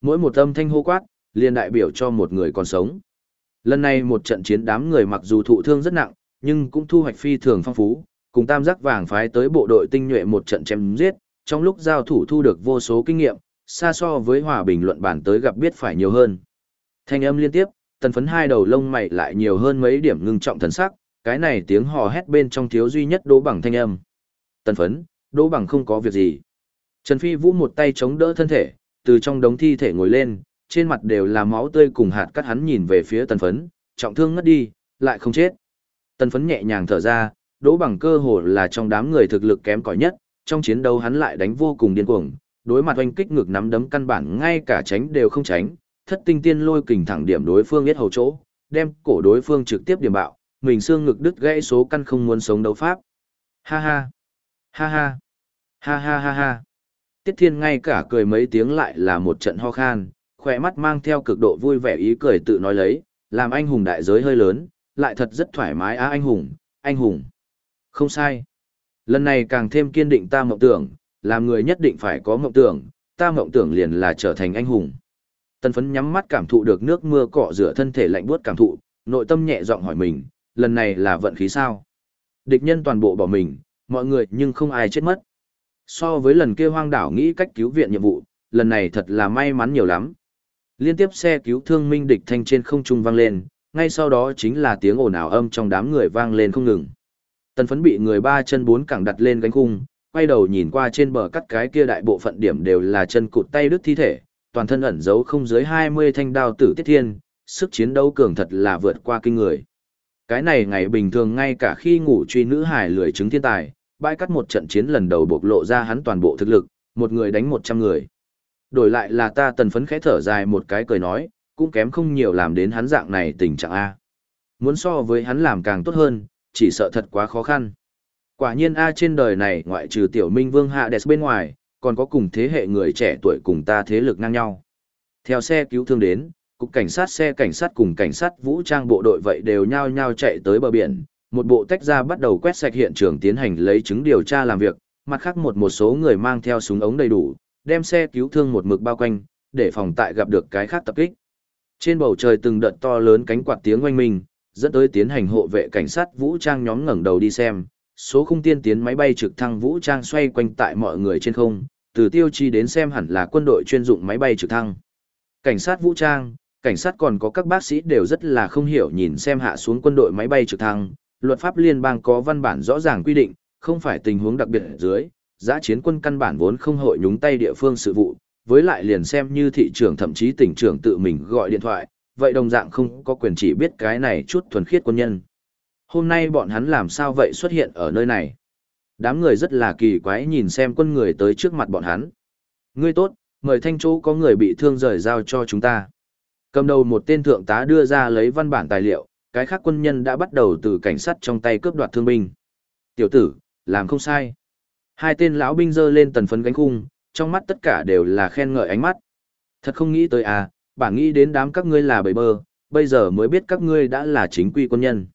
Mỗi một âm thanh hô quát, liền đại biểu cho một người còn sống. Lần này một trận chiến đám người mặc dù thụ thương rất nặng, nhưng cũng thu hoạch phi thường phong phú, cùng tam giác vàng phái tới bộ đội tinh nhuệ một trận chém giết, trong lúc giao thủ thu được vô số kinh nghiệm, xa so với hòa bình luận bản tới gặp biết phải nhiều hơn. Thanh âm liên tiếp, tần phấn hai đầu lông mày lại nhiều hơn mấy điểm ngưng trọng thần sắc, cái này tiếng hò hét bên trong thiếu duy nhất đỗ bằng thanh âm. Tần phấn, đỗ bằng không có việc gì. Trần Phi Vũ một tay chống đỡ thân thể, từ trong đống thi thể ngồi lên, trên mặt đều là máu tươi cùng hạt cắt hắn nhìn về phía tần phấn, trọng thương ngất đi, lại không chết. Tần phấn nhẹ nhàng thở ra, đỗ bằng cơ hồ là trong đám người thực lực kém cỏi nhất, trong chiến đấu hắn lại đánh vô cùng điên cuồng, đối mặt oanh kích ngược nắm đấm căn bản ngay cả tránh đều không tránh, thất tinh tiên lôi kình thẳng điểm đối phương biết hầu chỗ, đem cổ đối phương trực tiếp điểm bạo, mình xương ngực đứt gãy số căn không muốn sống đấu pháp. Ha ha, ha ha, ha ha ha ha. Tiết Thiên ngay cả cười mấy tiếng lại là một trận ho khan, khỏe mắt mang theo cực độ vui vẻ ý cười tự nói lấy, làm anh hùng đại giới hơi lớn, lại thật rất thoải mái á anh hùng, anh hùng. Không sai. Lần này càng thêm kiên định ta mộng tưởng, làm người nhất định phải có mộng tưởng, ta mộng tưởng liền là trở thành anh hùng. Tần phấn nhắm mắt cảm thụ được nước mưa cọ rửa thân thể lạnh buốt cảm thụ, nội tâm nhẹ giọng hỏi mình, lần này là vận khí sao? Địch nhân toàn bộ bỏ mình, mọi người nhưng không ai chết mất. So với lần kia hoang đảo nghĩ cách cứu viện nhiệm vụ, lần này thật là may mắn nhiều lắm. Liên tiếp xe cứu thương minh địch thanh trên không trung vang lên, ngay sau đó chính là tiếng ồn ào âm trong đám người vang lên không ngừng. Tần phấn bị người ba chân bốn cẳng đặt lên gánh khung, quay đầu nhìn qua trên bờ cắt cái kia đại bộ phận điểm đều là chân cụt tay đứt thi thể, toàn thân ẩn giấu không dưới 20 thanh đao tử tiết thiên, sức chiến đấu cường thật là vượt qua kinh người. Cái này ngày bình thường ngay cả khi ngủ truy nữ hải lười chứng thiên tài, bãi cắt một trận chiến lần đầu bộc lộ ra hắn toàn bộ thực lực, một người đánh 100 người. Đổi lại là ta tần phấn khẽ thở dài một cái cười nói, cũng kém không nhiều làm đến hắn dạng này tình trạng A. Muốn so với hắn làm càng tốt hơn, chỉ sợ thật quá khó khăn. Quả nhiên A trên đời này ngoại trừ tiểu minh vương hạ đẹp bên ngoài, còn có cùng thế hệ người trẻ tuổi cùng ta thế lực ngang nhau. Theo xe cứu thương đến, cục cảnh sát xe cảnh sát cùng cảnh sát vũ trang bộ đội vậy đều nhao nhao chạy tới bờ biển, một bộ tách ra bắt đầu quét sạch hiện trường tiến hành lấy chứng điều tra làm việc, mặt khác một một số người mang theo súng ống đầy đủ, đem xe cứu thương một mực bao quanh, để phòng tại gặp được cái khác tập kích. Trên bầu trời từng đợt to lớn cánh quạt tiếng oanh minh, dẫn tới tiến hành hộ vệ cảnh sát vũ trang nhóm ngẩng đầu đi xem, số khung tiên tiến máy bay trực thăng vũ trang xoay quanh tại mọi người trên không, từ tiêu chi đến xem hẳn là quân đội chuyên dụng máy bay trực thăng. Cảnh sát vũ trang, cảnh sát còn có các bác sĩ đều rất là không hiểu nhìn xem hạ xuống quân đội máy bay trực thăng, luật pháp liên bang có văn bản rõ ràng quy định, không phải tình huống đặc biệt ở dưới, giã chiến quân căn bản vốn không hội nhúng tay địa phương sự vụ, với lại liền xem như thị trưởng thậm chí tỉnh trưởng tự mình gọi điện thoại, vậy đồng dạng không có quyền chỉ biết cái này chút thuần khiết quân nhân. Hôm nay bọn hắn làm sao vậy xuất hiện ở nơi này? Đám người rất là kỳ quái nhìn xem quân người tới trước mặt bọn hắn. Ngươi tốt, mời thanh chỗ có người bị thương rời giao cho chúng ta. Cầm đầu một tên thượng tá đưa ra lấy văn bản tài liệu, cái khác quân nhân đã bắt đầu từ cảnh sát trong tay cướp đoạt thương binh. Tiểu tử, làm không sai. Hai tên lão binh giơ lên tần phấn gánh khung, trong mắt tất cả đều là khen ngợi ánh mắt. Thật không nghĩ tới à, bản nghĩ đến đám các ngươi là bầy bơ, bây giờ mới biết các ngươi đã là chính quy quân nhân.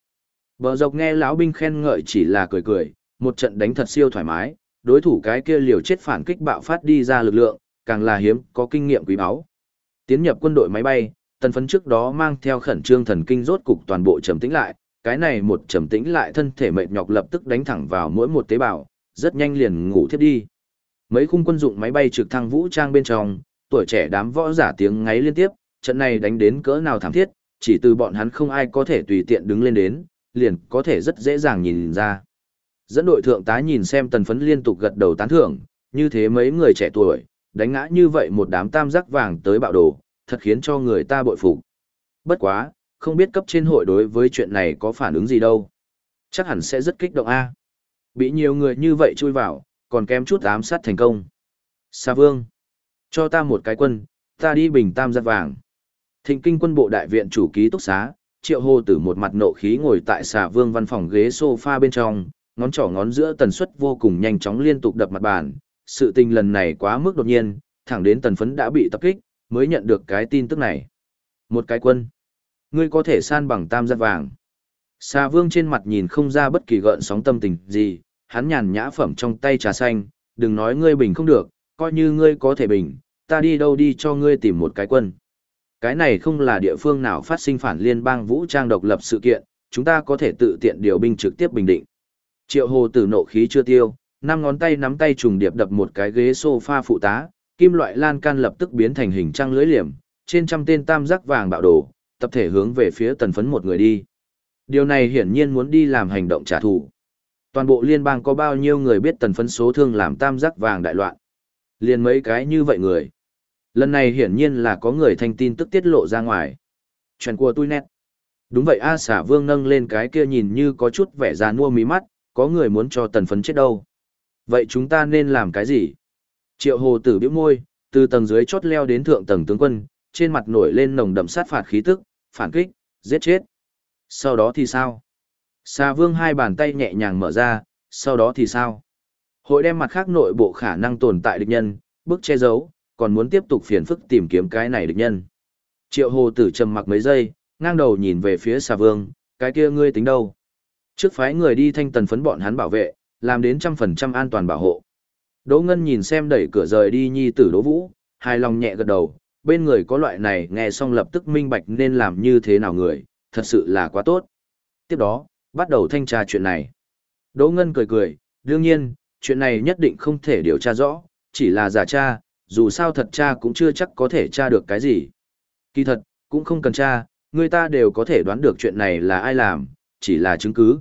Bờ dọc nghe lão binh khen ngợi chỉ là cười cười, một trận đánh thật siêu thoải mái, đối thủ cái kia liều chết phản kích bạo phát đi ra lực lượng, càng là hiếm, có kinh nghiệm quý báu. Tiến nhập quân đội máy bay, tần phấn trước đó mang theo khẩn trương thần kinh rốt cục toàn bộ trầm tĩnh lại, cái này một trầm tĩnh lại thân thể mệt nhọc lập tức đánh thẳng vào mỗi một tế bào, rất nhanh liền ngủ thiếp đi. Mấy khung quân dụng máy bay trực thăng vũ trang bên trong, tuổi trẻ đám võ giả tiếng ngáy liên tiếp, trận này đánh đến cỡ nào thảm thiết, chỉ từ bọn hắn không ai có thể tùy tiện đứng lên đến, liền có thể rất dễ dàng nhìn ra. Dẫn đội thượng tá nhìn xem tần phấn liên tục gật đầu tán thưởng, như thế mấy người trẻ tuổi, đánh ngã như vậy một đám tam giác vàng tới bạo đồ, thật khiến cho người ta bội phục. Bất quá, không biết cấp trên hội đối với chuyện này có phản ứng gì đâu. Chắc hẳn sẽ rất kích động a. Bị nhiều người như vậy chui vào, còn kém chút ám sát thành công. Sa Vương, cho ta một cái quân, ta đi bình tam giác vàng. Thịnh kinh quân bộ đại viện chủ ký túc xá, triệu hồ tử một mặt nộ khí ngồi tại xà vương văn phòng ghế sofa bên trong, ngón trỏ ngón giữa tần suất vô cùng nhanh chóng liên tục đập mặt bàn. Sự tình lần này quá mức đột nhiên, thẳng đến tần phấn đã bị tập kích, mới nhận được cái tin tức này. Một cái quân. Ngươi có thể san bằng tam giác vàng. Xà vương trên mặt nhìn không ra bất kỳ gợn sóng tâm tình gì, hắn nhàn nhã phẩm trong tay trà xanh, đừng nói ngươi bình không được, coi như ngươi có thể bình, ta đi đâu đi cho ngươi tìm một cái quân. Cái này không là địa phương nào phát sinh phản liên bang vũ trang độc lập sự kiện, chúng ta có thể tự tiện điều binh trực tiếp bình định. Triệu hồ tử nộ khí chưa tiêu, năm ngón tay nắm tay trùng điệp đập một cái ghế sofa phụ tá, kim loại lan can lập tức biến thành hình trăng lưới liềm, trên trăm tên tam giác vàng bạo đồ, tập thể hướng về phía tần phấn một người đi. Điều này hiển nhiên muốn đi làm hành động trả thù. Toàn bộ liên bang có bao nhiêu người biết tần phấn số thương làm tam giác vàng đại loạn. Liên mấy cái như vậy người. Lần này hiển nhiên là có người thanh tin tức tiết lộ ra ngoài. Chuyện của tôi nét. Đúng vậy A xả vương nâng lên cái kia nhìn như có chút vẻ già nua mí mắt, có người muốn cho tần phấn chết đâu. Vậy chúng ta nên làm cái gì? Triệu hồ tử biểu môi, từ tầng dưới chót leo đến thượng tầng tướng quân, trên mặt nổi lên nồng đậm sát phạt khí tức, phản kích, giết chết. Sau đó thì sao? Xà vương hai bàn tay nhẹ nhàng mở ra, sau đó thì sao? Hội đem mặt khác nội bộ khả năng tồn tại địch nhân, bức che giấu, còn muốn tiếp tục phiền phức tìm kiếm cái này địch nhân. Triệu hồ tử trầm mặc mấy giây, ngang đầu nhìn về phía xà vương, cái kia ngươi tính đâu? Trước phái người đi thanh tần phấn bọn hắn bảo vệ, làm đến trăm phần trăm an toàn bảo hộ. Đỗ Ngân nhìn xem đẩy cửa rời đi nhi tử Đỗ Vũ, hài lòng nhẹ gật đầu, bên người có loại này nghe xong lập tức minh bạch nên làm như thế nào người, thật sự là quá tốt. Tiếp đó, bắt đầu thanh tra chuyện này. Đỗ Ngân cười cười, đương nhiên, chuyện này nhất định không thể điều tra rõ, chỉ là giả tra, dù sao thật tra cũng chưa chắc có thể tra được cái gì. Kỳ thật, cũng không cần tra, người ta đều có thể đoán được chuyện này là ai làm, chỉ là chứng cứ.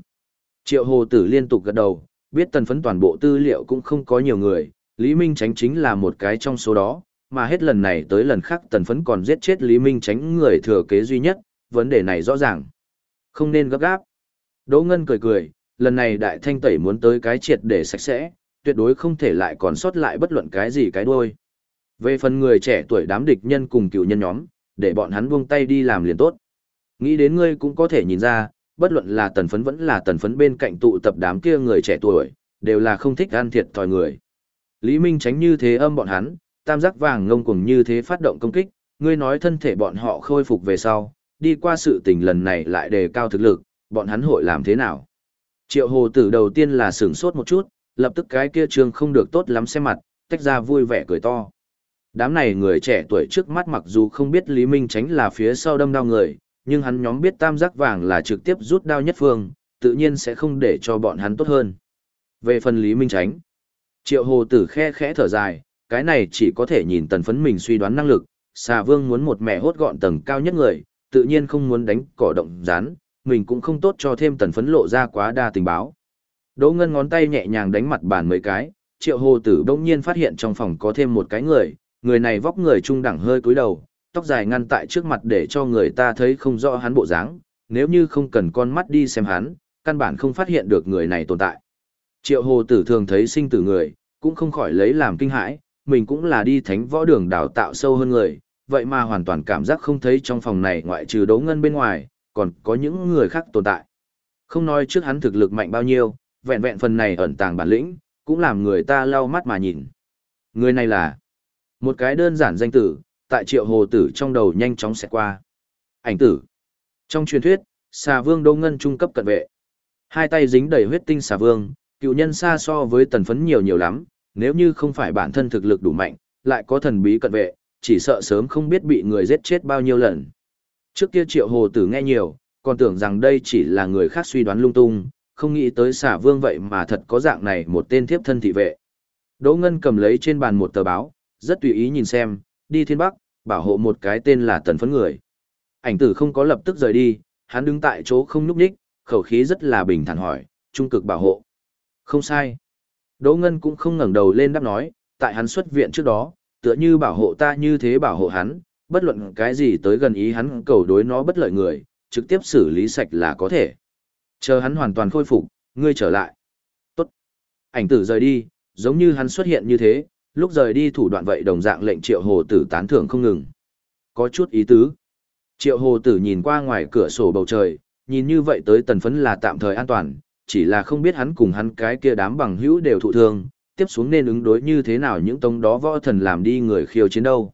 Triệu hồ tử liên tục gật đầu, biết tần phấn toàn bộ tư liệu cũng không có nhiều người, Lý Minh Tránh chính là một cái trong số đó, mà hết lần này tới lần khác tần phấn còn giết chết Lý Minh Tránh người thừa kế duy nhất, vấn đề này rõ ràng. Không nên gấp gáp. Đỗ Ngân cười cười, lần này đại thanh tẩy muốn tới cái triệt để sạch sẽ, tuyệt đối không thể lại còn sót lại bất luận cái gì cái đuôi. Về phần người trẻ tuổi đám địch nhân cùng cựu nhân nhóm, để bọn hắn buông tay đi làm liền tốt. Nghĩ đến ngươi cũng có thể nhìn ra, bất luận là tần phấn vẫn là tần phấn bên cạnh tụ tập đám kia người trẻ tuổi, đều là không thích ăn thiệt thòi người. Lý Minh tránh như thế âm bọn hắn, tam giác vàng ngông cùng như thế phát động công kích, ngươi nói thân thể bọn họ khôi phục về sau, đi qua sự tình lần này lại đề cao thực lực, bọn hắn hội làm thế nào? Triệu hồ tử đầu tiên là sửng sốt một chút, lập tức cái kia trương không được tốt lắm xem mặt, tách ra vui vẻ cười to. Đám này người trẻ tuổi trước mắt mặc dù không biết Lý Minh tránh là phía sau đâm đau người, nhưng hắn nhóm biết tam giác vàng là trực tiếp rút đao nhất phương, tự nhiên sẽ không để cho bọn hắn tốt hơn. Về phần Lý Minh tránh, triệu hồ tử khe khẽ thở dài, cái này chỉ có thể nhìn tần phấn mình suy đoán năng lực, xà vương muốn một mẹ hốt gọn tầng cao nhất người, tự nhiên không muốn đánh cỏ động rán, mình cũng không tốt cho thêm tần phấn lộ ra quá đa tình báo. Đỗ Ngân ngón tay nhẹ nhàng đánh mặt bàn mấy cái, triệu hồ tử bỗng nhiên phát hiện trong phòng có thêm một cái người, Người này vóc người trung đẳng hơi cúi đầu, tóc dài ngăn tại trước mặt để cho người ta thấy không rõ hắn bộ dáng, nếu như không cần con mắt đi xem hắn, căn bản không phát hiện được người này tồn tại. Triệu hồ tử thường thấy sinh tử người, cũng không khỏi lấy làm kinh hãi, mình cũng là đi thánh võ đường đào tạo sâu hơn người, vậy mà hoàn toàn cảm giác không thấy trong phòng này ngoại trừ đấu ngân bên ngoài, còn có những người khác tồn tại. Không nói trước hắn thực lực mạnh bao nhiêu, vẹn vẹn phần này ẩn tàng bản lĩnh, cũng làm người ta lau mắt mà nhìn. Người này là một cái đơn giản danh tử, tại triệu hồ tử trong đầu nhanh chóng xẹt qua. Ảnh tử. Trong truyền thuyết, xà vương đô ngân trung cấp cận vệ. Hai tay dính đầy huyết tinh xà vương, cựu nhân xa so với tần phấn nhiều nhiều lắm, nếu như không phải bản thân thực lực đủ mạnh, lại có thần bí cận vệ, chỉ sợ sớm không biết bị người giết chết bao nhiêu lần. Trước kia triệu hồ tử nghe nhiều, còn tưởng rằng đây chỉ là người khác suy đoán lung tung, không nghĩ tới xả vương vậy mà thật có dạng này một tên thiếp thân thị vệ. Đỗ Ngân cầm lấy trên bàn một tờ báo, rất tùy ý nhìn xem, đi thiên bắc, bảo hộ một cái tên là tần phấn người. Ảnh tử không có lập tức rời đi, hắn đứng tại chỗ không núp đích, khẩu khí rất là bình thản hỏi, trung cực bảo hộ. Không sai. Đỗ Ngân cũng không ngẩng đầu lên đáp nói, tại hắn xuất viện trước đó, tựa như bảo hộ ta như thế bảo hộ hắn, bất luận cái gì tới gần ý hắn cầu đối nó bất lợi người, trực tiếp xử lý sạch là có thể. Chờ hắn hoàn toàn khôi phục, ngươi trở lại. Tốt. Ảnh tử rời đi, giống như hắn xuất hiện như thế, lúc rời đi thủ đoạn vậy đồng dạng lệnh triệu hồ tử tán thưởng không ngừng. Có chút ý tứ. Triệu hồ tử nhìn qua ngoài cửa sổ bầu trời, nhìn như vậy tới tần phấn là tạm thời an toàn, chỉ là không biết hắn cùng hắn cái kia đám bằng hữu đều thụ thương, tiếp xuống nên ứng đối như thế nào những tông đó võ thần làm đi người khiêu chiến đâu.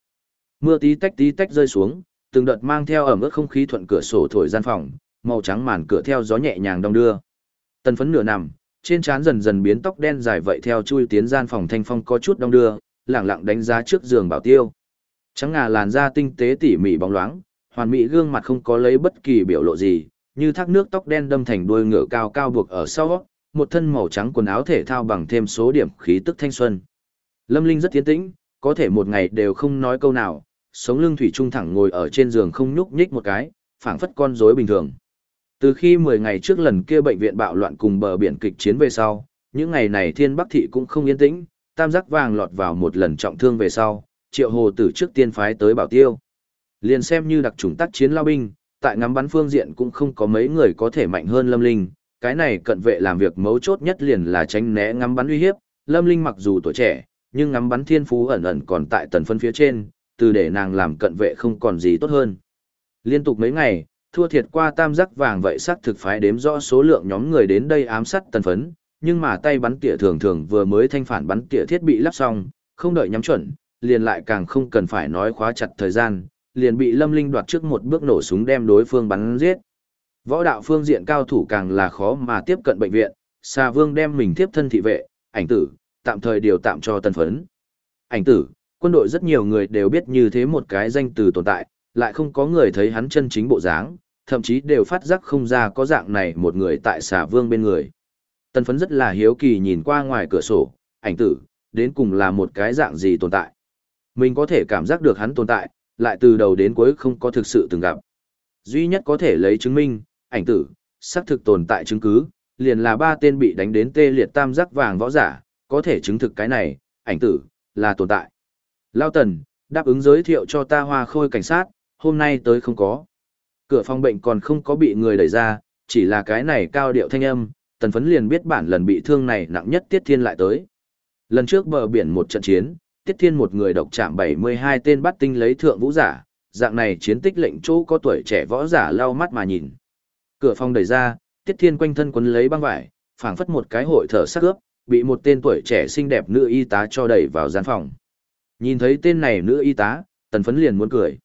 Mưa tí tách tí tách rơi xuống, từng đợt mang theo ẩm ướt không khí thuận cửa sổ thổi gian phòng, màu trắng màn cửa theo gió nhẹ nhàng đong đưa. Tần phấn nửa nằm, trên trán dần dần biến tóc đen dài vậy theo chui tiến gian phòng thanh phong có chút đong đưa, lẳng lặng đánh giá trước giường bảo tiêu. Trắng ngà làn da tinh tế tỉ mỉ bóng loáng, hoàn mỹ gương mặt không có lấy bất kỳ biểu lộ gì, như thác nước tóc đen đâm thành đuôi ngựa cao cao buộc ở sau, một thân màu trắng quần áo thể thao bằng thêm số điểm khí tức thanh xuân. Lâm Linh rất tiến tĩnh, có thể một ngày đều không nói câu nào, sống lưng thủy trung thẳng ngồi ở trên giường không nhúc nhích một cái, phảng phất con rối bình thường. Từ khi 10 ngày trước lần kia bệnh viện bạo loạn cùng bờ biển kịch chiến về sau, những ngày này Thiên Bắc thị cũng không yên tĩnh, tam giác vàng lọt vào một lần trọng thương về sau, Triệu Hồ Tử trước tiên phái tới Bảo Tiêu. Liền xem như đặc trùng tác chiến lao binh, tại ngắm bắn phương diện cũng không có mấy người có thể mạnh hơn Lâm Linh, cái này cận vệ làm việc mấu chốt nhất liền là tránh né ngắm bắn uy hiếp, Lâm Linh mặc dù tuổi trẻ, nhưng ngắm bắn thiên phú ẩn ẩn còn tại tần phân phía trên, từ để nàng làm cận vệ không còn gì tốt hơn. Liên tục mấy ngày, thua thiệt qua tam giác vàng vậy xác thực phái đếm rõ số lượng nhóm người đến đây ám sát tần phấn, nhưng mà tay bắn tỉa thường thường vừa mới thanh phản bắn tỉa thiết bị lắp xong, không đợi nhắm chuẩn, liền lại càng không cần phải nói khóa chặt thời gian, liền bị Lâm Linh đoạt trước một bước nổ súng đem đối phương bắn giết. Võ đạo phương diện cao thủ càng là khó mà tiếp cận bệnh viện, Sa Vương đem mình tiếp thân thị vệ, ảnh tử, tạm thời điều tạm cho tân phấn. Ảnh tử, quân đội rất nhiều người đều biết như thế một cái danh từ tồn tại, lại không có người thấy hắn chân chính bộ dáng, thậm chí đều phát giác không ra có dạng này một người tại xà Vương bên người. Tân phấn rất là hiếu kỳ nhìn qua ngoài cửa sổ, ảnh tử, đến cùng là một cái dạng gì tồn tại. Mình có thể cảm giác được hắn tồn tại, lại từ đầu đến cuối không có thực sự từng gặp. Duy nhất có thể lấy chứng minh, ảnh tử, xác thực tồn tại chứng cứ, liền là ba tên bị đánh đến tê liệt tam giác vàng võ giả, có thể chứng thực cái này, ảnh tử, là tồn tại. Lao Tần, đáp ứng giới thiệu cho ta hoa khôi cảnh sát, hôm nay tới không có. Cửa phòng bệnh còn không có bị người đẩy ra, chỉ là cái này cao điệu thanh âm, tần phấn liền biết bản lần bị thương này nặng nhất Tiết Thiên lại tới. Lần trước bờ biển một trận chiến, Tiết Thiên một người độc chạm 72 tên bắt tinh lấy thượng vũ giả, dạng này chiến tích lệnh chỗ có tuổi trẻ võ giả lau mắt mà nhìn. Cửa phòng đẩy ra, Tiết Thiên quanh thân quấn lấy băng vải, phảng phất một cái hội thở sắc ướp, bị một tên tuổi trẻ xinh đẹp nữ y tá cho đẩy vào gian phòng. Nhìn thấy tên này nữ y tá, tần phấn liền muốn cười.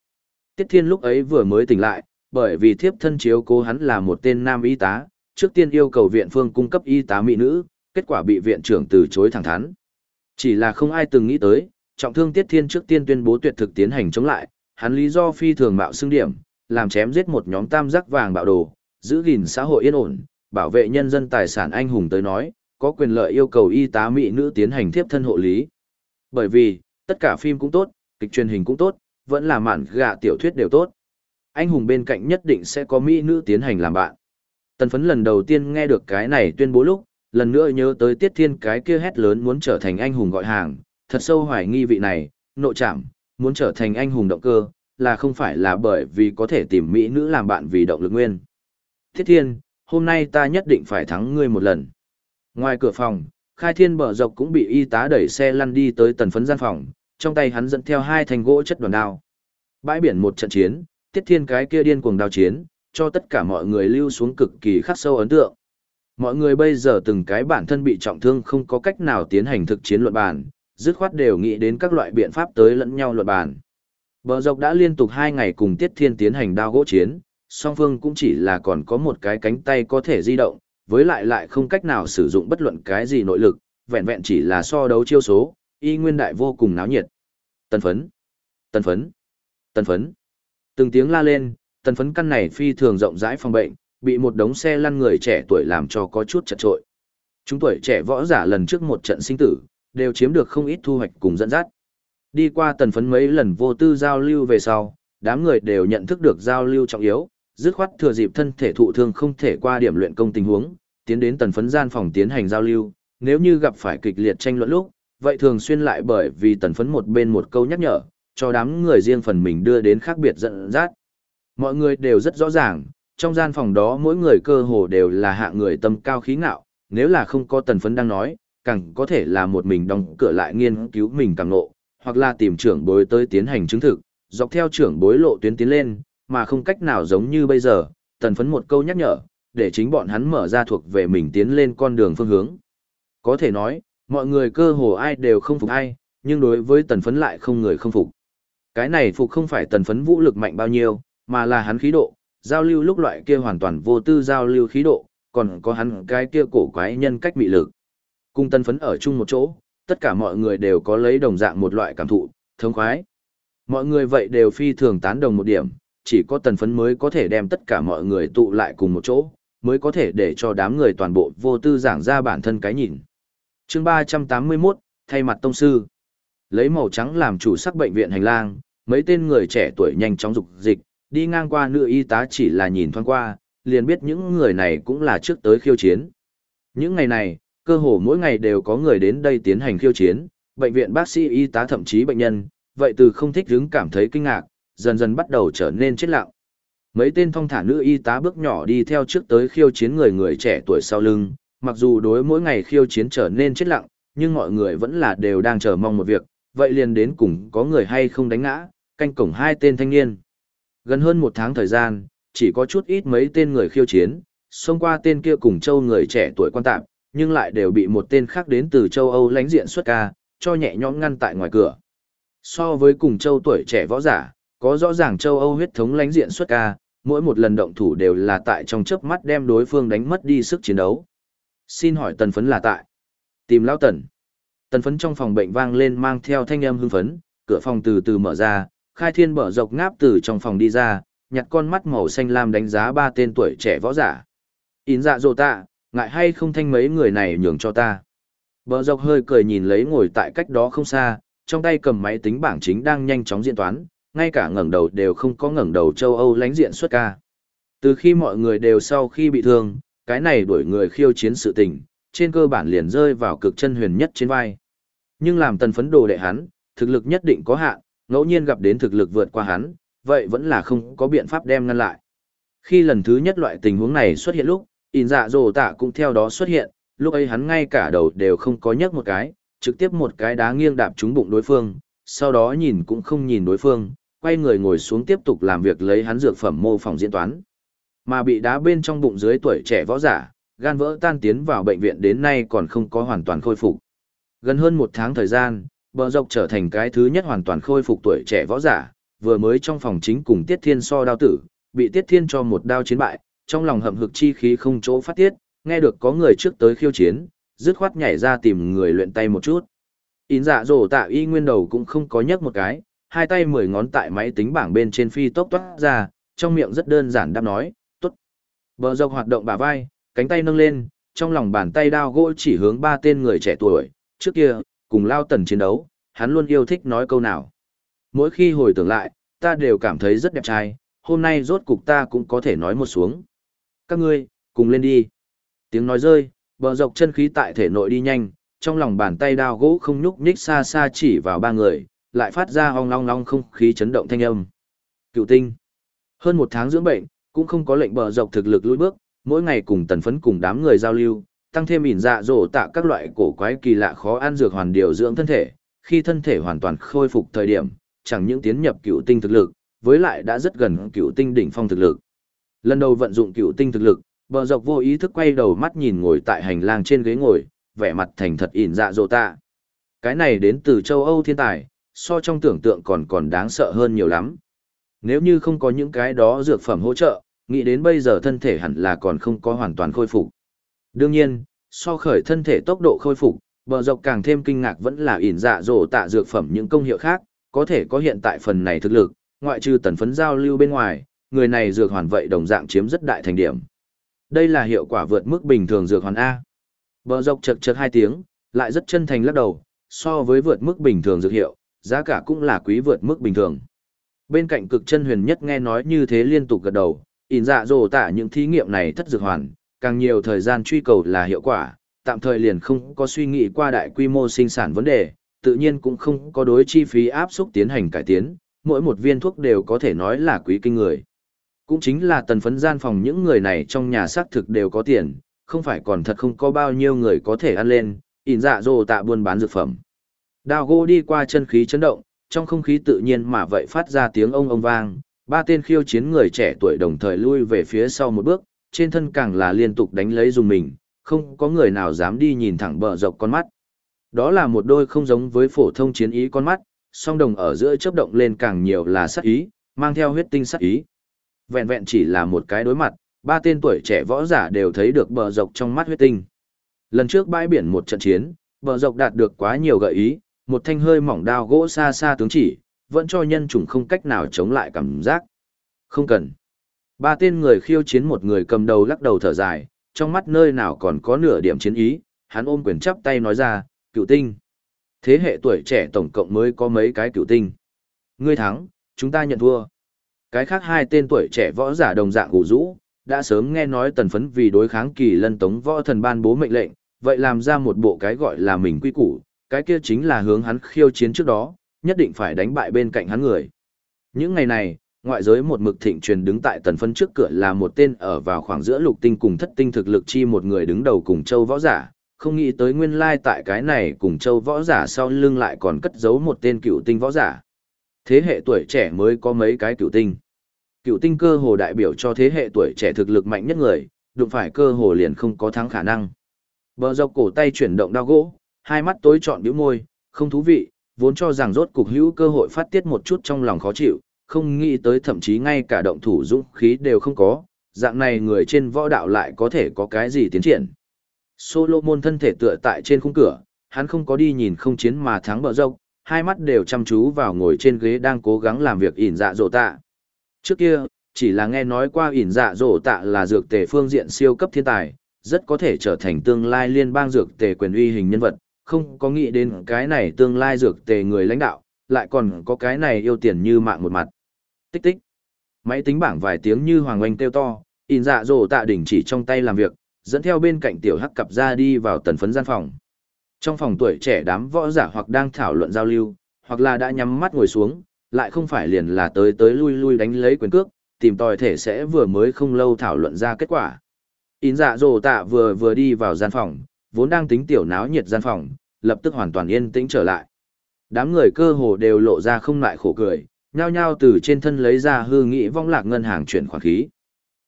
Tiết Thiên lúc ấy vừa mới tỉnh lại, bởi vì thiếp thân chiếu cố hắn là một tên nam y tá, trước tiên yêu cầu viện phương cung cấp y tá mỹ nữ, kết quả bị viện trưởng từ chối thẳng thắn. Chỉ là không ai từng nghĩ tới, trọng thương Tiết Thiên trước tiên tuyên bố tuyệt thực tiến hành chống lại, hắn lý do phi thường mạo xưng điểm, làm chém giết một nhóm tam giác vàng bạo đồ, giữ gìn xã hội yên ổn, bảo vệ nhân dân tài sản anh hùng tới nói, có quyền lợi yêu cầu y tá mỹ nữ tiến hành tiếp thân hộ lý. Bởi vì, tất cả phim cũng tốt, kịch truyền hình cũng tốt, vẫn là mạn gạ tiểu thuyết đều tốt. Anh hùng bên cạnh nhất định sẽ có mỹ nữ tiến hành làm bạn. Tần phấn lần đầu tiên nghe được cái này tuyên bố lúc, lần nữa nhớ tới tiết thiên cái kia hét lớn muốn trở thành anh hùng gọi hàng, thật sâu hoài nghi vị này, nội chạm, muốn trở thành anh hùng động cơ, là không phải là bởi vì có thể tìm mỹ nữ làm bạn vì động lực nguyên. Thiết thiên, hôm nay ta nhất định phải thắng ngươi một lần. Ngoài cửa phòng, khai thiên bờ dọc cũng bị y tá đẩy xe lăn đi tới tần phấn gian phòng, trong tay hắn dẫn theo hai thanh gỗ chất đoàn đao. Bãi biển một trận chiến, tiết thiên cái kia điên cuồng đao chiến, cho tất cả mọi người lưu xuống cực kỳ khắc sâu ấn tượng. Mọi người bây giờ từng cái bản thân bị trọng thương không có cách nào tiến hành thực chiến luận bàn, dứt khoát đều nghĩ đến các loại biện pháp tới lẫn nhau luận bàn. Bờ dọc đã liên tục hai ngày cùng Tiết Thiên tiến hành đao gỗ chiến, song phương cũng chỉ là còn có một cái cánh tay có thể di động, với lại lại không cách nào sử dụng bất luận cái gì nội lực, vẹn vẹn chỉ là so đấu chiêu số, y nguyên đại vô cùng náo nhiệt. Tần phấn, tần phấn, tần phấn. Từng tiếng la lên, tần phấn căn này phi thường rộng rãi phòng bệnh, bị một đống xe lăn người trẻ tuổi làm cho có chút chật trội. Chúng tuổi trẻ võ giả lần trước một trận sinh tử, đều chiếm được không ít thu hoạch cùng dẫn dắt. Đi qua tần phấn mấy lần vô tư giao lưu về sau, đám người đều nhận thức được giao lưu trọng yếu, dứt khoát thừa dịp thân thể thụ thương không thể qua điểm luyện công tình huống, tiến đến tần phấn gian phòng tiến hành giao lưu, nếu như gặp phải kịch liệt tranh luận lúc, vậy thường xuyên lại bởi vì tần phấn một bên một câu nhắc nhở, cho đám người riêng phần mình đưa đến khác biệt dẫn dắt. Mọi người đều rất rõ ràng, trong gian phòng đó mỗi người cơ hồ đều là hạ người tâm cao khí ngạo, nếu là không có tần phấn đang nói, càng có thể là một mình đóng cửa lại nghiên cứu mình càng nộ, hoặc là tìm trưởng bối tới tiến hành chứng thực, dọc theo trưởng bối lộ tuyến tiến lên, mà không cách nào giống như bây giờ, tần phấn một câu nhắc nhở, để chính bọn hắn mở ra thuộc về mình tiến lên con đường phương hướng. Có thể nói, mọi người cơ hồ ai đều không phục ai, nhưng đối với tần phấn lại không người không phục. Cái này phục không phải tần phấn vũ lực mạnh bao nhiêu, mà là hắn khí độ, giao lưu lúc loại kia hoàn toàn vô tư giao lưu khí độ, còn có hắn cái kia cổ quái nhân cách mị lực. Cùng tần phấn ở chung một chỗ, tất cả mọi người đều có lấy đồng dạng một loại cảm thụ, thống khoái. Mọi người vậy đều phi thường tán đồng một điểm, chỉ có tần phấn mới có thể đem tất cả mọi người tụ lại cùng một chỗ, mới có thể để cho đám người toàn bộ vô tư giảng ra bản thân cái nhìn chương 381, thay mặt tông sư. Lấy màu trắng làm chủ sắc bệnh viện hành lang, mấy tên người trẻ tuổi nhanh chóng dục dịch, đi ngang qua nữ y tá chỉ là nhìn thoáng qua, liền biết những người này cũng là trước tới khiêu chiến. Những ngày này, cơ hồ mỗi ngày đều có người đến đây tiến hành khiêu chiến, bệnh viện bác sĩ y tá thậm chí bệnh nhân, vậy từ không thích hứng cảm thấy kinh ngạc, dần dần bắt đầu trở nên chết lặng. Mấy tên thông thả nữ y tá bước nhỏ đi theo trước tới khiêu chiến người người trẻ tuổi sau lưng, mặc dù đối mỗi ngày khiêu chiến trở nên chết lặng, nhưng mọi người vẫn là đều đang chờ mong một việc, vậy liền đến cùng có người hay không đánh ngã, canh cổng hai tên thanh niên. Gần hơn một tháng thời gian, chỉ có chút ít mấy tên người khiêu chiến, xông qua tên kia cùng châu người trẻ tuổi quan tạm, nhưng lại đều bị một tên khác đến từ châu Âu lãnh diện xuất ca, cho nhẹ nhõm ngăn tại ngoài cửa. So với cùng châu tuổi trẻ võ giả, có rõ ràng châu Âu huyết thống lãnh diện xuất ca, mỗi một lần động thủ đều là tại trong chớp mắt đem đối phương đánh mất đi sức chiến đấu. Xin hỏi tần phấn là tại. Tìm lão tần. Tần phấn trong phòng bệnh vang lên mang theo thanh âm hưng phấn, cửa phòng từ từ mở ra, khai thiên bở dọc ngáp từ trong phòng đi ra, nhặt con mắt màu xanh lam đánh giá ba tên tuổi trẻ võ giả. Ín dạ dồ tạ, ngại hay không thanh mấy người này nhường cho ta. Bờ dọc hơi cười nhìn lấy ngồi tại cách đó không xa, trong tay cầm máy tính bảng chính đang nhanh chóng diễn toán, ngay cả ngẩng đầu đều không có ngẩng đầu châu Âu lánh diện xuất ca. Từ khi mọi người đều sau khi bị thương, cái này đuổi người khiêu chiến sự tình, trên cơ bản liền rơi vào cực chân huyền nhất trên vai. Nhưng làm tần phấn đồ đệ hắn, thực lực nhất định có hạn, ngẫu nhiên gặp đến thực lực vượt qua hắn, vậy vẫn là không có biện pháp đem ngăn lại. Khi lần thứ nhất loại tình huống này xuất hiện lúc, in dạ dồ tạ cũng theo đó xuất hiện, lúc ấy hắn ngay cả đầu đều không có nhấc một cái, trực tiếp một cái đá nghiêng đạp trúng bụng đối phương, sau đó nhìn cũng không nhìn đối phương, quay người ngồi xuống tiếp tục làm việc lấy hắn dược phẩm mô phỏng diễn toán. Mà bị đá bên trong bụng dưới tuổi trẻ võ giả, gan vỡ tan tiến vào bệnh viện đến nay còn không có hoàn toàn khôi phục. Gần hơn một tháng thời gian, bờ dọc trở thành cái thứ nhất hoàn toàn khôi phục tuổi trẻ võ giả, vừa mới trong phòng chính cùng Tiết Thiên so đao tử, bị Tiết Thiên cho một đao chiến bại, trong lòng hậm hực chi khí không chỗ phát tiết, nghe được có người trước tới khiêu chiến, dứt khoát nhảy ra tìm người luyện tay một chút. Ín dạ dỗ tạ y nguyên đầu cũng không có nhấc một cái, hai tay mười ngón tại máy tính bảng bên trên phi tốc toát ra, trong miệng rất đơn giản đáp nói. Bờ dọc hoạt động bả vai, cánh tay nâng lên, trong lòng bàn tay đao gỗ chỉ hướng ba tên người trẻ tuổi, trước kia, cùng lao tần chiến đấu, hắn luôn yêu thích nói câu nào. Mỗi khi hồi tưởng lại, ta đều cảm thấy rất đẹp trai, hôm nay rốt cục ta cũng có thể nói một xuống. Các ngươi, cùng lên đi. Tiếng nói rơi, bờ dọc chân khí tại thể nội đi nhanh, trong lòng bàn tay đao gỗ không nhúc nhích xa xa chỉ vào ba người, lại phát ra ong long long không khí chấn động thanh âm. Cựu tinh. Hơn một tháng dưỡng bệnh, cũng không có lệnh bờ dọc thực lực lùi bước, mỗi ngày cùng tần phấn cùng đám người giao lưu, tăng thêm ỉn dạ dỗ tạ các loại cổ quái kỳ lạ khó ăn dược hoàn điều dưỡng thân thể, khi thân thể hoàn toàn khôi phục thời điểm, chẳng những tiến nhập cựu tinh thực lực, với lại đã rất gần cựu tinh đỉnh phong thực lực. Lần đầu vận dụng cựu tinh thực lực, bờ dọc vô ý thức quay đầu mắt nhìn ngồi tại hành lang trên ghế ngồi, vẻ mặt thành thật ỉn dạ dỗ tạ. Cái này đến từ châu Âu thiên tài, so trong tưởng tượng còn còn đáng sợ hơn nhiều lắm. Nếu như không có những cái đó dược phẩm hỗ trợ, nghĩ đến bây giờ thân thể hẳn là còn không có hoàn toàn khôi phục. Đương nhiên, so khởi thân thể tốc độ khôi phục, bờ dọc càng thêm kinh ngạc vẫn là ỉn dạ dỗ tạ dược phẩm những công hiệu khác, có thể có hiện tại phần này thực lực, ngoại trừ tần phấn giao lưu bên ngoài, người này dược hoàn vậy đồng dạng chiếm rất đại thành điểm. Đây là hiệu quả vượt mức bình thường dược hoàn A. Bờ dọc chật chật hai tiếng, lại rất chân thành lắc đầu, so với vượt mức bình thường dược hiệu, giá cả cũng là quý vượt mức bình thường. Bên cạnh cực chân huyền nhất nghe nói như thế liên tục gật đầu, in dạ dồ tạ những thí nghiệm này thất dược hoàn, càng nhiều thời gian truy cầu là hiệu quả, tạm thời liền không có suy nghĩ qua đại quy mô sinh sản vấn đề, tự nhiên cũng không có đối chi phí áp xúc tiến hành cải tiến, mỗi một viên thuốc đều có thể nói là quý kinh người. Cũng chính là tần phấn gian phòng những người này trong nhà xác thực đều có tiền, không phải còn thật không có bao nhiêu người có thể ăn lên, in dạ dồ tạ buôn bán dược phẩm. Đào gỗ đi qua chân khí chấn động, trong không khí tự nhiên mà vậy phát ra tiếng ông ông vang, ba tên khiêu chiến người trẻ tuổi đồng thời lui về phía sau một bước, trên thân càng là liên tục đánh lấy dùng mình, không có người nào dám đi nhìn thẳng bờ dọc con mắt. Đó là một đôi không giống với phổ thông chiến ý con mắt, song đồng ở giữa chớp động lên càng nhiều là sát ý, mang theo huyết tinh sát ý. Vẹn vẹn chỉ là một cái đối mặt, ba tên tuổi trẻ võ giả đều thấy được bờ dọc trong mắt huyết tinh. Lần trước bãi biển một trận chiến, bờ dọc đạt được quá nhiều gợi ý, một thanh hơi mỏng đao gỗ xa xa tướng chỉ, vẫn cho nhân chủng không cách nào chống lại cảm giác. Không cần. Ba tên người khiêu chiến một người cầm đầu lắc đầu thở dài, trong mắt nơi nào còn có nửa điểm chiến ý, hắn ôm quyền chắp tay nói ra, cựu tinh. Thế hệ tuổi trẻ tổng cộng mới có mấy cái cựu tinh. Ngươi thắng, chúng ta nhận thua. Cái khác hai tên tuổi trẻ võ giả đồng dạng gù rũ, đã sớm nghe nói tần phấn vì đối kháng kỳ lân tống võ thần ban bố mệnh lệnh, vậy làm ra một bộ cái gọi là mình quy củ, cái kia chính là hướng hắn khiêu chiến trước đó, nhất định phải đánh bại bên cạnh hắn người. Những ngày này, ngoại giới một mực thịnh truyền đứng tại tần phân trước cửa là một tên ở vào khoảng giữa lục tinh cùng thất tinh thực lực chi một người đứng đầu cùng châu võ giả, không nghĩ tới nguyên lai tại cái này cùng châu võ giả sau lưng lại còn cất giấu một tên cựu tinh võ giả. Thế hệ tuổi trẻ mới có mấy cái cựu tinh. Cựu tinh cơ hồ đại biểu cho thế hệ tuổi trẻ thực lực mạnh nhất người, đụng phải cơ hồ liền không có thắng khả năng. Bờ dọc cổ tay chuyển động đao gỗ, hai mắt tối trọn bĩu môi, không thú vị, vốn cho rằng rốt cục hữu cơ hội phát tiết một chút trong lòng khó chịu, không nghĩ tới thậm chí ngay cả động thủ dũng khí đều không có, dạng này người trên võ đạo lại có thể có cái gì tiến triển. Solomon thân thể tựa tại trên khung cửa, hắn không có đi nhìn không chiến mà thắng bờ dốc, hai mắt đều chăm chú vào ngồi trên ghế đang cố gắng làm việc ỉn dạ dỗ tạ. Trước kia, chỉ là nghe nói qua ỉn dạ dỗ tạ là dược tề phương diện siêu cấp thiên tài, rất có thể trở thành tương lai liên bang dược tề quyền uy hình nhân vật, không có nghĩ đến cái này tương lai dược tề người lãnh đạo, lại còn có cái này yêu tiền như mạng một mặt. Tích tích. Máy tính bảng vài tiếng như hoàng oanh kêu to, in dạ Dồ tạ đỉnh chỉ trong tay làm việc, dẫn theo bên cạnh tiểu hắc cặp ra đi vào tần phấn gian phòng. Trong phòng tuổi trẻ đám võ giả hoặc đang thảo luận giao lưu, hoặc là đã nhắm mắt ngồi xuống, lại không phải liền là tới tới lui lui đánh lấy quyền cước, tìm tòi thể sẽ vừa mới không lâu thảo luận ra kết quả. In dạ Dồ tạ vừa vừa đi vào gian phòng, vốn đang tính tiểu náo nhiệt gian phòng, lập tức hoàn toàn yên tĩnh trở lại. Đám người cơ hồ đều lộ ra không lại khổ cười, nhao nhao từ trên thân lấy ra hư nghị vong lạc ngân hàng chuyển khoản khí.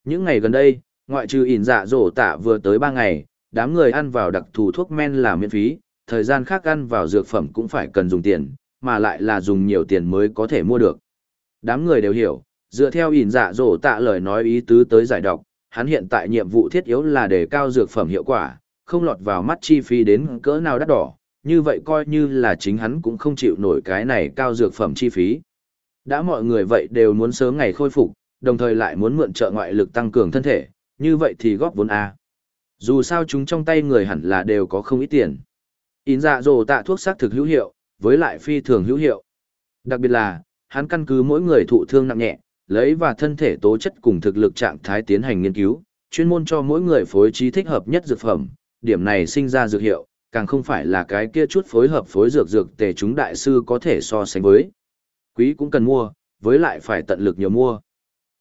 Những ngày gần đây, ngoại trừ ỉn dạ dỗ tạ vừa tới 3 ngày, đám người ăn vào đặc thù thuốc men là miễn phí, thời gian khác ăn vào dược phẩm cũng phải cần dùng tiền, mà lại là dùng nhiều tiền mới có thể mua được. Đám người đều hiểu, dựa theo ỉn dạ dỗ tạ lời nói ý tứ tới giải độc, hắn hiện tại nhiệm vụ thiết yếu là để cao dược phẩm hiệu quả, không lọt vào mắt chi phí đến cỡ nào đắt đỏ, như vậy coi như là chính hắn cũng không chịu nổi cái này cao dược phẩm chi phí. Đã mọi người vậy đều muốn sớm ngày khôi phục, đồng thời lại muốn mượn trợ ngoại lực tăng cường thân thể, như vậy thì góp vốn A. Dù sao chúng trong tay người hẳn là đều có không ít tiền. In dạ dồ tạ thuốc xác thực hữu hiệu, với lại phi thường hữu hiệu. Đặc biệt là, hắn căn cứ mỗi người thụ thương nặng nhẹ, lấy và thân thể tố chất cùng thực lực trạng thái tiến hành nghiên cứu, chuyên môn cho mỗi người phối trí thích hợp nhất dược phẩm, điểm này sinh ra dược hiệu, càng không phải là cái kia chút phối hợp phối dược dược tề chúng đại sư có thể so sánh với. Quý cũng cần mua, với lại phải tận lực nhiều mua.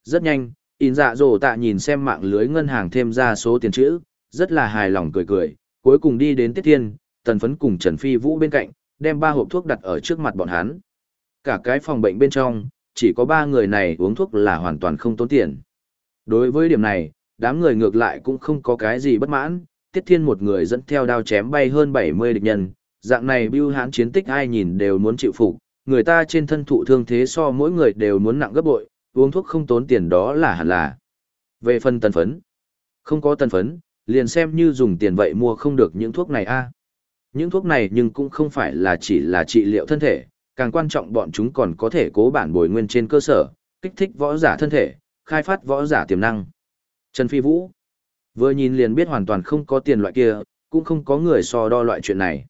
Rất nhanh, in dạ dồ tạ nhìn xem mạng lưới ngân hàng thêm ra số tiền chữ, rất là hài lòng cười cười, cuối cùng đi đến Tiết Thiên, Tần Phấn cùng Trần Phi Vũ bên cạnh, đem ba hộp thuốc đặt ở trước mặt bọn hắn. Cả cái phòng bệnh bên trong, chỉ có ba người này uống thuốc là hoàn toàn không tốn tiền. Đối với điểm này, đám người ngược lại cũng không có cái gì bất mãn, Tiết Thiên một người dẫn theo đao chém bay hơn 70 địch nhân, dạng này bưu hãn chiến tích ai nhìn đều muốn chịu phục, người ta trên thân thụ thương thế so mỗi người đều muốn nặng gấp bội, uống thuốc không tốn tiền đó là hẳn là. Về phần tần phấn, không có tần phấn, liền xem như dùng tiền vậy mua không được những thuốc này a. Những thuốc này nhưng cũng không phải là chỉ là trị liệu thân thể, càng quan trọng bọn chúng còn có thể cố bản bồi nguyên trên cơ sở, kích thích võ giả thân thể, khai phát võ giả tiềm năng. Trần Phi Vũ vừa nhìn liền biết hoàn toàn không có tiền loại kia, cũng không có người so đo loại chuyện này.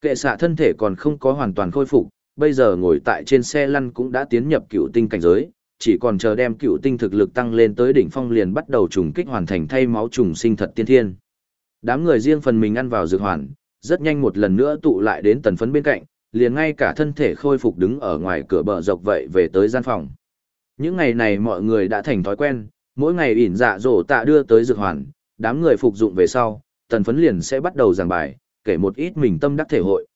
Kệ xạ thân thể còn không có hoàn toàn khôi phục, bây giờ ngồi tại trên xe lăn cũng đã tiến nhập cựu tinh cảnh giới, chỉ còn chờ đem cựu tinh thực lực tăng lên tới đỉnh phong liền bắt đầu trùng kích hoàn thành thay máu trùng sinh thật tiên thiên. Đám người riêng phần mình ăn vào dược hoàn, rất nhanh một lần nữa tụ lại đến tần phấn bên cạnh, liền ngay cả thân thể khôi phục đứng ở ngoài cửa bờ dọc vậy về tới gian phòng. Những ngày này mọi người đã thành thói quen, mỗi ngày ỉn dạ dỗ tạ đưa tới dược hoàn, đám người phục dụng về sau, tần phấn liền sẽ bắt đầu giảng bài, kể một ít mình tâm đắc thể hội.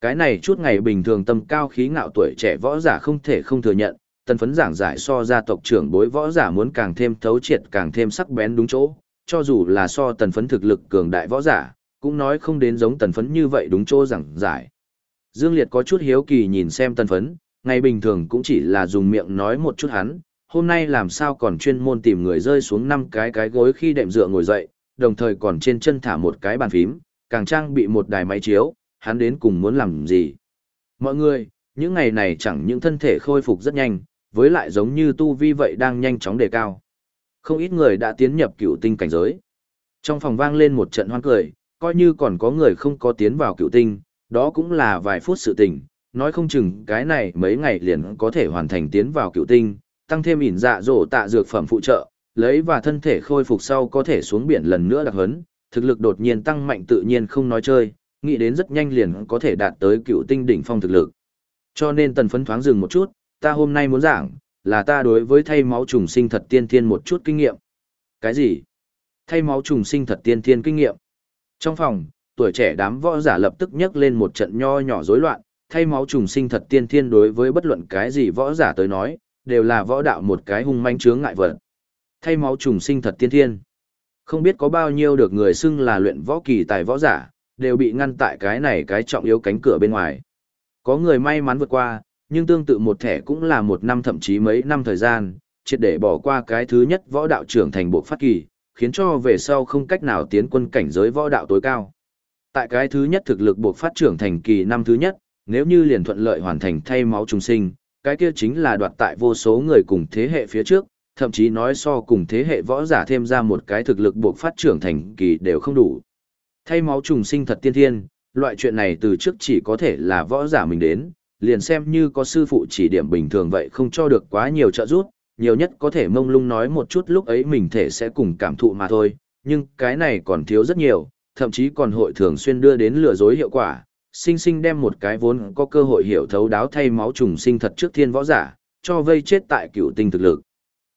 Cái này chút ngày bình thường tâm cao khí ngạo tuổi trẻ võ giả không thể không thừa nhận, tần phấn giảng giải so gia tộc trưởng bối võ giả muốn càng thêm thấu triệt càng thêm sắc bén đúng chỗ, cho dù là so tần phấn thực lực cường đại võ giả, cũng nói không đến giống tần phấn như vậy đúng chỗ giảng giải. Dương Liệt có chút hiếu kỳ nhìn xem tần phấn, ngày bình thường cũng chỉ là dùng miệng nói một chút hắn, hôm nay làm sao còn chuyên môn tìm người rơi xuống năm cái cái gối khi đệm dựa ngồi dậy, đồng thời còn trên chân thả một cái bàn phím, càng trang bị một đài máy chiếu, hắn đến cùng muốn làm gì. Mọi người, những ngày này chẳng những thân thể khôi phục rất nhanh, với lại giống như tu vi vậy đang nhanh chóng đề cao. Không ít người đã tiến nhập cựu tinh cảnh giới. Trong phòng vang lên một trận hoan cười, coi như còn có người không có tiến vào cựu tinh, đó cũng là vài phút sự tình, nói không chừng cái này mấy ngày liền có thể hoàn thành tiến vào cựu tinh, tăng thêm ỉn dạ dỗ tạ dược phẩm phụ trợ, lấy và thân thể khôi phục sau có thể xuống biển lần nữa đặc hấn, thực lực đột nhiên tăng mạnh tự nhiên không nói chơi, nghĩ đến rất nhanh liền có thể đạt tới cựu tinh đỉnh phong thực lực. Cho nên tần phấn thoáng dừng một chút, ta hôm nay muốn giảng, là ta đối với thay máu trùng sinh thật tiên thiên một chút kinh nghiệm. Cái gì? Thay máu trùng sinh thật tiên thiên kinh nghiệm. Trong phòng, tuổi trẻ đám võ giả lập tức nhấc lên một trận nho nhỏ rối loạn, thay máu trùng sinh thật tiên thiên đối với bất luận cái gì võ giả tới nói, đều là võ đạo một cái hung manh chướng ngại vật. Thay máu trùng sinh thật tiên thiên. Không biết có bao nhiêu được người xưng là luyện võ kỳ tài võ giả, đều bị ngăn tại cái này cái trọng yếu cánh cửa bên ngoài. Có người may mắn vượt qua, nhưng tương tự một thẻ cũng là một năm thậm chí mấy năm thời gian, triệt để bỏ qua cái thứ nhất võ đạo trưởng thành bộ phát kỳ, khiến cho về sau không cách nào tiến quân cảnh giới võ đạo tối cao. Tại cái thứ nhất thực lực buộc phát trưởng thành kỳ năm thứ nhất, nếu như liền thuận lợi hoàn thành thay máu trùng sinh, cái kia chính là đoạt tại vô số người cùng thế hệ phía trước, thậm chí nói so cùng thế hệ võ giả thêm ra một cái thực lực buộc phát trưởng thành kỳ đều không đủ. Thay máu trùng sinh thật tiên thiên, loại chuyện này từ trước chỉ có thể là võ giả mình đến, liền xem như có sư phụ chỉ điểm bình thường vậy không cho được quá nhiều trợ giúp, nhiều nhất có thể mông lung nói một chút lúc ấy mình thể sẽ cùng cảm thụ mà thôi, nhưng cái này còn thiếu rất nhiều, thậm chí còn hội thường xuyên đưa đến lừa dối hiệu quả, sinh sinh đem một cái vốn có cơ hội hiểu thấu đáo thay máu trùng sinh thật trước thiên võ giả, cho vây chết tại cựu tinh thực lực.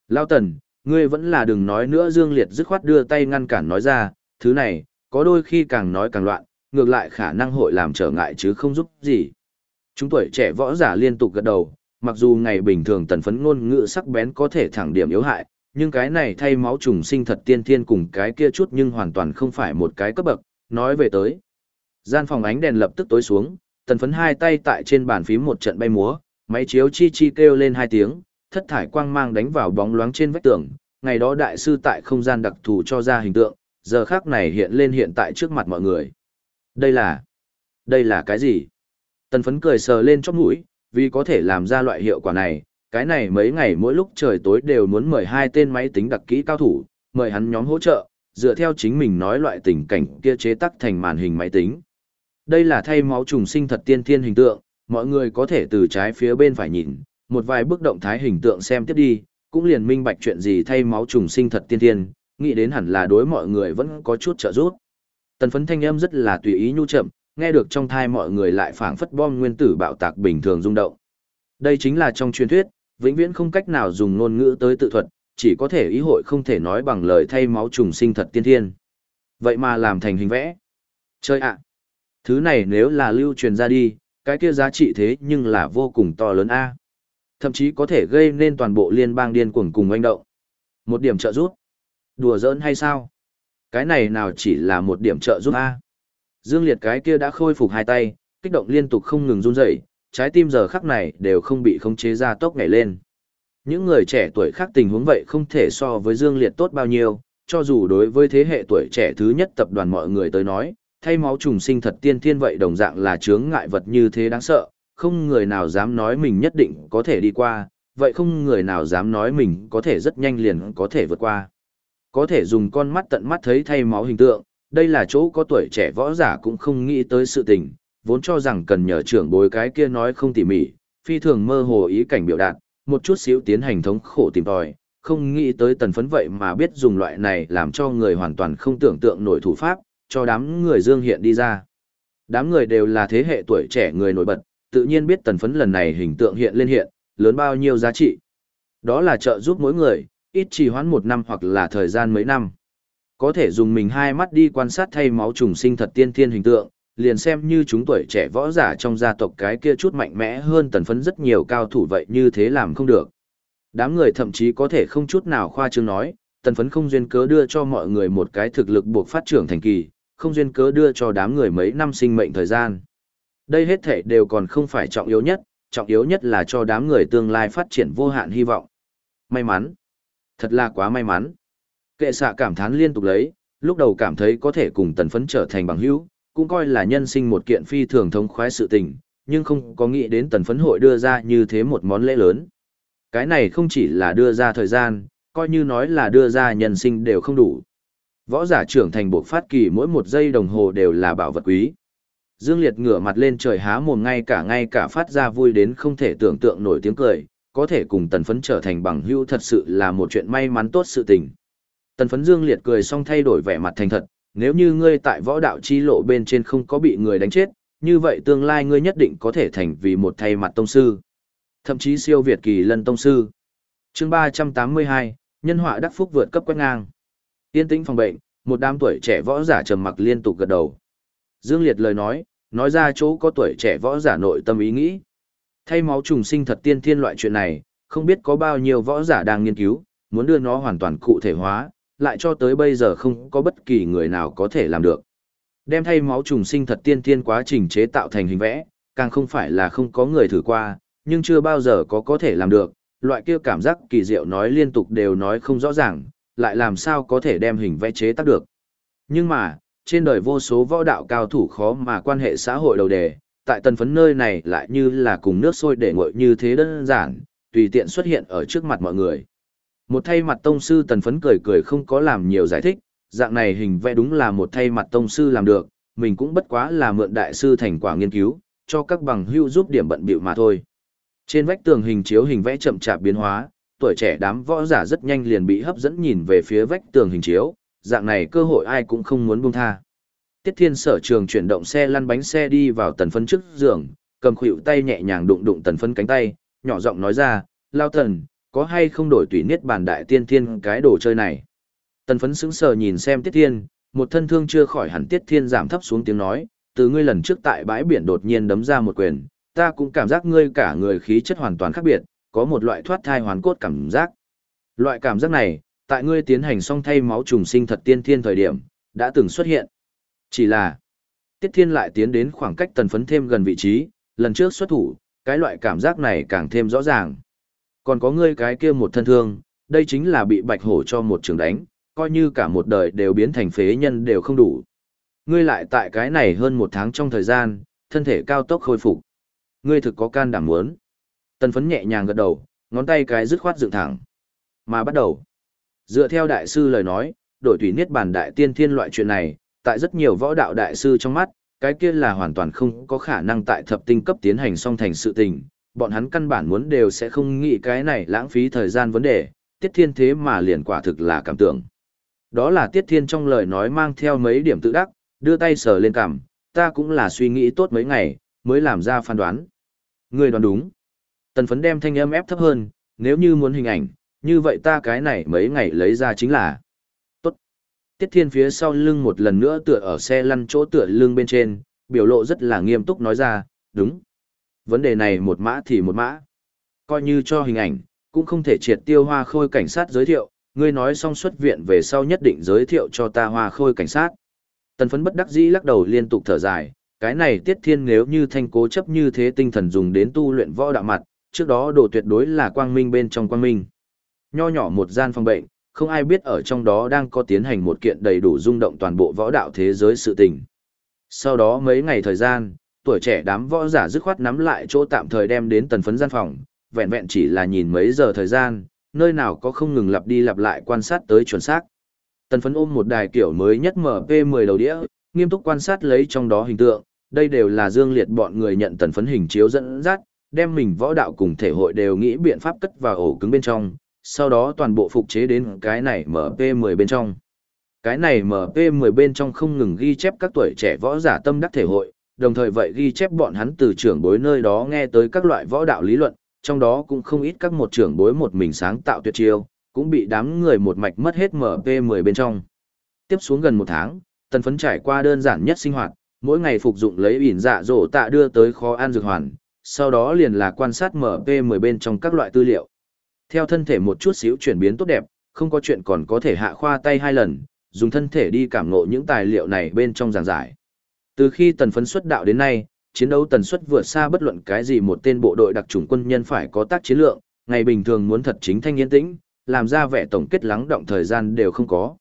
Lao tần, ngươi vẫn là đừng nói nữa Dương Liệt dứt khoát đưa tay ngăn cản nói ra, thứ này, có đôi khi càng nói càng loạn, ngược lại khả năng hội làm trở ngại chứ không giúp gì. Chúng tuổi trẻ võ giả liên tục gật đầu, mặc dù ngày bình thường tần phấn ngôn ngữ sắc bén có thể thẳng điểm yếu hại, nhưng cái này thay máu trùng sinh thật tiên thiên cùng cái kia chút nhưng hoàn toàn không phải một cái cấp bậc, nói về tới. Gian phòng ánh đèn lập tức tối xuống, tần phấn hai tay tại trên bàn phím một trận bay múa, máy chiếu chi chi kêu lên hai tiếng, thất thải quang mang đánh vào bóng loáng trên vách tường, ngày đó đại sư tại không gian đặc thù cho ra hình tượng, giờ khác này hiện lên hiện tại trước mặt mọi người. Đây là... Đây là cái gì? Tần phấn cười sờ lên chóp mũi, vì có thể làm ra loại hiệu quả này, cái này mấy ngày mỗi lúc trời tối đều muốn mời hai tên máy tính đặc kỹ cao thủ, mời hắn nhóm hỗ trợ, dựa theo chính mình nói loại tình cảnh kia chế tác thành màn hình máy tính. Đây là thay máu trùng sinh thật tiên thiên hình tượng, mọi người có thể từ trái phía bên phải nhìn, một vài bước động thái hình tượng xem tiếp đi, cũng liền minh bạch chuyện gì thay máu trùng sinh thật tiên thiên, nghĩ đến hẳn là đối mọi người vẫn có chút trợ giúp. Tần phấn thanh âm rất là tùy ý nhu chậm, nghe được trong thai mọi người lại phảng phất bom nguyên tử bạo tạc bình thường rung động. Đây chính là trong truyền thuyết, vĩnh viễn không cách nào dùng ngôn ngữ tới tự thuật, chỉ có thể ý hội không thể nói bằng lời thay máu trùng sinh thật tiên thiên. Vậy mà làm thành hình vẽ. Chơi ạ! Thứ này nếu là lưu truyền ra đi, cái kia giá trị thế nhưng là vô cùng to lớn a. Thậm chí có thể gây nên toàn bộ liên bang điên cuồng cùng oanh động. Một điểm trợ giúp. Đùa giỡn hay sao? Cái này nào chỉ là một điểm trợ giúp a. Dương Liệt cái kia đã khôi phục hai tay, kích động liên tục không ngừng run rẩy, trái tim giờ khắc này đều không bị khống chế ra tốc nhảy lên. Những người trẻ tuổi khác tình huống vậy không thể so với Dương Liệt tốt bao nhiêu, cho dù đối với thế hệ tuổi trẻ thứ nhất tập đoàn mọi người tới nói, thay máu trùng sinh thật tiên thiên vậy đồng dạng là chướng ngại vật như thế đáng sợ, không người nào dám nói mình nhất định có thể đi qua, vậy không người nào dám nói mình có thể rất nhanh liền có thể vượt qua. Có thể dùng con mắt tận mắt thấy thay máu hình tượng, đây là chỗ có tuổi trẻ võ giả cũng không nghĩ tới sự tình, vốn cho rằng cần nhờ trưởng bối cái kia nói không tỉ mỉ, phi thường mơ hồ ý cảnh biểu đạt, một chút xíu tiến hành thống khổ tìm tòi, không nghĩ tới tần phấn vậy mà biết dùng loại này làm cho người hoàn toàn không tưởng tượng nổi thủ pháp, cho đám người dương hiện đi ra. Đám người đều là thế hệ tuổi trẻ người nổi bật, tự nhiên biết tần phấn lần này hình tượng hiện lên hiện, lớn bao nhiêu giá trị. Đó là trợ giúp mỗi người, ít trì hoãn một năm hoặc là thời gian mấy năm. Có thể dùng mình hai mắt đi quan sát thay máu trùng sinh thật tiên thiên hình tượng, liền xem như chúng tuổi trẻ võ giả trong gia tộc cái kia chút mạnh mẽ hơn tần phấn rất nhiều cao thủ vậy như thế làm không được. Đám người thậm chí có thể không chút nào khoa trương nói, tần phấn không duyên cớ đưa cho mọi người một cái thực lực buộc phát trưởng thành kỳ, không duyên cớ đưa cho đám người mấy năm sinh mệnh thời gian. Đây hết thể đều còn không phải trọng yếu nhất, trọng yếu nhất là cho đám người tương lai phát triển vô hạn hy vọng. May mắn. Thật là quá may mắn. Kệ xạ cảm thán liên tục lấy, lúc đầu cảm thấy có thể cùng tần phấn trở thành bằng hữu, cũng coi là nhân sinh một kiện phi thường thống khoái sự tình, nhưng không có nghĩ đến tần phấn hội đưa ra như thế một món lễ lớn. Cái này không chỉ là đưa ra thời gian, coi như nói là đưa ra nhân sinh đều không đủ. Võ giả trưởng thành buộc phát kỳ mỗi một giây đồng hồ đều là bảo vật quý. Dương Liệt ngửa mặt lên trời há mồm ngay cả ngay cả phát ra vui đến không thể tưởng tượng nổi tiếng cười, có thể cùng tần phấn trở thành bằng hữu thật sự là một chuyện may mắn tốt sự tình. Tần phấn Dương Liệt cười xong thay đổi vẻ mặt thành thật, nếu như ngươi tại võ đạo chi lộ bên trên không có bị người đánh chết, như vậy tương lai ngươi nhất định có thể thành vì một thay mặt tông sư. Thậm chí siêu việt kỳ lân tông sư. chương 382, nhân họa đắc phúc vượt cấp quét ngang. Tiên tĩnh phòng bệnh, một đám tuổi trẻ võ giả trầm mặc liên tục gật đầu. Dương Liệt lời nói, nói ra chỗ có tuổi trẻ võ giả nội tâm ý nghĩ. Thay máu trùng sinh thật tiên thiên loại chuyện này, không biết có bao nhiêu võ giả đang nghiên cứu, muốn đưa nó hoàn toàn cụ thể hóa, lại cho tới bây giờ không có bất kỳ người nào có thể làm được. Đem thay máu trùng sinh thật tiên thiên quá trình chế tạo thành hình vẽ, càng không phải là không có người thử qua, nhưng chưa bao giờ có có thể làm được, loại kia cảm giác kỳ diệu nói liên tục đều nói không rõ ràng, lại làm sao có thể đem hình vẽ chế tác được. Nhưng mà, trên đời vô số võ đạo cao thủ khó mà quan hệ xã hội đầu đề, tại tần phấn nơi này lại như là cùng nước sôi để nguội như thế đơn giản, tùy tiện xuất hiện ở trước mặt mọi người. Một thay mặt tông sư tần phấn cười cười không có làm nhiều giải thích, dạng này hình vẽ đúng là một thay mặt tông sư làm được, mình cũng bất quá là mượn đại sư thành quả nghiên cứu, cho các bằng hưu giúp điểm bận bịu mà thôi. Trên vách tường hình chiếu hình vẽ chậm chạp biến hóa, tuổi trẻ đám võ giả rất nhanh liền bị hấp dẫn nhìn về phía vách tường hình chiếu, dạng này cơ hội ai cũng không muốn buông tha. Tiết Thiên sở trường chuyển động xe lăn bánh xe đi vào tần phấn trước giường, cầm khuỷu tay nhẹ nhàng đụng đụng tần phấn cánh tay, nhỏ giọng nói ra, lao thần có hay không đổi tùy niết bàn đại tiên thiên cái đồ chơi này. Tần phấn sững sờ nhìn xem Tiết Thiên, một thân thương chưa khỏi hẳn Tiết Thiên giảm thấp xuống tiếng nói, từ ngươi lần trước tại bãi biển đột nhiên đấm ra một quyền, ta cũng cảm giác ngươi cả người khí chất hoàn toàn khác biệt, có một loại thoát thai hoàn cốt cảm giác. Loại cảm giác này, tại ngươi tiến hành xong thay máu trùng sinh thật tiên thiên thời điểm, đã từng xuất hiện. Chỉ là, Tiết Thiên lại tiến đến khoảng cách tần phấn thêm gần vị trí, lần trước xuất thủ, cái loại cảm giác này càng thêm rõ ràng. Còn có ngươi cái kia một thân thương, đây chính là bị bạch hổ cho một trường đánh, coi như cả một đời đều biến thành phế nhân đều không đủ. Ngươi lại tại cái này hơn một tháng trong thời gian, thân thể cao tốc khôi phục. Ngươi thực có can đảm muốn. Tần phấn nhẹ nhàng gật đầu, ngón tay cái dứt khoát dựng thẳng. Mà bắt đầu. Dựa theo đại sư lời nói, đổi thủy niết bàn đại tiên thiên loại chuyện này, tại rất nhiều võ đạo đại sư trong mắt, cái kia là hoàn toàn không có khả năng tại thập tinh cấp tiến hành song thành sự tình, bọn hắn căn bản muốn đều sẽ không nghĩ cái này lãng phí thời gian vấn đề, tiết thiên thế mà liền quả thực là cảm tưởng. Đó là tiết thiên trong lời nói mang theo mấy điểm tự đắc, đưa tay sờ lên cằm, ta cũng là suy nghĩ tốt mấy ngày, mới làm ra phán đoán. Người đoán đúng. Tần phấn đem thanh âm ép thấp hơn, nếu như muốn hình ảnh, như vậy ta cái này mấy ngày lấy ra chính là. Tốt. Tiết thiên phía sau lưng một lần nữa tựa ở xe lăn chỗ tựa lưng bên trên, biểu lộ rất là nghiêm túc nói ra, đúng. Vấn đề này một mã thì một mã. Coi như cho hình ảnh, cũng không thể triệt tiêu hoa khôi cảnh sát giới thiệu, ngươi nói xong xuất viện về sau nhất định giới thiệu cho ta hoa khôi cảnh sát. Tần phấn bất đắc dĩ lắc đầu liên tục thở dài, cái này tiết thiên nếu như thanh cố chấp như thế tinh thần dùng đến tu luyện võ đạo mặt, trước đó đồ tuyệt đối là quang minh bên trong quang minh. Nho nhỏ một gian phòng bệnh, không ai biết ở trong đó đang có tiến hành một kiện đầy đủ rung động toàn bộ võ đạo thế giới sự tình. Sau đó mấy ngày thời gian, tuổi trẻ đám võ giả dứt khoát nắm lại chỗ tạm thời đem đến tần phấn gian phòng, vẹn vẹn chỉ là nhìn mấy giờ thời gian, nơi nào có không ngừng lặp đi lặp lại quan sát tới chuẩn xác. Tần phấn ôm một đài kiểu mới nhất MP10 đầu đĩa, nghiêm túc quan sát lấy trong đó hình tượng, đây đều là dương liệt bọn người nhận tần phấn hình chiếu dẫn dắt, đem mình võ đạo cùng thể hội đều nghĩ biện pháp cất vào ổ cứng bên trong, sau đó toàn bộ phục chế đến cái này MP10 bên trong. Cái này MP10 bên trong không ngừng ghi chép các tuổi trẻ võ giả tâm đắc thể hội, đồng thời vậy ghi chép bọn hắn từ trưởng bối nơi đó nghe tới các loại võ đạo lý luận, trong đó cũng không ít các một trưởng bối một mình sáng tạo tuyệt chiêu, cũng bị đám người một mạch mất hết MP10 bên trong. Tiếp xuống gần một tháng, tần phấn trải qua đơn giản nhất sinh hoạt, mỗi ngày phục dụng lấy ỉn dạ dỗ tạ đưa tới kho ăn dược hoàn, sau đó liền là quan sát MP10 bên trong các loại tư liệu. Theo thân thể một chút xíu chuyển biến tốt đẹp, không có chuyện còn có thể hạ khoa tay hai lần, dùng thân thể đi cảm ngộ những tài liệu này bên trong giảng giải. Từ khi tần phấn xuất đạo đến nay, chiến đấu tần suất vượt xa bất luận cái gì một tên bộ đội đặc chủng quân nhân phải có tác chiến lượng, ngày bình thường muốn thật chính thanh yên tĩnh, làm ra vẻ tổng kết lắng động thời gian đều không có.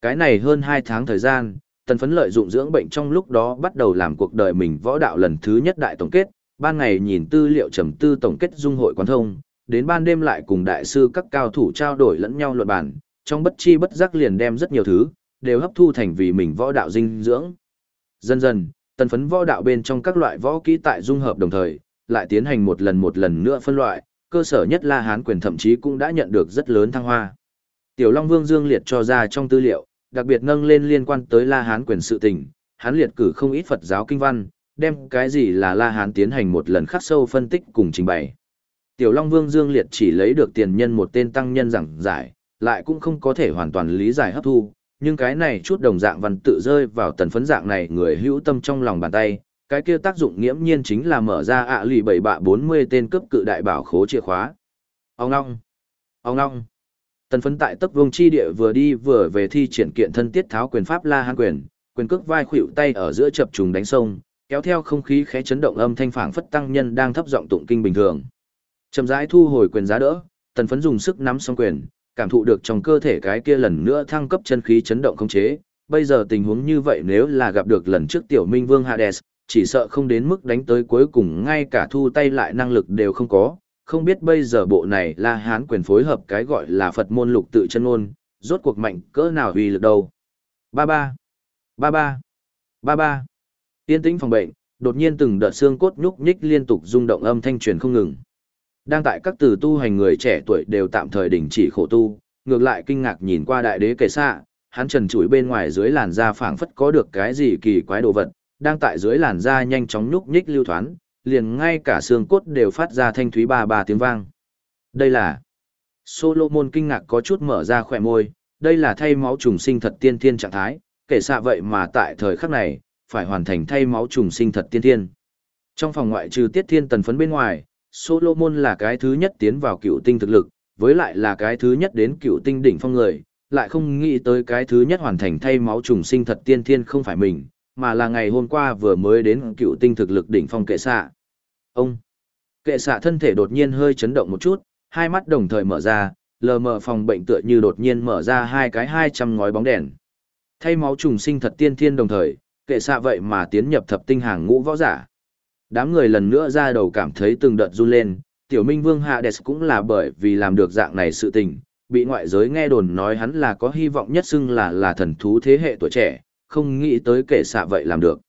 Cái này hơn 2 tháng thời gian, tần phấn lợi dụng dưỡng bệnh trong lúc đó bắt đầu làm cuộc đời mình võ đạo lần thứ nhất đại tổng kết, ban ngày nhìn tư liệu trầm tư tổng kết dung hội quan thông, đến ban đêm lại cùng đại sư các cao thủ trao đổi lẫn nhau luận bản, trong bất chi bất giác liền đem rất nhiều thứ, đều hấp thu thành vì mình võ đạo dinh dưỡng. Dần dần, tần phấn võ đạo bên trong các loại võ kỹ tại dung hợp đồng thời, lại tiến hành một lần một lần nữa phân loại, cơ sở nhất là Hán quyền thậm chí cũng đã nhận được rất lớn thăng hoa. Tiểu Long Vương Dương liệt cho ra trong tư liệu, đặc biệt nâng lên liên quan tới La Hán quyền sự tình, hắn liệt cử không ít Phật giáo kinh văn, đem cái gì là La Hán tiến hành một lần khắc sâu phân tích cùng trình bày. Tiểu Long Vương Dương liệt chỉ lấy được tiền nhân một tên tăng nhân giảng giải, lại cũng không có thể hoàn toàn lý giải hấp thu, nhưng cái này chút đồng dạng văn tự rơi vào tần phấn dạng này người hữu tâm trong lòng bàn tay, cái kia tác dụng nghiễm nhiên chính là mở ra ạ lì bảy bạ 40 tên cấp cự đại bảo khố chìa khóa. Ông long, ông long, Tần phấn tại tấp vương chi địa vừa đi vừa về thi triển kiện thân tiết tháo quyền pháp la hán quyền, quyền cước vai khuỷu tay ở giữa chập trùng đánh sông, kéo theo không khí khẽ chấn động âm thanh phảng phất tăng nhân đang thấp giọng tụng kinh bình thường. Chậm rãi thu hồi quyền giá đỡ, tần phấn dùng sức nắm song quyền, cảm thụ được trong cơ thể cái kia lần nữa thăng cấp chân khí chấn động không chế. Bây giờ tình huống như vậy nếu là gặp được lần trước tiểu minh vương Hades, chỉ sợ không đến mức đánh tới cuối cùng ngay cả thu tay lại năng lực đều không có. Không biết bây giờ bộ này là hán quyền phối hợp cái gọi là Phật môn lục tự chân ngôn, rốt cuộc mạnh cỡ nào uy lực đâu. Ba ba, ba ba, ba ba. Tiên tĩnh phòng bệnh, đột nhiên từng đợt xương cốt nhúc nhích liên tục rung động âm thanh truyền không ngừng. Đang tại các từ tu hành người trẻ tuổi đều tạm thời đình chỉ khổ tu, ngược lại kinh ngạc nhìn qua đại đế kề xạ, hắn trần trụi bên ngoài dưới làn da phảng phất có được cái gì kỳ quái đồ vật, đang tại dưới làn da nhanh chóng nhúc nhích lưu thoán, liền ngay cả xương cốt đều phát ra thanh thúy ba ba tiếng vang. Đây là Solomon kinh ngạc có chút mở ra khỏe môi, đây là thay máu trùng sinh thật tiên thiên trạng thái, kể xạ vậy mà tại thời khắc này, phải hoàn thành thay máu trùng sinh thật tiên thiên. Trong phòng ngoại trừ tiết thiên tần phấn bên ngoài, Solomon là cái thứ nhất tiến vào cựu tinh thực lực, với lại là cái thứ nhất đến cựu tinh đỉnh phong người, lại không nghĩ tới cái thứ nhất hoàn thành thay máu trùng sinh thật tiên thiên không phải mình, mà là ngày hôm qua vừa mới đến cựu tinh thực lực đỉnh phong kệ xạ. Ông! Kệ xạ thân thể đột nhiên hơi chấn động một chút, hai mắt đồng thời mở ra, lờ mờ phòng bệnh tựa như đột nhiên mở ra hai cái hai trăm ngói bóng đèn. Thay máu trùng sinh thật tiên thiên đồng thời, kệ xạ vậy mà tiến nhập thập tinh hàng ngũ võ giả. Đám người lần nữa ra đầu cảm thấy từng đợt run lên, tiểu minh vương Hades cũng là bởi vì làm được dạng này sự tình, bị ngoại giới nghe đồn nói hắn là có hy vọng nhất xưng là là thần thú thế hệ tuổi trẻ, không nghĩ tới kể xạ vậy làm được.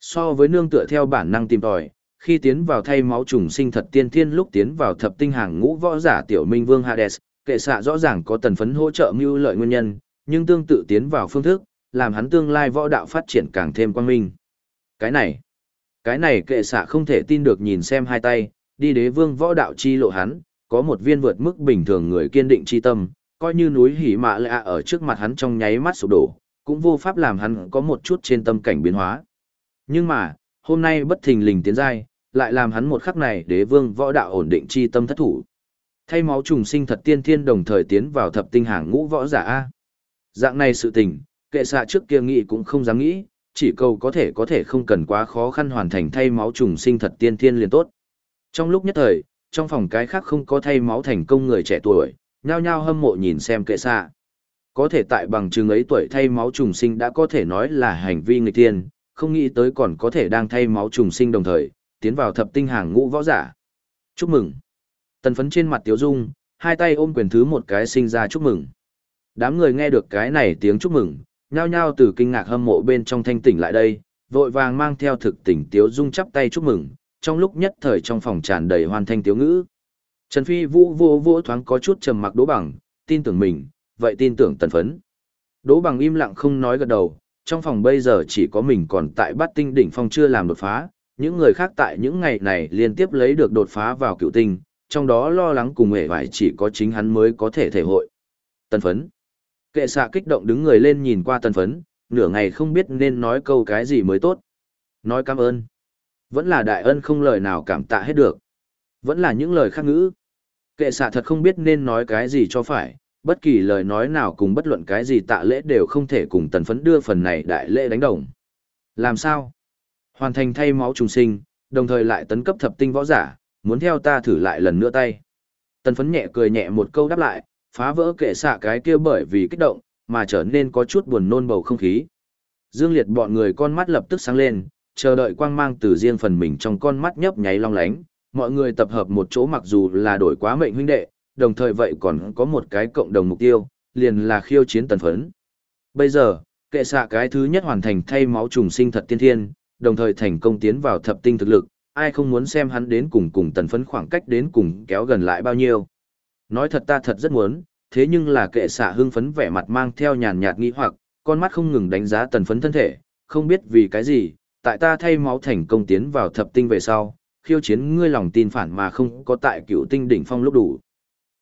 So với nương tựa theo bản năng tìm tòi, khi tiến vào thay máu trùng sinh thật tiên thiên lúc tiến vào thập tinh hàng ngũ võ giả tiểu minh vương Hades, kệ xạ rõ ràng có tần phấn hỗ trợ mưu lợi nguyên nhân, nhưng tương tự tiến vào phương thức, làm hắn tương lai võ đạo phát triển càng thêm quang minh. Cái này, cái này kệ xạ không thể tin được nhìn xem hai tay, đi đế vương võ đạo chi lộ hắn, có một viên vượt mức bình thường người kiên định chi tâm, coi như núi hỉ mạ lạ ở trước mặt hắn trong nháy mắt sụp đổ, cũng vô pháp làm hắn có một chút trên tâm cảnh biến hóa. Nhưng mà, hôm nay bất thình lình tiến giai, lại làm hắn một khắc này đế vương võ đạo ổn định chi tâm thất thủ. Thay máu trùng sinh thật tiên thiên đồng thời tiến vào thập tinh hàng ngũ võ giả A. Dạng này sự tình, kệ xạ trước kia nghĩ cũng không dám nghĩ, chỉ cầu có thể có thể không cần quá khó khăn hoàn thành thay máu trùng sinh thật tiên thiên liền tốt. Trong lúc nhất thời, trong phòng cái khác không có thay máu thành công người trẻ tuổi, nhao nhao hâm mộ nhìn xem kệ xạ. Có thể tại bằng chứng ấy tuổi thay máu trùng sinh đã có thể nói là hành vi người tiên, không nghĩ tới còn có thể đang thay máu trùng sinh đồng thời, tiến vào thập tinh hàng ngũ võ giả. Chúc mừng. Tần phấn trên mặt tiếu dung, hai tay ôm quyền thứ một cái sinh ra chúc mừng. Đám người nghe được cái này tiếng chúc mừng, nhao nhao từ kinh ngạc hâm mộ bên trong thanh tỉnh lại đây, vội vàng mang theo thực tỉnh tiếu dung chắp tay chúc mừng, trong lúc nhất thời trong phòng tràn đầy hoàn thanh tiếu ngữ. Trần Phi vũ vô vô thoáng có chút trầm mặc đố bằng, tin tưởng mình, vậy tin tưởng tần phấn. Đố bằng im lặng không nói gật đầu, trong phòng bây giờ chỉ có mình còn tại bát tinh đỉnh phong chưa làm đột phá, những người khác tại những ngày này liên tiếp lấy được đột phá vào cựu tinh, trong đó lo lắng cùng hề vải chỉ có chính hắn mới có thể thể hội. Tần phấn. Kệ xạ kích động đứng người lên nhìn qua tần phấn, nửa ngày không biết nên nói câu cái gì mới tốt. Nói cảm ơn. Vẫn là đại ân không lời nào cảm tạ hết được. Vẫn là những lời khác ngữ. Kệ xạ thật không biết nên nói cái gì cho phải, bất kỳ lời nói nào cùng bất luận cái gì tạ lễ đều không thể cùng tần phấn đưa phần này đại lễ đánh đồng. Làm sao? Hoàn thành thay máu trùng sinh, đồng thời lại tấn cấp thập tinh võ giả, muốn theo ta thử lại lần nữa tay. Tần phấn nhẹ cười nhẹ một câu đáp lại, phá vỡ kệ xạ cái kia bởi vì kích động, mà trở nên có chút buồn nôn bầu không khí. Dương Liệt bọn người con mắt lập tức sáng lên, chờ đợi quang mang từ riêng phần mình trong con mắt nhấp nháy long lánh, mọi người tập hợp một chỗ mặc dù là đổi quá mệnh huynh đệ, đồng thời vậy còn có một cái cộng đồng mục tiêu, liền là khiêu chiến tần phấn. Bây giờ, kệ xạ cái thứ nhất hoàn thành thay máu trùng sinh thật tiên thiên, đồng thời thành công tiến vào thập tinh thực lực, ai không muốn xem hắn đến cùng cùng tần phấn khoảng cách đến cùng kéo gần lại bao nhiêu. Nói thật ta thật rất muốn, thế nhưng là kệ xạ hưng phấn vẻ mặt mang theo nhàn nhạt nghĩ hoặc, con mắt không ngừng đánh giá tần phấn thân thể, không biết vì cái gì, tại ta thay máu thành công tiến vào thập tinh về sau, khiêu chiến ngươi lòng tin phản mà không có tại cựu tinh đỉnh phong lúc đủ.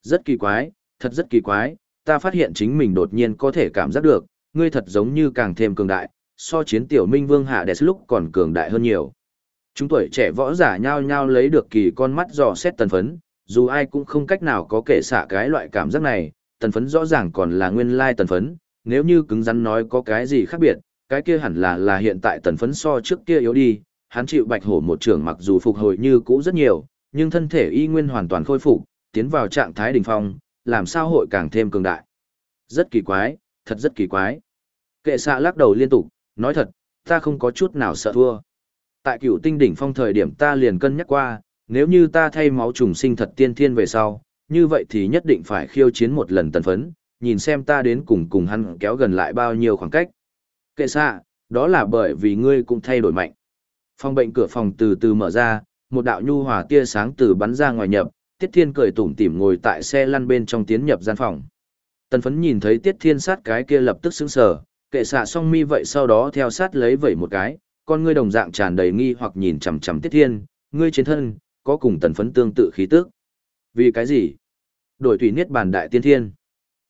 Rất kỳ quái, thật rất kỳ quái, ta phát hiện chính mình đột nhiên có thể cảm giác được, ngươi thật giống như càng thêm cường đại, so chiến tiểu minh vương hạ đẹp lúc còn cường đại hơn nhiều. Chúng tuổi trẻ võ giả nhao nhao lấy được kỳ con mắt dò xét tần phấn, dù ai cũng không cách nào có kể xả cái loại cảm giác này, tần phấn rõ ràng còn là nguyên lai tần phấn, nếu như cứng rắn nói có cái gì khác biệt, cái kia hẳn là là hiện tại tần phấn so trước kia yếu đi, hắn chịu bạch hổ một trường mặc dù phục hồi như cũ rất nhiều, nhưng thân thể y nguyên hoàn toàn khôi phục, tiến vào trạng thái đỉnh phong, làm sao hội càng thêm cường đại. Rất kỳ quái, thật rất kỳ quái. Kệ xạ lắc đầu liên tục, nói thật, ta không có chút nào sợ thua. Tại cửu tinh đỉnh phong thời điểm ta liền cân nhắc qua, nếu như ta thay máu trùng sinh thật tiên thiên về sau, như vậy thì nhất định phải khiêu chiến một lần tần phấn, nhìn xem ta đến cùng cùng hắn kéo gần lại bao nhiêu khoảng cách. Kệ xạ, đó là bởi vì ngươi cũng thay đổi mạnh. Phòng bệnh cửa phòng từ từ mở ra, một đạo nhu hòa tia sáng từ bắn ra ngoài nhập, Tiết Thiên cười tủm tỉm ngồi tại xe lăn bên trong tiến nhập gian phòng. Tần phấn nhìn thấy Tiết Thiên sát cái kia lập tức sững sờ, kệ xạ song mi vậy sau đó theo sát lấy vẩy một cái, con ngươi đồng dạng tràn đầy nghi hoặc nhìn chằm chằm Tiết Thiên, ngươi trên thân có cùng tần phấn tương tự khí tức. Vì cái gì? Đổi thủy niết bàn đại tiên thiên.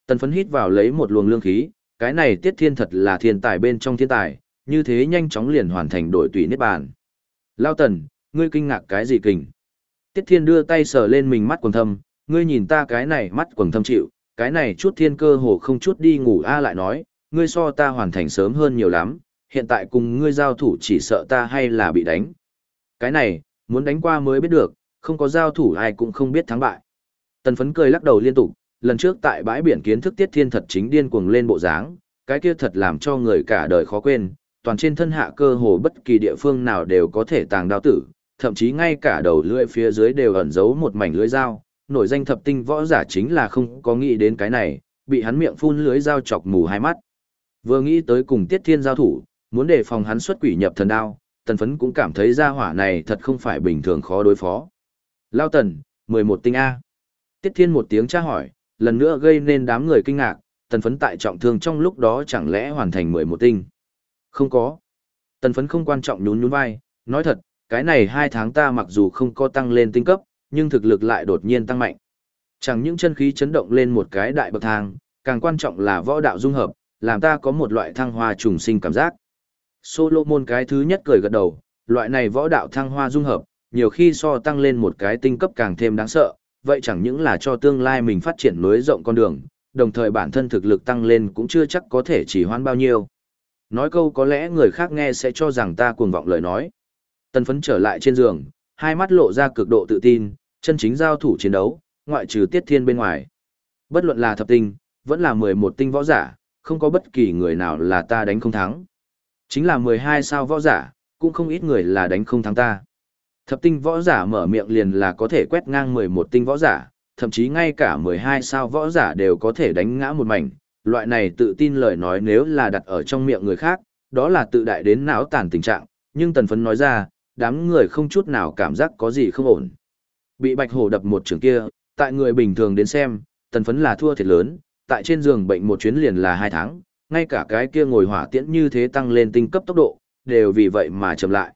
Tần phấn hít vào lấy một luồng lương khí, cái này Tiết Thiên thật là thiên tài bên trong thiên tài, như thế nhanh chóng liền hoàn thành đổi tùy niết bàn. Lao tần, ngươi kinh ngạc cái gì kình? Tiết Thiên đưa tay sờ lên mình mắt quần thâm, ngươi nhìn ta cái này mắt quần thâm chịu, cái này chút thiên cơ hồ không chút đi ngủ a lại nói, ngươi so ta hoàn thành sớm hơn nhiều lắm, hiện tại cùng ngươi giao thủ chỉ sợ ta hay là bị đánh. Cái này, muốn đánh qua mới biết được, không có giao thủ ai cũng không biết thắng bại. Tần phấn cười lắc đầu liên tục, lần trước tại bãi biển kiến thức Tiết Thiên thật chính điên cuồng lên bộ dáng, cái kia thật làm cho người cả đời khó quên, toàn trên thân hạ cơ hồ bất kỳ địa phương nào đều có thể tàng đao tử, thậm chí ngay cả đầu lưỡi phía dưới đều ẩn giấu một mảnh lưỡi dao, nổi danh thập tinh võ giả chính là không có nghĩ đến cái này, bị hắn miệng phun lưỡi dao chọc mù hai mắt. Vừa nghĩ tới cùng Tiết Thiên giao thủ, muốn đề phòng hắn xuất quỷ nhập thần đao, Tần Phấn cũng cảm thấy gia hỏa này thật không phải bình thường khó đối phó. Lao Tần, 11 tinh A. Tiết Thiên một tiếng tra hỏi, lần nữa gây nên đám người kinh ngạc, tần phấn tại trọng thương trong lúc đó chẳng lẽ hoàn thành 11 tinh. Không có. Tần phấn không quan trọng nhún nhún vai, nói thật, cái này hai tháng ta mặc dù không có tăng lên tinh cấp, nhưng thực lực lại đột nhiên tăng mạnh. Chẳng những chân khí chấn động lên một cái đại bậc thang, càng quan trọng là võ đạo dung hợp, làm ta có một loại thăng hoa trùng sinh cảm giác. Solomon cái thứ nhất cười gật đầu, loại này võ đạo thăng hoa dung hợp, nhiều khi so tăng lên một cái tinh cấp càng thêm đáng sợ, vậy chẳng những là cho tương lai mình phát triển nối rộng con đường, đồng thời bản thân thực lực tăng lên cũng chưa chắc có thể chỉ hoãn bao nhiêu. Nói câu có lẽ người khác nghe sẽ cho rằng ta cuồng vọng lời nói. Tân phấn trở lại trên giường, hai mắt lộ ra cực độ tự tin, chân chính giao thủ chiến đấu, ngoại trừ tiết thiên bên ngoài. Bất luận là thập tinh, vẫn là 11 tinh võ giả, không có bất kỳ người nào là ta đánh không thắng. Chính là 12 sao võ giả, cũng không ít người là đánh không thắng ta. Thập tinh võ giả mở miệng liền là có thể quét ngang 11 tinh võ giả, thậm chí ngay cả 12 sao võ giả đều có thể đánh ngã một mảnh. Loại này tự tin lời nói nếu là đặt ở trong miệng người khác, đó là tự đại đến não tàn tình trạng, nhưng tần phấn nói ra, đám người không chút nào cảm giác có gì không ổn. Bị bạch hổ đập một trường kia, tại người bình thường đến xem, tần phấn là thua thiệt lớn, tại trên giường bệnh một chuyến liền là 2 tháng, ngay cả cái kia ngồi hỏa tiễn như thế tăng lên tinh cấp tốc độ, đều vì vậy mà chậm lại.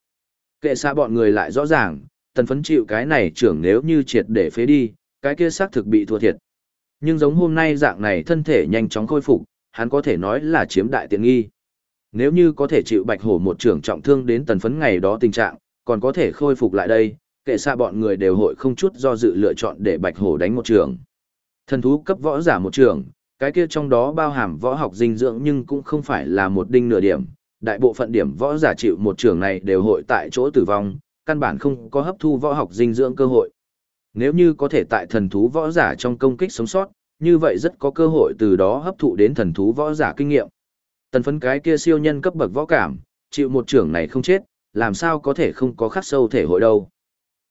Kệ xa bọn người lại rõ ràng, tần phấn chịu cái này trưởng nếu như triệt để phế đi, cái kia xác thực bị thua thiệt. Nhưng giống hôm nay dạng này thân thể nhanh chóng khôi phục, hắn có thể nói là chiếm đại tiện nghi. Nếu như có thể chịu bạch hổ một trưởng trọng thương đến tần phấn ngày đó tình trạng, còn có thể khôi phục lại đây, kệ xa bọn người đều hội không chút do dự lựa chọn để bạch hổ đánh một trường. Thần thú cấp võ giả một trường, cái kia trong đó bao hàm võ học dinh dưỡng nhưng cũng không phải là một đinh nửa điểm, đại bộ phận điểm võ giả chịu một trường này đều hội tại chỗ tử vong, căn bản không có hấp thu võ học dinh dưỡng cơ hội. Nếu như có thể tại thần thú võ giả trong công kích sống sót, như vậy rất có cơ hội từ đó hấp thụ đến thần thú võ giả kinh nghiệm. Tần phấn cái kia siêu nhân cấp bậc võ cảm, chịu một trưởng này không chết, làm sao có thể không có khắc sâu thể hội đâu.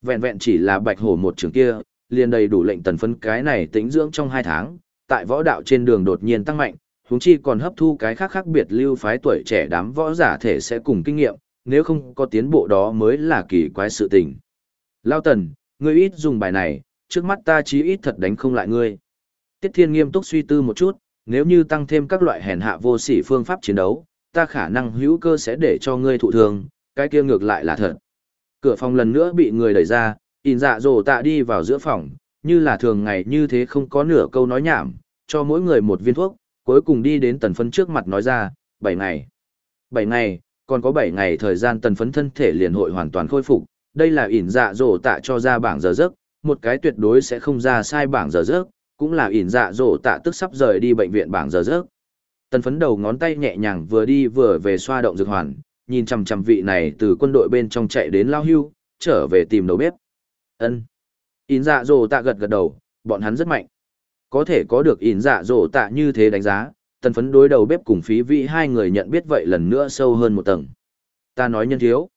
Vẹn vẹn chỉ là bạch hổ một trưởng kia, liền đầy đủ lệnh tần phấn cái này tĩnh dưỡng trong hai tháng, tại võ đạo trên đường đột nhiên tăng mạnh, huống chi còn hấp thu cái khác khác biệt lưu phái tuổi trẻ đám võ giả thể sẽ cùng kinh nghiệm, nếu không có tiến bộ đó mới là kỳ quái sự tình. Lao tần, ngươi ít dùng bài này, trước mắt ta chí ít thật đánh không lại ngươi. Tiết Thiên nghiêm túc suy tư một chút, nếu như tăng thêm các loại hèn hạ vô sỉ phương pháp chiến đấu, ta khả năng hữu cơ sẽ để cho ngươi thụ thương, cái kia ngược lại là thật. Cửa phòng lần nữa bị người đẩy ra, in dạ dồ tạ đi vào giữa phòng, như là thường ngày như thế không có nửa câu nói nhảm, cho mỗi người một viên thuốc, cuối cùng đi đến tần phấn trước mặt nói ra, 7 ngày. 7 ngày, còn có 7 ngày thời gian tần phấn thân thể liền hội hoàn toàn khôi phục, đây là ỉn dạ dỗ tạ cho ra bảng giờ giấc, một cái tuyệt đối sẽ không ra sai bảng giờ giấc, cũng là ỉn dạ dỗ tạ tức sắp rời đi bệnh viện bảng giờ giấc. Tần phấn đầu ngón tay nhẹ nhàng vừa đi vừa về xoa động dược hoàn, nhìn chằm chằm vị này từ quân đội bên trong chạy đến lao hưu, trở về tìm đầu bếp. Ân in dạ dỗ tạ gật gật đầu, bọn hắn rất mạnh. Có thể có được in dạ dỗ tạ như thế đánh giá, tần phấn đối đầu bếp cùng phí vị hai người nhận biết vậy lần nữa sâu hơn một tầng. Ta nói nhân thiếu.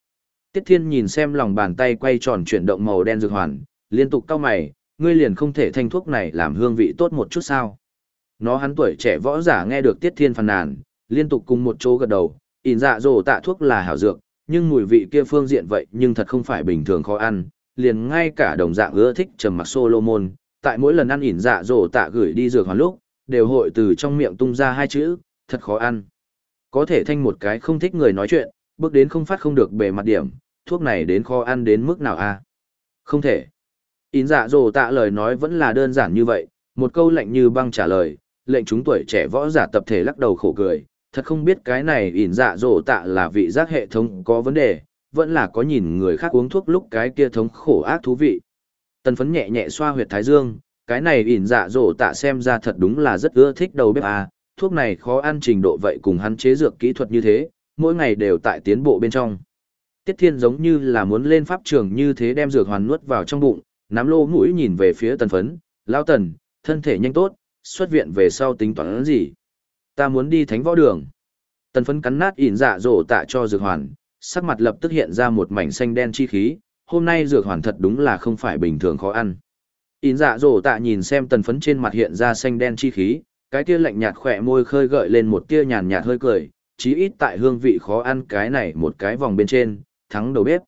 Tiết Thiên nhìn xem lòng bàn tay quay tròn chuyển động màu đen dược hoàn, liên tục cau mày, ngươi liền không thể thanh thuốc này làm hương vị tốt một chút sao? Nó hắn tuổi trẻ võ giả nghe được Tiết Thiên phàn nàn, liên tục cùng một chỗ gật đầu, ỉn dạ dỗ tạ thuốc là hảo dược, nhưng mùi vị kia phương diện vậy nhưng thật không phải bình thường khó ăn, liền ngay cả đồng dạng ưa thích trầm mặc Solomon, tại mỗi lần ăn ỉn dạ dỗ tạ gửi đi dược hoàn lúc, đều hội từ trong miệng tung ra hai chữ, thật khó ăn. Có thể thanh một cái không thích người nói chuyện, bước đến không phát không được bề mặt điểm, thuốc này đến khó ăn đến mức nào a Không thể. ỉn dạ dồ tạ lời nói vẫn là đơn giản như vậy, một câu lạnh như băng trả lời, lệnh chúng tuổi trẻ võ giả tập thể lắc đầu khổ cười, thật không biết cái này ỉn dạ dồ tạ là vị giác hệ thống có vấn đề, vẫn là có nhìn người khác uống thuốc lúc cái kia thống khổ ác thú vị. Tần phấn nhẹ nhẹ xoa huyệt thái dương, cái này ỉn dạ dỗ tạ xem ra thật đúng là rất ưa thích đầu bếp à, thuốc này khó ăn trình độ vậy cùng hắn chế dược kỹ thuật như thế, mỗi ngày đều tại tiến bộ bên trong. Tiết Thiên giống như là muốn lên pháp trường như thế đem dược hoàn nuốt vào trong bụng, nắm lô mũi nhìn về phía tần phấn, lao tần, thân thể nhanh tốt, xuất viện về sau tính toán gì. Ta muốn đi thánh võ đường. Tần phấn cắn nát ỉn dạ dỗ tạ cho dược hoàn, sắc mặt lập tức hiện ra một mảnh xanh đen chi khí, hôm nay dược hoàn thật đúng là không phải bình thường khó ăn. ỉn dạ dỗ tạ nhìn xem tần phấn trên mặt hiện ra xanh đen chi khí, cái kia lạnh nhạt khỏe môi khơi gợi lên một tia nhàn nhạt hơi cười, chí ít tại hương vị khó ăn cái này một cái vòng bên trên, thắng đầu bếp.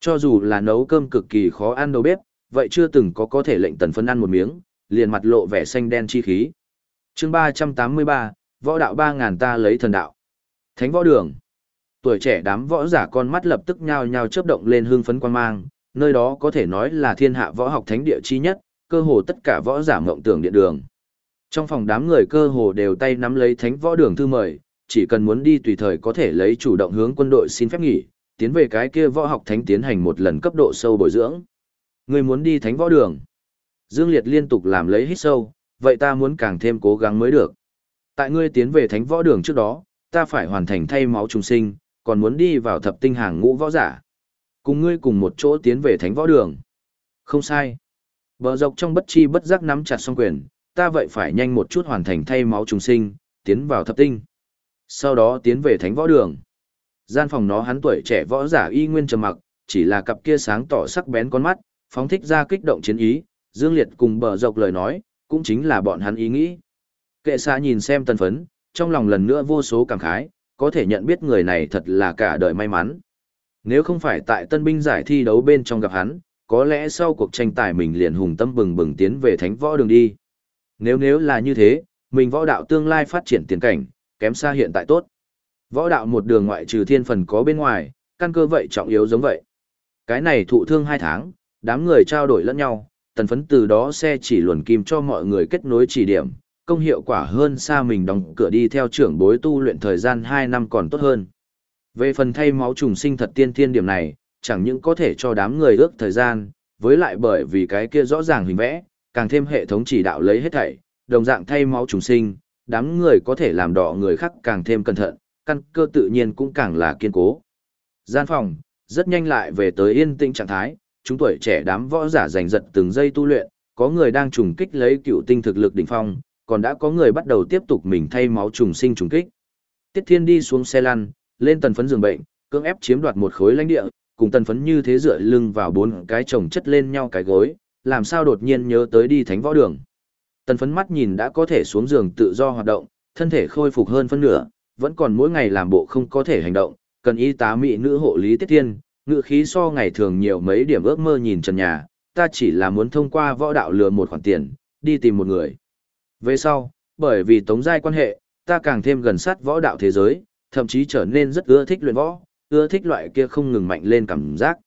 Cho dù là nấu cơm cực kỳ khó ăn đầu bếp, vậy chưa từng có có thể lệnh tần phấn ăn một miếng, liền mặt lộ vẻ xanh đen chi khí. chương ba trăm tám mươi ba võ đạo ba ngàn ta lấy thần đạo thánh võ đường tuổi trẻ đám võ giả con mắt lập tức nhao nhao chớp động lên hương phấn quan mang nơi đó có thể nói là thiên hạ võ học thánh địa chi nhất cơ hồ tất cả võ giả mộng tưởng điện đường. Trong phòng đám người cơ hồ đều tay nắm lấy thánh võ đường thư mời chỉ cần muốn đi tùy thời có thể lấy chủ động hướng quân đội xin phép nghỉ tiến về cái kia võ học thánh tiến hành một lần cấp độ sâu bồi dưỡng. Người muốn đi thánh võ đường. Dương liệt liên tục làm lấy hít sâu vậy ta muốn càng thêm cố gắng mới được. Tại ngươi tiến về thánh võ đường trước đó, ta phải hoàn thành thay máu trùng sinh, còn muốn đi vào thập tinh hàng ngũ võ giả. Cùng ngươi cùng một chỗ tiến về thánh võ đường. Không sai. Bờ dọc trong bất chi bất giác nắm chặt song quyền, ta vậy phải nhanh một chút hoàn thành thay máu trùng sinh, tiến vào thập tinh. Sau đó tiến về thánh võ đường. Gian phòng nó hắn tuổi trẻ võ giả y nguyên trầm mặc, chỉ là cặp kia sáng tỏ sắc bén con mắt, phóng thích ra kích động chiến ý, Dương Liệt cùng bờ dọc lời nói, cũng chính là bọn hắn ý nghĩ. Kệ xa nhìn xem tân phấn, trong lòng lần nữa vô số cảm khái, có thể nhận biết người này thật là cả đời may mắn. Nếu không phải tại tân binh giải thi đấu bên trong gặp hắn, có lẽ sau cuộc tranh tài mình liền hùng tâm bừng bừng tiến về thánh võ đường đi. Nếu nếu là như thế, mình võ đạo tương lai phát triển tiền cảnh, kém xa hiện tại tốt. Võ đạo một đường ngoại trừ thiên phần có bên ngoài, căn cơ vậy trọng yếu giống vậy. Cái này thụ thương hai tháng, đám người trao đổi lẫn nhau, tần phấn từ đó xe chỉ luồn kim cho mọi người kết nối chỉ điểm, công hiệu quả hơn xa mình đóng cửa đi theo trưởng bối tu luyện thời gian 2 năm còn tốt hơn. Về phần thay máu trùng sinh thật tiên thiên điểm này, chẳng những có thể cho đám người ước thời gian, với lại bởi vì cái kia rõ ràng hình vẽ, càng thêm hệ thống chỉ đạo lấy hết thảy, đồng dạng thay máu trùng sinh, đám người có thể làm đỏ người khác càng thêm cẩn thận, căn cơ tự nhiên cũng càng là kiên cố. Gian phòng, rất nhanh lại về tới yên tĩnh trạng thái, chúng tuổi trẻ đám võ giả giành giật từng giây tu luyện, có người đang trùng kích lấy cựu tinh thực lực đỉnh phong, còn đã có người bắt đầu tiếp tục mình thay máu trùng sinh trùng kích. Tiết Thiên đi xuống xe lăn, lên tần phấn giường bệnh, cưỡng ép chiếm đoạt một khối lãnh địa, cùng tần phấn như thế dựa lưng vào bốn cái chồng chất lên nhau cái gối, làm sao đột nhiên nhớ tới đi thánh võ đường. Tần phấn mắt nhìn đã có thể xuống giường tự do hoạt động, thân thể khôi phục hơn phân nửa, vẫn còn mỗi ngày làm bộ không có thể hành động, cần y tá mỹ nữ hộ lý Tiết Thiên, ngựa khí so ngày thường nhiều mấy điểm ước mơ nhìn trần nhà, ta chỉ là muốn thông qua võ đạo lừa một khoản tiền, đi tìm một người. Về sau, bởi vì tống giai quan hệ, ta càng thêm gần sát võ đạo thế giới, thậm chí trở nên rất ưa thích luyện võ, ưa thích loại kia không ngừng mạnh lên cảm giác.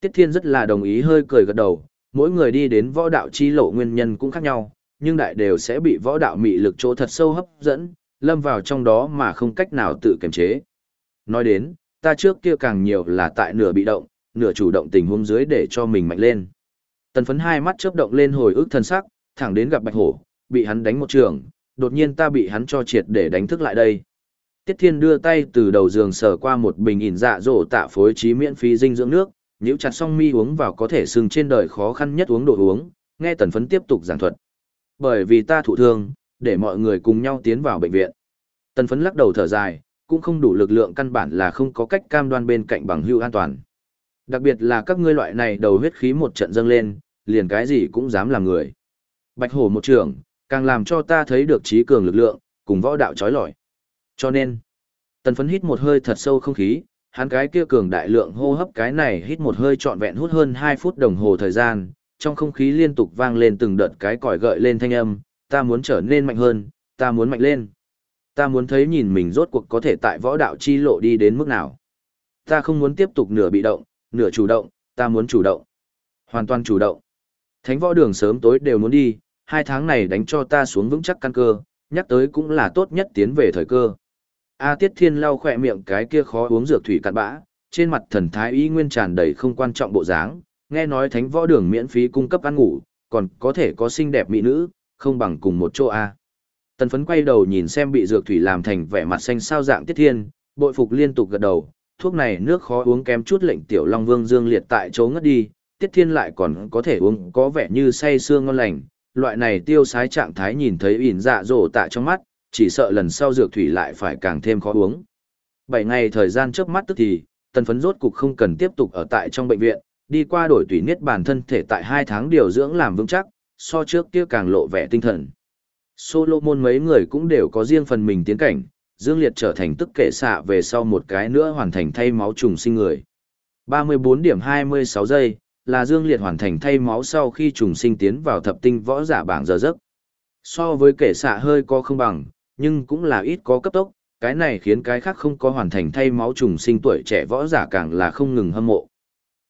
Tiết Thiên rất là đồng ý hơi cười gật đầu, mỗi người đi đến võ đạo chi lộ nguyên nhân cũng khác nhau, nhưng đại đều sẽ bị võ đạo mị lực chỗ thật sâu hấp dẫn, lâm vào trong đó mà không cách nào tự kiềm chế. Nói đến, ta trước kia càng nhiều là tại nửa bị động, nửa chủ động tình huống dưới để cho mình mạnh lên. Tần phấn hai mắt chớp động lên hồi ức thân sắc, thẳng đến gặp bạch hổ, bị hắn đánh một trường, đột nhiên ta bị hắn cho triệt để đánh thức lại đây. Tiết Thiên đưa tay từ đầu giường sờ qua một bình ỉn dạ dỗ tạ phối trí miễn phí dinh dưỡng nước, nhíu chặt song mi uống vào có thể sừng trên đời khó khăn nhất uống đồ uống, nghe tần phấn tiếp tục giảng thuật. Bởi vì ta thụ thương, để mọi người cùng nhau tiến vào bệnh viện. Tần phấn lắc đầu thở dài, cũng không đủ lực lượng căn bản là không có cách cam đoan bên cạnh bằng hưu an toàn. Đặc biệt là các ngươi loại này đầu huyết khí một trận dâng lên, liền cái gì cũng dám làm người. Bạch hổ một trường, càng làm cho ta thấy được trí cường lực lượng, cùng võ đạo trói lọi. Cho nên, tần phấn hít một hơi thật sâu không khí, hắn cái kia cường đại lượng hô hấp cái này hít một hơi trọn vẹn hút hơn 2 phút đồng hồ thời gian, trong không khí liên tục vang lên từng đợt cái còi gợi lên thanh âm, ta muốn trở nên mạnh hơn, ta muốn mạnh lên. Ta muốn thấy nhìn mình rốt cuộc có thể tại võ đạo chi lộ đi đến mức nào. Ta không muốn tiếp tục nửa bị động, nửa chủ động, ta muốn chủ động. Hoàn toàn chủ động. Thánh võ đường sớm tối đều muốn đi, hai tháng này đánh cho ta xuống vững chắc căn cơ, nhắc tới cũng là tốt nhất tiến về thời cơ. A Tiết Thiên lau khỏe miệng cái kia khó uống dược thủy cạn bã, trên mặt thần thái y nguyên tràn đầy không quan trọng bộ dáng, nghe nói thánh võ đường miễn phí cung cấp ăn ngủ, còn có thể có xinh đẹp mỹ nữ, không bằng cùng một chỗ A. Tần phấn quay đầu nhìn xem bị dược thủy làm thành vẻ mặt xanh sao dạng tiết thiên, bội phục liên tục gật đầu, thuốc này nước khó uống kém chút lệnh tiểu long vương dương liệt tại chỗ ngất đi, tiết thiên lại còn có thể uống có vẻ như say sương ngon lành, loại này tiêu sái trạng thái nhìn thấy ỉn dạ dỗ tại trong mắt, chỉ sợ lần sau dược thủy lại phải càng thêm khó uống. Bảy ngày thời gian trước mắt tức thì, tần phấn rốt cục không cần tiếp tục ở tại trong bệnh viện, đi qua đổi tùy niết bản thân thể tại hai tháng điều dưỡng làm vững chắc, so trước kia càng lộ vẻ tinh thần. Solomon mấy người cũng đều có riêng phần mình tiến cảnh, Dương Liệt trở thành tức kệ xạ về sau một cái nữa hoàn thành thay máu trùng sinh người. 34 điểm 26 giây, là Dương Liệt hoàn thành thay máu sau khi trùng sinh tiến vào thập tinh võ giả bảng giờ giấc. So với kẻ xạ hơi có không bằng, nhưng cũng là ít có cấp tốc, cái này khiến cái khác không có hoàn thành thay máu trùng sinh tuổi trẻ võ giả càng là không ngừng hâm mộ.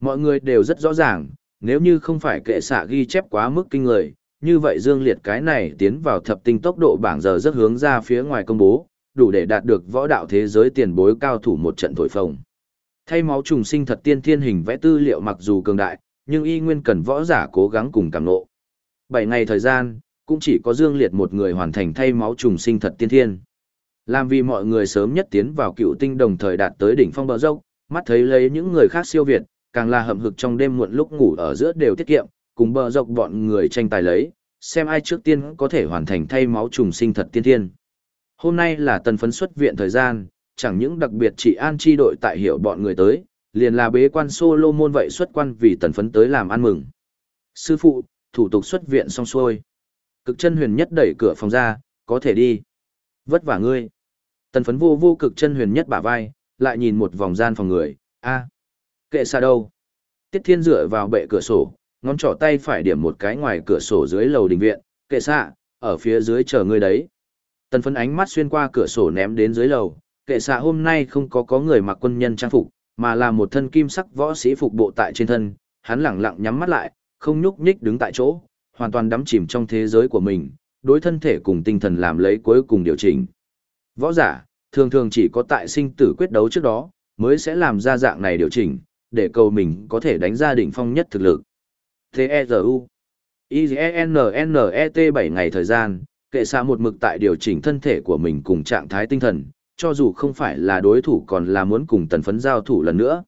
Mọi người đều rất rõ ràng, nếu như không phải kệ xạ ghi chép quá mức kinh người, như vậy Dương Liệt cái này tiến vào thập tinh tốc độ bảng giờ rất hướng ra phía ngoài công bố, đủ để đạt được võ đạo thế giới tiền bối cao thủ một trận thổi phồng. Thay máu trùng sinh thật tiên thiên hình vẽ tư liệu mặc dù cường đại, nhưng y nguyên cần võ giả cố gắng cùng cảm ngộ. bảy ngày thời gian, cũng chỉ có Dương Liệt một người hoàn thành thay máu trùng sinh thật tiên thiên. Làm vì mọi người sớm nhất tiến vào cựu tinh đồng thời đạt tới đỉnh phong bờ dốc, mắt thấy lấy những người khác siêu việt, càng là hậm hực trong đêm muộn lúc ngủ ở giữa đều tiết kiệm, cùng bờ dốc bọn người tranh tài lấy, xem ai trước tiên có thể hoàn thành thay máu trùng sinh thật tiên thiên. Hôm nay là tần phấn xuất viện thời gian, chẳng những đặc biệt chỉ an chi đội tại hiểu bọn người tới, liền là bế quan solo môn vậy xuất quan vì tần phấn tới làm ăn mừng. Sư phụ, thủ tục xuất viện xong xuôi. Cực chân huyền nhất đẩy cửa phòng ra, có thể đi. Vất vả ngươi. Tần phấn vô vô cực chân huyền nhất bả vai, lại nhìn một vòng gian phòng người, a kệ xa đâu. Tiết thiên dựa vào bệ cửa sổ, ngón trỏ tay phải điểm một cái ngoài cửa sổ dưới lầu đình viện, kệ xạ, ở phía dưới chờ ngươi đấy. Tần phấn ánh mắt xuyên qua cửa sổ ném đến dưới lầu, kệ xạ hôm nay không có có người mặc quân nhân trang phục, mà là một thân kim sắc võ sĩ phục bộ tại trên thân, hắn lẳng lặng nhắm mắt lại, không nhúc nhích đứng tại chỗ, hoàn toàn đắm chìm trong thế giới của mình, đối thân thể cùng tinh thần làm lấy cuối cùng điều chỉnh. Võ giả, thường thường chỉ có tại sinh tử quyết đấu trước đó, mới sẽ làm ra dạng này điều chỉnh, để cầu mình có thể đánh ra đỉnh phong nhất thực lực. T-E-Z-U I E N N E T 7 ngày thời gian, kệ xa một mực tại điều chỉnh thân thể của mình cùng trạng thái tinh thần, cho dù không phải là đối thủ còn là muốn cùng tần phấn giao thủ lần nữa.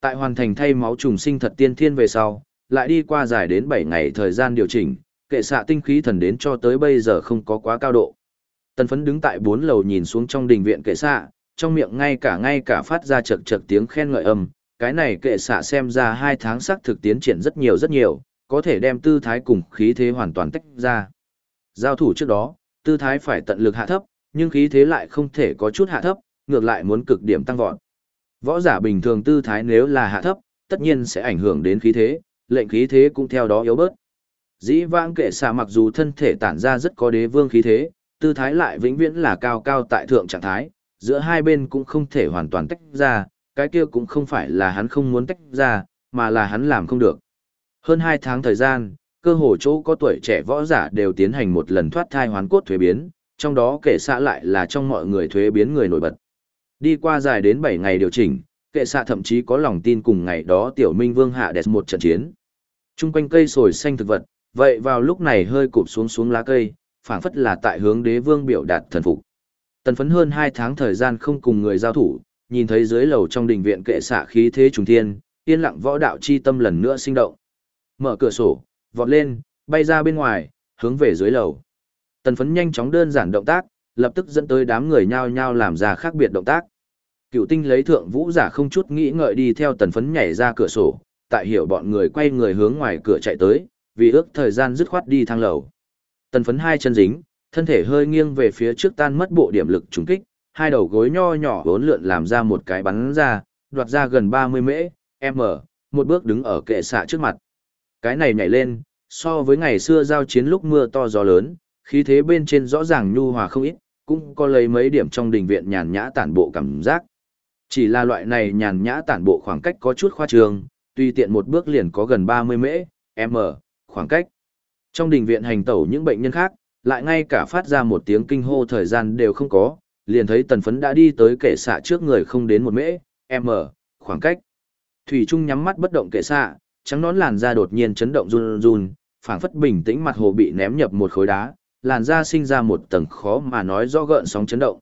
Tại hoàn thành thay máu trùng sinh thật tiên thiên về sau, lại đi qua dài đến 7 ngày thời gian điều chỉnh, kệ xạ tinh khí thần đến cho tới bây giờ không có quá cao độ. Tần phấn đứng tại bốn lầu nhìn xuống trong đình viện kệ xạ, trong miệng ngay cả ngay cả phát ra chật chật tiếng khen ngợi âm, cái này kệ xạ xem ra hai tháng sắc thực tiến triển rất nhiều rất nhiều, có thể đem tư thái cùng khí thế hoàn toàn tách ra. Giao thủ trước đó, tư thái phải tận lực hạ thấp, nhưng khí thế lại không thể có chút hạ thấp, ngược lại muốn cực điểm tăng vọt. Võ giả bình thường tư thái nếu là hạ thấp, tất nhiên sẽ ảnh hưởng đến khí thế, lệnh khí thế cũng theo đó yếu bớt. Dĩ vãng kệ xạ mặc dù thân thể tản ra rất có đế vương khí thế, tư thái lại vĩnh viễn là cao cao tại thượng trạng thái, giữa hai bên cũng không thể hoàn toàn tách ra, cái kia cũng không phải là hắn không muốn tách ra, mà là hắn làm không được. Hơn hai tháng thời gian, cơ hồ chỗ có tuổi trẻ võ giả đều tiến hành một lần thoát thai hoán cốt thuế biến, trong đó kệ xạ lại là trong mọi người thuế biến người nổi bật. Đi qua dài đến 7 ngày điều chỉnh, kệ xạ thậm chí có lòng tin cùng ngày đó tiểu minh vương hạ đẹp một trận chiến. Trung quanh cây sồi xanh thực vật, vậy vào lúc này hơi cụp xuống xuống lá cây, phảng phất là tại hướng đế vương biểu đạt thần phục. Tần phấn hơn 2 tháng thời gian không cùng người giao thủ, nhìn thấy dưới lầu trong đình viện kệ xạ khí thế trùng thiên, yên lặng võ đạo chi tâm lần nữa sinh động. Mở cửa sổ, vọt lên, bay ra bên ngoài, hướng về dưới lầu. Tần phấn nhanh chóng đơn giản động tác, lập tức dẫn tới đám người nhao nhao làm ra khác biệt động tác. Cựu tinh lấy thượng vũ giả không chút nghĩ ngợi đi theo tần phấn nhảy ra cửa sổ, tại hiểu bọn người quay người hướng ngoài cửa chạy tới, vì ước thời gian dứt khoát đi thang lầu. Tần phấn hai chân dính, thân thể hơi nghiêng về phía trước tan mất bộ điểm lực trùng kích, hai đầu gối nho nhỏ vốn lượn làm ra một cái bắn ra, đoạt ra gần 30 mễ, m, một bước đứng ở kệ xạ trước mặt. Cái này nhảy lên, so với ngày xưa giao chiến lúc mưa to gió lớn, khí thế bên trên rõ ràng nhu hòa không ít, cũng có lấy mấy điểm trong đình viện nhàn nhã tản bộ cảm giác. Chỉ là loại này nhàn nhã tản bộ khoảng cách có chút khoa trương, tuy tiện một bước liền có gần 30 mễ, m, khoảng cách. Trong đình viện hành tẩu những bệnh nhân khác, lại ngay cả phát ra một tiếng kinh hô thời gian đều không có, liền thấy tần phấn đã đi tới kệ xạ trước người không đến một mễ, m, khoảng cách. Thủy Trung nhắm mắt bất động kệ xạ, trắng nón làn da đột nhiên chấn động run run, phảng phất bình tĩnh mặt hồ bị ném nhập một khối đá, làn da sinh ra một tầng khó mà nói do gợn sóng chấn động.